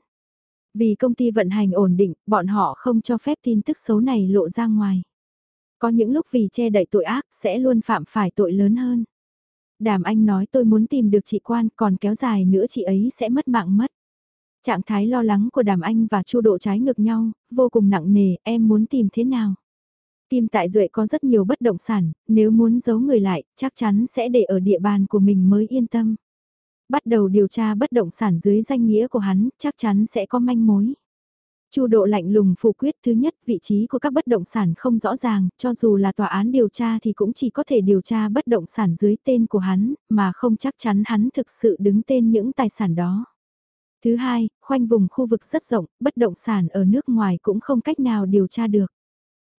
Vì công ty vận hành ổn định, bọn họ không cho phép tin tức xấu này lộ ra ngoài. Có những lúc vì che đậy tội ác sẽ luôn phạm phải tội lớn hơn. Đàm Anh nói tôi muốn tìm được chị quan còn kéo dài nữa chị ấy sẽ mất mạng mất. Trạng thái lo lắng của Đàm Anh và Chu Độ trái ngược nhau, vô cùng nặng nề, em muốn tìm thế nào? Kim Tại Duệ có rất nhiều bất động sản, nếu muốn giấu người lại, chắc chắn sẽ để ở địa bàn của mình mới yên tâm. Bắt đầu điều tra bất động sản dưới danh nghĩa của hắn, chắc chắn sẽ có manh mối. Chu độ lạnh lùng phủ quyết thứ nhất vị trí của các bất động sản không rõ ràng, cho dù là tòa án điều tra thì cũng chỉ có thể điều tra bất động sản dưới tên của hắn, mà không chắc chắn hắn thực sự đứng tên những tài sản đó. Thứ hai, khoanh vùng khu vực rất rộng, bất động sản ở nước ngoài cũng không cách nào điều tra được.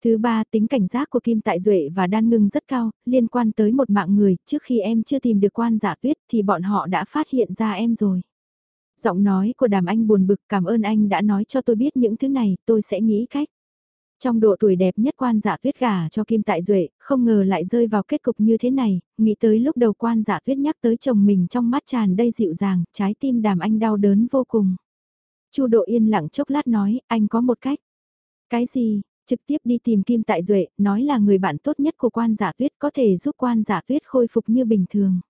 Thứ ba, tính cảnh giác của Kim Tại Duệ và Đan Ngưng rất cao, liên quan tới một mạng người, trước khi em chưa tìm được quan giả tuyết thì bọn họ đã phát hiện ra em rồi. Giọng nói của đàm anh buồn bực cảm ơn anh đã nói cho tôi biết những thứ này, tôi sẽ nghĩ cách. Trong độ tuổi đẹp nhất quan giả tuyết gả cho Kim Tại Duệ, không ngờ lại rơi vào kết cục như thế này, nghĩ tới lúc đầu quan giả tuyết nhắc tới chồng mình trong mắt tràn đầy dịu dàng, trái tim đàm anh đau đớn vô cùng. Chu độ yên lặng chốc lát nói, anh có một cách. Cái gì, trực tiếp đi tìm Kim Tại Duệ, nói là người bạn tốt nhất của quan giả tuyết có thể giúp quan giả tuyết khôi phục như bình thường.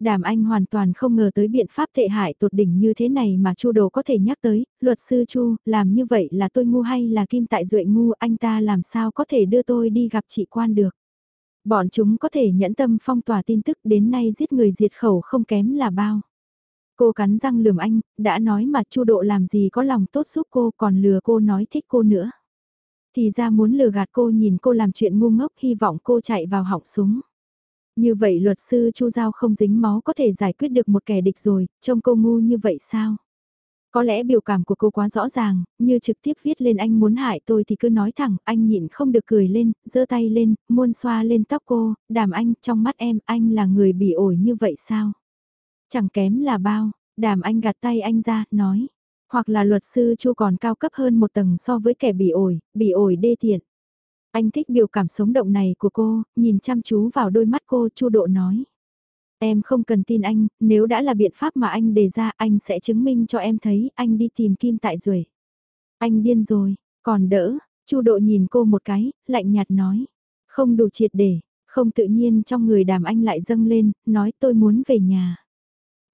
Đàm Anh hoàn toàn không ngờ tới biện pháp tệ hại tột đỉnh như thế này mà Chu Đồ có thể nhắc tới, luật sư Chu, làm như vậy là tôi ngu hay là Kim Tại Duệ ngu, anh ta làm sao có thể đưa tôi đi gặp chị quan được. Bọn chúng có thể nhẫn tâm phong tỏa tin tức đến nay giết người diệt khẩu không kém là bao. Cô cắn răng lườm anh, đã nói mà Chu Độ làm gì có lòng tốt giúp cô còn lừa cô nói thích cô nữa. Thì ra muốn lừa gạt cô nhìn cô làm chuyện ngu ngốc hy vọng cô chạy vào họng súng. Như vậy luật sư Chu Giao không dính máu có thể giải quyết được một kẻ địch rồi, trông cô ngu như vậy sao? Có lẽ biểu cảm của cô quá rõ ràng, như trực tiếp viết lên anh muốn hại tôi thì cứ nói thẳng, anh nhịn không được cười lên, giơ tay lên, muôn xoa lên tóc cô, đàm anh, trong mắt em, anh là người bị ổi như vậy sao? Chẳng kém là bao, đàm anh gạt tay anh ra, nói, hoặc là luật sư Chu còn cao cấp hơn một tầng so với kẻ bị ổi, bị ổi đê tiện. Anh thích biểu cảm sống động này của cô, nhìn chăm chú vào đôi mắt cô chu độ nói. Em không cần tin anh, nếu đã là biện pháp mà anh đề ra anh sẽ chứng minh cho em thấy anh đi tìm Kim Tại Duệ. Anh điên rồi, còn đỡ, chu độ nhìn cô một cái, lạnh nhạt nói. Không đủ triệt để, không tự nhiên trong người đàm anh lại dâng lên, nói tôi muốn về nhà.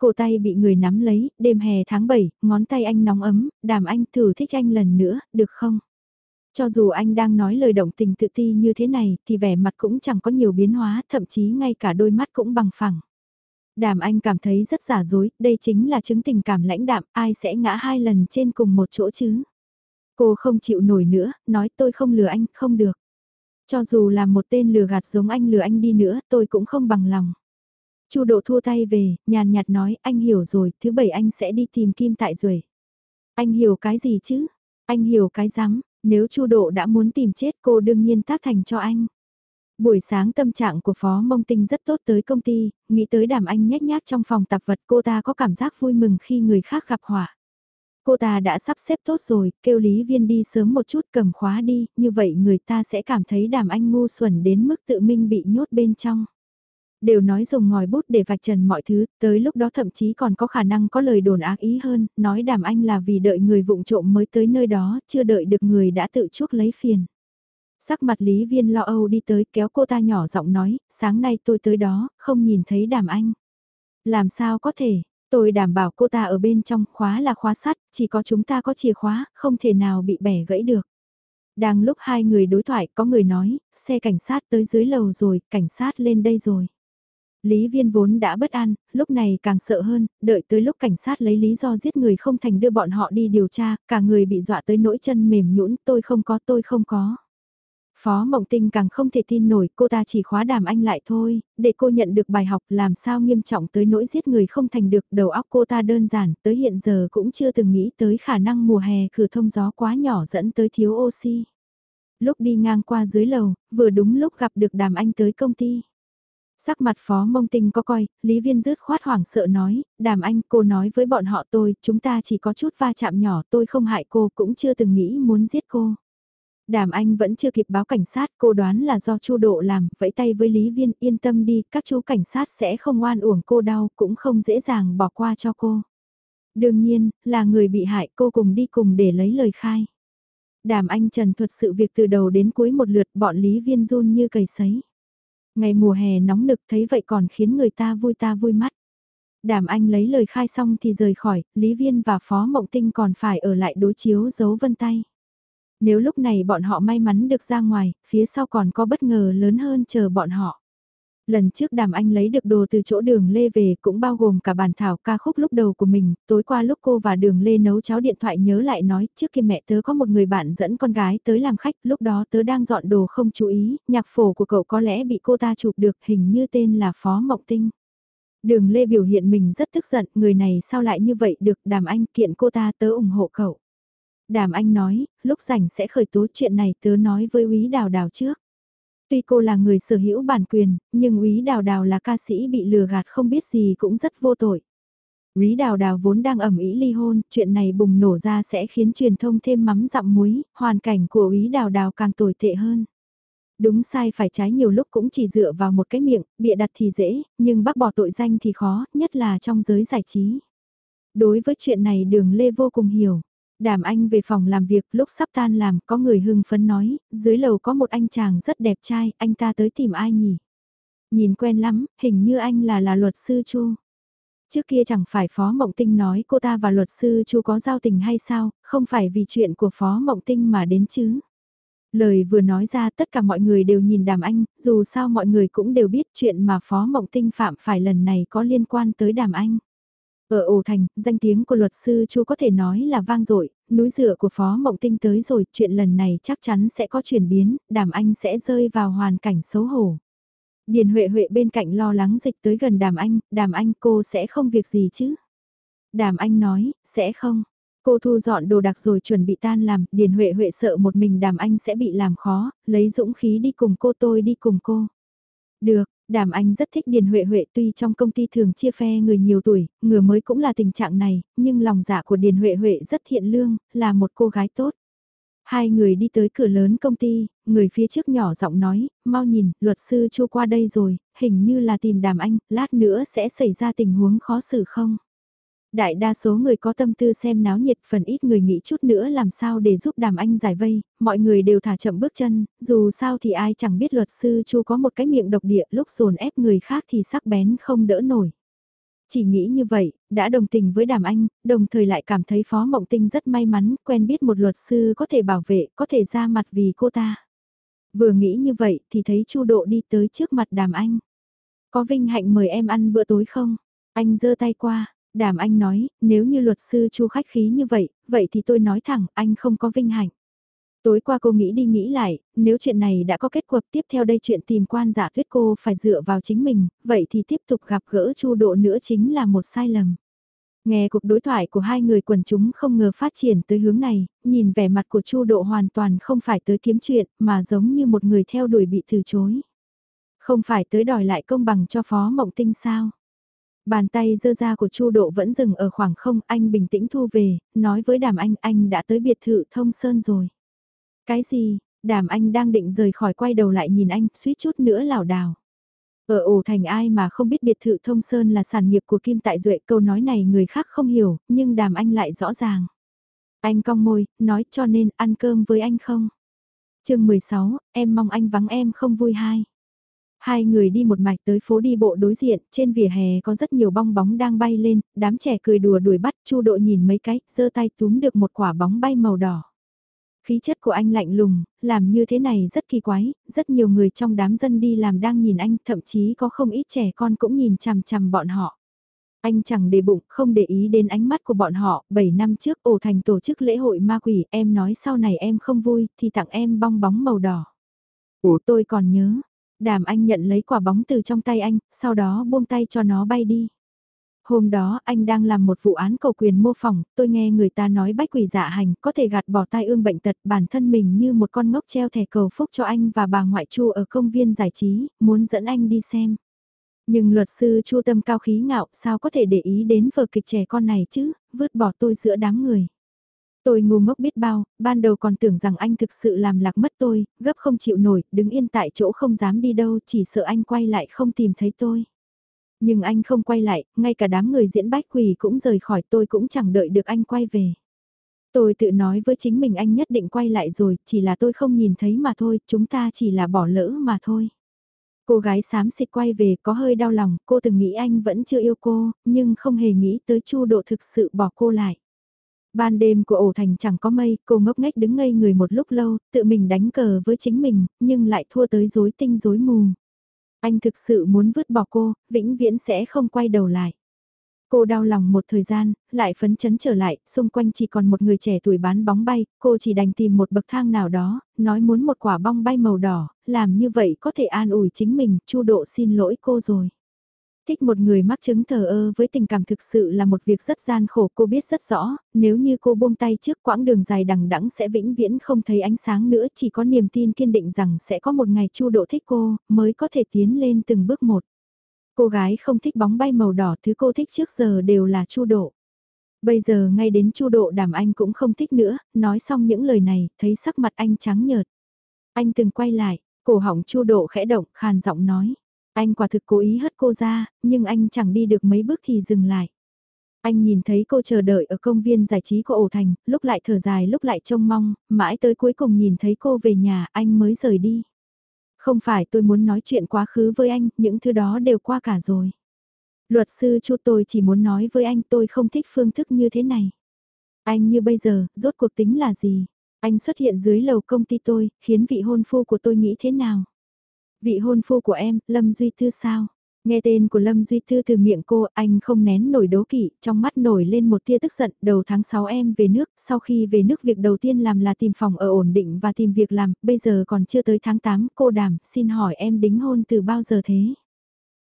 Cổ tay bị người nắm lấy, đêm hè tháng 7, ngón tay anh nóng ấm, đàm anh thử thích anh lần nữa, được không? Cho dù anh đang nói lời động tình tự ti như thế này thì vẻ mặt cũng chẳng có nhiều biến hóa, thậm chí ngay cả đôi mắt cũng bằng phẳng. Đàm anh cảm thấy rất giả dối, đây chính là chứng tình cảm lãnh đạm, ai sẽ ngã hai lần trên cùng một chỗ chứ. Cô không chịu nổi nữa, nói tôi không lừa anh, không được. Cho dù là một tên lừa gạt giống anh lừa anh đi nữa, tôi cũng không bằng lòng. Chu độ thua tay về, nhàn nhạt nói, anh hiểu rồi, thứ bảy anh sẽ đi tìm Kim Tại Duệ. Anh hiểu cái gì chứ? Anh hiểu cái rắm, nếu Chu Độ đã muốn tìm chết cô đương nhiên tác thành cho anh. Buổi sáng tâm trạng của Phó Mông Tinh rất tốt tới công ty, nghĩ tới đàm anh nhét nhác trong phòng tạp vật cô ta có cảm giác vui mừng khi người khác gặp họa. Cô ta đã sắp xếp tốt rồi, kêu Lý Viên đi sớm một chút cầm khóa đi, như vậy người ta sẽ cảm thấy đàm anh ngu xuẩn đến mức tự minh bị nhốt bên trong đều nói dùng ngòi bút để vạch trần mọi thứ, tới lúc đó thậm chí còn có khả năng có lời đồn ác ý hơn, nói đàm anh là vì đợi người vụng trộm mới tới nơi đó, chưa đợi được người đã tự chuốc lấy phiền. Sắc mặt Lý Viên lo âu đi tới kéo cô ta nhỏ giọng nói, sáng nay tôi tới đó, không nhìn thấy đàm anh. Làm sao có thể, tôi đảm bảo cô ta ở bên trong khóa là khóa sắt, chỉ có chúng ta có chìa khóa, không thể nào bị bẻ gãy được. Đang lúc hai người đối thoại, có người nói, xe cảnh sát tới dưới lầu rồi, cảnh sát lên đây rồi. Lý viên vốn đã bất an, lúc này càng sợ hơn, đợi tới lúc cảnh sát lấy lý do giết người không thành đưa bọn họ đi điều tra, cả người bị dọa tới nỗi chân mềm nhũn tôi không có tôi không có. Phó Mộng Tinh càng không thể tin nổi cô ta chỉ khóa đàm anh lại thôi, để cô nhận được bài học làm sao nghiêm trọng tới nỗi giết người không thành được đầu óc cô ta đơn giản tới hiện giờ cũng chưa từng nghĩ tới khả năng mùa hè cửa thông gió quá nhỏ dẫn tới thiếu oxy. Lúc đi ngang qua dưới lầu, vừa đúng lúc gặp được đàm anh tới công ty. Sắc mặt phó mông tinh có coi, Lý Viên rứt khoát hoảng sợ nói, đàm anh cô nói với bọn họ tôi, chúng ta chỉ có chút va chạm nhỏ tôi không hại cô cũng chưa từng nghĩ muốn giết cô. Đàm anh vẫn chưa kịp báo cảnh sát, cô đoán là do chu độ làm, vẫy tay với Lý Viên yên tâm đi, các chú cảnh sát sẽ không oan uổng cô đau, cũng không dễ dàng bỏ qua cho cô. Đương nhiên, là người bị hại cô cùng đi cùng để lấy lời khai. Đàm anh trần thuật sự việc từ đầu đến cuối một lượt bọn Lý Viên run như cầy sấy. Ngày mùa hè nóng nực thấy vậy còn khiến người ta vui ta vui mắt. Đàm Anh lấy lời khai xong thì rời khỏi, Lý Viên và Phó Mộng Tinh còn phải ở lại đối chiếu dấu vân tay. Nếu lúc này bọn họ may mắn được ra ngoài, phía sau còn có bất ngờ lớn hơn chờ bọn họ. Lần trước đàm anh lấy được đồ từ chỗ đường Lê về cũng bao gồm cả bản thảo ca khúc lúc đầu của mình, tối qua lúc cô và đường Lê nấu cháo điện thoại nhớ lại nói trước khi mẹ tớ có một người bạn dẫn con gái tới làm khách, lúc đó tớ đang dọn đồ không chú ý, nhạc phổ của cậu có lẽ bị cô ta chụp được hình như tên là Phó Mộng Tinh. Đường Lê biểu hiện mình rất tức giận, người này sao lại như vậy được đàm anh kiện cô ta tớ ủng hộ cậu. Đàm anh nói, lúc rảnh sẽ khởi tố chuyện này tớ nói với úy đào đào trước. Tuy cô là người sở hữu bản quyền, nhưng úy đào đào là ca sĩ bị lừa gạt không biết gì cũng rất vô tội. Úy đào đào vốn đang ẩm ý ly hôn, chuyện này bùng nổ ra sẽ khiến truyền thông thêm mắm dặm muối, hoàn cảnh của úy đào đào càng tồi tệ hơn. Đúng sai phải trái nhiều lúc cũng chỉ dựa vào một cái miệng, bịa đặt thì dễ, nhưng bác bỏ tội danh thì khó, nhất là trong giới giải trí. Đối với chuyện này đường Lê vô cùng hiểu. Đàm anh về phòng làm việc lúc sắp tan làm có người hưng phấn nói, dưới lầu có một anh chàng rất đẹp trai, anh ta tới tìm ai nhỉ? Nhìn quen lắm, hình như anh là là luật sư Chu. Trước kia chẳng phải Phó Mộng Tinh nói cô ta và luật sư Chu có giao tình hay sao, không phải vì chuyện của Phó Mộng Tinh mà đến chứ. Lời vừa nói ra tất cả mọi người đều nhìn đàm anh, dù sao mọi người cũng đều biết chuyện mà Phó Mộng Tinh phạm phải lần này có liên quan tới đàm anh. Ở ổ thành, danh tiếng của luật sư Chu có thể nói là vang dội, núi dựa của Phó Mộng Tinh tới rồi, chuyện lần này chắc chắn sẽ có chuyển biến, đàm anh sẽ rơi vào hoàn cảnh xấu hổ. Điền Huệ Huệ bên cạnh lo lắng dịch tới gần đàm anh, đàm anh cô sẽ không việc gì chứ? Đàm anh nói, sẽ không. Cô thu dọn đồ đạc rồi chuẩn bị tan làm, Điền Huệ Huệ sợ một mình đàm anh sẽ bị làm khó, lấy dũng khí đi cùng cô tôi đi cùng cô. Được, Đàm Anh rất thích Điền Huệ Huệ tuy trong công ty thường chia phe người nhiều tuổi, người mới cũng là tình trạng này, nhưng lòng dạ của Điền Huệ Huệ rất thiện lương, là một cô gái tốt. Hai người đi tới cửa lớn công ty, người phía trước nhỏ giọng nói, mau nhìn, luật sư Chu qua đây rồi, hình như là tìm Đàm Anh, lát nữa sẽ xảy ra tình huống khó xử không? Đại đa số người có tâm tư xem náo nhiệt phần ít người nghĩ chút nữa làm sao để giúp đàm anh giải vây, mọi người đều thả chậm bước chân, dù sao thì ai chẳng biết luật sư chu có một cái miệng độc địa lúc dồn ép người khác thì sắc bén không đỡ nổi. Chỉ nghĩ như vậy, đã đồng tình với đàm anh, đồng thời lại cảm thấy Phó Mộng Tinh rất may mắn, quen biết một luật sư có thể bảo vệ, có thể ra mặt vì cô ta. Vừa nghĩ như vậy thì thấy Chu Độ đi tới trước mặt đàm anh. Có vinh hạnh mời em ăn bữa tối không? Anh giơ tay qua, Đàm Anh nói, nếu như luật sư Chu khách khí như vậy, vậy thì tôi nói thẳng, anh không có vinh hạnh. Tối qua cô nghĩ đi nghĩ lại, nếu chuyện này đã có kết quả tiếp theo đây chuyện tìm quan giả thuyết cô phải dựa vào chính mình, vậy thì tiếp tục gặp gỡ Chu Độ nữa chính là một sai lầm. Nghe cuộc đối thoại của hai người quần chúng không ngờ phát triển tới hướng này, nhìn vẻ mặt của Chu Độ hoàn toàn không phải tới kiếm chuyện, mà giống như một người theo đuổi bị từ chối. Không phải tới đòi lại công bằng cho Phó Mộng Tinh sao? Bàn tay dơ ra của Chu Độ vẫn dừng ở khoảng không, anh bình tĩnh thu về, nói với Đàm Anh, anh đã tới biệt thự thông sơn rồi. Cái gì, Đàm Anh đang định rời khỏi quay đầu lại nhìn anh, suýt chút nữa lảo đảo. Ở ổ thành ai mà không biết biệt thự thông sơn là sản nghiệp của Kim Tại Duệ, câu nói này người khác không hiểu, nhưng Đàm Anh lại rõ ràng. Anh cong môi, nói cho nên ăn cơm với anh không? chương 16, em mong anh vắng em không vui hai. Hai người đi một mạch tới phố đi bộ đối diện, trên vỉa hè có rất nhiều bong bóng đang bay lên, đám trẻ cười đùa đuổi bắt, Chu Độ nhìn mấy cái, giơ tay túm được một quả bóng bay màu đỏ. Khí chất của anh lạnh lùng, làm như thế này rất kỳ quái, rất nhiều người trong đám dân đi làm đang nhìn anh, thậm chí có không ít trẻ con cũng nhìn chằm chằm bọn họ. Anh chẳng để bụng, không để ý đến ánh mắt của bọn họ, 7 năm trước ổ thành tổ chức lễ hội ma quỷ, em nói sau này em không vui, thì tặng em bong bóng màu đỏ. Ủa tôi còn nhớ, Đàm anh nhận lấy quả bóng từ trong tay anh, sau đó buông tay cho nó bay đi. Hôm đó anh đang làm một vụ án cầu quyền mô phỏng, tôi nghe người ta nói bách quỷ dạ hành có thể gạt bỏ tai ương bệnh tật bản thân mình như một con ngốc treo thẻ cầu phúc cho anh và bà ngoại chu ở công viên giải trí, muốn dẫn anh đi xem. Nhưng luật sư chu tâm cao khí ngạo sao có thể để ý đến vở kịch trẻ con này chứ, vứt bỏ tôi giữa đám người. Tôi ngu ngốc biết bao, ban đầu còn tưởng rằng anh thực sự làm lạc mất tôi, gấp không chịu nổi, đứng yên tại chỗ không dám đi đâu, chỉ sợ anh quay lại không tìm thấy tôi. Nhưng anh không quay lại, ngay cả đám người diễn bách quỳ cũng rời khỏi tôi cũng chẳng đợi được anh quay về. Tôi tự nói với chính mình anh nhất định quay lại rồi, chỉ là tôi không nhìn thấy mà thôi, chúng ta chỉ là bỏ lỡ mà thôi. Cô gái xám xịt quay về có hơi đau lòng, cô từng nghĩ anh vẫn chưa yêu cô, nhưng không hề nghĩ tới chu độ thực sự bỏ cô lại. Ban đêm của ổ thành chẳng có mây, cô ngốc nghếch đứng ngây người một lúc lâu, tự mình đánh cờ với chính mình, nhưng lại thua tới rối tinh rối mù. Anh thực sự muốn vứt bỏ cô, vĩnh viễn sẽ không quay đầu lại. Cô đau lòng một thời gian, lại phấn chấn trở lại, xung quanh chỉ còn một người trẻ tuổi bán bóng bay, cô chỉ đành tìm một bậc thang nào đó, nói muốn một quả bong bay màu đỏ, làm như vậy có thể an ủi chính mình, chu độ xin lỗi cô rồi. Thích một người mắc chứng thờ ơ với tình cảm thực sự là một việc rất gian khổ cô biết rất rõ, nếu như cô buông tay trước quãng đường dài đằng đẵng sẽ vĩnh viễn không thấy ánh sáng nữa chỉ có niềm tin kiên định rằng sẽ có một ngày chu độ thích cô mới có thể tiến lên từng bước một. Cô gái không thích bóng bay màu đỏ thứ cô thích trước giờ đều là chu độ. Bây giờ ngay đến chu độ đàm anh cũng không thích nữa, nói xong những lời này, thấy sắc mặt anh trắng nhợt. Anh từng quay lại, cổ họng chu độ khẽ động, khàn giọng nói. Anh quả thực cố ý hất cô ra, nhưng anh chẳng đi được mấy bước thì dừng lại. Anh nhìn thấy cô chờ đợi ở công viên giải trí của ổ thành, lúc lại thở dài lúc lại trông mong, mãi tới cuối cùng nhìn thấy cô về nhà anh mới rời đi. Không phải tôi muốn nói chuyện quá khứ với anh, những thứ đó đều qua cả rồi. Luật sư chu tôi chỉ muốn nói với anh tôi không thích phương thức như thế này. Anh như bây giờ, rốt cuộc tính là gì? Anh xuất hiện dưới lầu công ty tôi, khiến vị hôn phu của tôi nghĩ thế nào? Vị hôn phu của em, Lâm Duy Tư sao? Nghe tên của Lâm Duy Tư từ miệng cô, anh không nén nổi đố kỵ, trong mắt nổi lên một tia tức giận, đầu tháng 6 em về nước, sau khi về nước việc đầu tiên làm là tìm phòng ở ổn định và tìm việc làm, bây giờ còn chưa tới tháng 8, cô đàm, xin hỏi em đính hôn từ bao giờ thế?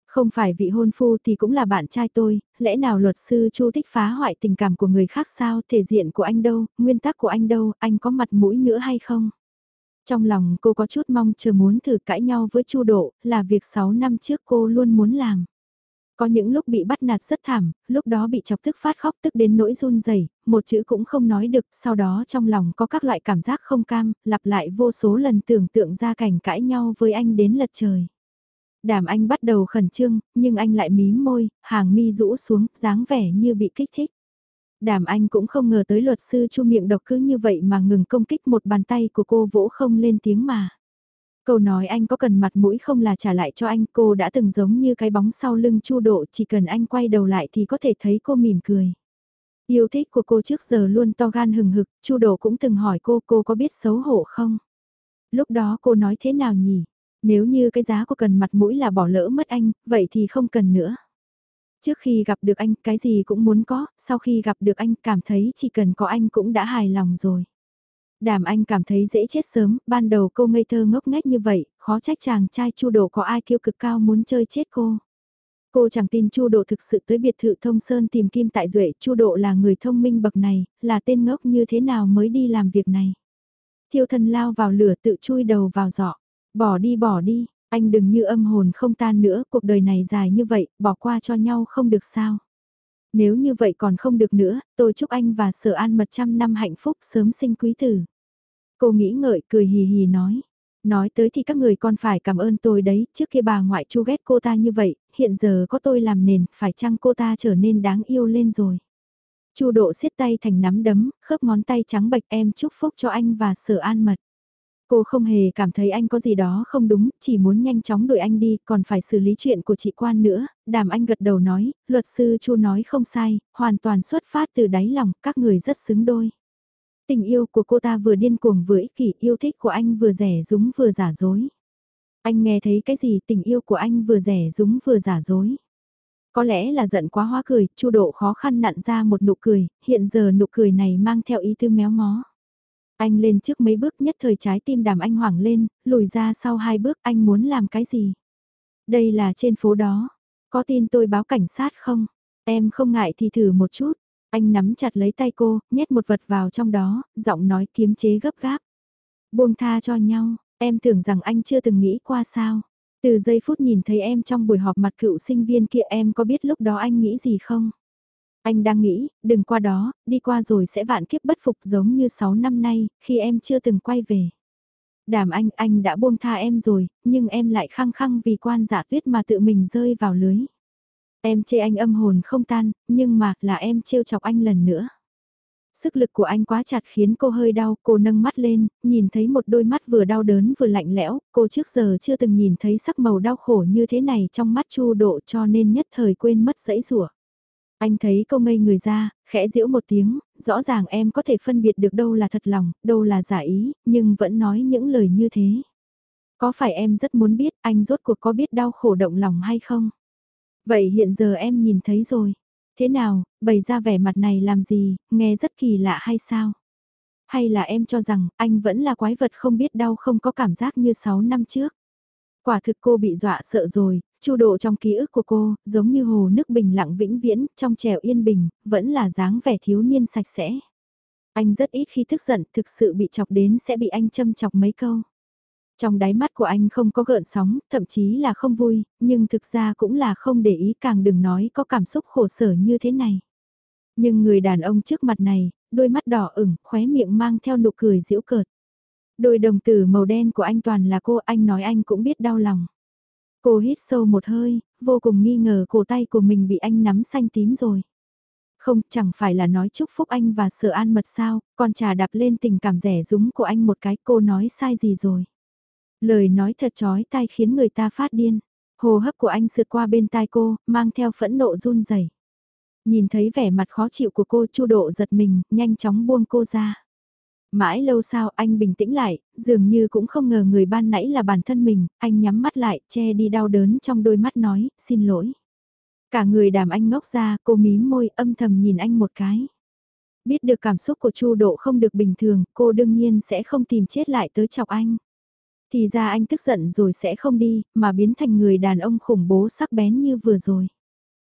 Không phải vị hôn phu thì cũng là bạn trai tôi, lẽ nào luật sư Chu thích phá hoại tình cảm của người khác sao, thể diện của anh đâu, nguyên tắc của anh đâu, anh có mặt mũi nữa hay không? Trong lòng cô có chút mong chờ muốn thử cãi nhau với Chu Độ, là việc 6 năm trước cô luôn muốn làm. Có những lúc bị bắt nạt rất thảm, lúc đó bị chọc tức phát khóc tức đến nỗi run rẩy, một chữ cũng không nói được, sau đó trong lòng có các loại cảm giác không cam, lặp lại vô số lần tưởng tượng ra cảnh cãi nhau với anh đến lật trời. Đàm anh bắt đầu khẩn trương, nhưng anh lại mím môi, hàng mi rũ xuống, dáng vẻ như bị kích thích. Đàm Anh cũng không ngờ tới luật sư chu miệng độc cứ như vậy mà ngừng công kích một bàn tay của cô vỗ không lên tiếng mà. Câu nói anh có cần mặt mũi không là trả lại cho anh cô đã từng giống như cái bóng sau lưng chu độ chỉ cần anh quay đầu lại thì có thể thấy cô mỉm cười. Yêu thích của cô trước giờ luôn to gan hừng hực, chu độ cũng từng hỏi cô cô có biết xấu hổ không? Lúc đó cô nói thế nào nhỉ? Nếu như cái giá của cần mặt mũi là bỏ lỡ mất anh, vậy thì không cần nữa. Trước khi gặp được anh cái gì cũng muốn có, sau khi gặp được anh cảm thấy chỉ cần có anh cũng đã hài lòng rồi. Đàm anh cảm thấy dễ chết sớm, ban đầu cô ngây thơ ngốc nghếch như vậy, khó trách chàng trai chu độ có ai kiêu cực cao muốn chơi chết cô. Cô chẳng tin Chu Độ thực sự tới biệt thự Thông Sơn tìm Kim Tại Duệ, Chu Độ là người thông minh bậc này, là tên ngốc như thế nào mới đi làm việc này. Thiêu thân lao vào lửa tự chui đầu vào giỏ, bỏ đi bỏ đi, anh đừng như âm hồn không tan nữa, cuộc đời này dài như vậy, bỏ qua cho nhau không được sao. Nếu như vậy còn không được nữa, tôi chúc anh và sở an mật trăm năm hạnh phúc sớm sinh quý tử. Cô nghĩ ngợi cười hì hì nói. Nói tới thì các người còn phải cảm ơn tôi đấy, trước kia bà ngoại chu ghét cô ta như vậy, hiện giờ có tôi làm nền, phải chăng cô ta trở nên đáng yêu lên rồi. Chu độ siết tay thành nắm đấm, khớp ngón tay trắng bệch em chúc phúc cho anh và sở an mật. Cô không hề cảm thấy anh có gì đó không đúng, chỉ muốn nhanh chóng đuổi anh đi, còn phải xử lý chuyện của chị quan nữa. Đàm anh gật đầu nói, luật sư Chu nói không sai, hoàn toàn xuất phát từ đáy lòng, các người rất xứng đôi. Tình yêu của cô ta vừa điên cuồng vừa ích kỷ, yêu thích của anh vừa rẻ rúng vừa giả dối. Anh nghe thấy cái gì tình yêu của anh vừa rẻ rúng vừa giả dối. Có lẽ là giận quá hóa cười, Chu độ khó khăn nặn ra một nụ cười, hiện giờ nụ cười này mang theo ý tư méo mó. Anh lên trước mấy bước nhất thời trái tim đàm anh hoảng lên, lùi ra sau hai bước anh muốn làm cái gì? Đây là trên phố đó. Có tin tôi báo cảnh sát không? Em không ngại thì thử một chút. Anh nắm chặt lấy tay cô, nhét một vật vào trong đó, giọng nói kiếm chế gấp gáp. Buông tha cho nhau, em tưởng rằng anh chưa từng nghĩ qua sao. Từ giây phút nhìn thấy em trong buổi họp mặt cựu sinh viên kia em có biết lúc đó anh nghĩ gì không? Anh đang nghĩ, đừng qua đó, đi qua rồi sẽ vạn kiếp bất phục giống như 6 năm nay, khi em chưa từng quay về. Đàm anh, anh đã buông tha em rồi, nhưng em lại khăng khăng vì quan giả tuyết mà tự mình rơi vào lưới. Em chê anh âm hồn không tan, nhưng mà là em trêu chọc anh lần nữa. Sức lực của anh quá chặt khiến cô hơi đau, cô nâng mắt lên, nhìn thấy một đôi mắt vừa đau đớn vừa lạnh lẽo, cô trước giờ chưa từng nhìn thấy sắc màu đau khổ như thế này trong mắt chu độ cho nên nhất thời quên mất dãy rủa anh thấy cô ngây người ra, khẽ giễu một tiếng, rõ ràng em có thể phân biệt được đâu là thật lòng, đâu là giả ý, nhưng vẫn nói những lời như thế. Có phải em rất muốn biết anh rốt cuộc có biết đau khổ động lòng hay không? Vậy hiện giờ em nhìn thấy rồi. Thế nào, bày ra vẻ mặt này làm gì, nghe rất kỳ lạ hay sao? Hay là em cho rằng anh vẫn là quái vật không biết đau không có cảm giác như 6 năm trước? Quả thực cô bị dọa sợ rồi, chu độ trong ký ức của cô, giống như hồ nước bình lặng vĩnh viễn, trong trèo yên bình, vẫn là dáng vẻ thiếu niên sạch sẽ. Anh rất ít khi tức giận, thực sự bị chọc đến sẽ bị anh châm chọc mấy câu. Trong đáy mắt của anh không có gợn sóng, thậm chí là không vui, nhưng thực ra cũng là không để ý càng đừng nói có cảm xúc khổ sở như thế này. Nhưng người đàn ông trước mặt này, đôi mắt đỏ ửng, khóe miệng mang theo nụ cười giễu cợt. Đôi đồng tử màu đen của anh toàn là cô, anh nói anh cũng biết đau lòng. Cô hít sâu một hơi, vô cùng nghi ngờ cổ tay của mình bị anh nắm xanh tím rồi. Không, chẳng phải là nói chúc phúc anh và sợ an mật sao, còn trà đạp lên tình cảm rẻ rúng của anh một cái cô nói sai gì rồi. Lời nói thật chói tai khiến người ta phát điên. Hồ hấp của anh sượt qua bên tai cô, mang theo phẫn nộ run rẩy. Nhìn thấy vẻ mặt khó chịu của cô chu độ giật mình, nhanh chóng buông cô ra. Mãi lâu sau anh bình tĩnh lại, dường như cũng không ngờ người ban nãy là bản thân mình, anh nhắm mắt lại, che đi đau đớn trong đôi mắt nói, xin lỗi. Cả người đàm anh ngốc ra, cô mím môi âm thầm nhìn anh một cái. Biết được cảm xúc của Chu Độ không được bình thường, cô đương nhiên sẽ không tìm chết lại tới chọc anh. Thì ra anh tức giận rồi sẽ không đi, mà biến thành người đàn ông khủng bố sắc bén như vừa rồi.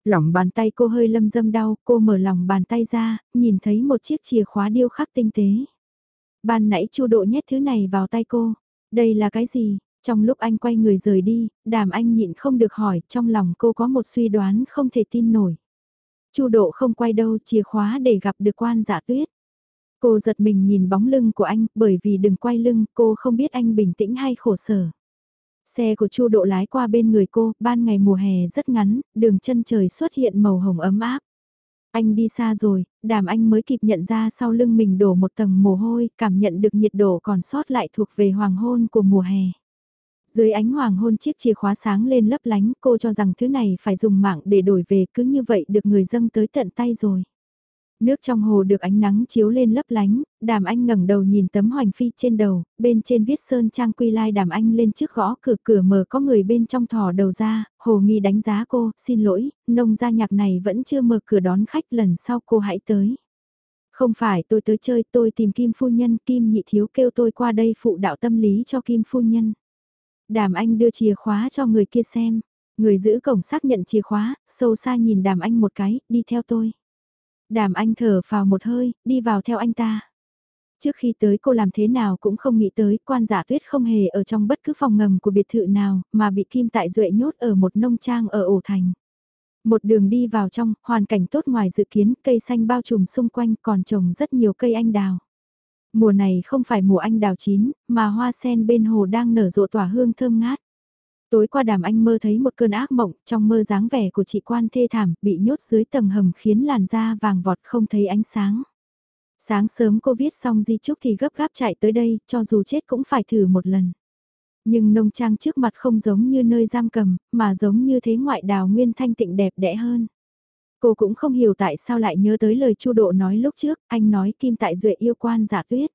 Lòng bàn tay cô hơi lâm dâm đau, cô mở lòng bàn tay ra, nhìn thấy một chiếc chìa khóa điêu khắc tinh tế. Ban nãy chu độ nhét thứ này vào tay cô. Đây là cái gì? Trong lúc anh quay người rời đi, đàm anh nhịn không được hỏi, trong lòng cô có một suy đoán không thể tin nổi. chu độ không quay đâu chìa khóa để gặp được quan giả tuyết. Cô giật mình nhìn bóng lưng của anh, bởi vì đừng quay lưng, cô không biết anh bình tĩnh hay khổ sở. Xe của Chu Độ lái qua bên người cô, ban ngày mùa hè rất ngắn, đường chân trời xuất hiện màu hồng ấm áp. Anh đi xa rồi, đàm anh mới kịp nhận ra sau lưng mình đổ một tầng mồ hôi, cảm nhận được nhiệt độ còn sót lại thuộc về hoàng hôn của mùa hè. Dưới ánh hoàng hôn chiếc chìa khóa sáng lên lấp lánh, cô cho rằng thứ này phải dùng mạng để đổi về cứ như vậy được người dâng tới tận tay rồi. Nước trong hồ được ánh nắng chiếu lên lấp lánh, đàm anh ngẩng đầu nhìn tấm hoành phi trên đầu, bên trên viết sơn trang quy lai đàm anh lên trước gõ cửa cửa mở có người bên trong thò đầu ra, hồ nghi đánh giá cô, xin lỗi, nông gia nhạc này vẫn chưa mở cửa đón khách lần sau cô hãy tới. Không phải tôi tới chơi tôi tìm Kim Phu Nhân, Kim Nhị Thiếu kêu tôi qua đây phụ đạo tâm lý cho Kim Phu Nhân. Đàm anh đưa chìa khóa cho người kia xem, người giữ cổng xác nhận chìa khóa, sâu xa nhìn đàm anh một cái, đi theo tôi. Đàm anh thở vào một hơi, đi vào theo anh ta. Trước khi tới cô làm thế nào cũng không nghĩ tới quan giả tuyết không hề ở trong bất cứ phòng ngầm của biệt thự nào mà bị Kim Tại Duệ nhốt ở một nông trang ở ổ thành. Một đường đi vào trong, hoàn cảnh tốt ngoài dự kiến, cây xanh bao trùm xung quanh còn trồng rất nhiều cây anh đào. Mùa này không phải mùa anh đào chín, mà hoa sen bên hồ đang nở rộ tỏa hương thơm ngát. Tối qua đàm anh mơ thấy một cơn ác mộng, trong mơ dáng vẻ của chị quan thê thảm, bị nhốt dưới tầng hầm khiến làn da vàng vọt không thấy ánh sáng. Sáng sớm cô viết xong di chúc thì gấp gáp chạy tới đây, cho dù chết cũng phải thử một lần. Nhưng nông trang trước mặt không giống như nơi giam cầm, mà giống như thế ngoại đào nguyên thanh tịnh đẹp đẽ hơn. Cô cũng không hiểu tại sao lại nhớ tới lời Chu Độ nói lúc trước, anh nói Kim Tại Duệ yêu quan giả tuyết.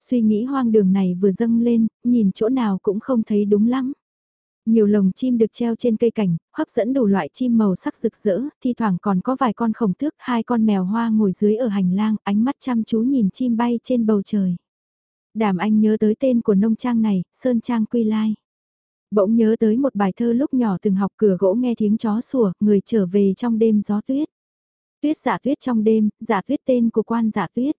Suy nghĩ hoang đường này vừa dâng lên, nhìn chỗ nào cũng không thấy đúng lắm. Nhiều lồng chim được treo trên cây cảnh, hấp dẫn đủ loại chim màu sắc rực rỡ, thi thoảng còn có vài con khổng tước, hai con mèo hoa ngồi dưới ở hành lang, ánh mắt chăm chú nhìn chim bay trên bầu trời. Đàm anh nhớ tới tên của nông trang này, Sơn Trang Quy Lai. Bỗng nhớ tới một bài thơ lúc nhỏ từng học cửa gỗ nghe tiếng chó sủa, người trở về trong đêm gió tuyết. Tuyết giả tuyết trong đêm, giả tuyết tên của quan giả tuyết.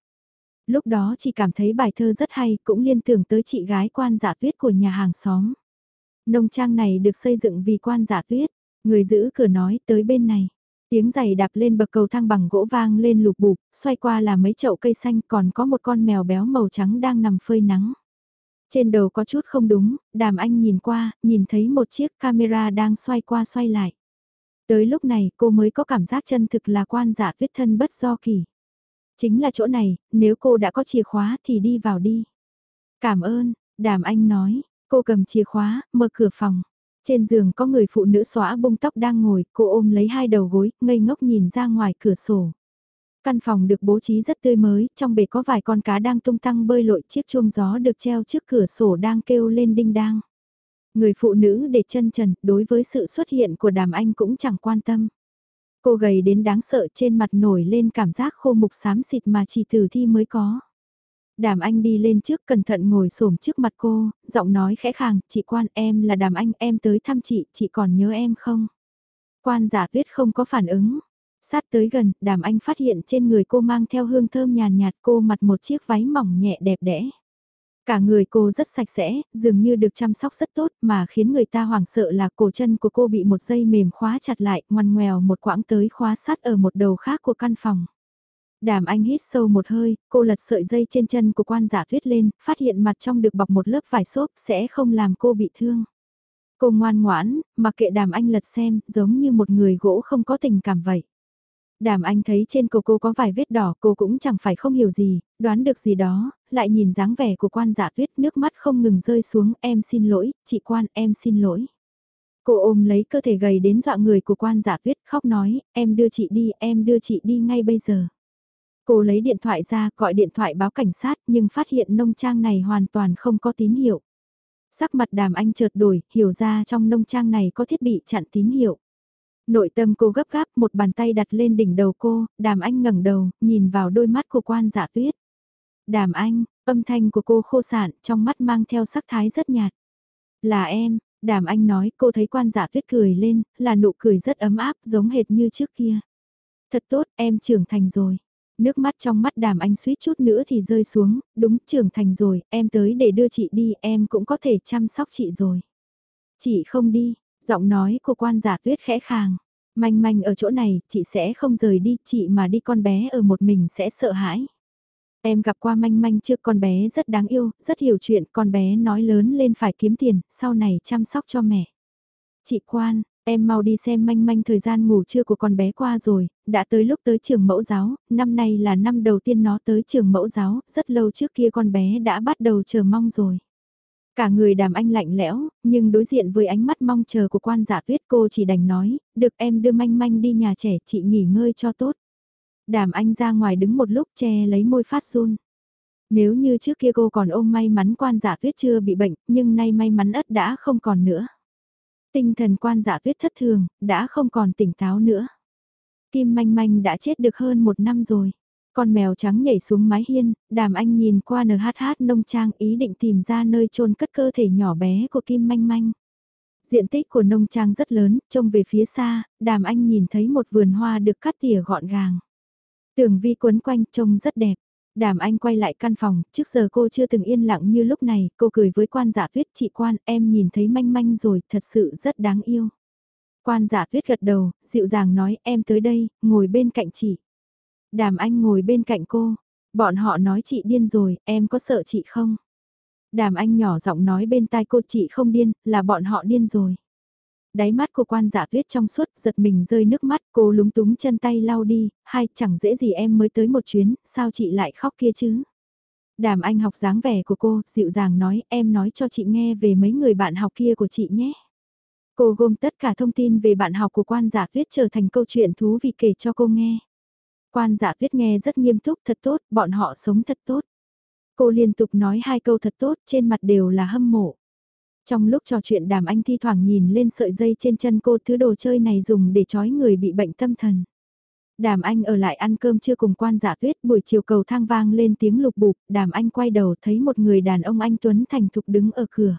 Lúc đó chỉ cảm thấy bài thơ rất hay, cũng liên tưởng tới chị gái quan giả tuyết của nhà hàng xóm. Nông trang này được xây dựng vì quan giả tuyết, người giữ cửa nói tới bên này. Tiếng giày đạp lên bậc cầu thang bằng gỗ vang lên lục bụp, xoay qua là mấy chậu cây xanh còn có một con mèo béo màu trắng đang nằm phơi nắng. Trên đầu có chút không đúng, đàm anh nhìn qua, nhìn thấy một chiếc camera đang xoay qua xoay lại. Tới lúc này cô mới có cảm giác chân thực là quan giả tuyết thân bất do kỳ. Chính là chỗ này, nếu cô đã có chìa khóa thì đi vào đi. Cảm ơn, đàm anh nói, Cô cầm chìa khóa, mở cửa phòng. Trên giường có người phụ nữ xóa bông tóc đang ngồi, cô ôm lấy hai đầu gối, ngây ngốc nhìn ra ngoài cửa sổ. Căn phòng được bố trí rất tươi mới, trong bể có vài con cá đang tung tăng bơi lội chiếc chuông gió được treo trước cửa sổ đang kêu lên đinh đang. Người phụ nữ để chân trần, đối với sự xuất hiện của đàm anh cũng chẳng quan tâm. Cô gầy đến đáng sợ trên mặt nổi lên cảm giác khô mục xám xịt mà chỉ tử thi mới có. Đàm anh đi lên trước cẩn thận ngồi xổm trước mặt cô, giọng nói khẽ khàng, chị quan em là đàm anh, em tới thăm chị, chị còn nhớ em không? Quan giả tuyết không có phản ứng. Sát tới gần, đàm anh phát hiện trên người cô mang theo hương thơm nhàn nhạt cô mặc một chiếc váy mỏng nhẹ đẹp đẽ. Cả người cô rất sạch sẽ, dường như được chăm sóc rất tốt mà khiến người ta hoảng sợ là cổ chân của cô bị một dây mềm khóa chặt lại, ngoằn ngoèo một quãng tới khóa sát ở một đầu khác của căn phòng. Đàm anh hít sâu một hơi, cô lật sợi dây trên chân của quan giả tuyết lên, phát hiện mặt trong được bọc một lớp vải xốp sẽ không làm cô bị thương. Cô ngoan ngoãn, mặc kệ đàm anh lật xem, giống như một người gỗ không có tình cảm vậy. Đàm anh thấy trên cổ cô có vài vết đỏ cô cũng chẳng phải không hiểu gì, đoán được gì đó, lại nhìn dáng vẻ của quan giả tuyết nước mắt không ngừng rơi xuống em xin lỗi, chị quan em xin lỗi. Cô ôm lấy cơ thể gầy đến dọa người của quan giả tuyết khóc nói, em đưa chị đi, em đưa chị đi ngay bây giờ. Cô lấy điện thoại ra gọi điện thoại báo cảnh sát nhưng phát hiện nông trang này hoàn toàn không có tín hiệu. Sắc mặt đàm anh chợt đổi, hiểu ra trong nông trang này có thiết bị chặn tín hiệu. Nội tâm cô gấp gáp một bàn tay đặt lên đỉnh đầu cô, đàm anh ngẩng đầu, nhìn vào đôi mắt của quan giả tuyết. Đàm anh, âm thanh của cô khô sản, trong mắt mang theo sắc thái rất nhạt. Là em, đàm anh nói, cô thấy quan giả tuyết cười lên, là nụ cười rất ấm áp, giống hệt như trước kia. Thật tốt, em trưởng thành rồi. Nước mắt trong mắt đàm anh suýt chút nữa thì rơi xuống, đúng trưởng thành rồi, em tới để đưa chị đi, em cũng có thể chăm sóc chị rồi. Chị không đi, giọng nói của quan giả tuyết khẽ khàng. Manh manh ở chỗ này, chị sẽ không rời đi, chị mà đi con bé ở một mình sẽ sợ hãi. Em gặp qua manh manh trước con bé rất đáng yêu, rất hiểu chuyện, con bé nói lớn lên phải kiếm tiền, sau này chăm sóc cho mẹ. Chị quan, Em mau đi xem manh manh thời gian ngủ trưa của con bé qua rồi, đã tới lúc tới trường mẫu giáo, năm nay là năm đầu tiên nó tới trường mẫu giáo, rất lâu trước kia con bé đã bắt đầu chờ mong rồi. Cả người đàm anh lạnh lẽo, nhưng đối diện với ánh mắt mong chờ của quan giả tuyết cô chỉ đành nói, được em đưa manh manh đi nhà trẻ chị nghỉ ngơi cho tốt. Đàm anh ra ngoài đứng một lúc che lấy môi phát run. Nếu như trước kia cô còn ôm may mắn quan giả tuyết chưa bị bệnh, nhưng nay may mắn ất đã không còn nữa. Tinh thần quan dạ tuyết thất thường, đã không còn tỉnh táo nữa. Kim manh manh đã chết được hơn một năm rồi. Con mèo trắng nhảy xuống mái hiên, đàm anh nhìn qua NHH nông trang ý định tìm ra nơi chôn cất cơ thể nhỏ bé của Kim manh manh. Diện tích của nông trang rất lớn, trông về phía xa, đàm anh nhìn thấy một vườn hoa được cắt tỉa gọn gàng. Tường vi quấn quanh trông rất đẹp. Đàm Anh quay lại căn phòng, trước giờ cô chưa từng yên lặng như lúc này, cô cười với quan giả tuyết chị quan, em nhìn thấy manh manh rồi, thật sự rất đáng yêu. Quan giả tuyết gật đầu, dịu dàng nói em tới đây, ngồi bên cạnh chị. Đàm Anh ngồi bên cạnh cô, bọn họ nói chị điên rồi, em có sợ chị không? Đàm Anh nhỏ giọng nói bên tai cô chị không điên, là bọn họ điên rồi. Đáy mắt của quan giả tuyết trong suốt giật mình rơi nước mắt cô lúng túng chân tay lau đi, hai chẳng dễ gì em mới tới một chuyến, sao chị lại khóc kia chứ? Đàm anh học dáng vẻ của cô, dịu dàng nói em nói cho chị nghe về mấy người bạn học kia của chị nhé. Cô gom tất cả thông tin về bạn học của quan giả tuyết trở thành câu chuyện thú vị kể cho cô nghe. Quan giả tuyết nghe rất nghiêm túc thật tốt, bọn họ sống thật tốt. Cô liên tục nói hai câu thật tốt trên mặt đều là hâm mộ. Trong lúc trò chuyện đàm anh thi thoảng nhìn lên sợi dây trên chân cô thứ đồ chơi này dùng để trói người bị bệnh tâm thần. Đàm anh ở lại ăn cơm chưa cùng quan giả tuyết buổi chiều cầu thang vang lên tiếng lục bục, đàm anh quay đầu thấy một người đàn ông anh Tuấn thành thục đứng ở cửa.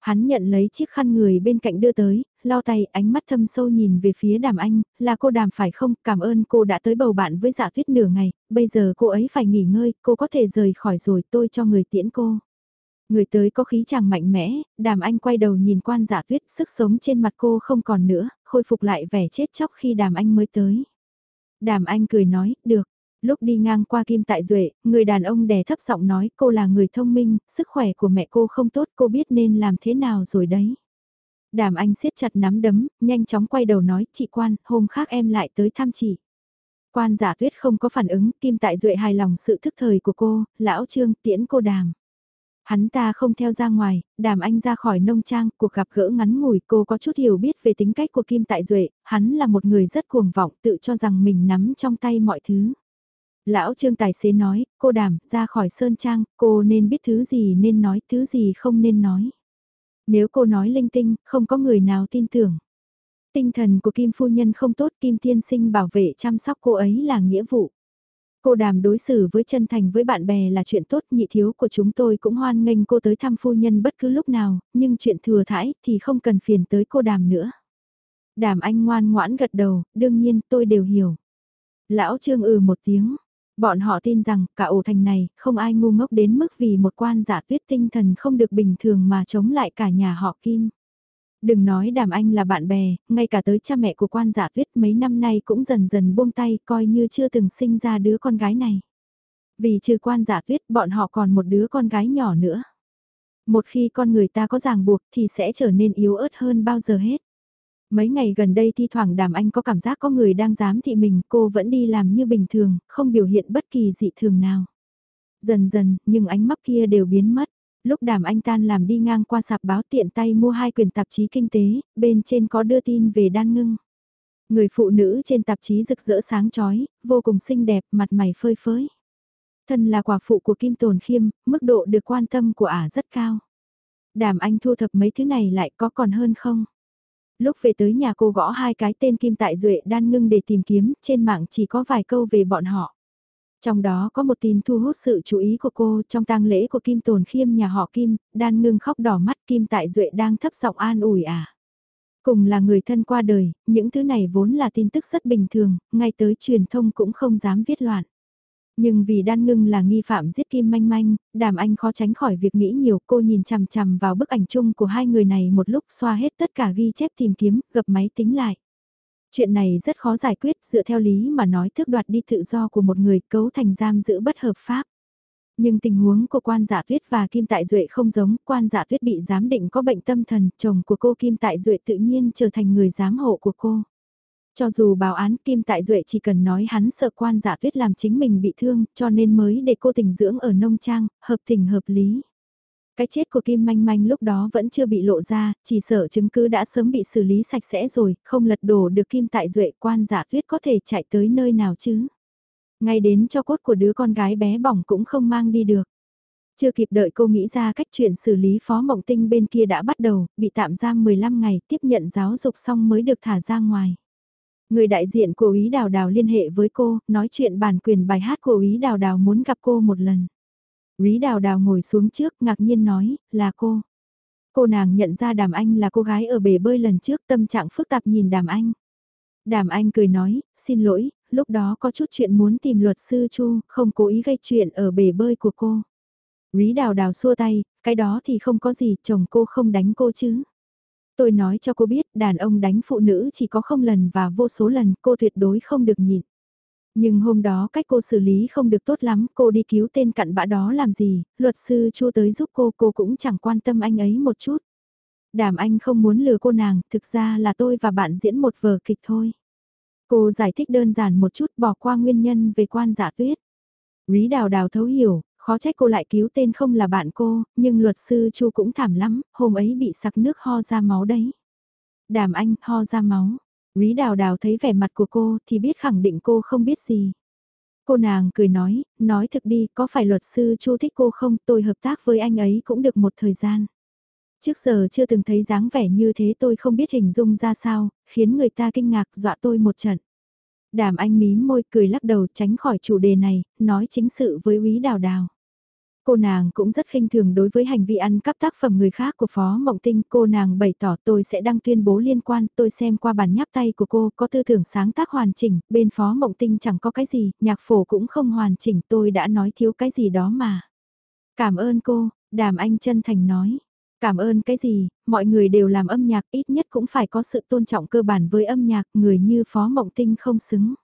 Hắn nhận lấy chiếc khăn người bên cạnh đưa tới, lau tay ánh mắt thâm sâu nhìn về phía đàm anh, là cô đàm phải không, cảm ơn cô đã tới bầu bạn với giả tuyết nửa ngày, bây giờ cô ấy phải nghỉ ngơi, cô có thể rời khỏi rồi tôi cho người tiễn cô. Người tới có khí chàng mạnh mẽ, đàm anh quay đầu nhìn quan giả tuyết, sức sống trên mặt cô không còn nữa, khôi phục lại vẻ chết chóc khi đàm anh mới tới. Đàm anh cười nói, được. Lúc đi ngang qua Kim Tại Duệ, người đàn ông đè thấp giọng nói cô là người thông minh, sức khỏe của mẹ cô không tốt cô biết nên làm thế nào rồi đấy. Đàm anh siết chặt nắm đấm, nhanh chóng quay đầu nói, chị quan, hôm khác em lại tới thăm chị. Quan giả tuyết không có phản ứng, Kim Tại Duệ hài lòng sự thức thời của cô, lão trương tiễn cô đàm. Hắn ta không theo ra ngoài, đàm anh ra khỏi nông trang, cuộc gặp gỡ ngắn ngủi cô có chút hiểu biết về tính cách của Kim Tại Duệ, hắn là một người rất cuồng vọng tự cho rằng mình nắm trong tay mọi thứ. Lão trương tài xế nói, cô đàm, ra khỏi sơn trang, cô nên biết thứ gì nên nói, thứ gì không nên nói. Nếu cô nói linh tinh, không có người nào tin tưởng. Tinh thần của Kim Phu Nhân không tốt, Kim Tiên Sinh bảo vệ chăm sóc cô ấy là nghĩa vụ. Cô đàm đối xử với chân thành với bạn bè là chuyện tốt, nhị thiếu của chúng tôi cũng hoan nghênh cô tới thăm phu nhân bất cứ lúc nào, nhưng chuyện thừa thãi thì không cần phiền tới cô đàm nữa. Đàm anh ngoan ngoãn gật đầu, đương nhiên tôi đều hiểu. Lão Trương ừ một tiếng, bọn họ tin rằng cả ổ thành này không ai ngu ngốc đến mức vì một quan giả tuyết tinh thần không được bình thường mà chống lại cả nhà họ Kim. Đừng nói đàm anh là bạn bè, ngay cả tới cha mẹ của quan giả tuyết mấy năm nay cũng dần dần buông tay coi như chưa từng sinh ra đứa con gái này. Vì trừ quan giả tuyết bọn họ còn một đứa con gái nhỏ nữa. Một khi con người ta có ràng buộc thì sẽ trở nên yếu ớt hơn bao giờ hết. Mấy ngày gần đây thi thoảng đàm anh có cảm giác có người đang dám thị mình cô vẫn đi làm như bình thường, không biểu hiện bất kỳ dị thường nào. Dần dần, nhưng ánh mắt kia đều biến mất. Lúc đàm anh tan làm đi ngang qua sạp báo tiện tay mua hai quyển tạp chí kinh tế, bên trên có đưa tin về đan ngưng. Người phụ nữ trên tạp chí rực rỡ sáng chói, vô cùng xinh đẹp, mặt mày phơi phới. Thân là quả phụ của Kim Tồn Khiêm, mức độ được quan tâm của ả rất cao. Đàm anh thu thập mấy thứ này lại có còn hơn không? Lúc về tới nhà cô gõ hai cái tên Kim Tại Duệ đan ngưng để tìm kiếm, trên mạng chỉ có vài câu về bọn họ. Trong đó có một tin thu hút sự chú ý của cô trong tang lễ của Kim Tồn Khiêm nhà họ Kim, đan ngưng khóc đỏ mắt Kim Tại Duệ đang thấp giọng an ủi à. Cùng là người thân qua đời, những thứ này vốn là tin tức rất bình thường, ngay tới truyền thông cũng không dám viết loạn. Nhưng vì đan ngưng là nghi phạm giết Kim Manh Manh, đàm anh khó tránh khỏi việc nghĩ nhiều cô nhìn chằm chằm vào bức ảnh chung của hai người này một lúc xoa hết tất cả ghi chép tìm kiếm, gập máy tính lại. Chuyện này rất khó giải quyết dựa theo lý mà nói thước đoạt đi tự do của một người cấu thành giam giữ bất hợp pháp. Nhưng tình huống của quan giả tuyết và Kim Tại Duệ không giống, quan giả tuyết bị giám định có bệnh tâm thần, chồng của cô Kim Tại Duệ tự nhiên trở thành người giám hộ của cô. Cho dù báo án Kim Tại Duệ chỉ cần nói hắn sợ quan giả tuyết làm chính mình bị thương, cho nên mới để cô tình dưỡng ở nông trang, hợp tình hợp lý. Cái chết của Kim Manh Manh lúc đó vẫn chưa bị lộ ra, chỉ sợ chứng cứ đã sớm bị xử lý sạch sẽ rồi, không lật đổ được Kim Tại Duệ quan giả tuyết có thể chạy tới nơi nào chứ. Ngay đến cho cốt của đứa con gái bé bỏng cũng không mang đi được. Chưa kịp đợi cô nghĩ ra cách chuyện xử lý Phó Mộng Tinh bên kia đã bắt đầu, bị tạm giam 15 ngày tiếp nhận giáo dục xong mới được thả ra ngoài. Người đại diện của Ý Đào Đào liên hệ với cô, nói chuyện bản quyền bài hát của Ý Đào Đào muốn gặp cô một lần. Quý đào đào ngồi xuống trước ngạc nhiên nói, là cô. Cô nàng nhận ra đàm anh là cô gái ở bể bơi lần trước tâm trạng phức tạp nhìn đàm anh. Đàm anh cười nói, xin lỗi, lúc đó có chút chuyện muốn tìm luật sư Chu, không cố ý gây chuyện ở bể bơi của cô. Quý đào đào xua tay, cái đó thì không có gì, chồng cô không đánh cô chứ. Tôi nói cho cô biết, đàn ông đánh phụ nữ chỉ có không lần và vô số lần, cô tuyệt đối không được nhịn. Nhưng hôm đó cách cô xử lý không được tốt lắm, cô đi cứu tên cặn bã đó làm gì, luật sư chu tới giúp cô, cô cũng chẳng quan tâm anh ấy một chút. Đàm anh không muốn lừa cô nàng, thực ra là tôi và bạn diễn một vở kịch thôi. Cô giải thích đơn giản một chút bỏ qua nguyên nhân về quan giả tuyết. Quý đào đào thấu hiểu, khó trách cô lại cứu tên không là bạn cô, nhưng luật sư chu cũng thảm lắm, hôm ấy bị sặc nước ho ra máu đấy. Đàm anh ho ra máu, Quý đào đào thấy vẻ mặt của cô thì biết khẳng định cô không biết gì. Cô nàng cười nói, nói thực đi, có phải luật sư chu thích cô không, tôi hợp tác với anh ấy cũng được một thời gian. Trước giờ chưa từng thấy dáng vẻ như thế tôi không biết hình dung ra sao, khiến người ta kinh ngạc dọa tôi một trận. Đàm anh mím môi cười lắc đầu tránh khỏi chủ đề này, nói chính sự với quý đào đào. Cô nàng cũng rất khinh thường đối với hành vi ăn cắp tác phẩm người khác của Phó Mộng Tinh. Cô nàng bày tỏ tôi sẽ đăng tuyên bố liên quan, tôi xem qua bản nháp tay của cô có tư tưởng sáng tác hoàn chỉnh, bên Phó Mộng Tinh chẳng có cái gì, nhạc phổ cũng không hoàn chỉnh, tôi đã nói thiếu cái gì đó mà. Cảm ơn cô, Đàm Anh chân thành nói. Cảm ơn cái gì, mọi người đều làm âm nhạc ít nhất cũng phải có sự tôn trọng cơ bản với âm nhạc, người như Phó Mộng Tinh không xứng.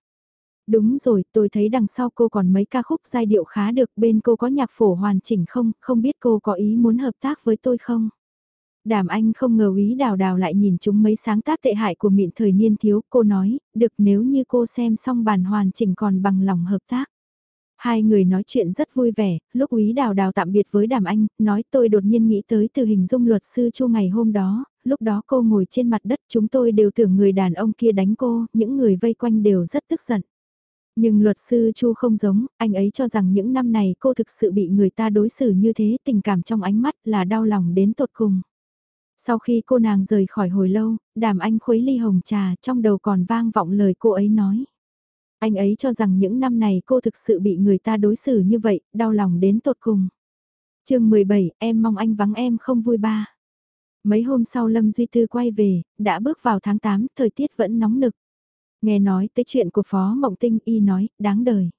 Đúng rồi, tôi thấy đằng sau cô còn mấy ca khúc giai điệu khá được, bên cô có nhạc phổ hoàn chỉnh không, không biết cô có ý muốn hợp tác với tôi không? Đàm Anh không ngờ ý đào đào lại nhìn chúng mấy sáng tác tệ hại của miệng thời niên thiếu, cô nói, được nếu như cô xem xong bản hoàn chỉnh còn bằng lòng hợp tác. Hai người nói chuyện rất vui vẻ, lúc úy đào đào tạm biệt với đàm anh, nói tôi đột nhiên nghĩ tới từ hình dung luật sư chu ngày hôm đó, lúc đó cô ngồi trên mặt đất chúng tôi đều tưởng người đàn ông kia đánh cô, những người vây quanh đều rất tức giận. Nhưng luật sư Chu không giống, anh ấy cho rằng những năm này cô thực sự bị người ta đối xử như thế, tình cảm trong ánh mắt là đau lòng đến tột cùng. Sau khi cô nàng rời khỏi hồi lâu, đàm anh khuấy ly hồng trà trong đầu còn vang vọng lời cô ấy nói. Anh ấy cho rằng những năm này cô thực sự bị người ta đối xử như vậy, đau lòng đến tột cùng. chương 17, em mong anh vắng em không vui ba. Mấy hôm sau Lâm Duy Tư quay về, đã bước vào tháng 8, thời tiết vẫn nóng nực. Nghe nói tới chuyện của Phó Mộng Tinh y nói, đáng đời.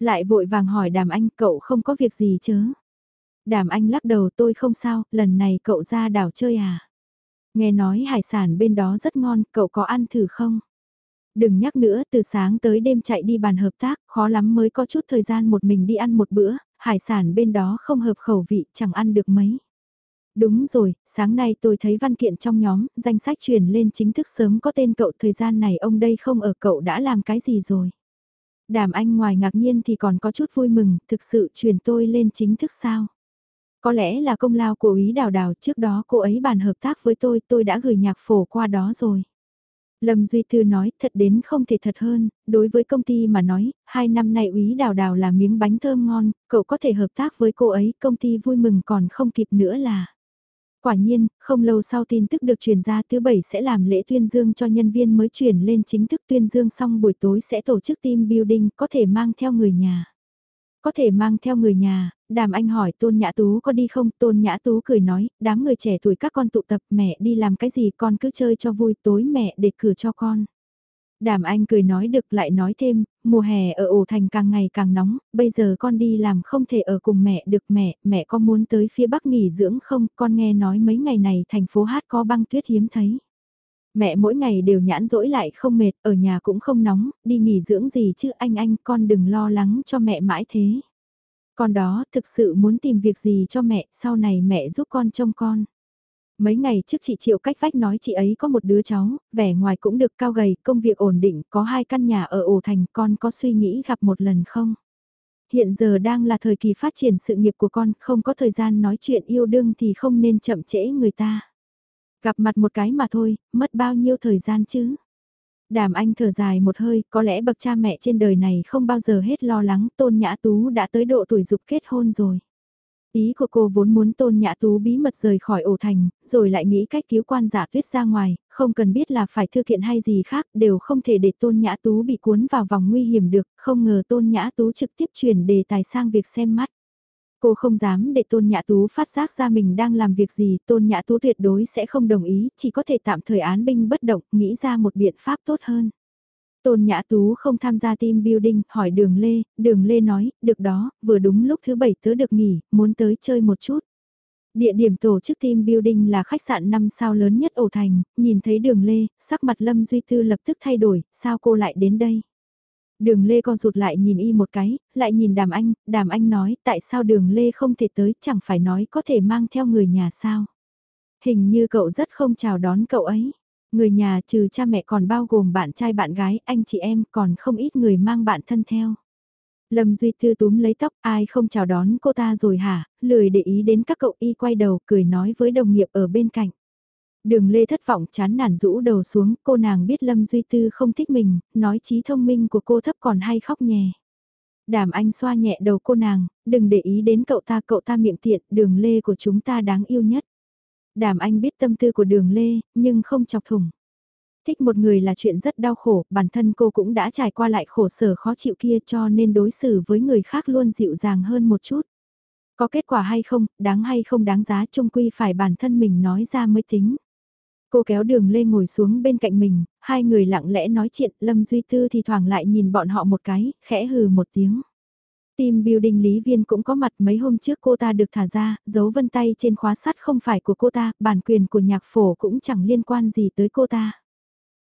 Lại vội vàng hỏi đàm anh cậu không có việc gì chứ? Đàm anh lắc đầu tôi không sao, lần này cậu ra đảo chơi à? Nghe nói hải sản bên đó rất ngon, cậu có ăn thử không? Đừng nhắc nữa, từ sáng tới đêm chạy đi bàn hợp tác, khó lắm mới có chút thời gian một mình đi ăn một bữa, hải sản bên đó không hợp khẩu vị, chẳng ăn được mấy. Đúng rồi, sáng nay tôi thấy văn kiện trong nhóm, danh sách truyền lên chính thức sớm có tên cậu thời gian này ông đây không ở cậu đã làm cái gì rồi. Đàm anh ngoài ngạc nhiên thì còn có chút vui mừng, thực sự truyền tôi lên chính thức sao. Có lẽ là công lao của ý đào đào trước đó cô ấy bàn hợp tác với tôi, tôi đã gửi nhạc phổ qua đó rồi. Lâm Duy thư nói thật đến không thể thật hơn, đối với công ty mà nói, hai năm nay úy đào đào là miếng bánh thơm ngon, cậu có thể hợp tác với cô ấy, công ty vui mừng còn không kịp nữa là. Quả nhiên, không lâu sau tin tức được truyền ra thứ bảy sẽ làm lễ tuyên dương cho nhân viên mới chuyển lên chính thức tuyên dương xong buổi tối sẽ tổ chức team building có thể mang theo người nhà. Có thể mang theo người nhà, đàm anh hỏi Tôn Nhã Tú có đi không? Tôn Nhã Tú cười nói, đám người trẻ tuổi các con tụ tập mẹ đi làm cái gì con cứ chơi cho vui tối mẹ để cửa cho con. Đàm Anh cười nói được lại nói thêm, mùa hè ở ổ thành càng ngày càng nóng, bây giờ con đi làm không thể ở cùng mẹ được mẹ, mẹ có muốn tới phía Bắc nghỉ dưỡng không, con nghe nói mấy ngày này thành phố hát có băng tuyết hiếm thấy. Mẹ mỗi ngày đều nhãn rỗi lại không mệt, ở nhà cũng không nóng, đi nghỉ dưỡng gì chứ anh anh con đừng lo lắng cho mẹ mãi thế. Con đó thực sự muốn tìm việc gì cho mẹ, sau này mẹ giúp con trông con. Mấy ngày trước chị Triệu cách vách nói chị ấy có một đứa cháu, vẻ ngoài cũng được cao gầy, công việc ổn định, có hai căn nhà ở ổ thành, con có suy nghĩ gặp một lần không? Hiện giờ đang là thời kỳ phát triển sự nghiệp của con, không có thời gian nói chuyện yêu đương thì không nên chậm trễ người ta. Gặp mặt một cái mà thôi, mất bao nhiêu thời gian chứ? Đàm anh thở dài một hơi, có lẽ bậc cha mẹ trên đời này không bao giờ hết lo lắng, tôn nhã tú đã tới độ tuổi dục kết hôn rồi. Ý của cô vốn muốn tôn nhã tú bí mật rời khỏi ổ thành, rồi lại nghĩ cách cứu quan giả tuyết ra ngoài, không cần biết là phải thư kiện hay gì khác, đều không thể để tôn nhã tú bị cuốn vào vòng nguy hiểm được, không ngờ tôn nhã tú trực tiếp chuyển đề tài sang việc xem mắt. Cô không dám để Tôn Nhã Tú phát giác ra mình đang làm việc gì, Tôn Nhã Tú tuyệt đối sẽ không đồng ý, chỉ có thể tạm thời án binh bất động, nghĩ ra một biện pháp tốt hơn. Tôn Nhã Tú không tham gia team building, hỏi Đường Lê, Đường Lê nói, được đó, vừa đúng lúc thứ bảy tớ được nghỉ, muốn tới chơi một chút. Địa điểm tổ chức team building là khách sạn 5 sao lớn nhất ổ thành, nhìn thấy Đường Lê, sắc mặt Lâm Duy Tư lập tức thay đổi, sao cô lại đến đây? Đường Lê con rụt lại nhìn y một cái, lại nhìn đàm anh, đàm anh nói tại sao đường Lê không thể tới chẳng phải nói có thể mang theo người nhà sao. Hình như cậu rất không chào đón cậu ấy. Người nhà trừ cha mẹ còn bao gồm bạn trai bạn gái, anh chị em còn không ít người mang bạn thân theo. Lâm Duy Tư túm lấy tóc ai không chào đón cô ta rồi hả, lười để ý đến các cậu y quay đầu cười nói với đồng nghiệp ở bên cạnh. Đường Lê thất vọng chán nản rũ đầu xuống, cô nàng biết Lâm Duy Tư không thích mình, nói trí thông minh của cô thấp còn hay khóc nhè. Đàm anh xoa nhẹ đầu cô nàng, đừng để ý đến cậu ta, cậu ta miệng tiện, đường Lê của chúng ta đáng yêu nhất. Đàm anh biết tâm tư của đường Lê, nhưng không chọc thủng. Thích một người là chuyện rất đau khổ, bản thân cô cũng đã trải qua lại khổ sở khó chịu kia cho nên đối xử với người khác luôn dịu dàng hơn một chút. Có kết quả hay không, đáng hay không đáng giá chung quy phải bản thân mình nói ra mới tính. Cô kéo đường lê ngồi xuống bên cạnh mình, hai người lặng lẽ nói chuyện, Lâm Duy Tư thì thoảng lại nhìn bọn họ một cái, khẽ hừ một tiếng. Team building lý viên cũng có mặt mấy hôm trước cô ta được thả ra, dấu vân tay trên khóa sắt không phải của cô ta, bản quyền của nhạc phổ cũng chẳng liên quan gì tới cô ta.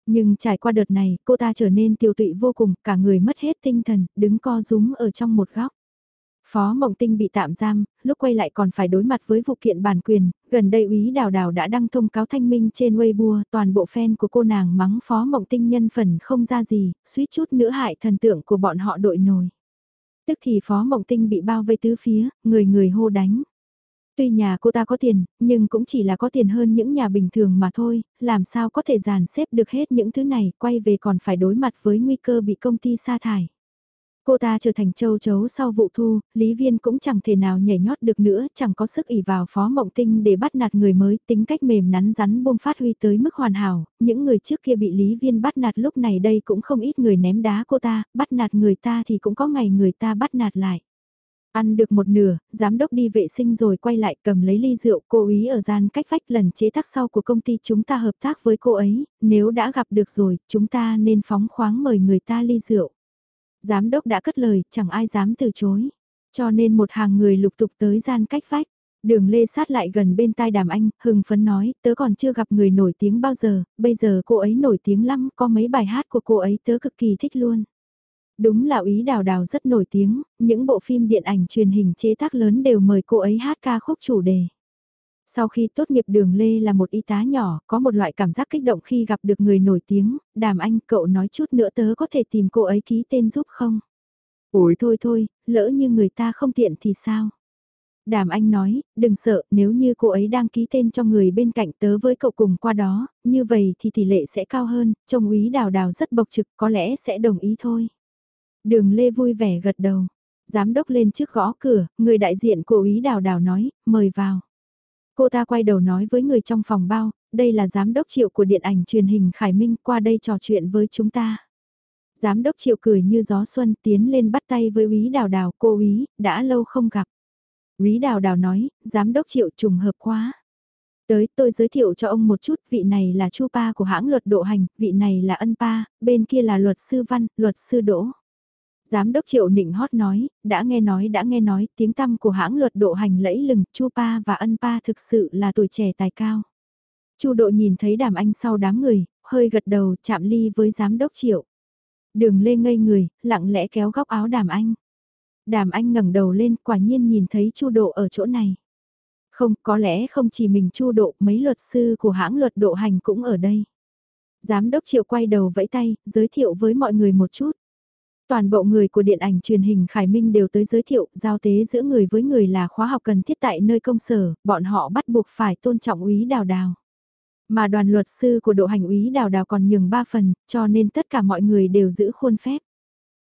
Nhưng trải qua đợt này, cô ta trở nên tiêu tụy vô cùng, cả người mất hết tinh thần, đứng co rúm ở trong một góc. Phó Mộng Tinh bị tạm giam, lúc quay lại còn phải đối mặt với vụ kiện bản quyền, gần đây úy đào đào đã đăng thông cáo thanh minh trên Weibo, toàn bộ fan của cô nàng mắng Phó Mộng Tinh nhân phần không ra gì, suýt chút nữa hại thần tượng của bọn họ đội nổi. Tức thì Phó Mộng Tinh bị bao vây tứ phía, người người hô đánh. Tuy nhà cô ta có tiền, nhưng cũng chỉ là có tiền hơn những nhà bình thường mà thôi, làm sao có thể dàn xếp được hết những thứ này, quay về còn phải đối mặt với nguy cơ bị công ty sa thải. Cô ta trở thành châu chấu sau vụ thu, Lý Viên cũng chẳng thể nào nhảy nhót được nữa, chẳng có sức ỉ vào phó mộng tinh để bắt nạt người mới, tính cách mềm nắn rắn buông phát huy tới mức hoàn hảo, những người trước kia bị Lý Viên bắt nạt lúc này đây cũng không ít người ném đá cô ta, bắt nạt người ta thì cũng có ngày người ta bắt nạt lại. Ăn được một nửa, giám đốc đi vệ sinh rồi quay lại cầm lấy ly rượu cô ý ở gian cách vách lần chế tác sau của công ty chúng ta hợp tác với cô ấy, nếu đã gặp được rồi, chúng ta nên phóng khoáng mời người ta ly rượu. Giám đốc đã cất lời, chẳng ai dám từ chối. Cho nên một hàng người lục tục tới gian cách vách. Đường Lê sát lại gần bên tai đàm anh, hưng phấn nói, tớ còn chưa gặp người nổi tiếng bao giờ, bây giờ cô ấy nổi tiếng lắm, có mấy bài hát của cô ấy tớ cực kỳ thích luôn. Đúng là ý đào đào rất nổi tiếng, những bộ phim điện ảnh truyền hình chế tác lớn đều mời cô ấy hát ca khúc chủ đề. Sau khi tốt nghiệp đường Lê là một y tá nhỏ, có một loại cảm giác kích động khi gặp được người nổi tiếng, đàm anh cậu nói chút nữa tớ có thể tìm cô ấy ký tên giúp không? Ủi thôi thôi, lỡ như người ta không tiện thì sao? Đàm anh nói, đừng sợ, nếu như cô ấy đang ký tên cho người bên cạnh tớ với cậu cùng qua đó, như vậy thì tỷ lệ sẽ cao hơn, trông úy đào đào rất bộc trực có lẽ sẽ đồng ý thôi. Đường Lê vui vẻ gật đầu. Giám đốc lên trước gõ cửa, người đại diện của úy đào đào nói, mời vào. Cô ta quay đầu nói với người trong phòng bao, đây là giám đốc triệu của điện ảnh truyền hình Khải Minh qua đây trò chuyện với chúng ta. Giám đốc triệu cười như gió xuân tiến lên bắt tay với úy đào đào cô úy, đã lâu không gặp. Úy đào đào nói, giám đốc triệu trùng hợp quá. Tới tôi giới thiệu cho ông một chút, vị này là chu pa của hãng luật độ hành, vị này là ân pa, bên kia là luật sư văn, luật sư đỗ. Giám đốc Triệu Nịnh hót nói, đã nghe nói đã nghe nói, tiếng tăm của hãng luật độ hành lẫy lừng, Chu Pa và Ân Pa thực sự là tuổi trẻ tài cao. Chu Độ nhìn thấy Đàm Anh sau đám người, hơi gật đầu chạm ly với giám đốc Triệu. Đường Lê ngây người, lặng lẽ kéo góc áo Đàm Anh. Đàm Anh ngẩng đầu lên, quả nhiên nhìn thấy Chu Độ ở chỗ này. Không, có lẽ không chỉ mình Chu Độ, mấy luật sư của hãng luật độ hành cũng ở đây. Giám đốc Triệu quay đầu vẫy tay, giới thiệu với mọi người một chút. Toàn bộ người của điện ảnh truyền hình Khải Minh đều tới giới thiệu, giao tế giữa người với người là khóa học cần thiết tại nơi công sở, bọn họ bắt buộc phải tôn trọng úy đào đào. Mà đoàn luật sư của độ hành úy đào đào còn nhường 3 phần, cho nên tất cả mọi người đều giữ khuôn phép.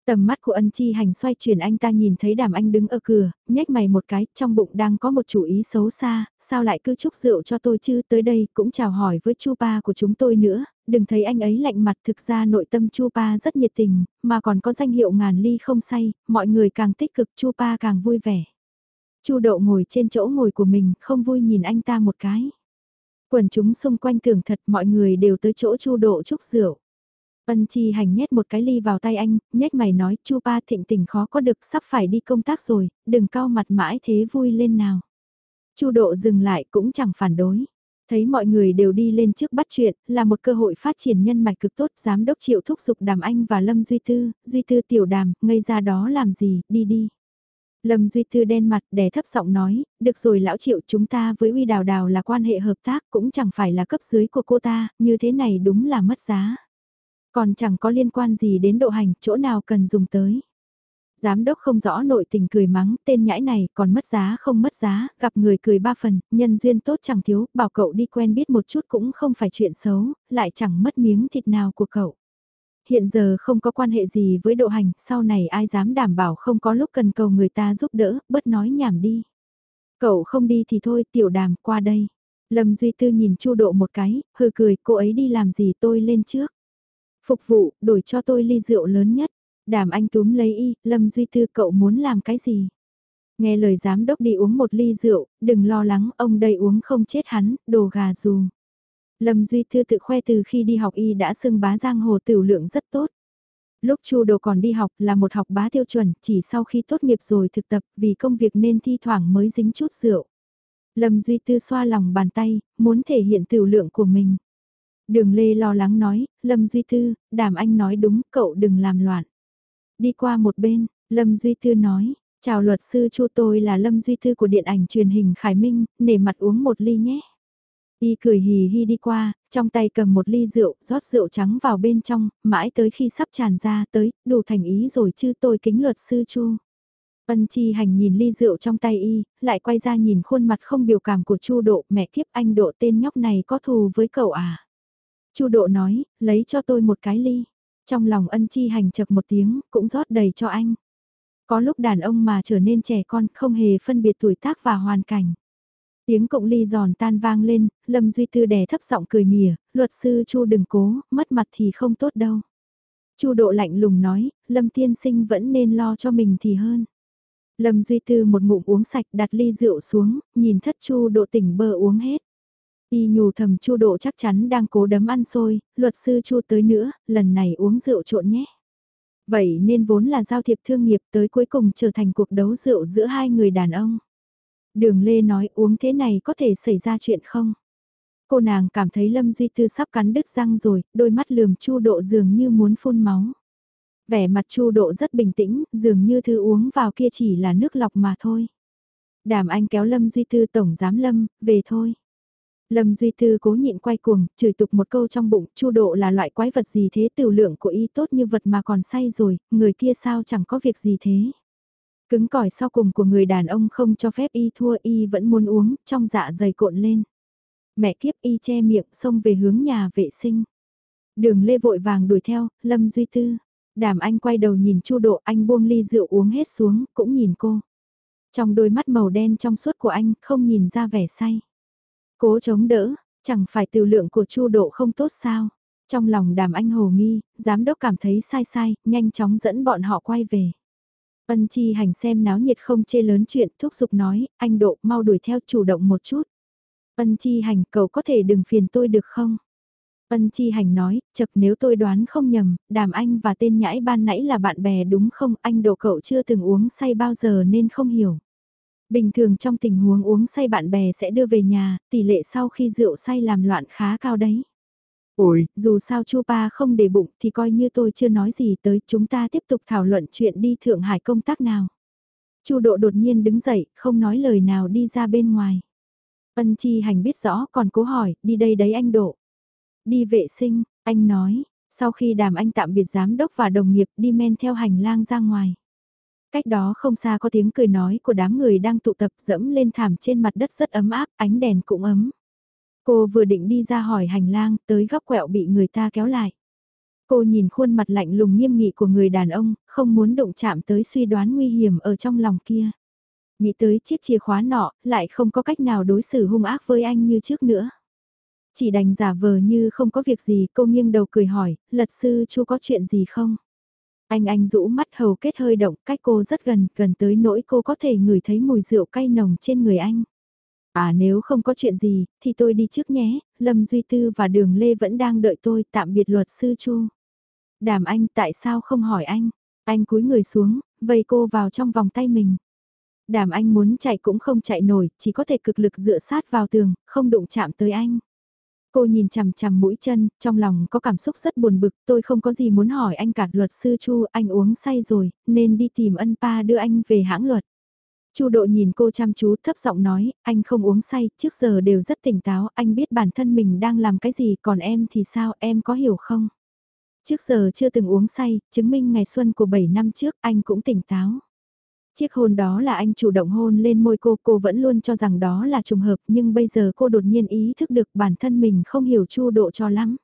Tầm mắt của ân chi hành xoay chuyển anh ta nhìn thấy đàm anh đứng ở cửa, nhếch mày một cái, trong bụng đang có một chủ ý xấu xa, sao lại cứ chúc rượu cho tôi chứ, tới đây cũng chào hỏi với chu ba của chúng tôi nữa, đừng thấy anh ấy lạnh mặt thực ra nội tâm chu pa rất nhiệt tình, mà còn có danh hiệu ngàn ly không say, mọi người càng tích cực chu pa càng vui vẻ. chu đậu ngồi trên chỗ ngồi của mình, không vui nhìn anh ta một cái. Quần chúng xung quanh tưởng thật mọi người đều tới chỗ chu độ chúc rượu. Ân chi hành nhét một cái ly vào tay anh, nhét mày nói chu pa thịnh tình khó có được sắp phải đi công tác rồi, đừng cao mặt mãi thế vui lên nào. chu độ dừng lại cũng chẳng phản đối. Thấy mọi người đều đi lên trước bắt chuyện, là một cơ hội phát triển nhân mạch cực tốt, giám đốc triệu thúc giục đàm anh và Lâm Duy Tư, Duy Tư tiểu đàm, ngây ra đó làm gì, đi đi. Lâm Duy Tư đen mặt đè thấp giọng nói, được rồi lão triệu chúng ta với uy đào đào là quan hệ hợp tác cũng chẳng phải là cấp dưới của cô ta, như thế này đúng là mất giá. Còn chẳng có liên quan gì đến độ hành, chỗ nào cần dùng tới. Giám đốc không rõ nội tình cười mắng, tên nhãi này còn mất giá không mất giá, gặp người cười ba phần, nhân duyên tốt chẳng thiếu, bảo cậu đi quen biết một chút cũng không phải chuyện xấu, lại chẳng mất miếng thịt nào của cậu. Hiện giờ không có quan hệ gì với độ hành, sau này ai dám đảm bảo không có lúc cần cầu người ta giúp đỡ, bớt nói nhảm đi. Cậu không đi thì thôi, tiểu đàm, qua đây. Lâm Duy Tư nhìn Chu Độ một cái, hừ cười, cô ấy đi làm gì tôi lên trước. Phục vụ, đổi cho tôi ly rượu lớn nhất. Đàm anh túm lấy y, Lâm Duy Tư cậu muốn làm cái gì? Nghe lời giám đốc đi uống một ly rượu, đừng lo lắng, ông đây uống không chết hắn, đồ gà dù. Lâm Duy Tư tự khoe từ khi đi học y đã xưng bá giang hồ tiểu lượng rất tốt. Lúc Chu Đồ còn đi học là một học bá tiêu chuẩn, chỉ sau khi tốt nghiệp rồi thực tập vì công việc nên thi thoảng mới dính chút rượu. Lâm Duy Tư xoa lòng bàn tay, muốn thể hiện tiểu lượng của mình. Đường Lê lo lắng nói, Lâm Duy Tư, đàm anh nói đúng, cậu đừng làm loạn. Đi qua một bên, Lâm Duy Tư nói, chào luật sư Chu tôi là Lâm Duy Tư của điện ảnh truyền hình Khải Minh, nể mặt uống một ly nhé. Y cười hì hì đi qua, trong tay cầm một ly rượu, rót rượu trắng vào bên trong, mãi tới khi sắp tràn ra tới, đủ thành ý rồi chứ tôi kính luật sư Chu. Ân Chi Hành nhìn ly rượu trong tay y, lại quay ra nhìn khuôn mặt không biểu cảm của Chu Độ, mẹ kiếp anh Độ tên nhóc này có thù với cậu à? Chu Độ nói, lấy cho tôi một cái ly. Trong lòng ân chi hành chật một tiếng, cũng rót đầy cho anh. Có lúc đàn ông mà trở nên trẻ con không hề phân biệt tuổi tác và hoàn cảnh. Tiếng cộng ly giòn tan vang lên, Lâm Duy Tư đè thấp giọng cười mỉa, luật sư Chu đừng cố, mất mặt thì không tốt đâu. Chu độ lạnh lùng nói, Lâm tiên sinh vẫn nên lo cho mình thì hơn. Lâm Duy Tư một ngụm uống sạch đặt ly rượu xuống, nhìn thất Chu độ tỉnh bơ uống hết. Y nhủ thầm Chu độ chắc chắn đang cố đấm ăn xôi, luật sư Chu tới nữa, lần này uống rượu trộn nhé. Vậy nên vốn là giao thiệp thương nghiệp tới cuối cùng trở thành cuộc đấu rượu giữa hai người đàn ông. Đường Lê nói uống thế này có thể xảy ra chuyện không? Cô nàng cảm thấy Lâm Duy Tư sắp cắn đứt răng rồi, đôi mắt lườm Chu Độ dường như muốn phun máu. Vẻ mặt Chu Độ rất bình tĩnh, dường như thứ uống vào kia chỉ là nước lọc mà thôi. Đàm Anh kéo Lâm Duy Tư tổng giám Lâm, về thôi. Lâm Duy Tư cố nhịn quay cuồng, chửi tục một câu trong bụng, Chu Độ là loại quái vật gì thế, tiểu lượng của y tốt như vật mà còn say rồi, người kia sao chẳng có việc gì thế. Cứng cỏi sau cùng của người đàn ông không cho phép y thua y vẫn muốn uống, trong dạ dày cộn lên. Mẹ kiếp y che miệng xông về hướng nhà vệ sinh. Đường lê vội vàng đuổi theo, Lâm Duy Tư. Đàm anh quay đầu nhìn Chu Độ anh buông ly rượu uống hết xuống, cũng nhìn cô. Trong đôi mắt màu đen trong suốt của anh không nhìn ra vẻ say. Cố chống đỡ, chẳng phải tiểu lượng của Chu Độ không tốt sao. Trong lòng đàm anh hồ nghi, giám đốc cảm thấy sai sai, nhanh chóng dẫn bọn họ quay về. Ân chi hành xem náo nhiệt không chê lớn chuyện, thúc giục nói, anh Độ mau đuổi theo chủ động một chút. Ân chi hành cậu có thể đừng phiền tôi được không? Ân chi hành nói, chật nếu tôi đoán không nhầm, đàm anh và tên nhãi ban nãy là bạn bè đúng không? Anh Độ cậu chưa từng uống say bao giờ nên không hiểu. Bình thường trong tình huống uống say bạn bè sẽ đưa về nhà, tỷ lệ sau khi rượu say làm loạn khá cao đấy. Ôi, dù sao chu pa không để bụng thì coi như tôi chưa nói gì tới chúng ta tiếp tục thảo luận chuyện đi Thượng Hải công tác nào. chu độ đột nhiên đứng dậy, không nói lời nào đi ra bên ngoài. Ân chi hành biết rõ còn cố hỏi, đi đây đấy anh độ. Đi vệ sinh, anh nói, sau khi đàm anh tạm biệt giám đốc và đồng nghiệp đi men theo hành lang ra ngoài. Cách đó không xa có tiếng cười nói của đám người đang tụ tập dẫm lên thảm trên mặt đất rất ấm áp, ánh đèn cũng ấm. Cô vừa định đi ra hỏi hành lang, tới góc quẹo bị người ta kéo lại. Cô nhìn khuôn mặt lạnh lùng nghiêm nghị của người đàn ông, không muốn động chạm tới suy đoán nguy hiểm ở trong lòng kia. Nghĩ tới chiếc chìa khóa nọ, lại không có cách nào đối xử hung ác với anh như trước nữa. Chỉ đành giả vờ như không có việc gì, cô nghiêng đầu cười hỏi, lật sư chú có chuyện gì không? Anh anh rũ mắt hầu kết hơi động, cách cô rất gần, gần tới nỗi cô có thể ngửi thấy mùi rượu cay nồng trên người anh. À nếu không có chuyện gì, thì tôi đi trước nhé, Lâm Duy Tư và Đường Lê vẫn đang đợi tôi, tạm biệt luật sư Chu. Đàm anh tại sao không hỏi anh? Anh cúi người xuống, vây cô vào trong vòng tay mình. Đàm anh muốn chạy cũng không chạy nổi, chỉ có thể cực lực dựa sát vào tường, không đụng chạm tới anh. Cô nhìn chằm chằm mũi chân, trong lòng có cảm xúc rất buồn bực, tôi không có gì muốn hỏi anh cả luật sư Chu, anh uống say rồi, nên đi tìm ân pa đưa anh về hãng luật. Chu độ nhìn cô chăm chú thấp giọng nói, anh không uống say, trước giờ đều rất tỉnh táo, anh biết bản thân mình đang làm cái gì, còn em thì sao, em có hiểu không? Trước giờ chưa từng uống say, chứng minh ngày xuân của 7 năm trước anh cũng tỉnh táo. Chiếc hôn đó là anh chủ động hôn lên môi cô, cô vẫn luôn cho rằng đó là trùng hợp nhưng bây giờ cô đột nhiên ý thức được bản thân mình không hiểu chu độ cho lắm.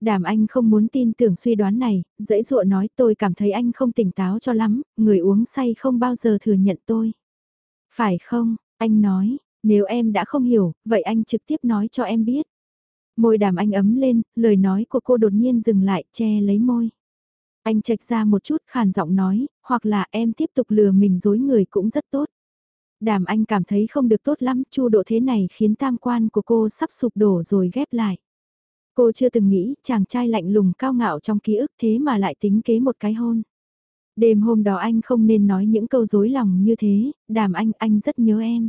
Đàm anh không muốn tin tưởng suy đoán này, dễ dụa nói tôi cảm thấy anh không tỉnh táo cho lắm, người uống say không bao giờ thừa nhận tôi. Phải không, anh nói, nếu em đã không hiểu, vậy anh trực tiếp nói cho em biết. Môi đàm anh ấm lên, lời nói của cô đột nhiên dừng lại, che lấy môi. Anh trạch ra một chút khàn giọng nói, hoặc là em tiếp tục lừa mình dối người cũng rất tốt. Đàm anh cảm thấy không được tốt lắm, chu độ thế này khiến tam quan của cô sắp sụp đổ rồi ghép lại. Cô chưa từng nghĩ chàng trai lạnh lùng cao ngạo trong ký ức thế mà lại tính kế một cái hôn. Đêm hôm đó anh không nên nói những câu dối lòng như thế, đàm anh, anh rất nhớ em.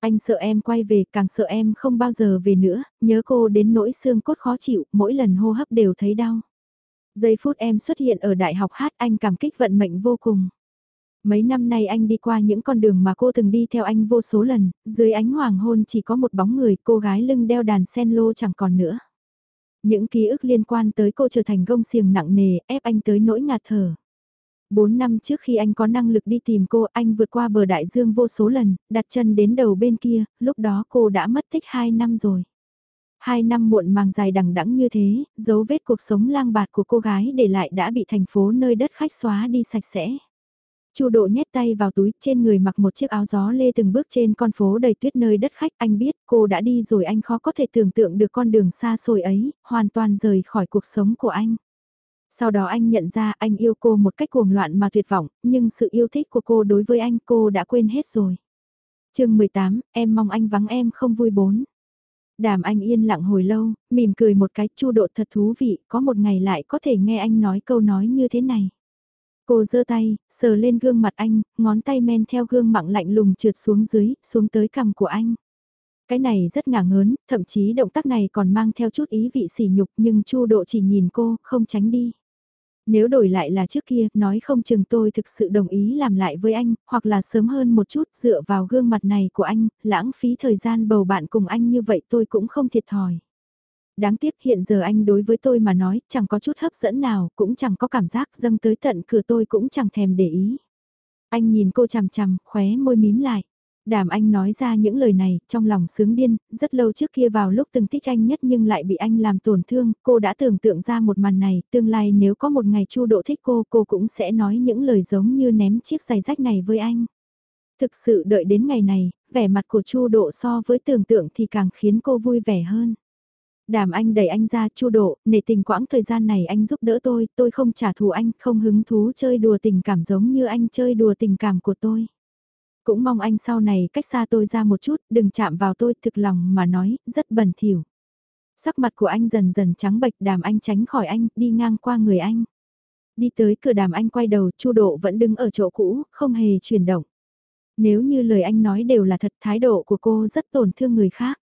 Anh sợ em quay về, càng sợ em không bao giờ về nữa, nhớ cô đến nỗi xương cốt khó chịu, mỗi lần hô hấp đều thấy đau. Giây phút em xuất hiện ở đại học hát anh cảm kích vận mệnh vô cùng. Mấy năm nay anh đi qua những con đường mà cô từng đi theo anh vô số lần, dưới ánh hoàng hôn chỉ có một bóng người cô gái lưng đeo đàn sen lô chẳng còn nữa. Những ký ức liên quan tới cô trở thành gông xiềng nặng nề ép anh tới nỗi ngạt thở. Bốn năm trước khi anh có năng lực đi tìm cô, anh vượt qua bờ đại dương vô số lần, đặt chân đến đầu bên kia, lúc đó cô đã mất tích hai năm rồi. Hai năm muộn màng dài đằng đẵng như thế, dấu vết cuộc sống lang bạt của cô gái để lại đã bị thành phố nơi đất khách xóa đi sạch sẽ. Chu Độ nhét tay vào túi, trên người mặc một chiếc áo gió lê từng bước trên con phố đầy tuyết nơi đất khách, anh biết cô đã đi rồi anh khó có thể tưởng tượng được con đường xa xôi ấy, hoàn toàn rời khỏi cuộc sống của anh. Sau đó anh nhận ra anh yêu cô một cách cuồng loạn mà tuyệt vọng, nhưng sự yêu thích của cô đối với anh cô đã quên hết rồi. chương 18, em mong anh vắng em không vui bốn. Đàm anh yên lặng hồi lâu, mỉm cười một cái chu độ thật thú vị, có một ngày lại có thể nghe anh nói câu nói như thế này. Cô giơ tay, sờ lên gương mặt anh, ngón tay men theo gương mặn lạnh lùng trượt xuống dưới, xuống tới cằm của anh. Cái này rất ngả ngớn, thậm chí động tác này còn mang theo chút ý vị sỉ nhục nhưng Chu Độ chỉ nhìn cô, không tránh đi. Nếu đổi lại là trước kia, nói không chừng tôi thực sự đồng ý làm lại với anh, hoặc là sớm hơn một chút dựa vào gương mặt này của anh, lãng phí thời gian bầu bạn cùng anh như vậy tôi cũng không thiệt thòi. Đáng tiếc hiện giờ anh đối với tôi mà nói, chẳng có chút hấp dẫn nào, cũng chẳng có cảm giác dâng tới tận cửa tôi cũng chẳng thèm để ý. Anh nhìn cô chằm chằm, khóe môi mím lại. Đàm anh nói ra những lời này, trong lòng sướng điên, rất lâu trước kia vào lúc từng thích anh nhất nhưng lại bị anh làm tổn thương, cô đã tưởng tượng ra một màn này, tương lai nếu có một ngày chu độ thích cô, cô cũng sẽ nói những lời giống như ném chiếc giày rách này với anh. Thực sự đợi đến ngày này, vẻ mặt của chu độ so với tưởng tượng thì càng khiến cô vui vẻ hơn. Đàm anh đẩy anh ra chu độ, nể tình quãng thời gian này anh giúp đỡ tôi, tôi không trả thù anh, không hứng thú chơi đùa tình cảm giống như anh chơi đùa tình cảm của tôi. Cũng mong anh sau này cách xa tôi ra một chút, đừng chạm vào tôi thực lòng mà nói, rất bẩn thỉu. Sắc mặt của anh dần dần trắng bệch đàm anh tránh khỏi anh, đi ngang qua người anh. Đi tới cửa đàm anh quay đầu, chu độ vẫn đứng ở chỗ cũ, không hề chuyển động. Nếu như lời anh nói đều là thật thái độ của cô rất tổn thương người khác.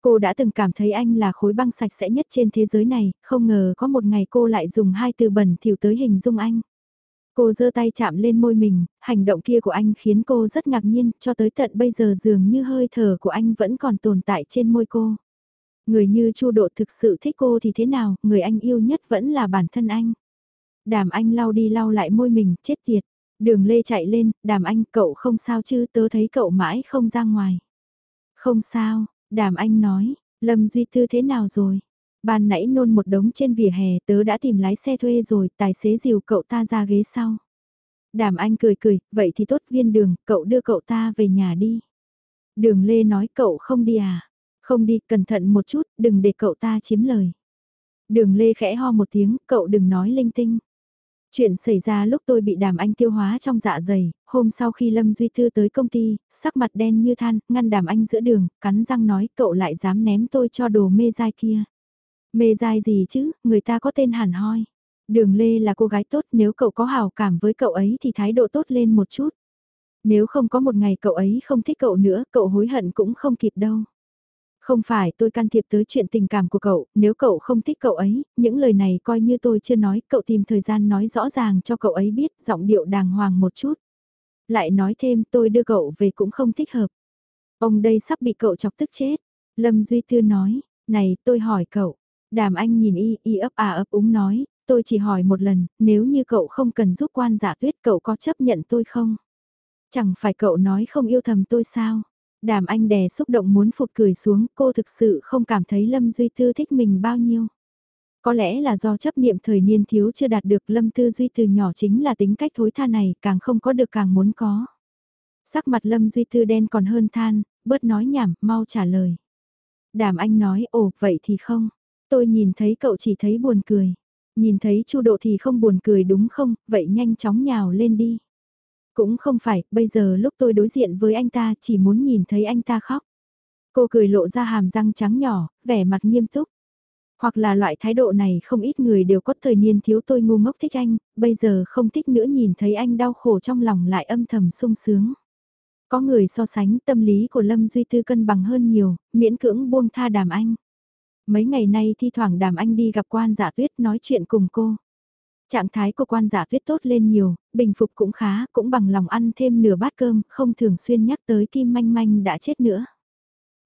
Cô đã từng cảm thấy anh là khối băng sạch sẽ nhất trên thế giới này, không ngờ có một ngày cô lại dùng hai từ bẩn thỉu tới hình dung anh. Cô giơ tay chạm lên môi mình, hành động kia của anh khiến cô rất ngạc nhiên, cho tới tận bây giờ dường như hơi thở của anh vẫn còn tồn tại trên môi cô. Người như Chu Độ thực sự thích cô thì thế nào, người anh yêu nhất vẫn là bản thân anh. Đàm anh lau đi lau lại môi mình, chết tiệt. Đường Lê chạy lên, đàm anh, cậu không sao chứ, tớ thấy cậu mãi không ra ngoài. Không sao, đàm anh nói, Lâm Duy Tư thế nào rồi? Ban nãy nôn một đống trên vỉa hè tớ đã tìm lái xe thuê rồi, tài xế dìu cậu ta ra ghế sau. Đàm anh cười cười, vậy thì tốt viên đường, cậu đưa cậu ta về nhà đi. Đường Lê nói cậu không đi à? Không đi, cẩn thận một chút, đừng để cậu ta chiếm lời. Đường Lê khẽ ho một tiếng, cậu đừng nói linh tinh. Chuyện xảy ra lúc tôi bị đàm anh tiêu hóa trong dạ dày, hôm sau khi Lâm Duy Thư tới công ty, sắc mặt đen như than, ngăn đàm anh giữa đường, cắn răng nói cậu lại dám ném tôi cho đồ mê dai kia. Mê dai gì chứ, người ta có tên hẳn hoi. Đường Lê là cô gái tốt, nếu cậu có hào cảm với cậu ấy thì thái độ tốt lên một chút. Nếu không có một ngày cậu ấy không thích cậu nữa, cậu hối hận cũng không kịp đâu. Không phải tôi can thiệp tới chuyện tình cảm của cậu, nếu cậu không thích cậu ấy, những lời này coi như tôi chưa nói, cậu tìm thời gian nói rõ ràng cho cậu ấy biết, giọng điệu đàng hoàng một chút. Lại nói thêm tôi đưa cậu về cũng không thích hợp. Ông đây sắp bị cậu chọc tức chết. Lâm Duy Tư nói, này tôi hỏi cậu, Đàm anh nhìn y, y ấp à ấp úng nói, tôi chỉ hỏi một lần, nếu như cậu không cần giúp quan giả tuyết cậu có chấp nhận tôi không? Chẳng phải cậu nói không yêu thầm tôi sao? Đàm anh đè xúc động muốn phụt cười xuống, cô thực sự không cảm thấy Lâm Duy Tư thích mình bao nhiêu. Có lẽ là do chấp niệm thời niên thiếu chưa đạt được Lâm Tư Duy từ nhỏ chính là tính cách thối tha này, càng không có được càng muốn có. Sắc mặt Lâm Duy Tư đen còn hơn than, bớt nói nhảm, mau trả lời. Đàm anh nói, ồ, vậy thì không. Tôi nhìn thấy cậu chỉ thấy buồn cười. Nhìn thấy Chu Độ thì không buồn cười đúng không, vậy nhanh chóng nhào lên đi. Cũng không phải, bây giờ lúc tôi đối diện với anh ta chỉ muốn nhìn thấy anh ta khóc. Cô cười lộ ra hàm răng trắng nhỏ, vẻ mặt nghiêm túc. Hoặc là loại thái độ này không ít người đều có thời niên thiếu tôi ngu ngốc thích anh, bây giờ không thích nữa nhìn thấy anh đau khổ trong lòng lại âm thầm sung sướng. Có người so sánh tâm lý của Lâm Duy Tư cân bằng hơn nhiều, miễn cưỡng buông tha đàm anh. Mấy ngày nay thi thoảng đàm anh đi gặp quan giả tuyết nói chuyện cùng cô. Trạng thái của quan giả tuyết tốt lên nhiều, bình phục cũng khá, cũng bằng lòng ăn thêm nửa bát cơm, không thường xuyên nhắc tới Kim Manh Manh đã chết nữa.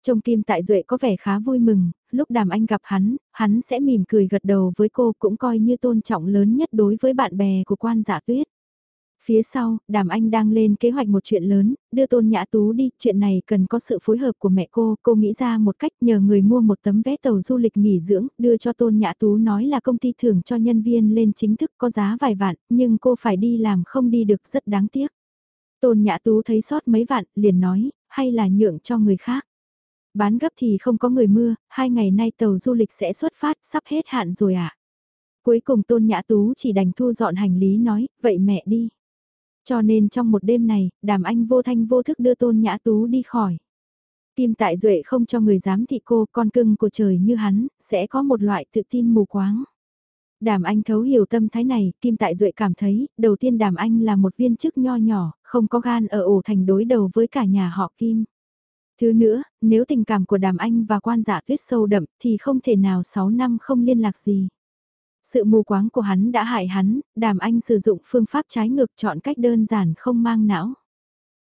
Trông Kim Tại Duệ có vẻ khá vui mừng, lúc đàm anh gặp hắn, hắn sẽ mỉm cười gật đầu với cô cũng coi như tôn trọng lớn nhất đối với bạn bè của quan giả tuyết. Phía sau, Đàm Anh đang lên kế hoạch một chuyện lớn, đưa Tôn Nhã Tú đi, chuyện này cần có sự phối hợp của mẹ cô, cô nghĩ ra một cách nhờ người mua một tấm vé tàu du lịch nghỉ dưỡng, đưa cho Tôn Nhã Tú nói là công ty thưởng cho nhân viên lên chính thức có giá vài vạn, nhưng cô phải đi làm không đi được rất đáng tiếc. Tôn Nhã Tú thấy sót mấy vạn, liền nói, hay là nhượng cho người khác. Bán gấp thì không có người mưa, hai ngày nay tàu du lịch sẽ xuất phát, sắp hết hạn rồi ạ. À? Cuối cùng Tôn Nhã Tú chỉ đành thu dọn hành lý nói, vậy mẹ đi. Cho nên trong một đêm này, đàm anh vô thanh vô thức đưa Tôn Nhã Tú đi khỏi. Kim Tại Duệ không cho người dám thị cô con cưng của trời như hắn, sẽ có một loại tự tin mù quáng. Đàm Anh thấu hiểu tâm thái này, Kim Tại Duệ cảm thấy, đầu tiên Đàm Anh là một viên chức nho nhỏ, không có gan ở ổ thành đối đầu với cả nhà họ Kim. Thứ nữa, nếu tình cảm của Đàm Anh và quan giả tuyết sâu đậm thì không thể nào 6 năm không liên lạc gì. Sự mù quáng của hắn đã hại hắn, Đàm Anh sử dụng phương pháp trái ngược chọn cách đơn giản không mang não.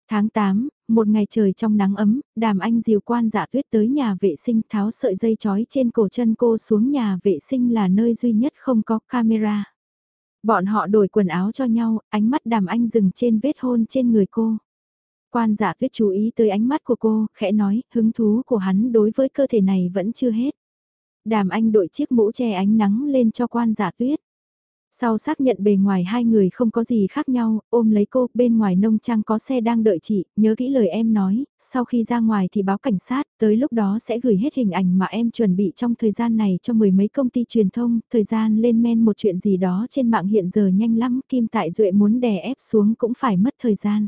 Tháng 8, một ngày trời trong nắng ấm, đàm anh dìu quan giả tuyết tới nhà vệ sinh tháo sợi dây chói trên cổ chân cô xuống nhà vệ sinh là nơi duy nhất không có camera. Bọn họ đổi quần áo cho nhau, ánh mắt đàm anh dừng trên vết hôn trên người cô. Quan giả tuyết chú ý tới ánh mắt của cô, khẽ nói, hứng thú của hắn đối với cơ thể này vẫn chưa hết. Đàm anh đội chiếc mũ che ánh nắng lên cho quan giả tuyết. Sau xác nhận bề ngoài hai người không có gì khác nhau, ôm lấy cô, bên ngoài nông trang có xe đang đợi chị, nhớ kỹ lời em nói, sau khi ra ngoài thì báo cảnh sát, tới lúc đó sẽ gửi hết hình ảnh mà em chuẩn bị trong thời gian này cho mười mấy công ty truyền thông, thời gian lên men một chuyện gì đó trên mạng hiện giờ nhanh lắm, Kim Tại Duệ muốn đè ép xuống cũng phải mất thời gian.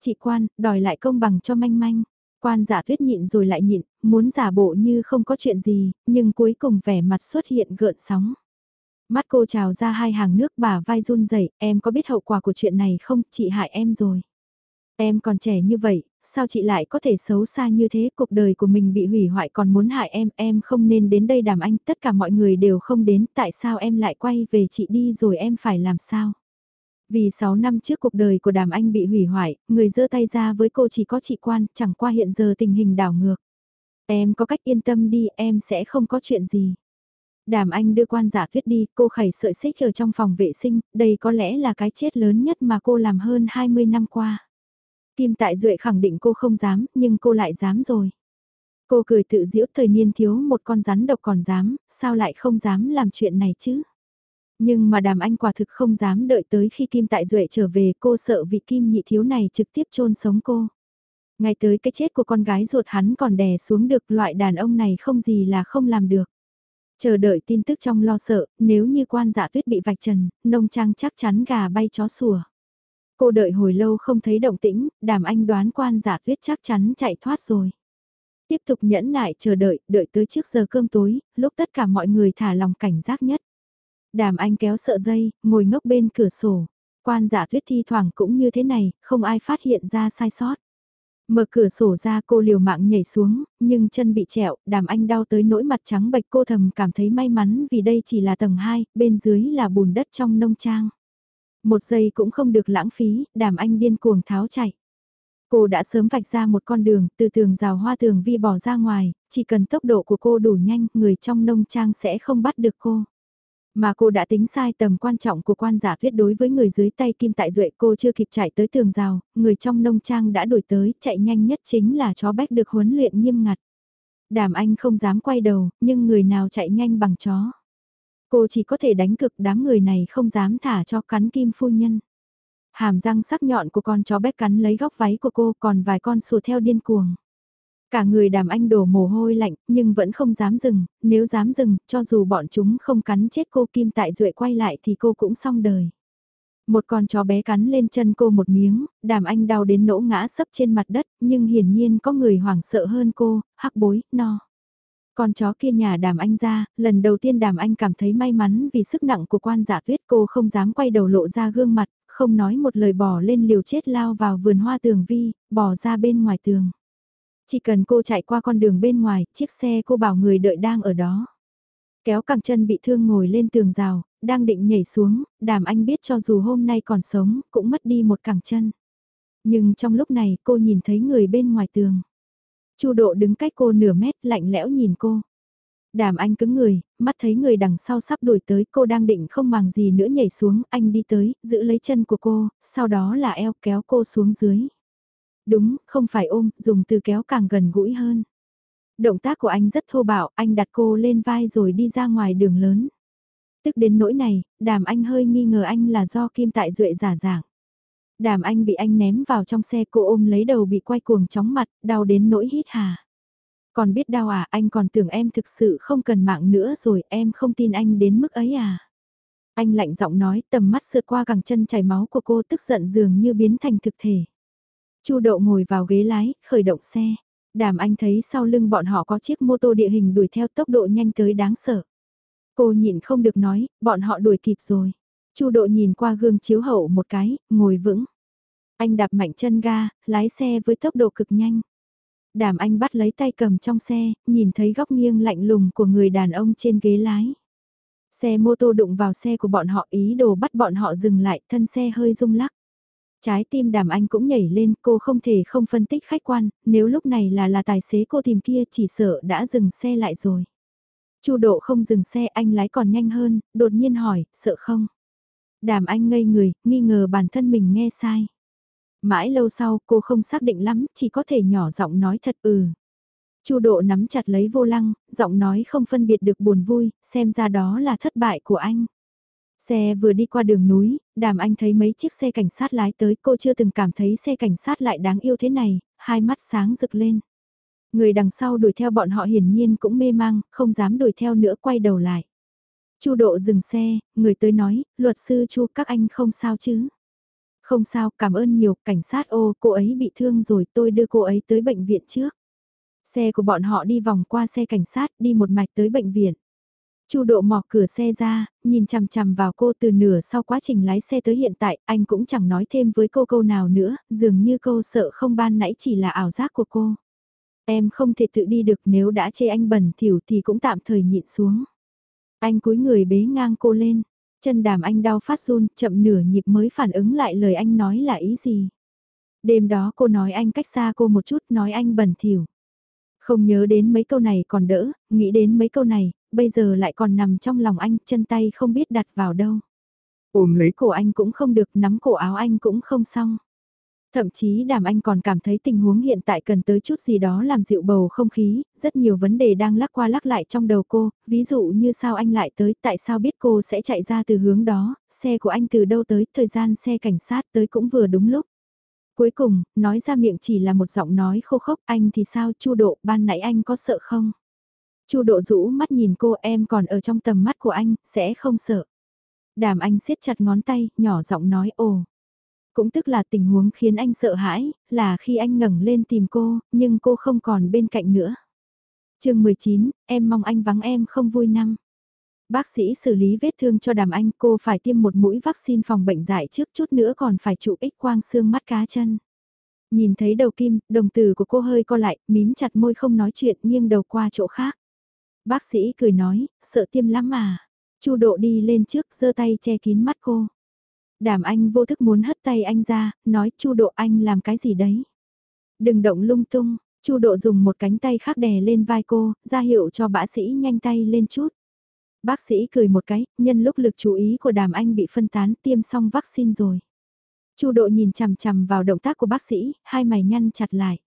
Chị quan, đòi lại công bằng cho manh manh. Quan giả tuyết nhịn rồi lại nhịn, muốn giả bộ như không có chuyện gì, nhưng cuối cùng vẻ mặt xuất hiện gợn sóng. Mắt cô trào ra hai hàng nước bà vai run rẩy em có biết hậu quả của chuyện này không, chị hại em rồi. Em còn trẻ như vậy, sao chị lại có thể xấu xa như thế, cuộc đời của mình bị hủy hoại còn muốn hại em, em không nên đến đây đàm anh, tất cả mọi người đều không đến, tại sao em lại quay về chị đi rồi em phải làm sao? Vì 6 năm trước cuộc đời của đàm anh bị hủy hoại, người dơ tay ra với cô chỉ có chị quan, chẳng qua hiện giờ tình hình đảo ngược. Em có cách yên tâm đi, em sẽ không có chuyện gì. Đàm Anh đưa quan giả tuyết đi, cô khẩy sợi xích ở trong phòng vệ sinh, đây có lẽ là cái chết lớn nhất mà cô làm hơn 20 năm qua. Kim Tại Duệ khẳng định cô không dám, nhưng cô lại dám rồi. Cô cười tự giễu thời niên thiếu một con rắn độc còn dám, sao lại không dám làm chuyện này chứ? Nhưng mà đàm anh quả thực không dám đợi tới khi Kim Tại Duệ trở về cô sợ vị Kim nhị thiếu này trực tiếp chôn sống cô. Ngay tới cái chết của con gái ruột hắn còn đè xuống được loại đàn ông này không gì là không làm được. Chờ đợi tin tức trong lo sợ, nếu như quan giả tuyết bị vạch trần, nông trang chắc chắn gà bay chó sủa. Cô đợi hồi lâu không thấy động tĩnh, đàm anh đoán quan giả tuyết chắc chắn chạy thoát rồi. Tiếp tục nhẫn nại chờ đợi, đợi tới trước giờ cơm tối, lúc tất cả mọi người thả lòng cảnh giác nhất. Đàm anh kéo sợ dây, ngồi ngốc bên cửa sổ. Quan giả tuyết thi thoảng cũng như thế này, không ai phát hiện ra sai sót. Mở cửa sổ ra cô liều mạng nhảy xuống, nhưng chân bị trẹo, đàm anh đau tới nỗi mặt trắng bệch cô thầm cảm thấy may mắn vì đây chỉ là tầng 2, bên dưới là bùn đất trong nông trang. Một giây cũng không được lãng phí, đàm anh điên cuồng tháo chạy. Cô đã sớm vạch ra một con đường, từ tường rào hoa tường vi bỏ ra ngoài, chỉ cần tốc độ của cô đủ nhanh, người trong nông trang sẽ không bắt được cô. Mà cô đã tính sai tầm quan trọng của quan giả thuyết đối với người dưới tay Kim Tại Duệ cô chưa kịp chạy tới tường rào, người trong nông trang đã đuổi tới, chạy nhanh nhất chính là chó bách được huấn luyện nghiêm ngặt. Đàm anh không dám quay đầu, nhưng người nào chạy nhanh bằng chó. Cô chỉ có thể đánh cực đám người này không dám thả cho cắn kim phu nhân. Hàm răng sắc nhọn của con chó bách cắn lấy góc váy của cô còn vài con sùa theo điên cuồng. Cả người đàm anh đổ mồ hôi lạnh, nhưng vẫn không dám dừng, nếu dám dừng, cho dù bọn chúng không cắn chết cô Kim Tại Duệ quay lại thì cô cũng xong đời. Một con chó bé cắn lên chân cô một miếng, đàm anh đau đến nỗ ngã sấp trên mặt đất, nhưng hiển nhiên có người hoảng sợ hơn cô, hắc bối, no. Con chó kia nhà đàm anh ra, lần đầu tiên đàm anh cảm thấy may mắn vì sức nặng của quan giả tuyết cô không dám quay đầu lộ ra gương mặt, không nói một lời bỏ lên liều chết lao vào vườn hoa tường vi, bỏ ra bên ngoài tường. Chỉ cần cô chạy qua con đường bên ngoài, chiếc xe cô bảo người đợi đang ở đó. Kéo cẳng chân bị thương ngồi lên tường rào, đang định nhảy xuống, đàm anh biết cho dù hôm nay còn sống, cũng mất đi một cẳng chân. Nhưng trong lúc này cô nhìn thấy người bên ngoài tường. Chu độ đứng cách cô nửa mét lạnh lẽo nhìn cô. Đàm anh cứng người, mắt thấy người đằng sau sắp đuổi tới cô đang định không màng gì nữa nhảy xuống, anh đi tới, giữ lấy chân của cô, sau đó là eo kéo cô xuống dưới. Đúng, không phải ôm, dùng từ kéo càng gần gũi hơn. Động tác của anh rất thô bạo, anh đặt cô lên vai rồi đi ra ngoài đường lớn. Tức đến nỗi này, đàm anh hơi nghi ngờ anh là do Kim Tại Duệ giả dạng. Đàm anh bị anh ném vào trong xe cô ôm lấy đầu bị quay cuồng chóng mặt, đau đến nỗi hít hà. Còn biết đau à, anh còn tưởng em thực sự không cần mạng nữa rồi, em không tin anh đến mức ấy à. Anh lạnh giọng nói, tầm mắt sượt qua cẳng chân chảy máu của cô tức giận dường như biến thành thực thể. Chu Đậu ngồi vào ghế lái, khởi động xe. Đàm anh thấy sau lưng bọn họ có chiếc mô tô địa hình đuổi theo tốc độ nhanh tới đáng sợ. Cô nhịn không được nói, bọn họ đuổi kịp rồi. Chu Độ nhìn qua gương chiếu hậu một cái, ngồi vững. Anh đạp mạnh chân ga, lái xe với tốc độ cực nhanh. Đàm anh bắt lấy tay cầm trong xe, nhìn thấy góc nghiêng lạnh lùng của người đàn ông trên ghế lái. Xe mô tô đụng vào xe của bọn họ ý đồ bắt bọn họ dừng lại, thân xe hơi rung lắc. Trái tim đàm anh cũng nhảy lên, cô không thể không phân tích khách quan, nếu lúc này là là tài xế cô tìm kia chỉ sợ đã dừng xe lại rồi. Chu độ không dừng xe anh lái còn nhanh hơn, đột nhiên hỏi, sợ không? Đàm anh ngây người, nghi ngờ bản thân mình nghe sai. Mãi lâu sau cô không xác định lắm, chỉ có thể nhỏ giọng nói thật ừ. Chu độ nắm chặt lấy vô lăng, giọng nói không phân biệt được buồn vui, xem ra đó là thất bại của anh. Xe vừa đi qua đường núi, đàm anh thấy mấy chiếc xe cảnh sát lái tới cô chưa từng cảm thấy xe cảnh sát lại đáng yêu thế này, hai mắt sáng rực lên. Người đằng sau đuổi theo bọn họ hiển nhiên cũng mê mang, không dám đuổi theo nữa quay đầu lại. Chu độ dừng xe, người tới nói, luật sư Chu các anh không sao chứ. Không sao, cảm ơn nhiều, cảnh sát ô, cô ấy bị thương rồi, tôi đưa cô ấy tới bệnh viện trước. Xe của bọn họ đi vòng qua xe cảnh sát, đi một mạch tới bệnh viện. Chu độ mò cửa xe ra, nhìn chằm chằm vào cô từ nửa sau quá trình lái xe tới hiện tại, anh cũng chẳng nói thêm với cô câu nào nữa, dường như câu sợ không ban nãy chỉ là ảo giác của cô. Em không thể tự đi được nếu đã chê anh bẩn thỉu thì cũng tạm thời nhịn xuống. Anh cúi người bế ngang cô lên, chân đàm anh đau phát run, chậm nửa nhịp mới phản ứng lại lời anh nói là ý gì. Đêm đó cô nói anh cách xa cô một chút, nói anh bẩn thỉu. Không nhớ đến mấy câu này còn đỡ, nghĩ đến mấy câu này, bây giờ lại còn nằm trong lòng anh, chân tay không biết đặt vào đâu. Ôm lấy cổ anh cũng không được, nắm cổ áo anh cũng không xong. Thậm chí đàm anh còn cảm thấy tình huống hiện tại cần tới chút gì đó làm dịu bầu không khí, rất nhiều vấn đề đang lắc qua lắc lại trong đầu cô, ví dụ như sao anh lại tới, tại sao biết cô sẽ chạy ra từ hướng đó, xe của anh từ đâu tới, thời gian xe cảnh sát tới cũng vừa đúng lúc. Cuối cùng, nói ra miệng chỉ là một giọng nói khô khốc, anh thì sao chu độ, ban nãy anh có sợ không? Chu độ rũ mắt nhìn cô em còn ở trong tầm mắt của anh, sẽ không sợ. Đàm anh siết chặt ngón tay, nhỏ giọng nói ồ. Cũng tức là tình huống khiến anh sợ hãi, là khi anh ngẩng lên tìm cô, nhưng cô không còn bên cạnh nữa. chương 19, em mong anh vắng em không vui năm. Bác sĩ xử lý vết thương cho đàm anh cô phải tiêm một mũi vaccine phòng bệnh dại trước chút nữa còn phải chụp x quang xương mắt cá chân. Nhìn thấy đầu kim, đồng tử của cô hơi co lại, mím chặt môi không nói chuyện nghiêng đầu qua chỗ khác. Bác sĩ cười nói, sợ tiêm lắm mà. Chu độ đi lên trước giơ tay che kín mắt cô. Đàm anh vô thức muốn hất tay anh ra, nói chu độ anh làm cái gì đấy. Đừng động lung tung, chu độ dùng một cánh tay khác đè lên vai cô, ra hiệu cho bác sĩ nhanh tay lên chút. Bác sĩ cười một cái, nhân lúc lực chú ý của đàm anh bị phân tán tiêm xong vaccine rồi. Chu độ nhìn chằm chằm vào động tác của bác sĩ, hai mày nhăn chặt lại.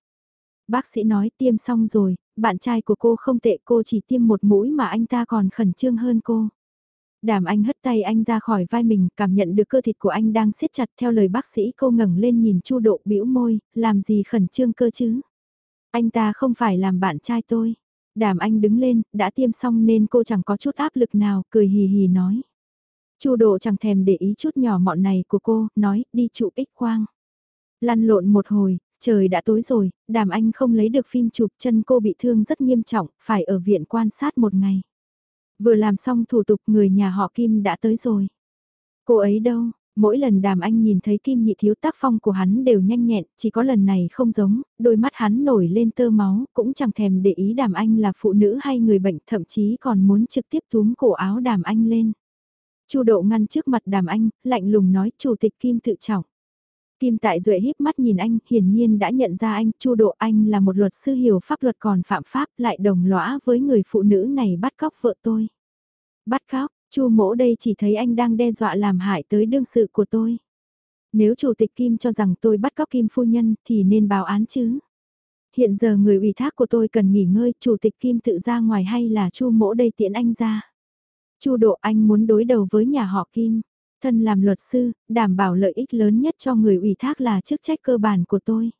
Bác sĩ nói tiêm xong rồi, bạn trai của cô không tệ cô chỉ tiêm một mũi mà anh ta còn khẩn trương hơn cô. Đàm anh hất tay anh ra khỏi vai mình, cảm nhận được cơ thịt của anh đang siết chặt theo lời bác sĩ cô ngẩng lên nhìn chu độ bĩu môi, làm gì khẩn trương cơ chứ. Anh ta không phải làm bạn trai tôi. Đàm anh đứng lên, đã tiêm xong nên cô chẳng có chút áp lực nào, cười hì hì nói. Chu độ chẳng thèm để ý chút nhỏ mọn này của cô, nói, đi chụp ích quang. Lăn lộn một hồi, trời đã tối rồi, đàm anh không lấy được phim chụp chân cô bị thương rất nghiêm trọng, phải ở viện quan sát một ngày. Vừa làm xong thủ tục người nhà họ Kim đã tới rồi. Cô ấy đâu, mỗi lần đàm anh nhìn thấy Kim nhị thiếu tác phong của hắn đều nhanh nhẹn, chỉ có lần này không giống, đôi mắt hắn nổi lên tơ máu, cũng chẳng thèm để ý đàm anh là phụ nữ hay người bệnh, thậm chí còn muốn trực tiếp túm cổ áo đàm anh lên. Chu độ ngăn trước mặt đàm anh, lạnh lùng nói chủ tịch Kim tự trọng. Kim Tại Duệ híp mắt nhìn anh, hiển nhiên đã nhận ra anh, Chu Độ Anh là một luật sư hiểu pháp luật còn phạm pháp, lại đồng lõa với người phụ nữ này bắt cóc vợ tôi. Bắt cóc, Chu Mỗ đây chỉ thấy anh đang đe dọa làm hại tới đương sự của tôi. Nếu chủ tịch Kim cho rằng tôi bắt cóc Kim phu nhân thì nên báo án chứ. Hiện giờ người ủy thác của tôi cần nghỉ ngơi, chủ tịch Kim tự ra ngoài hay là Chu Mỗ đây tiễn anh ra. Chu Độ Anh muốn đối đầu với nhà họ Kim. Thân làm luật sư, đảm bảo lợi ích lớn nhất cho người ủy thác là chức trách cơ bản của tôi.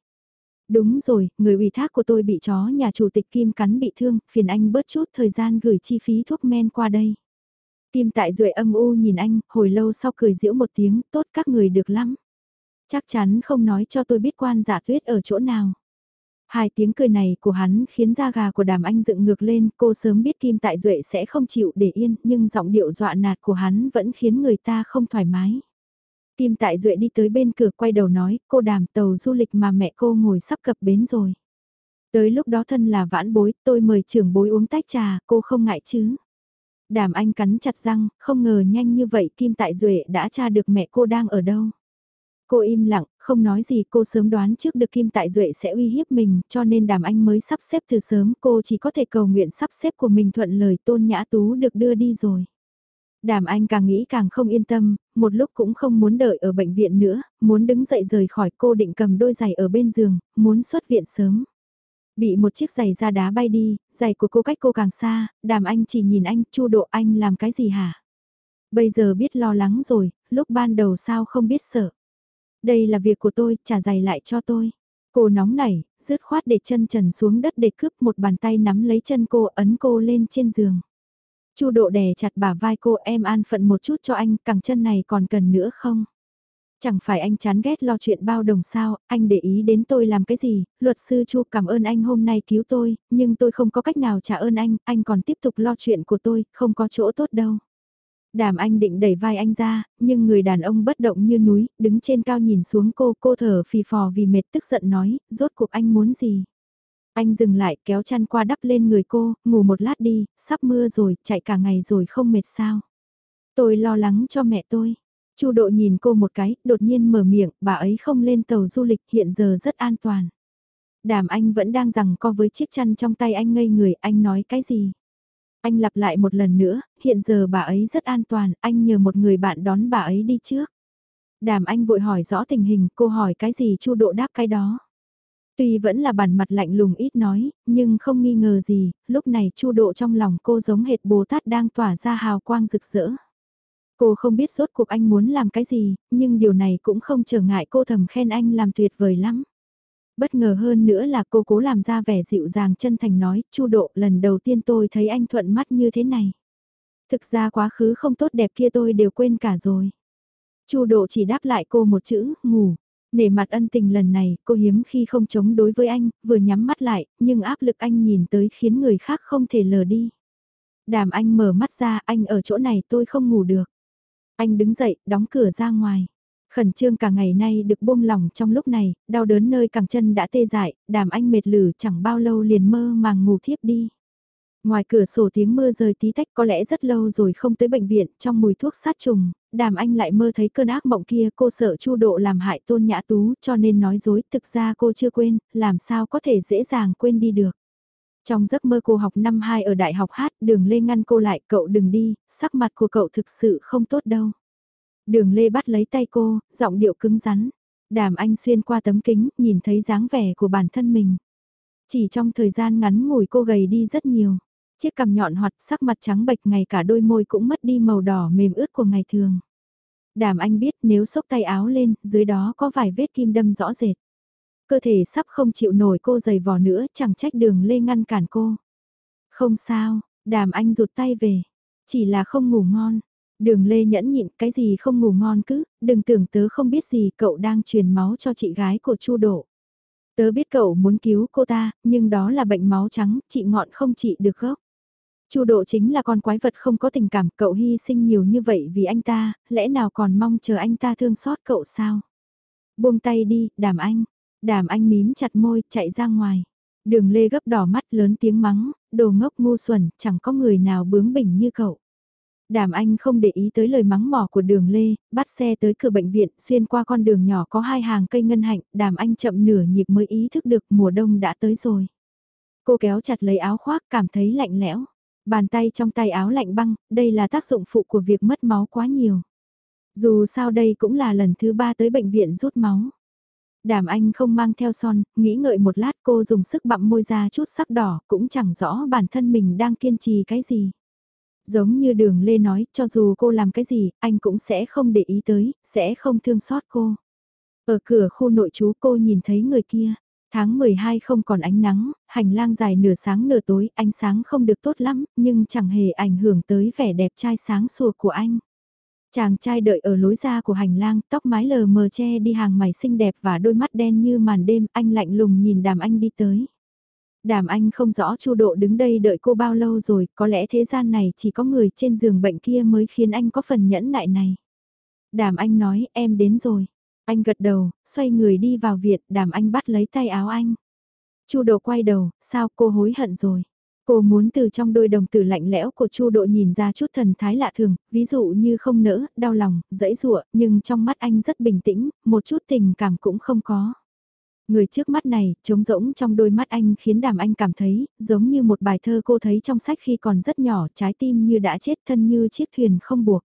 Đúng rồi, người ủy thác của tôi bị chó nhà chủ tịch Kim cắn bị thương, phiền anh bớt chút thời gian gửi chi phí thuốc men qua đây. Kim tại duệ âm u nhìn anh, hồi lâu sau cười giễu một tiếng, tốt các người được lắm. Chắc chắn không nói cho tôi biết quan giả tuyết ở chỗ nào. Hai tiếng cười này của hắn khiến da gà của đàm anh dựng ngược lên, cô sớm biết Kim Tại Duệ sẽ không chịu để yên, nhưng giọng điệu dọa nạt của hắn vẫn khiến người ta không thoải mái. Kim Tại Duệ đi tới bên cửa quay đầu nói, cô đàm tàu du lịch mà mẹ cô ngồi sắp cập bến rồi. Tới lúc đó thân là vãn bối, tôi mời trưởng bối uống tách trà, cô không ngại chứ. Đàm anh cắn chặt răng, không ngờ nhanh như vậy Kim Tại Duệ đã tra được mẹ cô đang ở đâu. Cô im lặng, không nói gì cô sớm đoán trước được Kim Tại Duệ sẽ uy hiếp mình cho nên đàm anh mới sắp xếp từ sớm cô chỉ có thể cầu nguyện sắp xếp của mình thuận lời tôn nhã tú được đưa đi rồi. Đàm anh càng nghĩ càng không yên tâm, một lúc cũng không muốn đợi ở bệnh viện nữa, muốn đứng dậy rời khỏi cô định cầm đôi giày ở bên giường, muốn xuất viện sớm. Bị một chiếc giày ra đá bay đi, giày của cô cách cô càng xa, đàm anh chỉ nhìn anh, chu độ anh làm cái gì hả? Bây giờ biết lo lắng rồi, lúc ban đầu sao không biết sợ. Đây là việc của tôi, trả giày lại cho tôi. Cô nóng nảy, rứt khoát để chân trần xuống đất để cướp một bàn tay nắm lấy chân cô ấn cô lên trên giường. Chu độ đè chặt bả vai cô em an phận một chút cho anh, cẳng chân này còn cần nữa không? Chẳng phải anh chán ghét lo chuyện bao đồng sao, anh để ý đến tôi làm cái gì, luật sư Chu cảm ơn anh hôm nay cứu tôi, nhưng tôi không có cách nào trả ơn anh, anh còn tiếp tục lo chuyện của tôi, không có chỗ tốt đâu. Đàm anh định đẩy vai anh ra, nhưng người đàn ông bất động như núi, đứng trên cao nhìn xuống cô, cô thở phì phò vì mệt tức giận nói, rốt cuộc anh muốn gì? Anh dừng lại kéo chăn qua đắp lên người cô, ngủ một lát đi, sắp mưa rồi, chạy cả ngày rồi không mệt sao? Tôi lo lắng cho mẹ tôi. Chu độ nhìn cô một cái, đột nhiên mở miệng, bà ấy không lên tàu du lịch hiện giờ rất an toàn. Đàm anh vẫn đang rằng co với chiếc chăn trong tay anh ngây người, anh nói cái gì? Anh lặp lại một lần nữa, hiện giờ bà ấy rất an toàn, anh nhờ một người bạn đón bà ấy đi trước. Đàm anh vội hỏi rõ tình hình, cô hỏi cái gì chu độ đáp cái đó. Tuy vẫn là bản mặt lạnh lùng ít nói, nhưng không nghi ngờ gì, lúc này chu độ trong lòng cô giống hệt Bồ Tát đang tỏa ra hào quang rực rỡ. Cô không biết rốt cuộc anh muốn làm cái gì, nhưng điều này cũng không trở ngại cô thầm khen anh làm tuyệt vời lắm. Bất ngờ hơn nữa là cô cố làm ra vẻ dịu dàng chân thành nói, chu độ lần đầu tiên tôi thấy anh thuận mắt như thế này. Thực ra quá khứ không tốt đẹp kia tôi đều quên cả rồi. chu độ chỉ đáp lại cô một chữ, ngủ. Nể mặt ân tình lần này, cô hiếm khi không chống đối với anh, vừa nhắm mắt lại, nhưng áp lực anh nhìn tới khiến người khác không thể lờ đi. Đàm anh mở mắt ra, anh ở chỗ này tôi không ngủ được. Anh đứng dậy, đóng cửa ra ngoài. Khẩn trương cả ngày nay được buông lỏng trong lúc này, đau đớn nơi cẳng chân đã tê dại, đàm anh mệt lử chẳng bao lâu liền mơ màng ngủ thiếp đi. Ngoài cửa sổ tiếng mưa rơi tí tách có lẽ rất lâu rồi không tới bệnh viện, trong mùi thuốc sát trùng, đàm anh lại mơ thấy cơn ác mộng kia cô sợ chu độ làm hại tôn nhã tú cho nên nói dối, thực ra cô chưa quên, làm sao có thể dễ dàng quên đi được. Trong giấc mơ cô học năm 2 ở đại học hát, đường lê ngăn cô lại, cậu đừng đi, sắc mặt của cậu thực sự không tốt đâu. Đường Lê bắt lấy tay cô, giọng điệu cứng rắn. Đàm anh xuyên qua tấm kính, nhìn thấy dáng vẻ của bản thân mình. Chỉ trong thời gian ngắn ngủi cô gầy đi rất nhiều. Chiếc cằm nhọn hoặc sắc mặt trắng bệch ngày cả đôi môi cũng mất đi màu đỏ mềm ướt của ngày thường. Đàm anh biết nếu xốc tay áo lên, dưới đó có vài vết kim đâm rõ rệt. Cơ thể sắp không chịu nổi cô giày vò nữa, chẳng trách đường lê ngăn cản cô. Không sao, đàm anh rụt tay về. Chỉ là không ngủ ngon, Đường Lê nhẫn nhịn cái gì không ngủ ngon cứ, đừng tưởng tớ không biết gì cậu đang truyền máu cho chị gái của Chu Độ. Tớ biết cậu muốn cứu cô ta, nhưng đó là bệnh máu trắng, chị ngọn không trị được gốc. Chu Độ chính là con quái vật không có tình cảm, cậu hy sinh nhiều như vậy vì anh ta, lẽ nào còn mong chờ anh ta thương xót cậu sao? Buông tay đi, đàm anh. Đàm anh mím chặt môi, chạy ra ngoài. Đường Lê gấp đỏ mắt lớn tiếng mắng, đồ ngốc ngu xuẩn, chẳng có người nào bướng bỉnh như cậu. Đàm Anh không để ý tới lời mắng mỏ của đường Lê, bắt xe tới cửa bệnh viện, xuyên qua con đường nhỏ có hai hàng cây ngân hạnh, Đàm Anh chậm nửa nhịp mới ý thức được mùa đông đã tới rồi. Cô kéo chặt lấy áo khoác cảm thấy lạnh lẽo. Bàn tay trong tay áo lạnh băng, đây là tác dụng phụ của việc mất máu quá nhiều. Dù sao đây cũng là lần thứ ba tới bệnh viện rút máu. Đàm Anh không mang theo son, nghĩ ngợi một lát cô dùng sức bặm môi ra chút sắc đỏ, cũng chẳng rõ bản thân mình đang kiên trì cái gì. Giống như đường Lê nói, cho dù cô làm cái gì, anh cũng sẽ không để ý tới, sẽ không thương xót cô. Ở cửa khu nội trú cô nhìn thấy người kia. Tháng 12 không còn ánh nắng, hành lang dài nửa sáng nửa tối, ánh sáng không được tốt lắm, nhưng chẳng hề ảnh hưởng tới vẻ đẹp trai sáng sủa của anh. Chàng trai đợi ở lối ra của hành lang, tóc mái lờ mờ che đi hàng mày xinh đẹp và đôi mắt đen như màn đêm, anh lạnh lùng nhìn đàm anh đi tới. Đàm anh không rõ chu độ đứng đây đợi cô bao lâu rồi, có lẽ thế gian này chỉ có người trên giường bệnh kia mới khiến anh có phần nhẫn nại này. Đàm anh nói, em đến rồi. Anh gật đầu, xoay người đi vào viện, đàm anh bắt lấy tay áo anh. chu độ quay đầu, sao cô hối hận rồi. Cô muốn từ trong đôi đồng tử lạnh lẽo của Chu Độ nhìn ra chút thần thái lạ thường, ví dụ như không nỡ, đau lòng, dẫy dụa, nhưng trong mắt anh rất bình tĩnh, một chút tình cảm cũng không có. Người trước mắt này, trống rỗng trong đôi mắt anh khiến đàm anh cảm thấy, giống như một bài thơ cô thấy trong sách khi còn rất nhỏ, trái tim như đã chết thân như chiếc thuyền không buộc.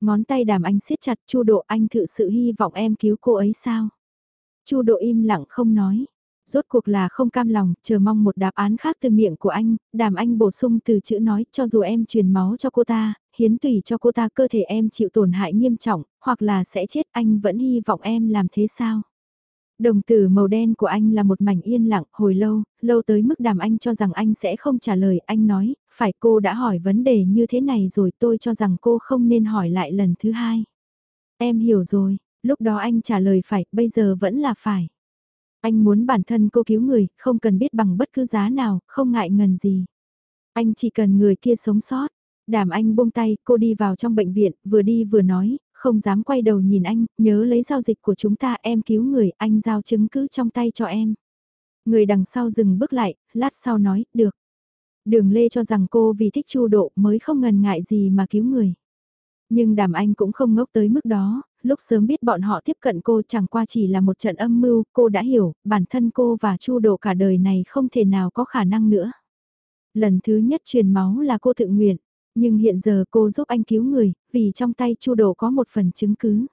Ngón tay đàm anh siết chặt Chu Độ anh thực sự hy vọng em cứu cô ấy sao? Chu Độ im lặng không nói. Rốt cuộc là không cam lòng, chờ mong một đáp án khác từ miệng của anh, đàm anh bổ sung từ chữ nói cho dù em truyền máu cho cô ta, hiến tùy cho cô ta cơ thể em chịu tổn hại nghiêm trọng, hoặc là sẽ chết anh vẫn hy vọng em làm thế sao. Đồng tử màu đen của anh là một mảnh yên lặng hồi lâu, lâu tới mức đàm anh cho rằng anh sẽ không trả lời, anh nói, phải cô đã hỏi vấn đề như thế này rồi tôi cho rằng cô không nên hỏi lại lần thứ hai. Em hiểu rồi, lúc đó anh trả lời phải, bây giờ vẫn là phải. Anh muốn bản thân cô cứu người, không cần biết bằng bất cứ giá nào, không ngại ngần gì. Anh chỉ cần người kia sống sót. Đàm anh buông tay, cô đi vào trong bệnh viện, vừa đi vừa nói, không dám quay đầu nhìn anh, nhớ lấy giao dịch của chúng ta em cứu người, anh giao chứng cứ trong tay cho em. Người đằng sau dừng bước lại, lát sau nói, được. Đường Lê cho rằng cô vì thích chu độ mới không ngần ngại gì mà cứu người. Nhưng đàm anh cũng không ngốc tới mức đó, lúc sớm biết bọn họ tiếp cận cô chẳng qua chỉ là một trận âm mưu, cô đã hiểu, bản thân cô và Chu Độ cả đời này không thể nào có khả năng nữa. Lần thứ nhất truyền máu là cô tự nguyện, nhưng hiện giờ cô giúp anh cứu người, vì trong tay Chu Độ có một phần chứng cứ.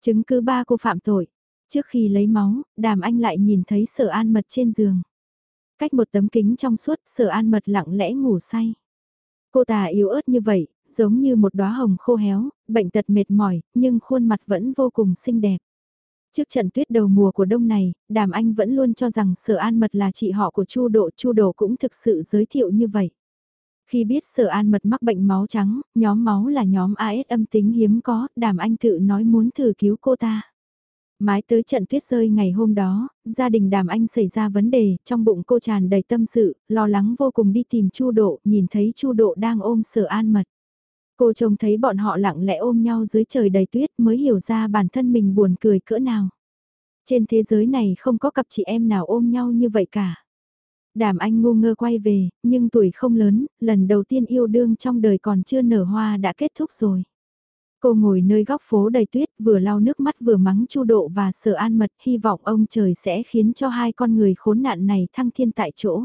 Chứng cứ ba cô phạm tội. Trước khi lấy máu, đàm anh lại nhìn thấy sở an mật trên giường. Cách một tấm kính trong suốt, sở an mật lặng lẽ ngủ say. Cô ta yếu ớt như vậy, giống như một đóa hồng khô héo, bệnh tật mệt mỏi, nhưng khuôn mặt vẫn vô cùng xinh đẹp. Trước trận tuyết đầu mùa của đông này, Đàm Anh vẫn luôn cho rằng Sở An Mật là chị họ của Chu Độ, Chu Độ cũng thực sự giới thiệu như vậy. Khi biết Sở An Mật mắc bệnh máu trắng, nhóm máu là nhóm AS âm tính hiếm có, Đàm Anh tự nói muốn thử cứu cô ta. Mái tới trận tuyết rơi ngày hôm đó, gia đình đàm anh xảy ra vấn đề, trong bụng cô tràn đầy tâm sự, lo lắng vô cùng đi tìm Chu Độ, nhìn thấy Chu Độ đang ôm sở an mật. Cô trông thấy bọn họ lặng lẽ ôm nhau dưới trời đầy tuyết mới hiểu ra bản thân mình buồn cười cỡ nào. Trên thế giới này không có cặp chị em nào ôm nhau như vậy cả. Đàm anh ngu ngơ quay về, nhưng tuổi không lớn, lần đầu tiên yêu đương trong đời còn chưa nở hoa đã kết thúc rồi. Cô ngồi nơi góc phố đầy tuyết vừa lau nước mắt vừa mắng chu độ và sợ an mật hy vọng ông trời sẽ khiến cho hai con người khốn nạn này thăng thiên tại chỗ.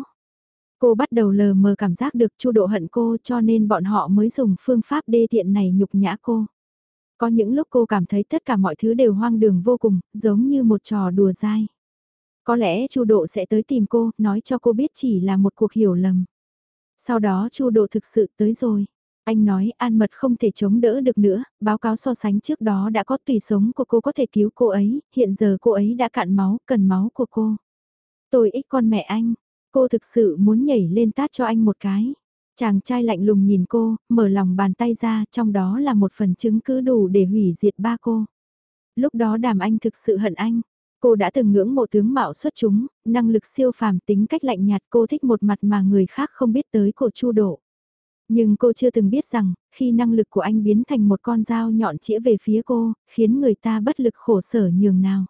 Cô bắt đầu lờ mờ cảm giác được chu độ hận cô cho nên bọn họ mới dùng phương pháp đê tiện này nhục nhã cô. Có những lúc cô cảm thấy tất cả mọi thứ đều hoang đường vô cùng, giống như một trò đùa dai. Có lẽ chu độ sẽ tới tìm cô, nói cho cô biết chỉ là một cuộc hiểu lầm. Sau đó chu độ thực sự tới rồi. Anh nói An Mật không thể chống đỡ được nữa, báo cáo so sánh trước đó đã có tùy sống của cô có thể cứu cô ấy, hiện giờ cô ấy đã cạn máu, cần máu của cô. Tôi ích con mẹ anh, cô thực sự muốn nhảy lên tát cho anh một cái. Chàng trai lạnh lùng nhìn cô, mở lòng bàn tay ra, trong đó là một phần chứng cứ đủ để hủy diệt ba cô. Lúc đó đàm anh thực sự hận anh. Cô đã từng ngưỡng mộ tướng mạo xuất chúng, năng lực siêu phàm tính cách lạnh nhạt cô thích một mặt mà người khác không biết tới của chu độ. Nhưng cô chưa từng biết rằng, khi năng lực của anh biến thành một con dao nhọn chĩa về phía cô, khiến người ta bất lực khổ sở nhường nào.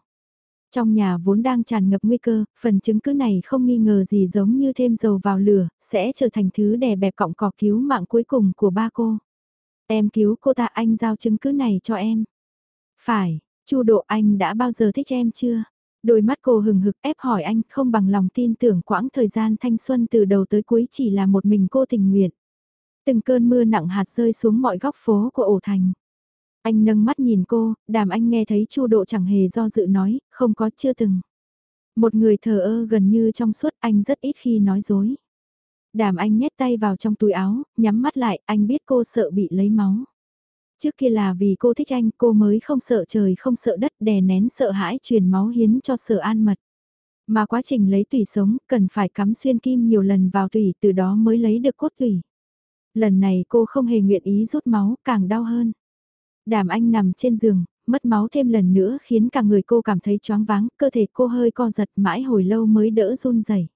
Trong nhà vốn đang tràn ngập nguy cơ, phần chứng cứ này không nghi ngờ gì giống như thêm dầu vào lửa, sẽ trở thành thứ đè bẹp cọng cỏ cứu mạng cuối cùng của ba cô. Em cứu cô ta anh giao chứng cứ này cho em. Phải, Chu Độ anh đã bao giờ thích em chưa? Đôi mắt cô hừng hực ép hỏi anh không bằng lòng tin tưởng quãng thời gian thanh xuân từ đầu tới cuối chỉ là một mình cô tình nguyện. Từng cơn mưa nặng hạt rơi xuống mọi góc phố của ổ thành. Anh nâng mắt nhìn cô, đàm anh nghe thấy Chu Độ chẳng hề do dự nói, không có chưa từng. Một người thờ ơ gần như trong suốt anh rất ít khi nói dối. Đàm anh nhét tay vào trong túi áo, nhắm mắt lại, anh biết cô sợ bị lấy máu. Trước kia là vì cô thích anh, cô mới không sợ trời không sợ đất đè nén sợ hãi truyền máu hiến cho sở an mật. Mà quá trình lấy tủy sống, cần phải cắm xuyên kim nhiều lần vào tủy từ đó mới lấy được cốt tủy. Lần này cô không hề nguyện ý rút máu, càng đau hơn. Đàm anh nằm trên giường, mất máu thêm lần nữa khiến cả người cô cảm thấy choáng váng, cơ thể cô hơi co giật mãi hồi lâu mới đỡ run rẩy.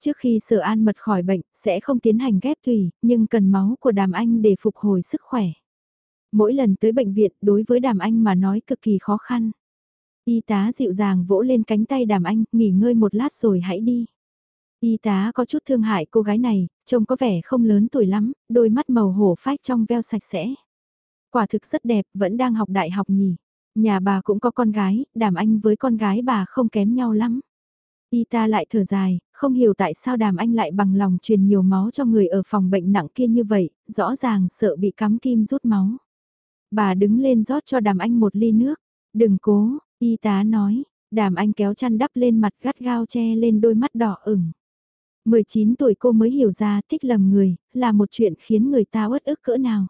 Trước khi sở an mật khỏi bệnh, sẽ không tiến hành ghép tùy, nhưng cần máu của đàm anh để phục hồi sức khỏe. Mỗi lần tới bệnh viện đối với đàm anh mà nói cực kỳ khó khăn. Y tá dịu dàng vỗ lên cánh tay đàm anh, nghỉ ngơi một lát rồi hãy đi. Y tá có chút thương hại cô gái này, trông có vẻ không lớn tuổi lắm, đôi mắt màu hổ phách trong veo sạch sẽ. Quả thực rất đẹp, vẫn đang học đại học nhỉ. Nhà bà cũng có con gái, đàm anh với con gái bà không kém nhau lắm. Y ta lại thở dài, không hiểu tại sao đàm anh lại bằng lòng truyền nhiều máu cho người ở phòng bệnh nặng kia như vậy, rõ ràng sợ bị cắm kim rút máu. Bà đứng lên rót cho đàm anh một ly nước, đừng cố, y tá nói, đàm anh kéo chăn đắp lên mặt gắt gao che lên đôi mắt đỏ ửng. 19 tuổi cô mới hiểu ra thích lầm người, là một chuyện khiến người ta uất ức cỡ nào.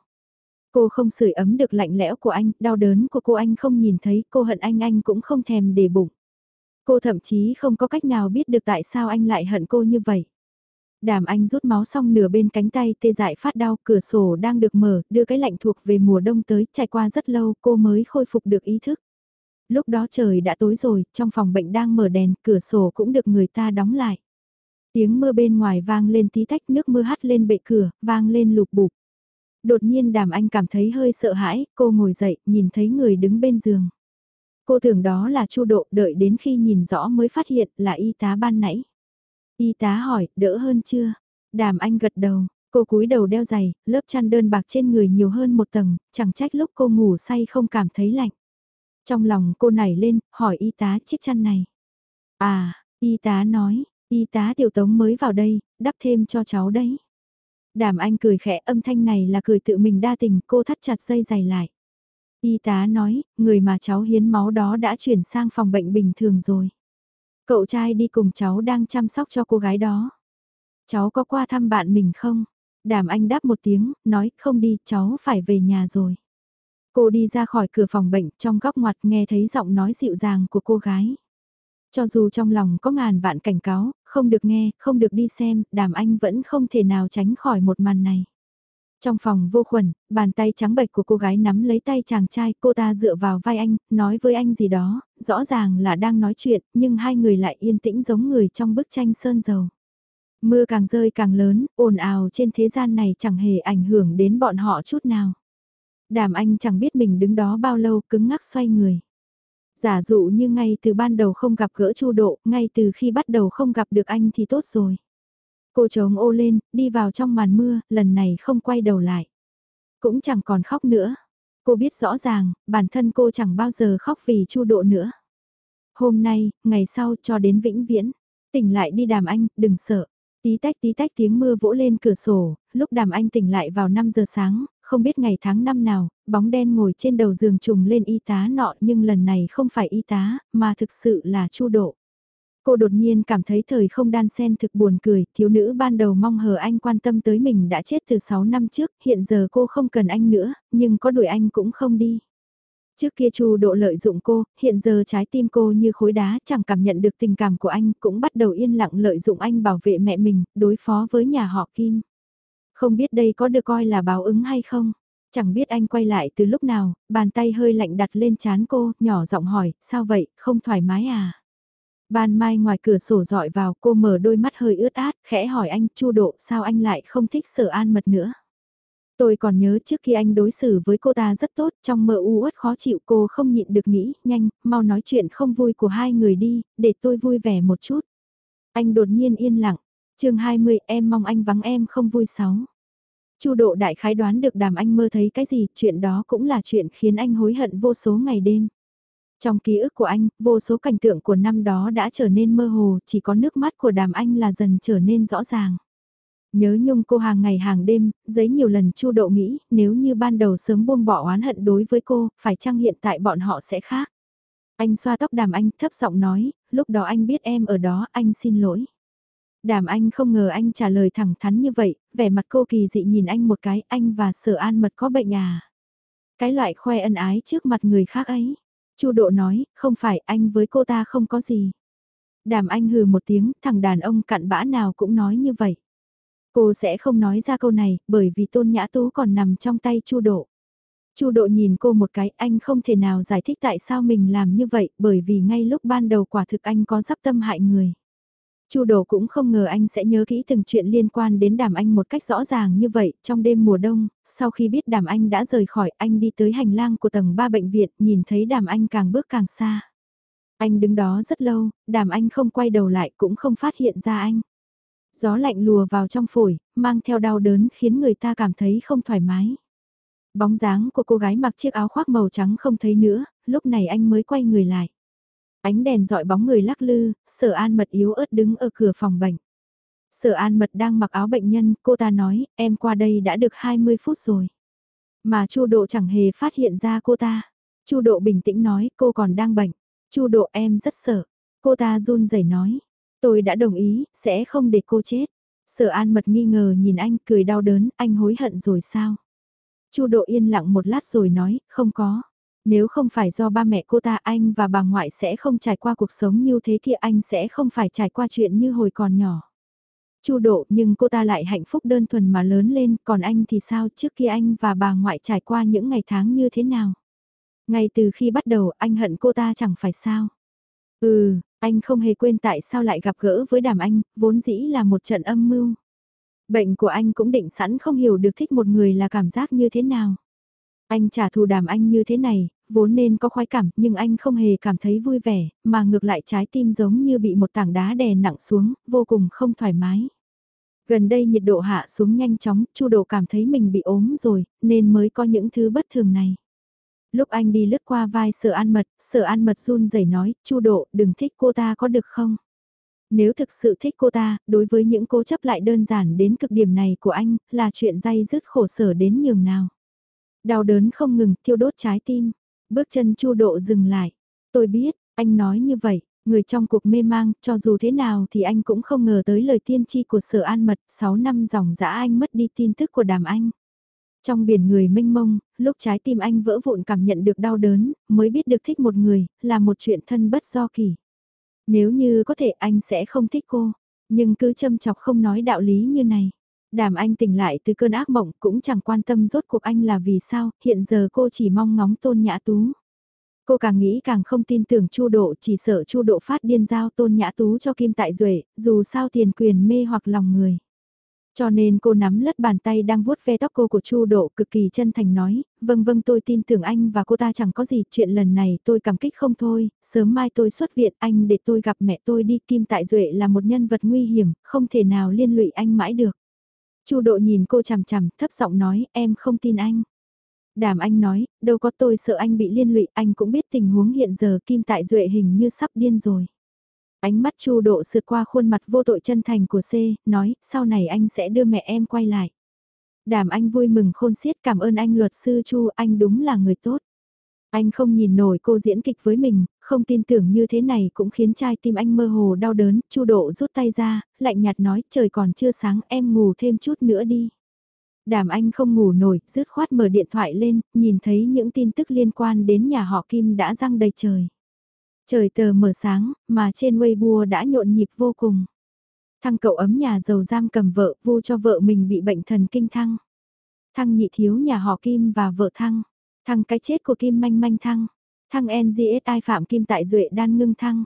Cô không sưởi ấm được lạnh lẽo của anh, đau đớn của cô anh không nhìn thấy, cô hận anh anh cũng không thèm để bụng. Cô thậm chí không có cách nào biết được tại sao anh lại hận cô như vậy. Đàm anh rút máu xong nửa bên cánh tay tê dại phát đau, cửa sổ đang được mở, đưa cái lạnh thuộc về mùa đông tới, trải qua rất lâu cô mới khôi phục được ý thức. Lúc đó trời đã tối rồi, trong phòng bệnh đang mở đèn, cửa sổ cũng được người ta đóng lại. Tiếng mưa bên ngoài vang lên tí tách nước mưa hắt lên bệ cửa, vang lên lục bục Đột nhiên đàm anh cảm thấy hơi sợ hãi, cô ngồi dậy, nhìn thấy người đứng bên giường. Cô tưởng đó là Chu Độ, đợi đến khi nhìn rõ mới phát hiện là y tá ban nãy. Y tá hỏi, đỡ hơn chưa? Đàm anh gật đầu, cô cúi đầu đeo giày, lớp chăn đơn bạc trên người nhiều hơn một tầng, chẳng trách lúc cô ngủ say không cảm thấy lạnh. Trong lòng cô nảy lên, hỏi y tá chiếc chăn này. À, y tá nói, y tá tiểu tống mới vào đây, đắp thêm cho cháu đấy. Đàm anh cười khẽ âm thanh này là cười tự mình đa tình, cô thắt chặt dây giày lại. Y tá nói, người mà cháu hiến máu đó đã chuyển sang phòng bệnh bình thường rồi. Cậu trai đi cùng cháu đang chăm sóc cho cô gái đó. Cháu có qua thăm bạn mình không? Đàm anh đáp một tiếng, nói không đi, cháu phải về nhà rồi. Cô đi ra khỏi cửa phòng bệnh, trong góc ngoặt nghe thấy giọng nói dịu dàng của cô gái. Cho dù trong lòng có ngàn vạn cảnh cáo, không được nghe, không được đi xem, đàm anh vẫn không thể nào tránh khỏi một màn này. Trong phòng vô khuẩn, bàn tay trắng bệch của cô gái nắm lấy tay chàng trai, cô ta dựa vào vai anh, nói với anh gì đó, rõ ràng là đang nói chuyện, nhưng hai người lại yên tĩnh giống người trong bức tranh sơn dầu. Mưa càng rơi càng lớn, ồn ào trên thế gian này chẳng hề ảnh hưởng đến bọn họ chút nào. Đàm anh chẳng biết mình đứng đó bao lâu cứng ngắc xoay người. Giả dụ như ngay từ ban đầu không gặp gỡ chu độ, ngay từ khi bắt đầu không gặp được anh thì tốt rồi. Cô trống ô lên, đi vào trong màn mưa, lần này không quay đầu lại. Cũng chẳng còn khóc nữa. Cô biết rõ ràng, bản thân cô chẳng bao giờ khóc vì chu độ nữa. Hôm nay, ngày sau cho đến vĩnh viễn, tỉnh lại đi đàm anh, đừng sợ. Tí tách tí tách tiếng mưa vỗ lên cửa sổ, lúc đàm anh tỉnh lại vào 5 giờ sáng, không biết ngày tháng năm nào, bóng đen ngồi trên đầu giường trùng lên y tá nọ nhưng lần này không phải y tá, mà thực sự là chu độ. Cô đột nhiên cảm thấy thời không đan sen thực buồn cười, thiếu nữ ban đầu mong hờ anh quan tâm tới mình đã chết từ 6 năm trước, hiện giờ cô không cần anh nữa, nhưng có đuổi anh cũng không đi. Trước kia Chu Độ lợi dụng cô, hiện giờ trái tim cô như khối đá chẳng cảm nhận được tình cảm của anh, cũng bắt đầu yên lặng lợi dụng anh bảo vệ mẹ mình, đối phó với nhà họ Kim. Không biết đây có được coi là báo ứng hay không? Chẳng biết anh quay lại từ lúc nào, bàn tay hơi lạnh đặt lên chán cô, nhỏ giọng hỏi, sao vậy, không thoải mái à? Ban mai ngoài cửa sổ dọi vào cô mở đôi mắt hơi ướt át, khẽ hỏi anh chu độ sao anh lại không thích sở an mật nữa. Tôi còn nhớ trước khi anh đối xử với cô ta rất tốt, trong mơ u uất khó chịu cô không nhịn được nghĩ, nhanh, mau nói chuyện không vui của hai người đi, để tôi vui vẻ một chút. Anh đột nhiên yên lặng, chương 20 em mong anh vắng em không vui sáu. Chu độ đại khái đoán được đàm anh mơ thấy cái gì, chuyện đó cũng là chuyện khiến anh hối hận vô số ngày đêm. Trong ký ức của anh, vô số cảnh tượng của năm đó đã trở nên mơ hồ, chỉ có nước mắt của đàm anh là dần trở nên rõ ràng. Nhớ nhung cô hàng ngày hàng đêm, giấy nhiều lần chu độ nghĩ, nếu như ban đầu sớm buông bỏ oán hận đối với cô, phải chăng hiện tại bọn họ sẽ khác. Anh xoa tóc đàm anh thấp giọng nói, lúc đó anh biết em ở đó, anh xin lỗi. Đàm anh không ngờ anh trả lời thẳng thắn như vậy, vẻ mặt cô kỳ dị nhìn anh một cái, anh và sở an mật có bệnh à. Cái loại khoe ân ái trước mặt người khác ấy. Chu độ nói, không phải anh với cô ta không có gì. Đàm anh hừ một tiếng, thằng đàn ông cặn bã nào cũng nói như vậy. Cô sẽ không nói ra câu này, bởi vì tôn nhã tú còn nằm trong tay chu độ. Chu độ nhìn cô một cái, anh không thể nào giải thích tại sao mình làm như vậy, bởi vì ngay lúc ban đầu quả thực anh có dắp tâm hại người. Chu Đồ cũng không ngờ anh sẽ nhớ kỹ từng chuyện liên quan đến Đàm Anh một cách rõ ràng như vậy, trong đêm mùa đông, sau khi biết Đàm Anh đã rời khỏi, anh đi tới hành lang của tầng 3 bệnh viện, nhìn thấy Đàm Anh càng bước càng xa. Anh đứng đó rất lâu, Đàm Anh không quay đầu lại cũng không phát hiện ra anh. Gió lạnh lùa vào trong phổi, mang theo đau đớn khiến người ta cảm thấy không thoải mái. Bóng dáng của cô gái mặc chiếc áo khoác màu trắng không thấy nữa, lúc này anh mới quay người lại. Ánh đèn dọi bóng người lắc lư, sở an mật yếu ớt đứng ở cửa phòng bệnh. Sở an mật đang mặc áo bệnh nhân, cô ta nói, em qua đây đã được 20 phút rồi. Mà chu độ chẳng hề phát hiện ra cô ta. chu độ bình tĩnh nói, cô còn đang bệnh. chu độ em rất sợ. Cô ta run rẩy nói, tôi đã đồng ý, sẽ không để cô chết. Sở an mật nghi ngờ nhìn anh cười đau đớn, anh hối hận rồi sao? chu độ yên lặng một lát rồi nói, không có. Nếu không phải do ba mẹ cô ta anh và bà ngoại sẽ không trải qua cuộc sống như thế kia anh sẽ không phải trải qua chuyện như hồi còn nhỏ. Chu độ nhưng cô ta lại hạnh phúc đơn thuần mà lớn lên còn anh thì sao trước kia anh và bà ngoại trải qua những ngày tháng như thế nào. Ngay từ khi bắt đầu anh hận cô ta chẳng phải sao. Ừ, anh không hề quên tại sao lại gặp gỡ với đàm anh, vốn dĩ là một trận âm mưu. Bệnh của anh cũng định sẵn không hiểu được thích một người là cảm giác như thế nào. Anh trả thù đàm anh như thế này, vốn nên có khoái cảm nhưng anh không hề cảm thấy vui vẻ, mà ngược lại trái tim giống như bị một tảng đá đè nặng xuống, vô cùng không thoải mái. Gần đây nhiệt độ hạ xuống nhanh chóng, Chu Độ cảm thấy mình bị ốm rồi, nên mới có những thứ bất thường này. Lúc anh đi lướt qua vai Sở An Mật, Sở An Mật run rẩy nói, Chu Độ, đừng thích cô ta có được không? Nếu thực sự thích cô ta, đối với những cố chấp lại đơn giản đến cực điểm này của anh, là chuyện dây dứt khổ sở đến nhường nào. Đau đớn không ngừng, thiêu đốt trái tim. Bước chân chu độ dừng lại. Tôi biết, anh nói như vậy, người trong cuộc mê mang, cho dù thế nào thì anh cũng không ngờ tới lời tiên tri của sở an mật, 6 năm dòng dã anh mất đi tin tức của đàm anh. Trong biển người mênh mông, lúc trái tim anh vỡ vụn cảm nhận được đau đớn, mới biết được thích một người, là một chuyện thân bất do kỳ. Nếu như có thể anh sẽ không thích cô, nhưng cứ châm chọc không nói đạo lý như này. Đàm anh tỉnh lại từ cơn ác mộng cũng chẳng quan tâm rốt cuộc anh là vì sao, hiện giờ cô chỉ mong ngóng tôn nhã tú. Cô càng nghĩ càng không tin tưởng Chu Độ, chỉ sợ Chu Độ phát điên giao Tôn Nhã Tú cho Kim Tại Duệ, dù sao tiền quyền mê hoặc lòng người. Cho nên cô nắm lất bàn tay đang vuốt ve tóc cô của Chu Độ cực kỳ chân thành nói, vâng vâng tôi tin tưởng anh và cô ta chẳng có gì, chuyện lần này tôi cảm kích không thôi, sớm mai tôi xuất viện anh để tôi gặp mẹ tôi đi, Kim Tại Duệ là một nhân vật nguy hiểm, không thể nào liên lụy anh mãi được. Chu độ nhìn cô chằm chằm, thấp giọng nói, em không tin anh. Đàm anh nói, đâu có tôi sợ anh bị liên lụy, anh cũng biết tình huống hiện giờ Kim Tại Duệ hình như sắp điên rồi. Ánh mắt Chu độ sượt qua khuôn mặt vô tội chân thành của C, nói, sau này anh sẽ đưa mẹ em quay lại. Đàm anh vui mừng khôn xiết cảm ơn anh luật sư Chu, anh đúng là người tốt. Anh không nhìn nổi cô diễn kịch với mình, không tin tưởng như thế này cũng khiến trai tim anh mơ hồ đau đớn, Chu Độ rút tay ra, lạnh nhạt nói trời còn chưa sáng em ngủ thêm chút nữa đi. Đàm anh không ngủ nổi, rứt khoát mở điện thoại lên, nhìn thấy những tin tức liên quan đến nhà họ Kim đã răng đầy trời. Trời tờ mở sáng, mà trên Weibo đã nhộn nhịp vô cùng. Thăng cậu ấm nhà giàu giam cầm vợ, vu cho vợ mình bị bệnh thần kinh thăng. Thăng nhị thiếu nhà họ Kim và vợ thăng. Thăng cái chết của Kim manh manh thăng. Thăng NGSI Phạm Kim Tại Duệ đan ngưng thăng.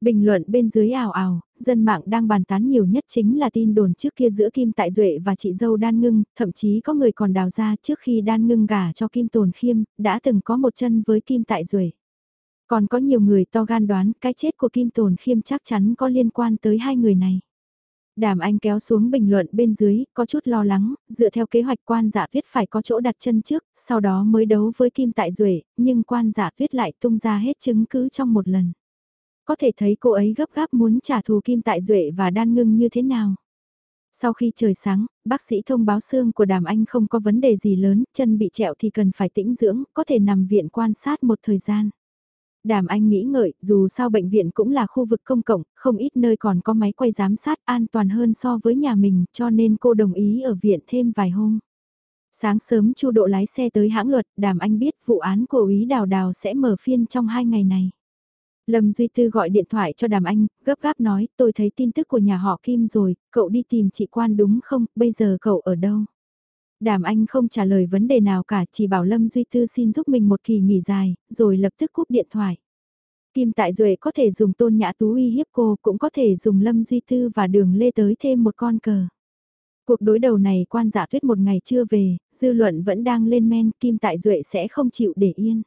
Bình luận bên dưới ảo ảo, dân mạng đang bàn tán nhiều nhất chính là tin đồn trước kia giữa Kim Tại Duệ và chị dâu Đan Ngưng, thậm chí có người còn đào ra trước khi Đan Ngưng gả cho Kim Tồn Khiêm, đã từng có một chân với Kim Tại Duệ. Còn có nhiều người to gan đoán cái chết của Kim Tồn Khiêm chắc chắn có liên quan tới hai người này. Đàm Anh kéo xuống bình luận bên dưới, có chút lo lắng, dựa theo kế hoạch quan giả tuyết phải có chỗ đặt chân trước, sau đó mới đấu với Kim Tại Duệ, nhưng quan giả tuyết lại tung ra hết chứng cứ trong một lần. Có thể thấy cô ấy gấp gáp muốn trả thù Kim Tại Duệ và đan ngưng như thế nào. Sau khi trời sáng, bác sĩ thông báo xương của đàm anh không có vấn đề gì lớn, chân bị trẹo thì cần phải tĩnh dưỡng, có thể nằm viện quan sát một thời gian. Đàm Anh nghĩ ngợi, dù sao bệnh viện cũng là khu vực công cộng, không ít nơi còn có máy quay giám sát an toàn hơn so với nhà mình, cho nên cô đồng ý ở viện thêm vài hôm. Sáng sớm Chu Độ lái xe tới hãng luật, Đàm Anh biết vụ án của úy Đào Đào sẽ mở phiên trong hai ngày này. Lâm Duy Tư gọi điện thoại cho Đàm Anh, gấp gáp nói, tôi thấy tin tức của nhà họ Kim rồi, cậu đi tìm chị Quan đúng không, bây giờ cậu ở đâu? Đàm Anh không trả lời vấn đề nào cả, chỉ bảo Lâm Duy Tư xin giúp mình một kỳ nghỉ dài, rồi lập tức cúp điện thoại. Kim Tại Duệ có thể dùng tôn nhã tú uy hiếp cô, cũng có thể dùng Lâm Duy Tư và đường lê tới thêm một con cờ. Cuộc đối đầu này quan giả tuyết một ngày chưa về, dư luận vẫn đang lên men, Kim Tại Duệ sẽ không chịu để yên.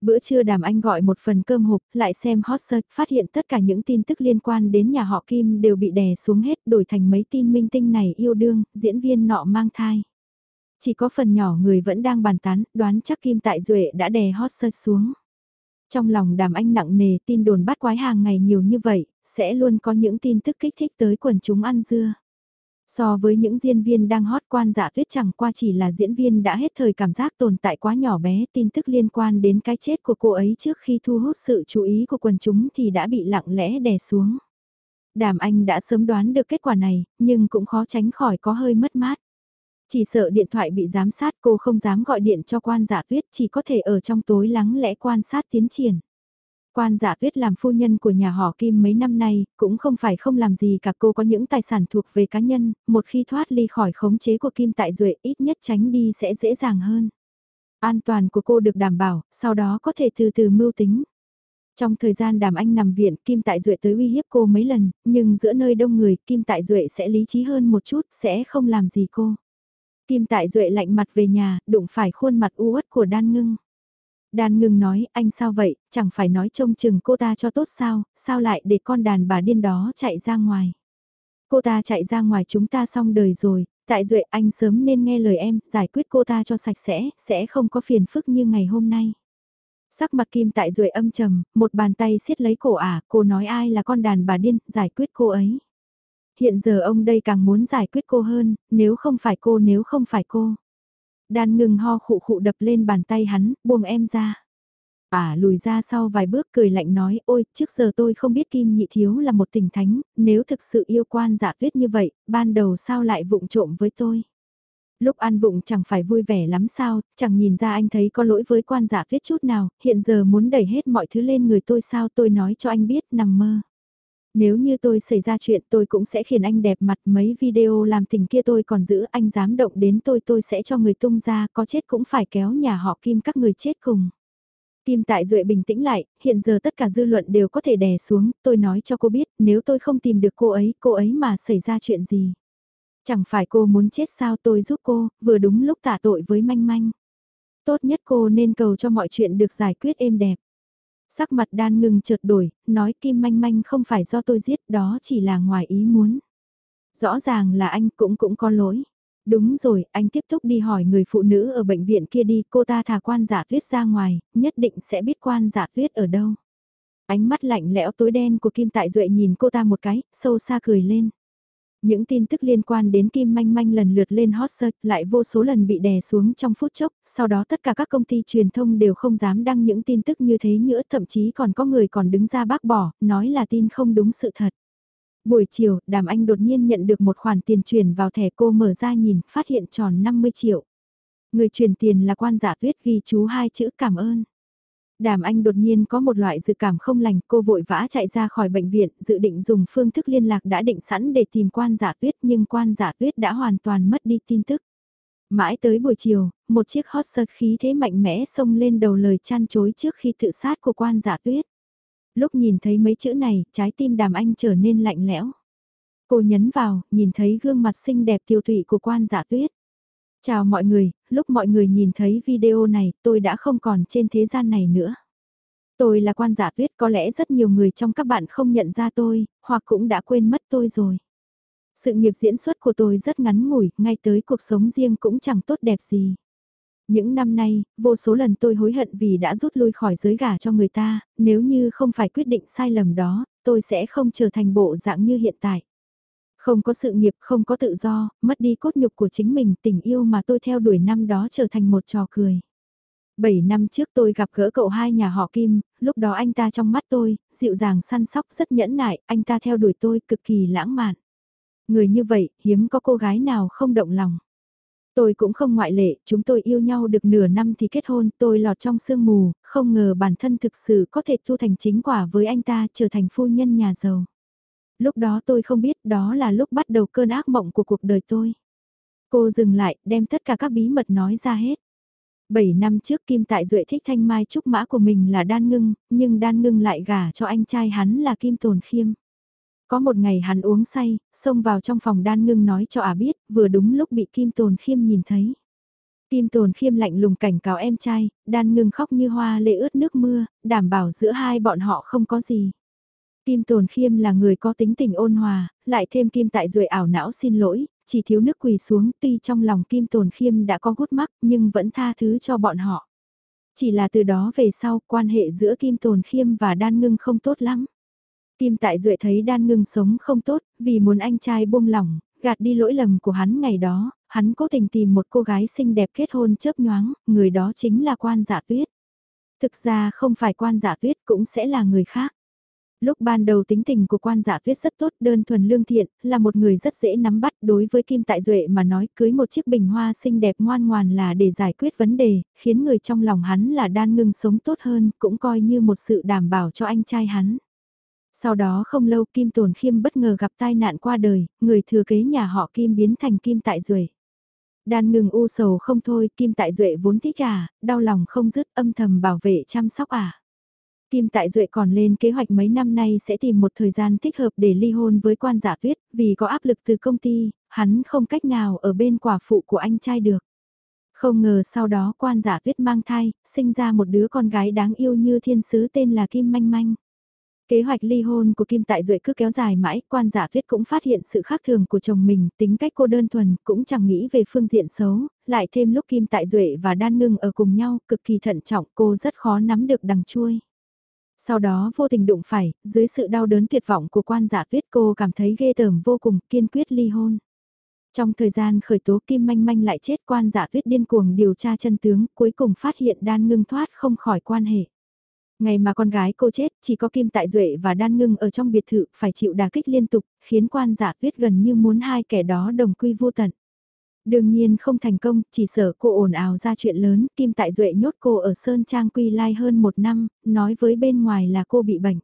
Bữa trưa đàm anh gọi một phần cơm hộp, lại xem hot search, phát hiện tất cả những tin tức liên quan đến nhà họ Kim đều bị đè xuống hết, đổi thành mấy tin minh tinh này yêu đương, diễn viên nọ mang thai. Chỉ có phần nhỏ người vẫn đang bàn tán, đoán chắc Kim Tại Duệ đã đè hot search xuống. Trong lòng đàm anh nặng nề tin đồn bắt quái hàng ngày nhiều như vậy, sẽ luôn có những tin tức kích thích tới quần chúng ăn dưa. So với những diễn viên đang hot quan dạ tuyết chẳng qua chỉ là diễn viên đã hết thời cảm giác tồn tại quá nhỏ bé tin tức liên quan đến cái chết của cô ấy trước khi thu hút sự chú ý của quần chúng thì đã bị lặng lẽ đè xuống. Đàm Anh đã sớm đoán được kết quả này, nhưng cũng khó tránh khỏi có hơi mất mát. Chỉ sợ điện thoại bị giám sát cô không dám gọi điện cho quan giả tuyết chỉ có thể ở trong tối lắng lẽ quan sát tiến triển. Quan giả tuyết làm phu nhân của nhà họ Kim mấy năm nay, cũng không phải không làm gì cả cô có những tài sản thuộc về cá nhân, một khi thoát ly khỏi khống chế của Kim Tại Duệ ít nhất tránh đi sẽ dễ dàng hơn. An toàn của cô được đảm bảo, sau đó có thể từ từ mưu tính. Trong thời gian đàm anh nằm viện, Kim Tại Duệ tới uy hiếp cô mấy lần, nhưng giữa nơi đông người, Kim Tại Duệ sẽ lý trí hơn một chút, sẽ không làm gì cô. Kim Tại Duệ lạnh mặt về nhà, đụng phải khuôn mặt u uất của Đan Ngưng. Đan Ngưng nói, anh sao vậy, chẳng phải nói trông chừng cô ta cho tốt sao, sao lại để con đàn bà điên đó chạy ra ngoài. Cô ta chạy ra ngoài chúng ta xong đời rồi, Tại Duệ anh sớm nên nghe lời em, giải quyết cô ta cho sạch sẽ, sẽ không có phiền phức như ngày hôm nay. Sắc mặt Kim Tại Duệ âm trầm, một bàn tay siết lấy cổ ả, cô nói ai là con đàn bà điên, giải quyết cô ấy. Hiện giờ ông đây càng muốn giải quyết cô hơn, nếu không phải cô nếu không phải cô. Đan ngừng ho khụ khụ đập lên bàn tay hắn, buông em ra. À lùi ra sau vài bước cười lạnh nói, ôi, trước giờ tôi không biết Kim Nhị Thiếu là một tình thánh, nếu thực sự yêu quan giả tuyết như vậy, ban đầu sao lại vụng trộm với tôi. Lúc ăn vụng chẳng phải vui vẻ lắm sao, chẳng nhìn ra anh thấy có lỗi với quan giả tuyết chút nào, hiện giờ muốn đẩy hết mọi thứ lên người tôi sao tôi nói cho anh biết nằm mơ. Nếu như tôi xảy ra chuyện tôi cũng sẽ khiến anh đẹp mặt mấy video làm tình kia tôi còn giữ anh dám động đến tôi tôi sẽ cho người tung ra có chết cũng phải kéo nhà họ Kim các người chết cùng. Kim Tại Duệ bình tĩnh lại, hiện giờ tất cả dư luận đều có thể đè xuống, tôi nói cho cô biết nếu tôi không tìm được cô ấy, cô ấy mà xảy ra chuyện gì. Chẳng phải cô muốn chết sao tôi giúp cô, vừa đúng lúc tả tội với manh manh. Tốt nhất cô nên cầu cho mọi chuyện được giải quyết êm đẹp. Sắc mặt đan ngừng chợt đổi, nói Kim Manh Manh không phải do tôi giết đó chỉ là ngoài ý muốn. Rõ ràng là anh cũng cũng có lỗi. Đúng rồi, anh tiếp tục đi hỏi người phụ nữ ở bệnh viện kia đi, cô ta thả quan giả tuyết ra ngoài, nhất định sẽ biết quan giả tuyết ở đâu. Ánh mắt lạnh lẽo tối đen của Kim Tại Duệ nhìn cô ta một cái, sâu xa cười lên. Những tin tức liên quan đến Kim Manh Manh lần lượt lên hot search lại vô số lần bị đè xuống trong phút chốc, sau đó tất cả các công ty truyền thông đều không dám đăng những tin tức như thế nữa, thậm chí còn có người còn đứng ra bác bỏ, nói là tin không đúng sự thật. Buổi chiều, Đàm Anh đột nhiên nhận được một khoản tiền chuyển vào thẻ cô mở ra nhìn, phát hiện tròn 50 triệu. Người chuyển tiền là quan giả tuyết ghi chú hai chữ cảm ơn. Đàm Anh đột nhiên có một loại dự cảm không lành, cô vội vã chạy ra khỏi bệnh viện, dự định dùng phương thức liên lạc đã định sẵn để tìm quan giả tuyết nhưng quan giả tuyết đã hoàn toàn mất đi tin tức. Mãi tới buổi chiều, một chiếc hot sơ khí thế mạnh mẽ xông lên đầu lời chăn chối trước khi tự sát của quan giả tuyết. Lúc nhìn thấy mấy chữ này, trái tim đàm anh trở nên lạnh lẽo. Cô nhấn vào, nhìn thấy gương mặt xinh đẹp tiêu thụy của quan giả tuyết. Chào mọi người, lúc mọi người nhìn thấy video này tôi đã không còn trên thế gian này nữa. Tôi là quan giả tuyết có lẽ rất nhiều người trong các bạn không nhận ra tôi, hoặc cũng đã quên mất tôi rồi. Sự nghiệp diễn xuất của tôi rất ngắn ngủi, ngay tới cuộc sống riêng cũng chẳng tốt đẹp gì. Những năm nay, vô số lần tôi hối hận vì đã rút lui khỏi giới gả cho người ta, nếu như không phải quyết định sai lầm đó, tôi sẽ không trở thành bộ dạng như hiện tại. Không có sự nghiệp, không có tự do, mất đi cốt nhục của chính mình, tình yêu mà tôi theo đuổi năm đó trở thành một trò cười. 7 năm trước tôi gặp gỡ cậu hai nhà họ Kim, lúc đó anh ta trong mắt tôi, dịu dàng săn sóc rất nhẫn nại, anh ta theo đuổi tôi cực kỳ lãng mạn. Người như vậy, hiếm có cô gái nào không động lòng. Tôi cũng không ngoại lệ, chúng tôi yêu nhau được nửa năm thì kết hôn, tôi lọt trong sương mù, không ngờ bản thân thực sự có thể thu thành chính quả với anh ta trở thành phu nhân nhà giàu. Lúc đó tôi không biết đó là lúc bắt đầu cơn ác mộng của cuộc đời tôi. Cô dừng lại, đem tất cả các bí mật nói ra hết. 7 năm trước Kim Tại Duệ thích thanh mai trúc mã của mình là Đan Ngưng, nhưng Đan Ngưng lại gả cho anh trai hắn là Kim Tồn Khiêm. Có một ngày hắn uống say, xông vào trong phòng Đan Ngưng nói cho ả biết, vừa đúng lúc bị Kim Tồn Khiêm nhìn thấy. Kim Tồn Khiêm lạnh lùng cảnh cáo em trai, Đan Ngưng khóc như hoa lệ ướt nước mưa, đảm bảo giữa hai bọn họ không có gì. Kim Tồn Khiêm là người có tính tình ôn hòa, lại thêm Kim Tại Duệ ảo não xin lỗi, chỉ thiếu nước quỳ xuống tuy trong lòng Kim Tồn Khiêm đã có gút mắc nhưng vẫn tha thứ cho bọn họ. Chỉ là từ đó về sau quan hệ giữa Kim Tồn Khiêm và Đan Ngưng không tốt lắm. Kim Tại Duệ thấy Đan Ngưng sống không tốt vì muốn anh trai buông lỏng, gạt đi lỗi lầm của hắn ngày đó, hắn cố tình tìm một cô gái xinh đẹp kết hôn chớp nhoáng, người đó chính là quan giả tuyết. Thực ra không phải quan giả tuyết cũng sẽ là người khác lúc ban đầu tính tình của quan giả tuyết rất tốt, đơn thuần lương thiện, là một người rất dễ nắm bắt đối với Kim Tại Duệ mà nói cưới một chiếc bình hoa xinh đẹp ngoan ngoàn là để giải quyết vấn đề, khiến người trong lòng hắn là đan ngưng sống tốt hơn, cũng coi như một sự đảm bảo cho anh trai hắn. Sau đó không lâu Kim Tồn Khiêm bất ngờ gặp tai nạn qua đời, người thừa kế nhà họ Kim biến thành Kim Tại Duệ. Đan ngừng u sầu không thôi, Kim Tại Duệ vốn thích à, đau lòng không dứt âm thầm bảo vệ chăm sóc à. Kim Tại Duệ còn lên kế hoạch mấy năm nay sẽ tìm một thời gian thích hợp để ly hôn với quan giả tuyết, vì có áp lực từ công ty, hắn không cách nào ở bên quả phụ của anh trai được. Không ngờ sau đó quan giả tuyết mang thai, sinh ra một đứa con gái đáng yêu như thiên sứ tên là Kim Manh Manh. Kế hoạch ly hôn của Kim Tại Duệ cứ kéo dài mãi, quan giả tuyết cũng phát hiện sự khác thường của chồng mình, tính cách cô đơn thuần, cũng chẳng nghĩ về phương diện xấu, lại thêm lúc Kim Tại Duệ và Đan Ngưng ở cùng nhau, cực kỳ thận trọng, cô rất khó nắm được đằng chui. Sau đó vô tình đụng phải, dưới sự đau đớn tuyệt vọng của quan giả tuyết cô cảm thấy ghê tởm vô cùng, kiên quyết ly hôn. Trong thời gian khởi tố Kim Manh Manh lại chết quan giả tuyết điên cuồng điều tra chân tướng, cuối cùng phát hiện đan ngưng thoát không khỏi quan hệ. Ngày mà con gái cô chết, chỉ có Kim Tại Duệ và Đan Ngưng ở trong biệt thự phải chịu đà kích liên tục, khiến quan giả tuyết gần như muốn hai kẻ đó đồng quy vô tận. Đương nhiên không thành công, chỉ sợ cô ồn ào ra chuyện lớn, Kim Tại Duệ nhốt cô ở Sơn Trang Quy Lai hơn một năm, nói với bên ngoài là cô bị bệnh.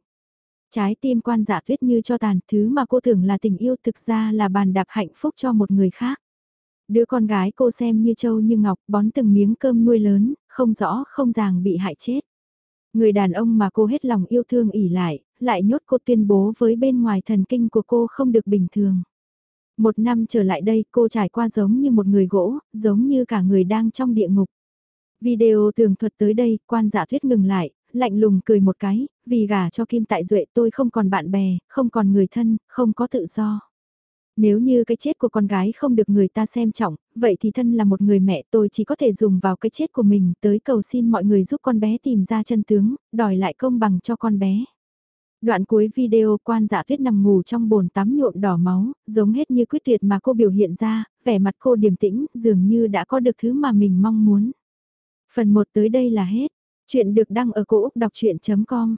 Trái tim quan giả tuyết như cho tàn, thứ mà cô tưởng là tình yêu thực ra là bàn đạp hạnh phúc cho một người khác. Đứa con gái cô xem như châu như ngọc, bón từng miếng cơm nuôi lớn, không rõ không ràng bị hại chết. Người đàn ông mà cô hết lòng yêu thương ỉ lại, lại nhốt cô tuyên bố với bên ngoài thần kinh của cô không được bình thường. Một năm trở lại đây cô trải qua giống như một người gỗ, giống như cả người đang trong địa ngục. Video tường thuật tới đây, quan giả thuyết ngừng lại, lạnh lùng cười một cái, vì gả cho Kim Tại Duệ tôi không còn bạn bè, không còn người thân, không có tự do. Nếu như cái chết của con gái không được người ta xem trọng, vậy thì thân là một người mẹ tôi chỉ có thể dùng vào cái chết của mình tới cầu xin mọi người giúp con bé tìm ra chân tướng, đòi lại công bằng cho con bé. Đoạn cuối video quan giả tuyết nằm ngủ trong bồn tắm nhuộm đỏ máu, giống hết như quyết tuyệt mà cô biểu hiện ra, vẻ mặt cô điềm tĩnh, dường như đã có được thứ mà mình mong muốn. Phần 1 tới đây là hết. Chuyện được đăng ở cổ Úc đọc chuyện.com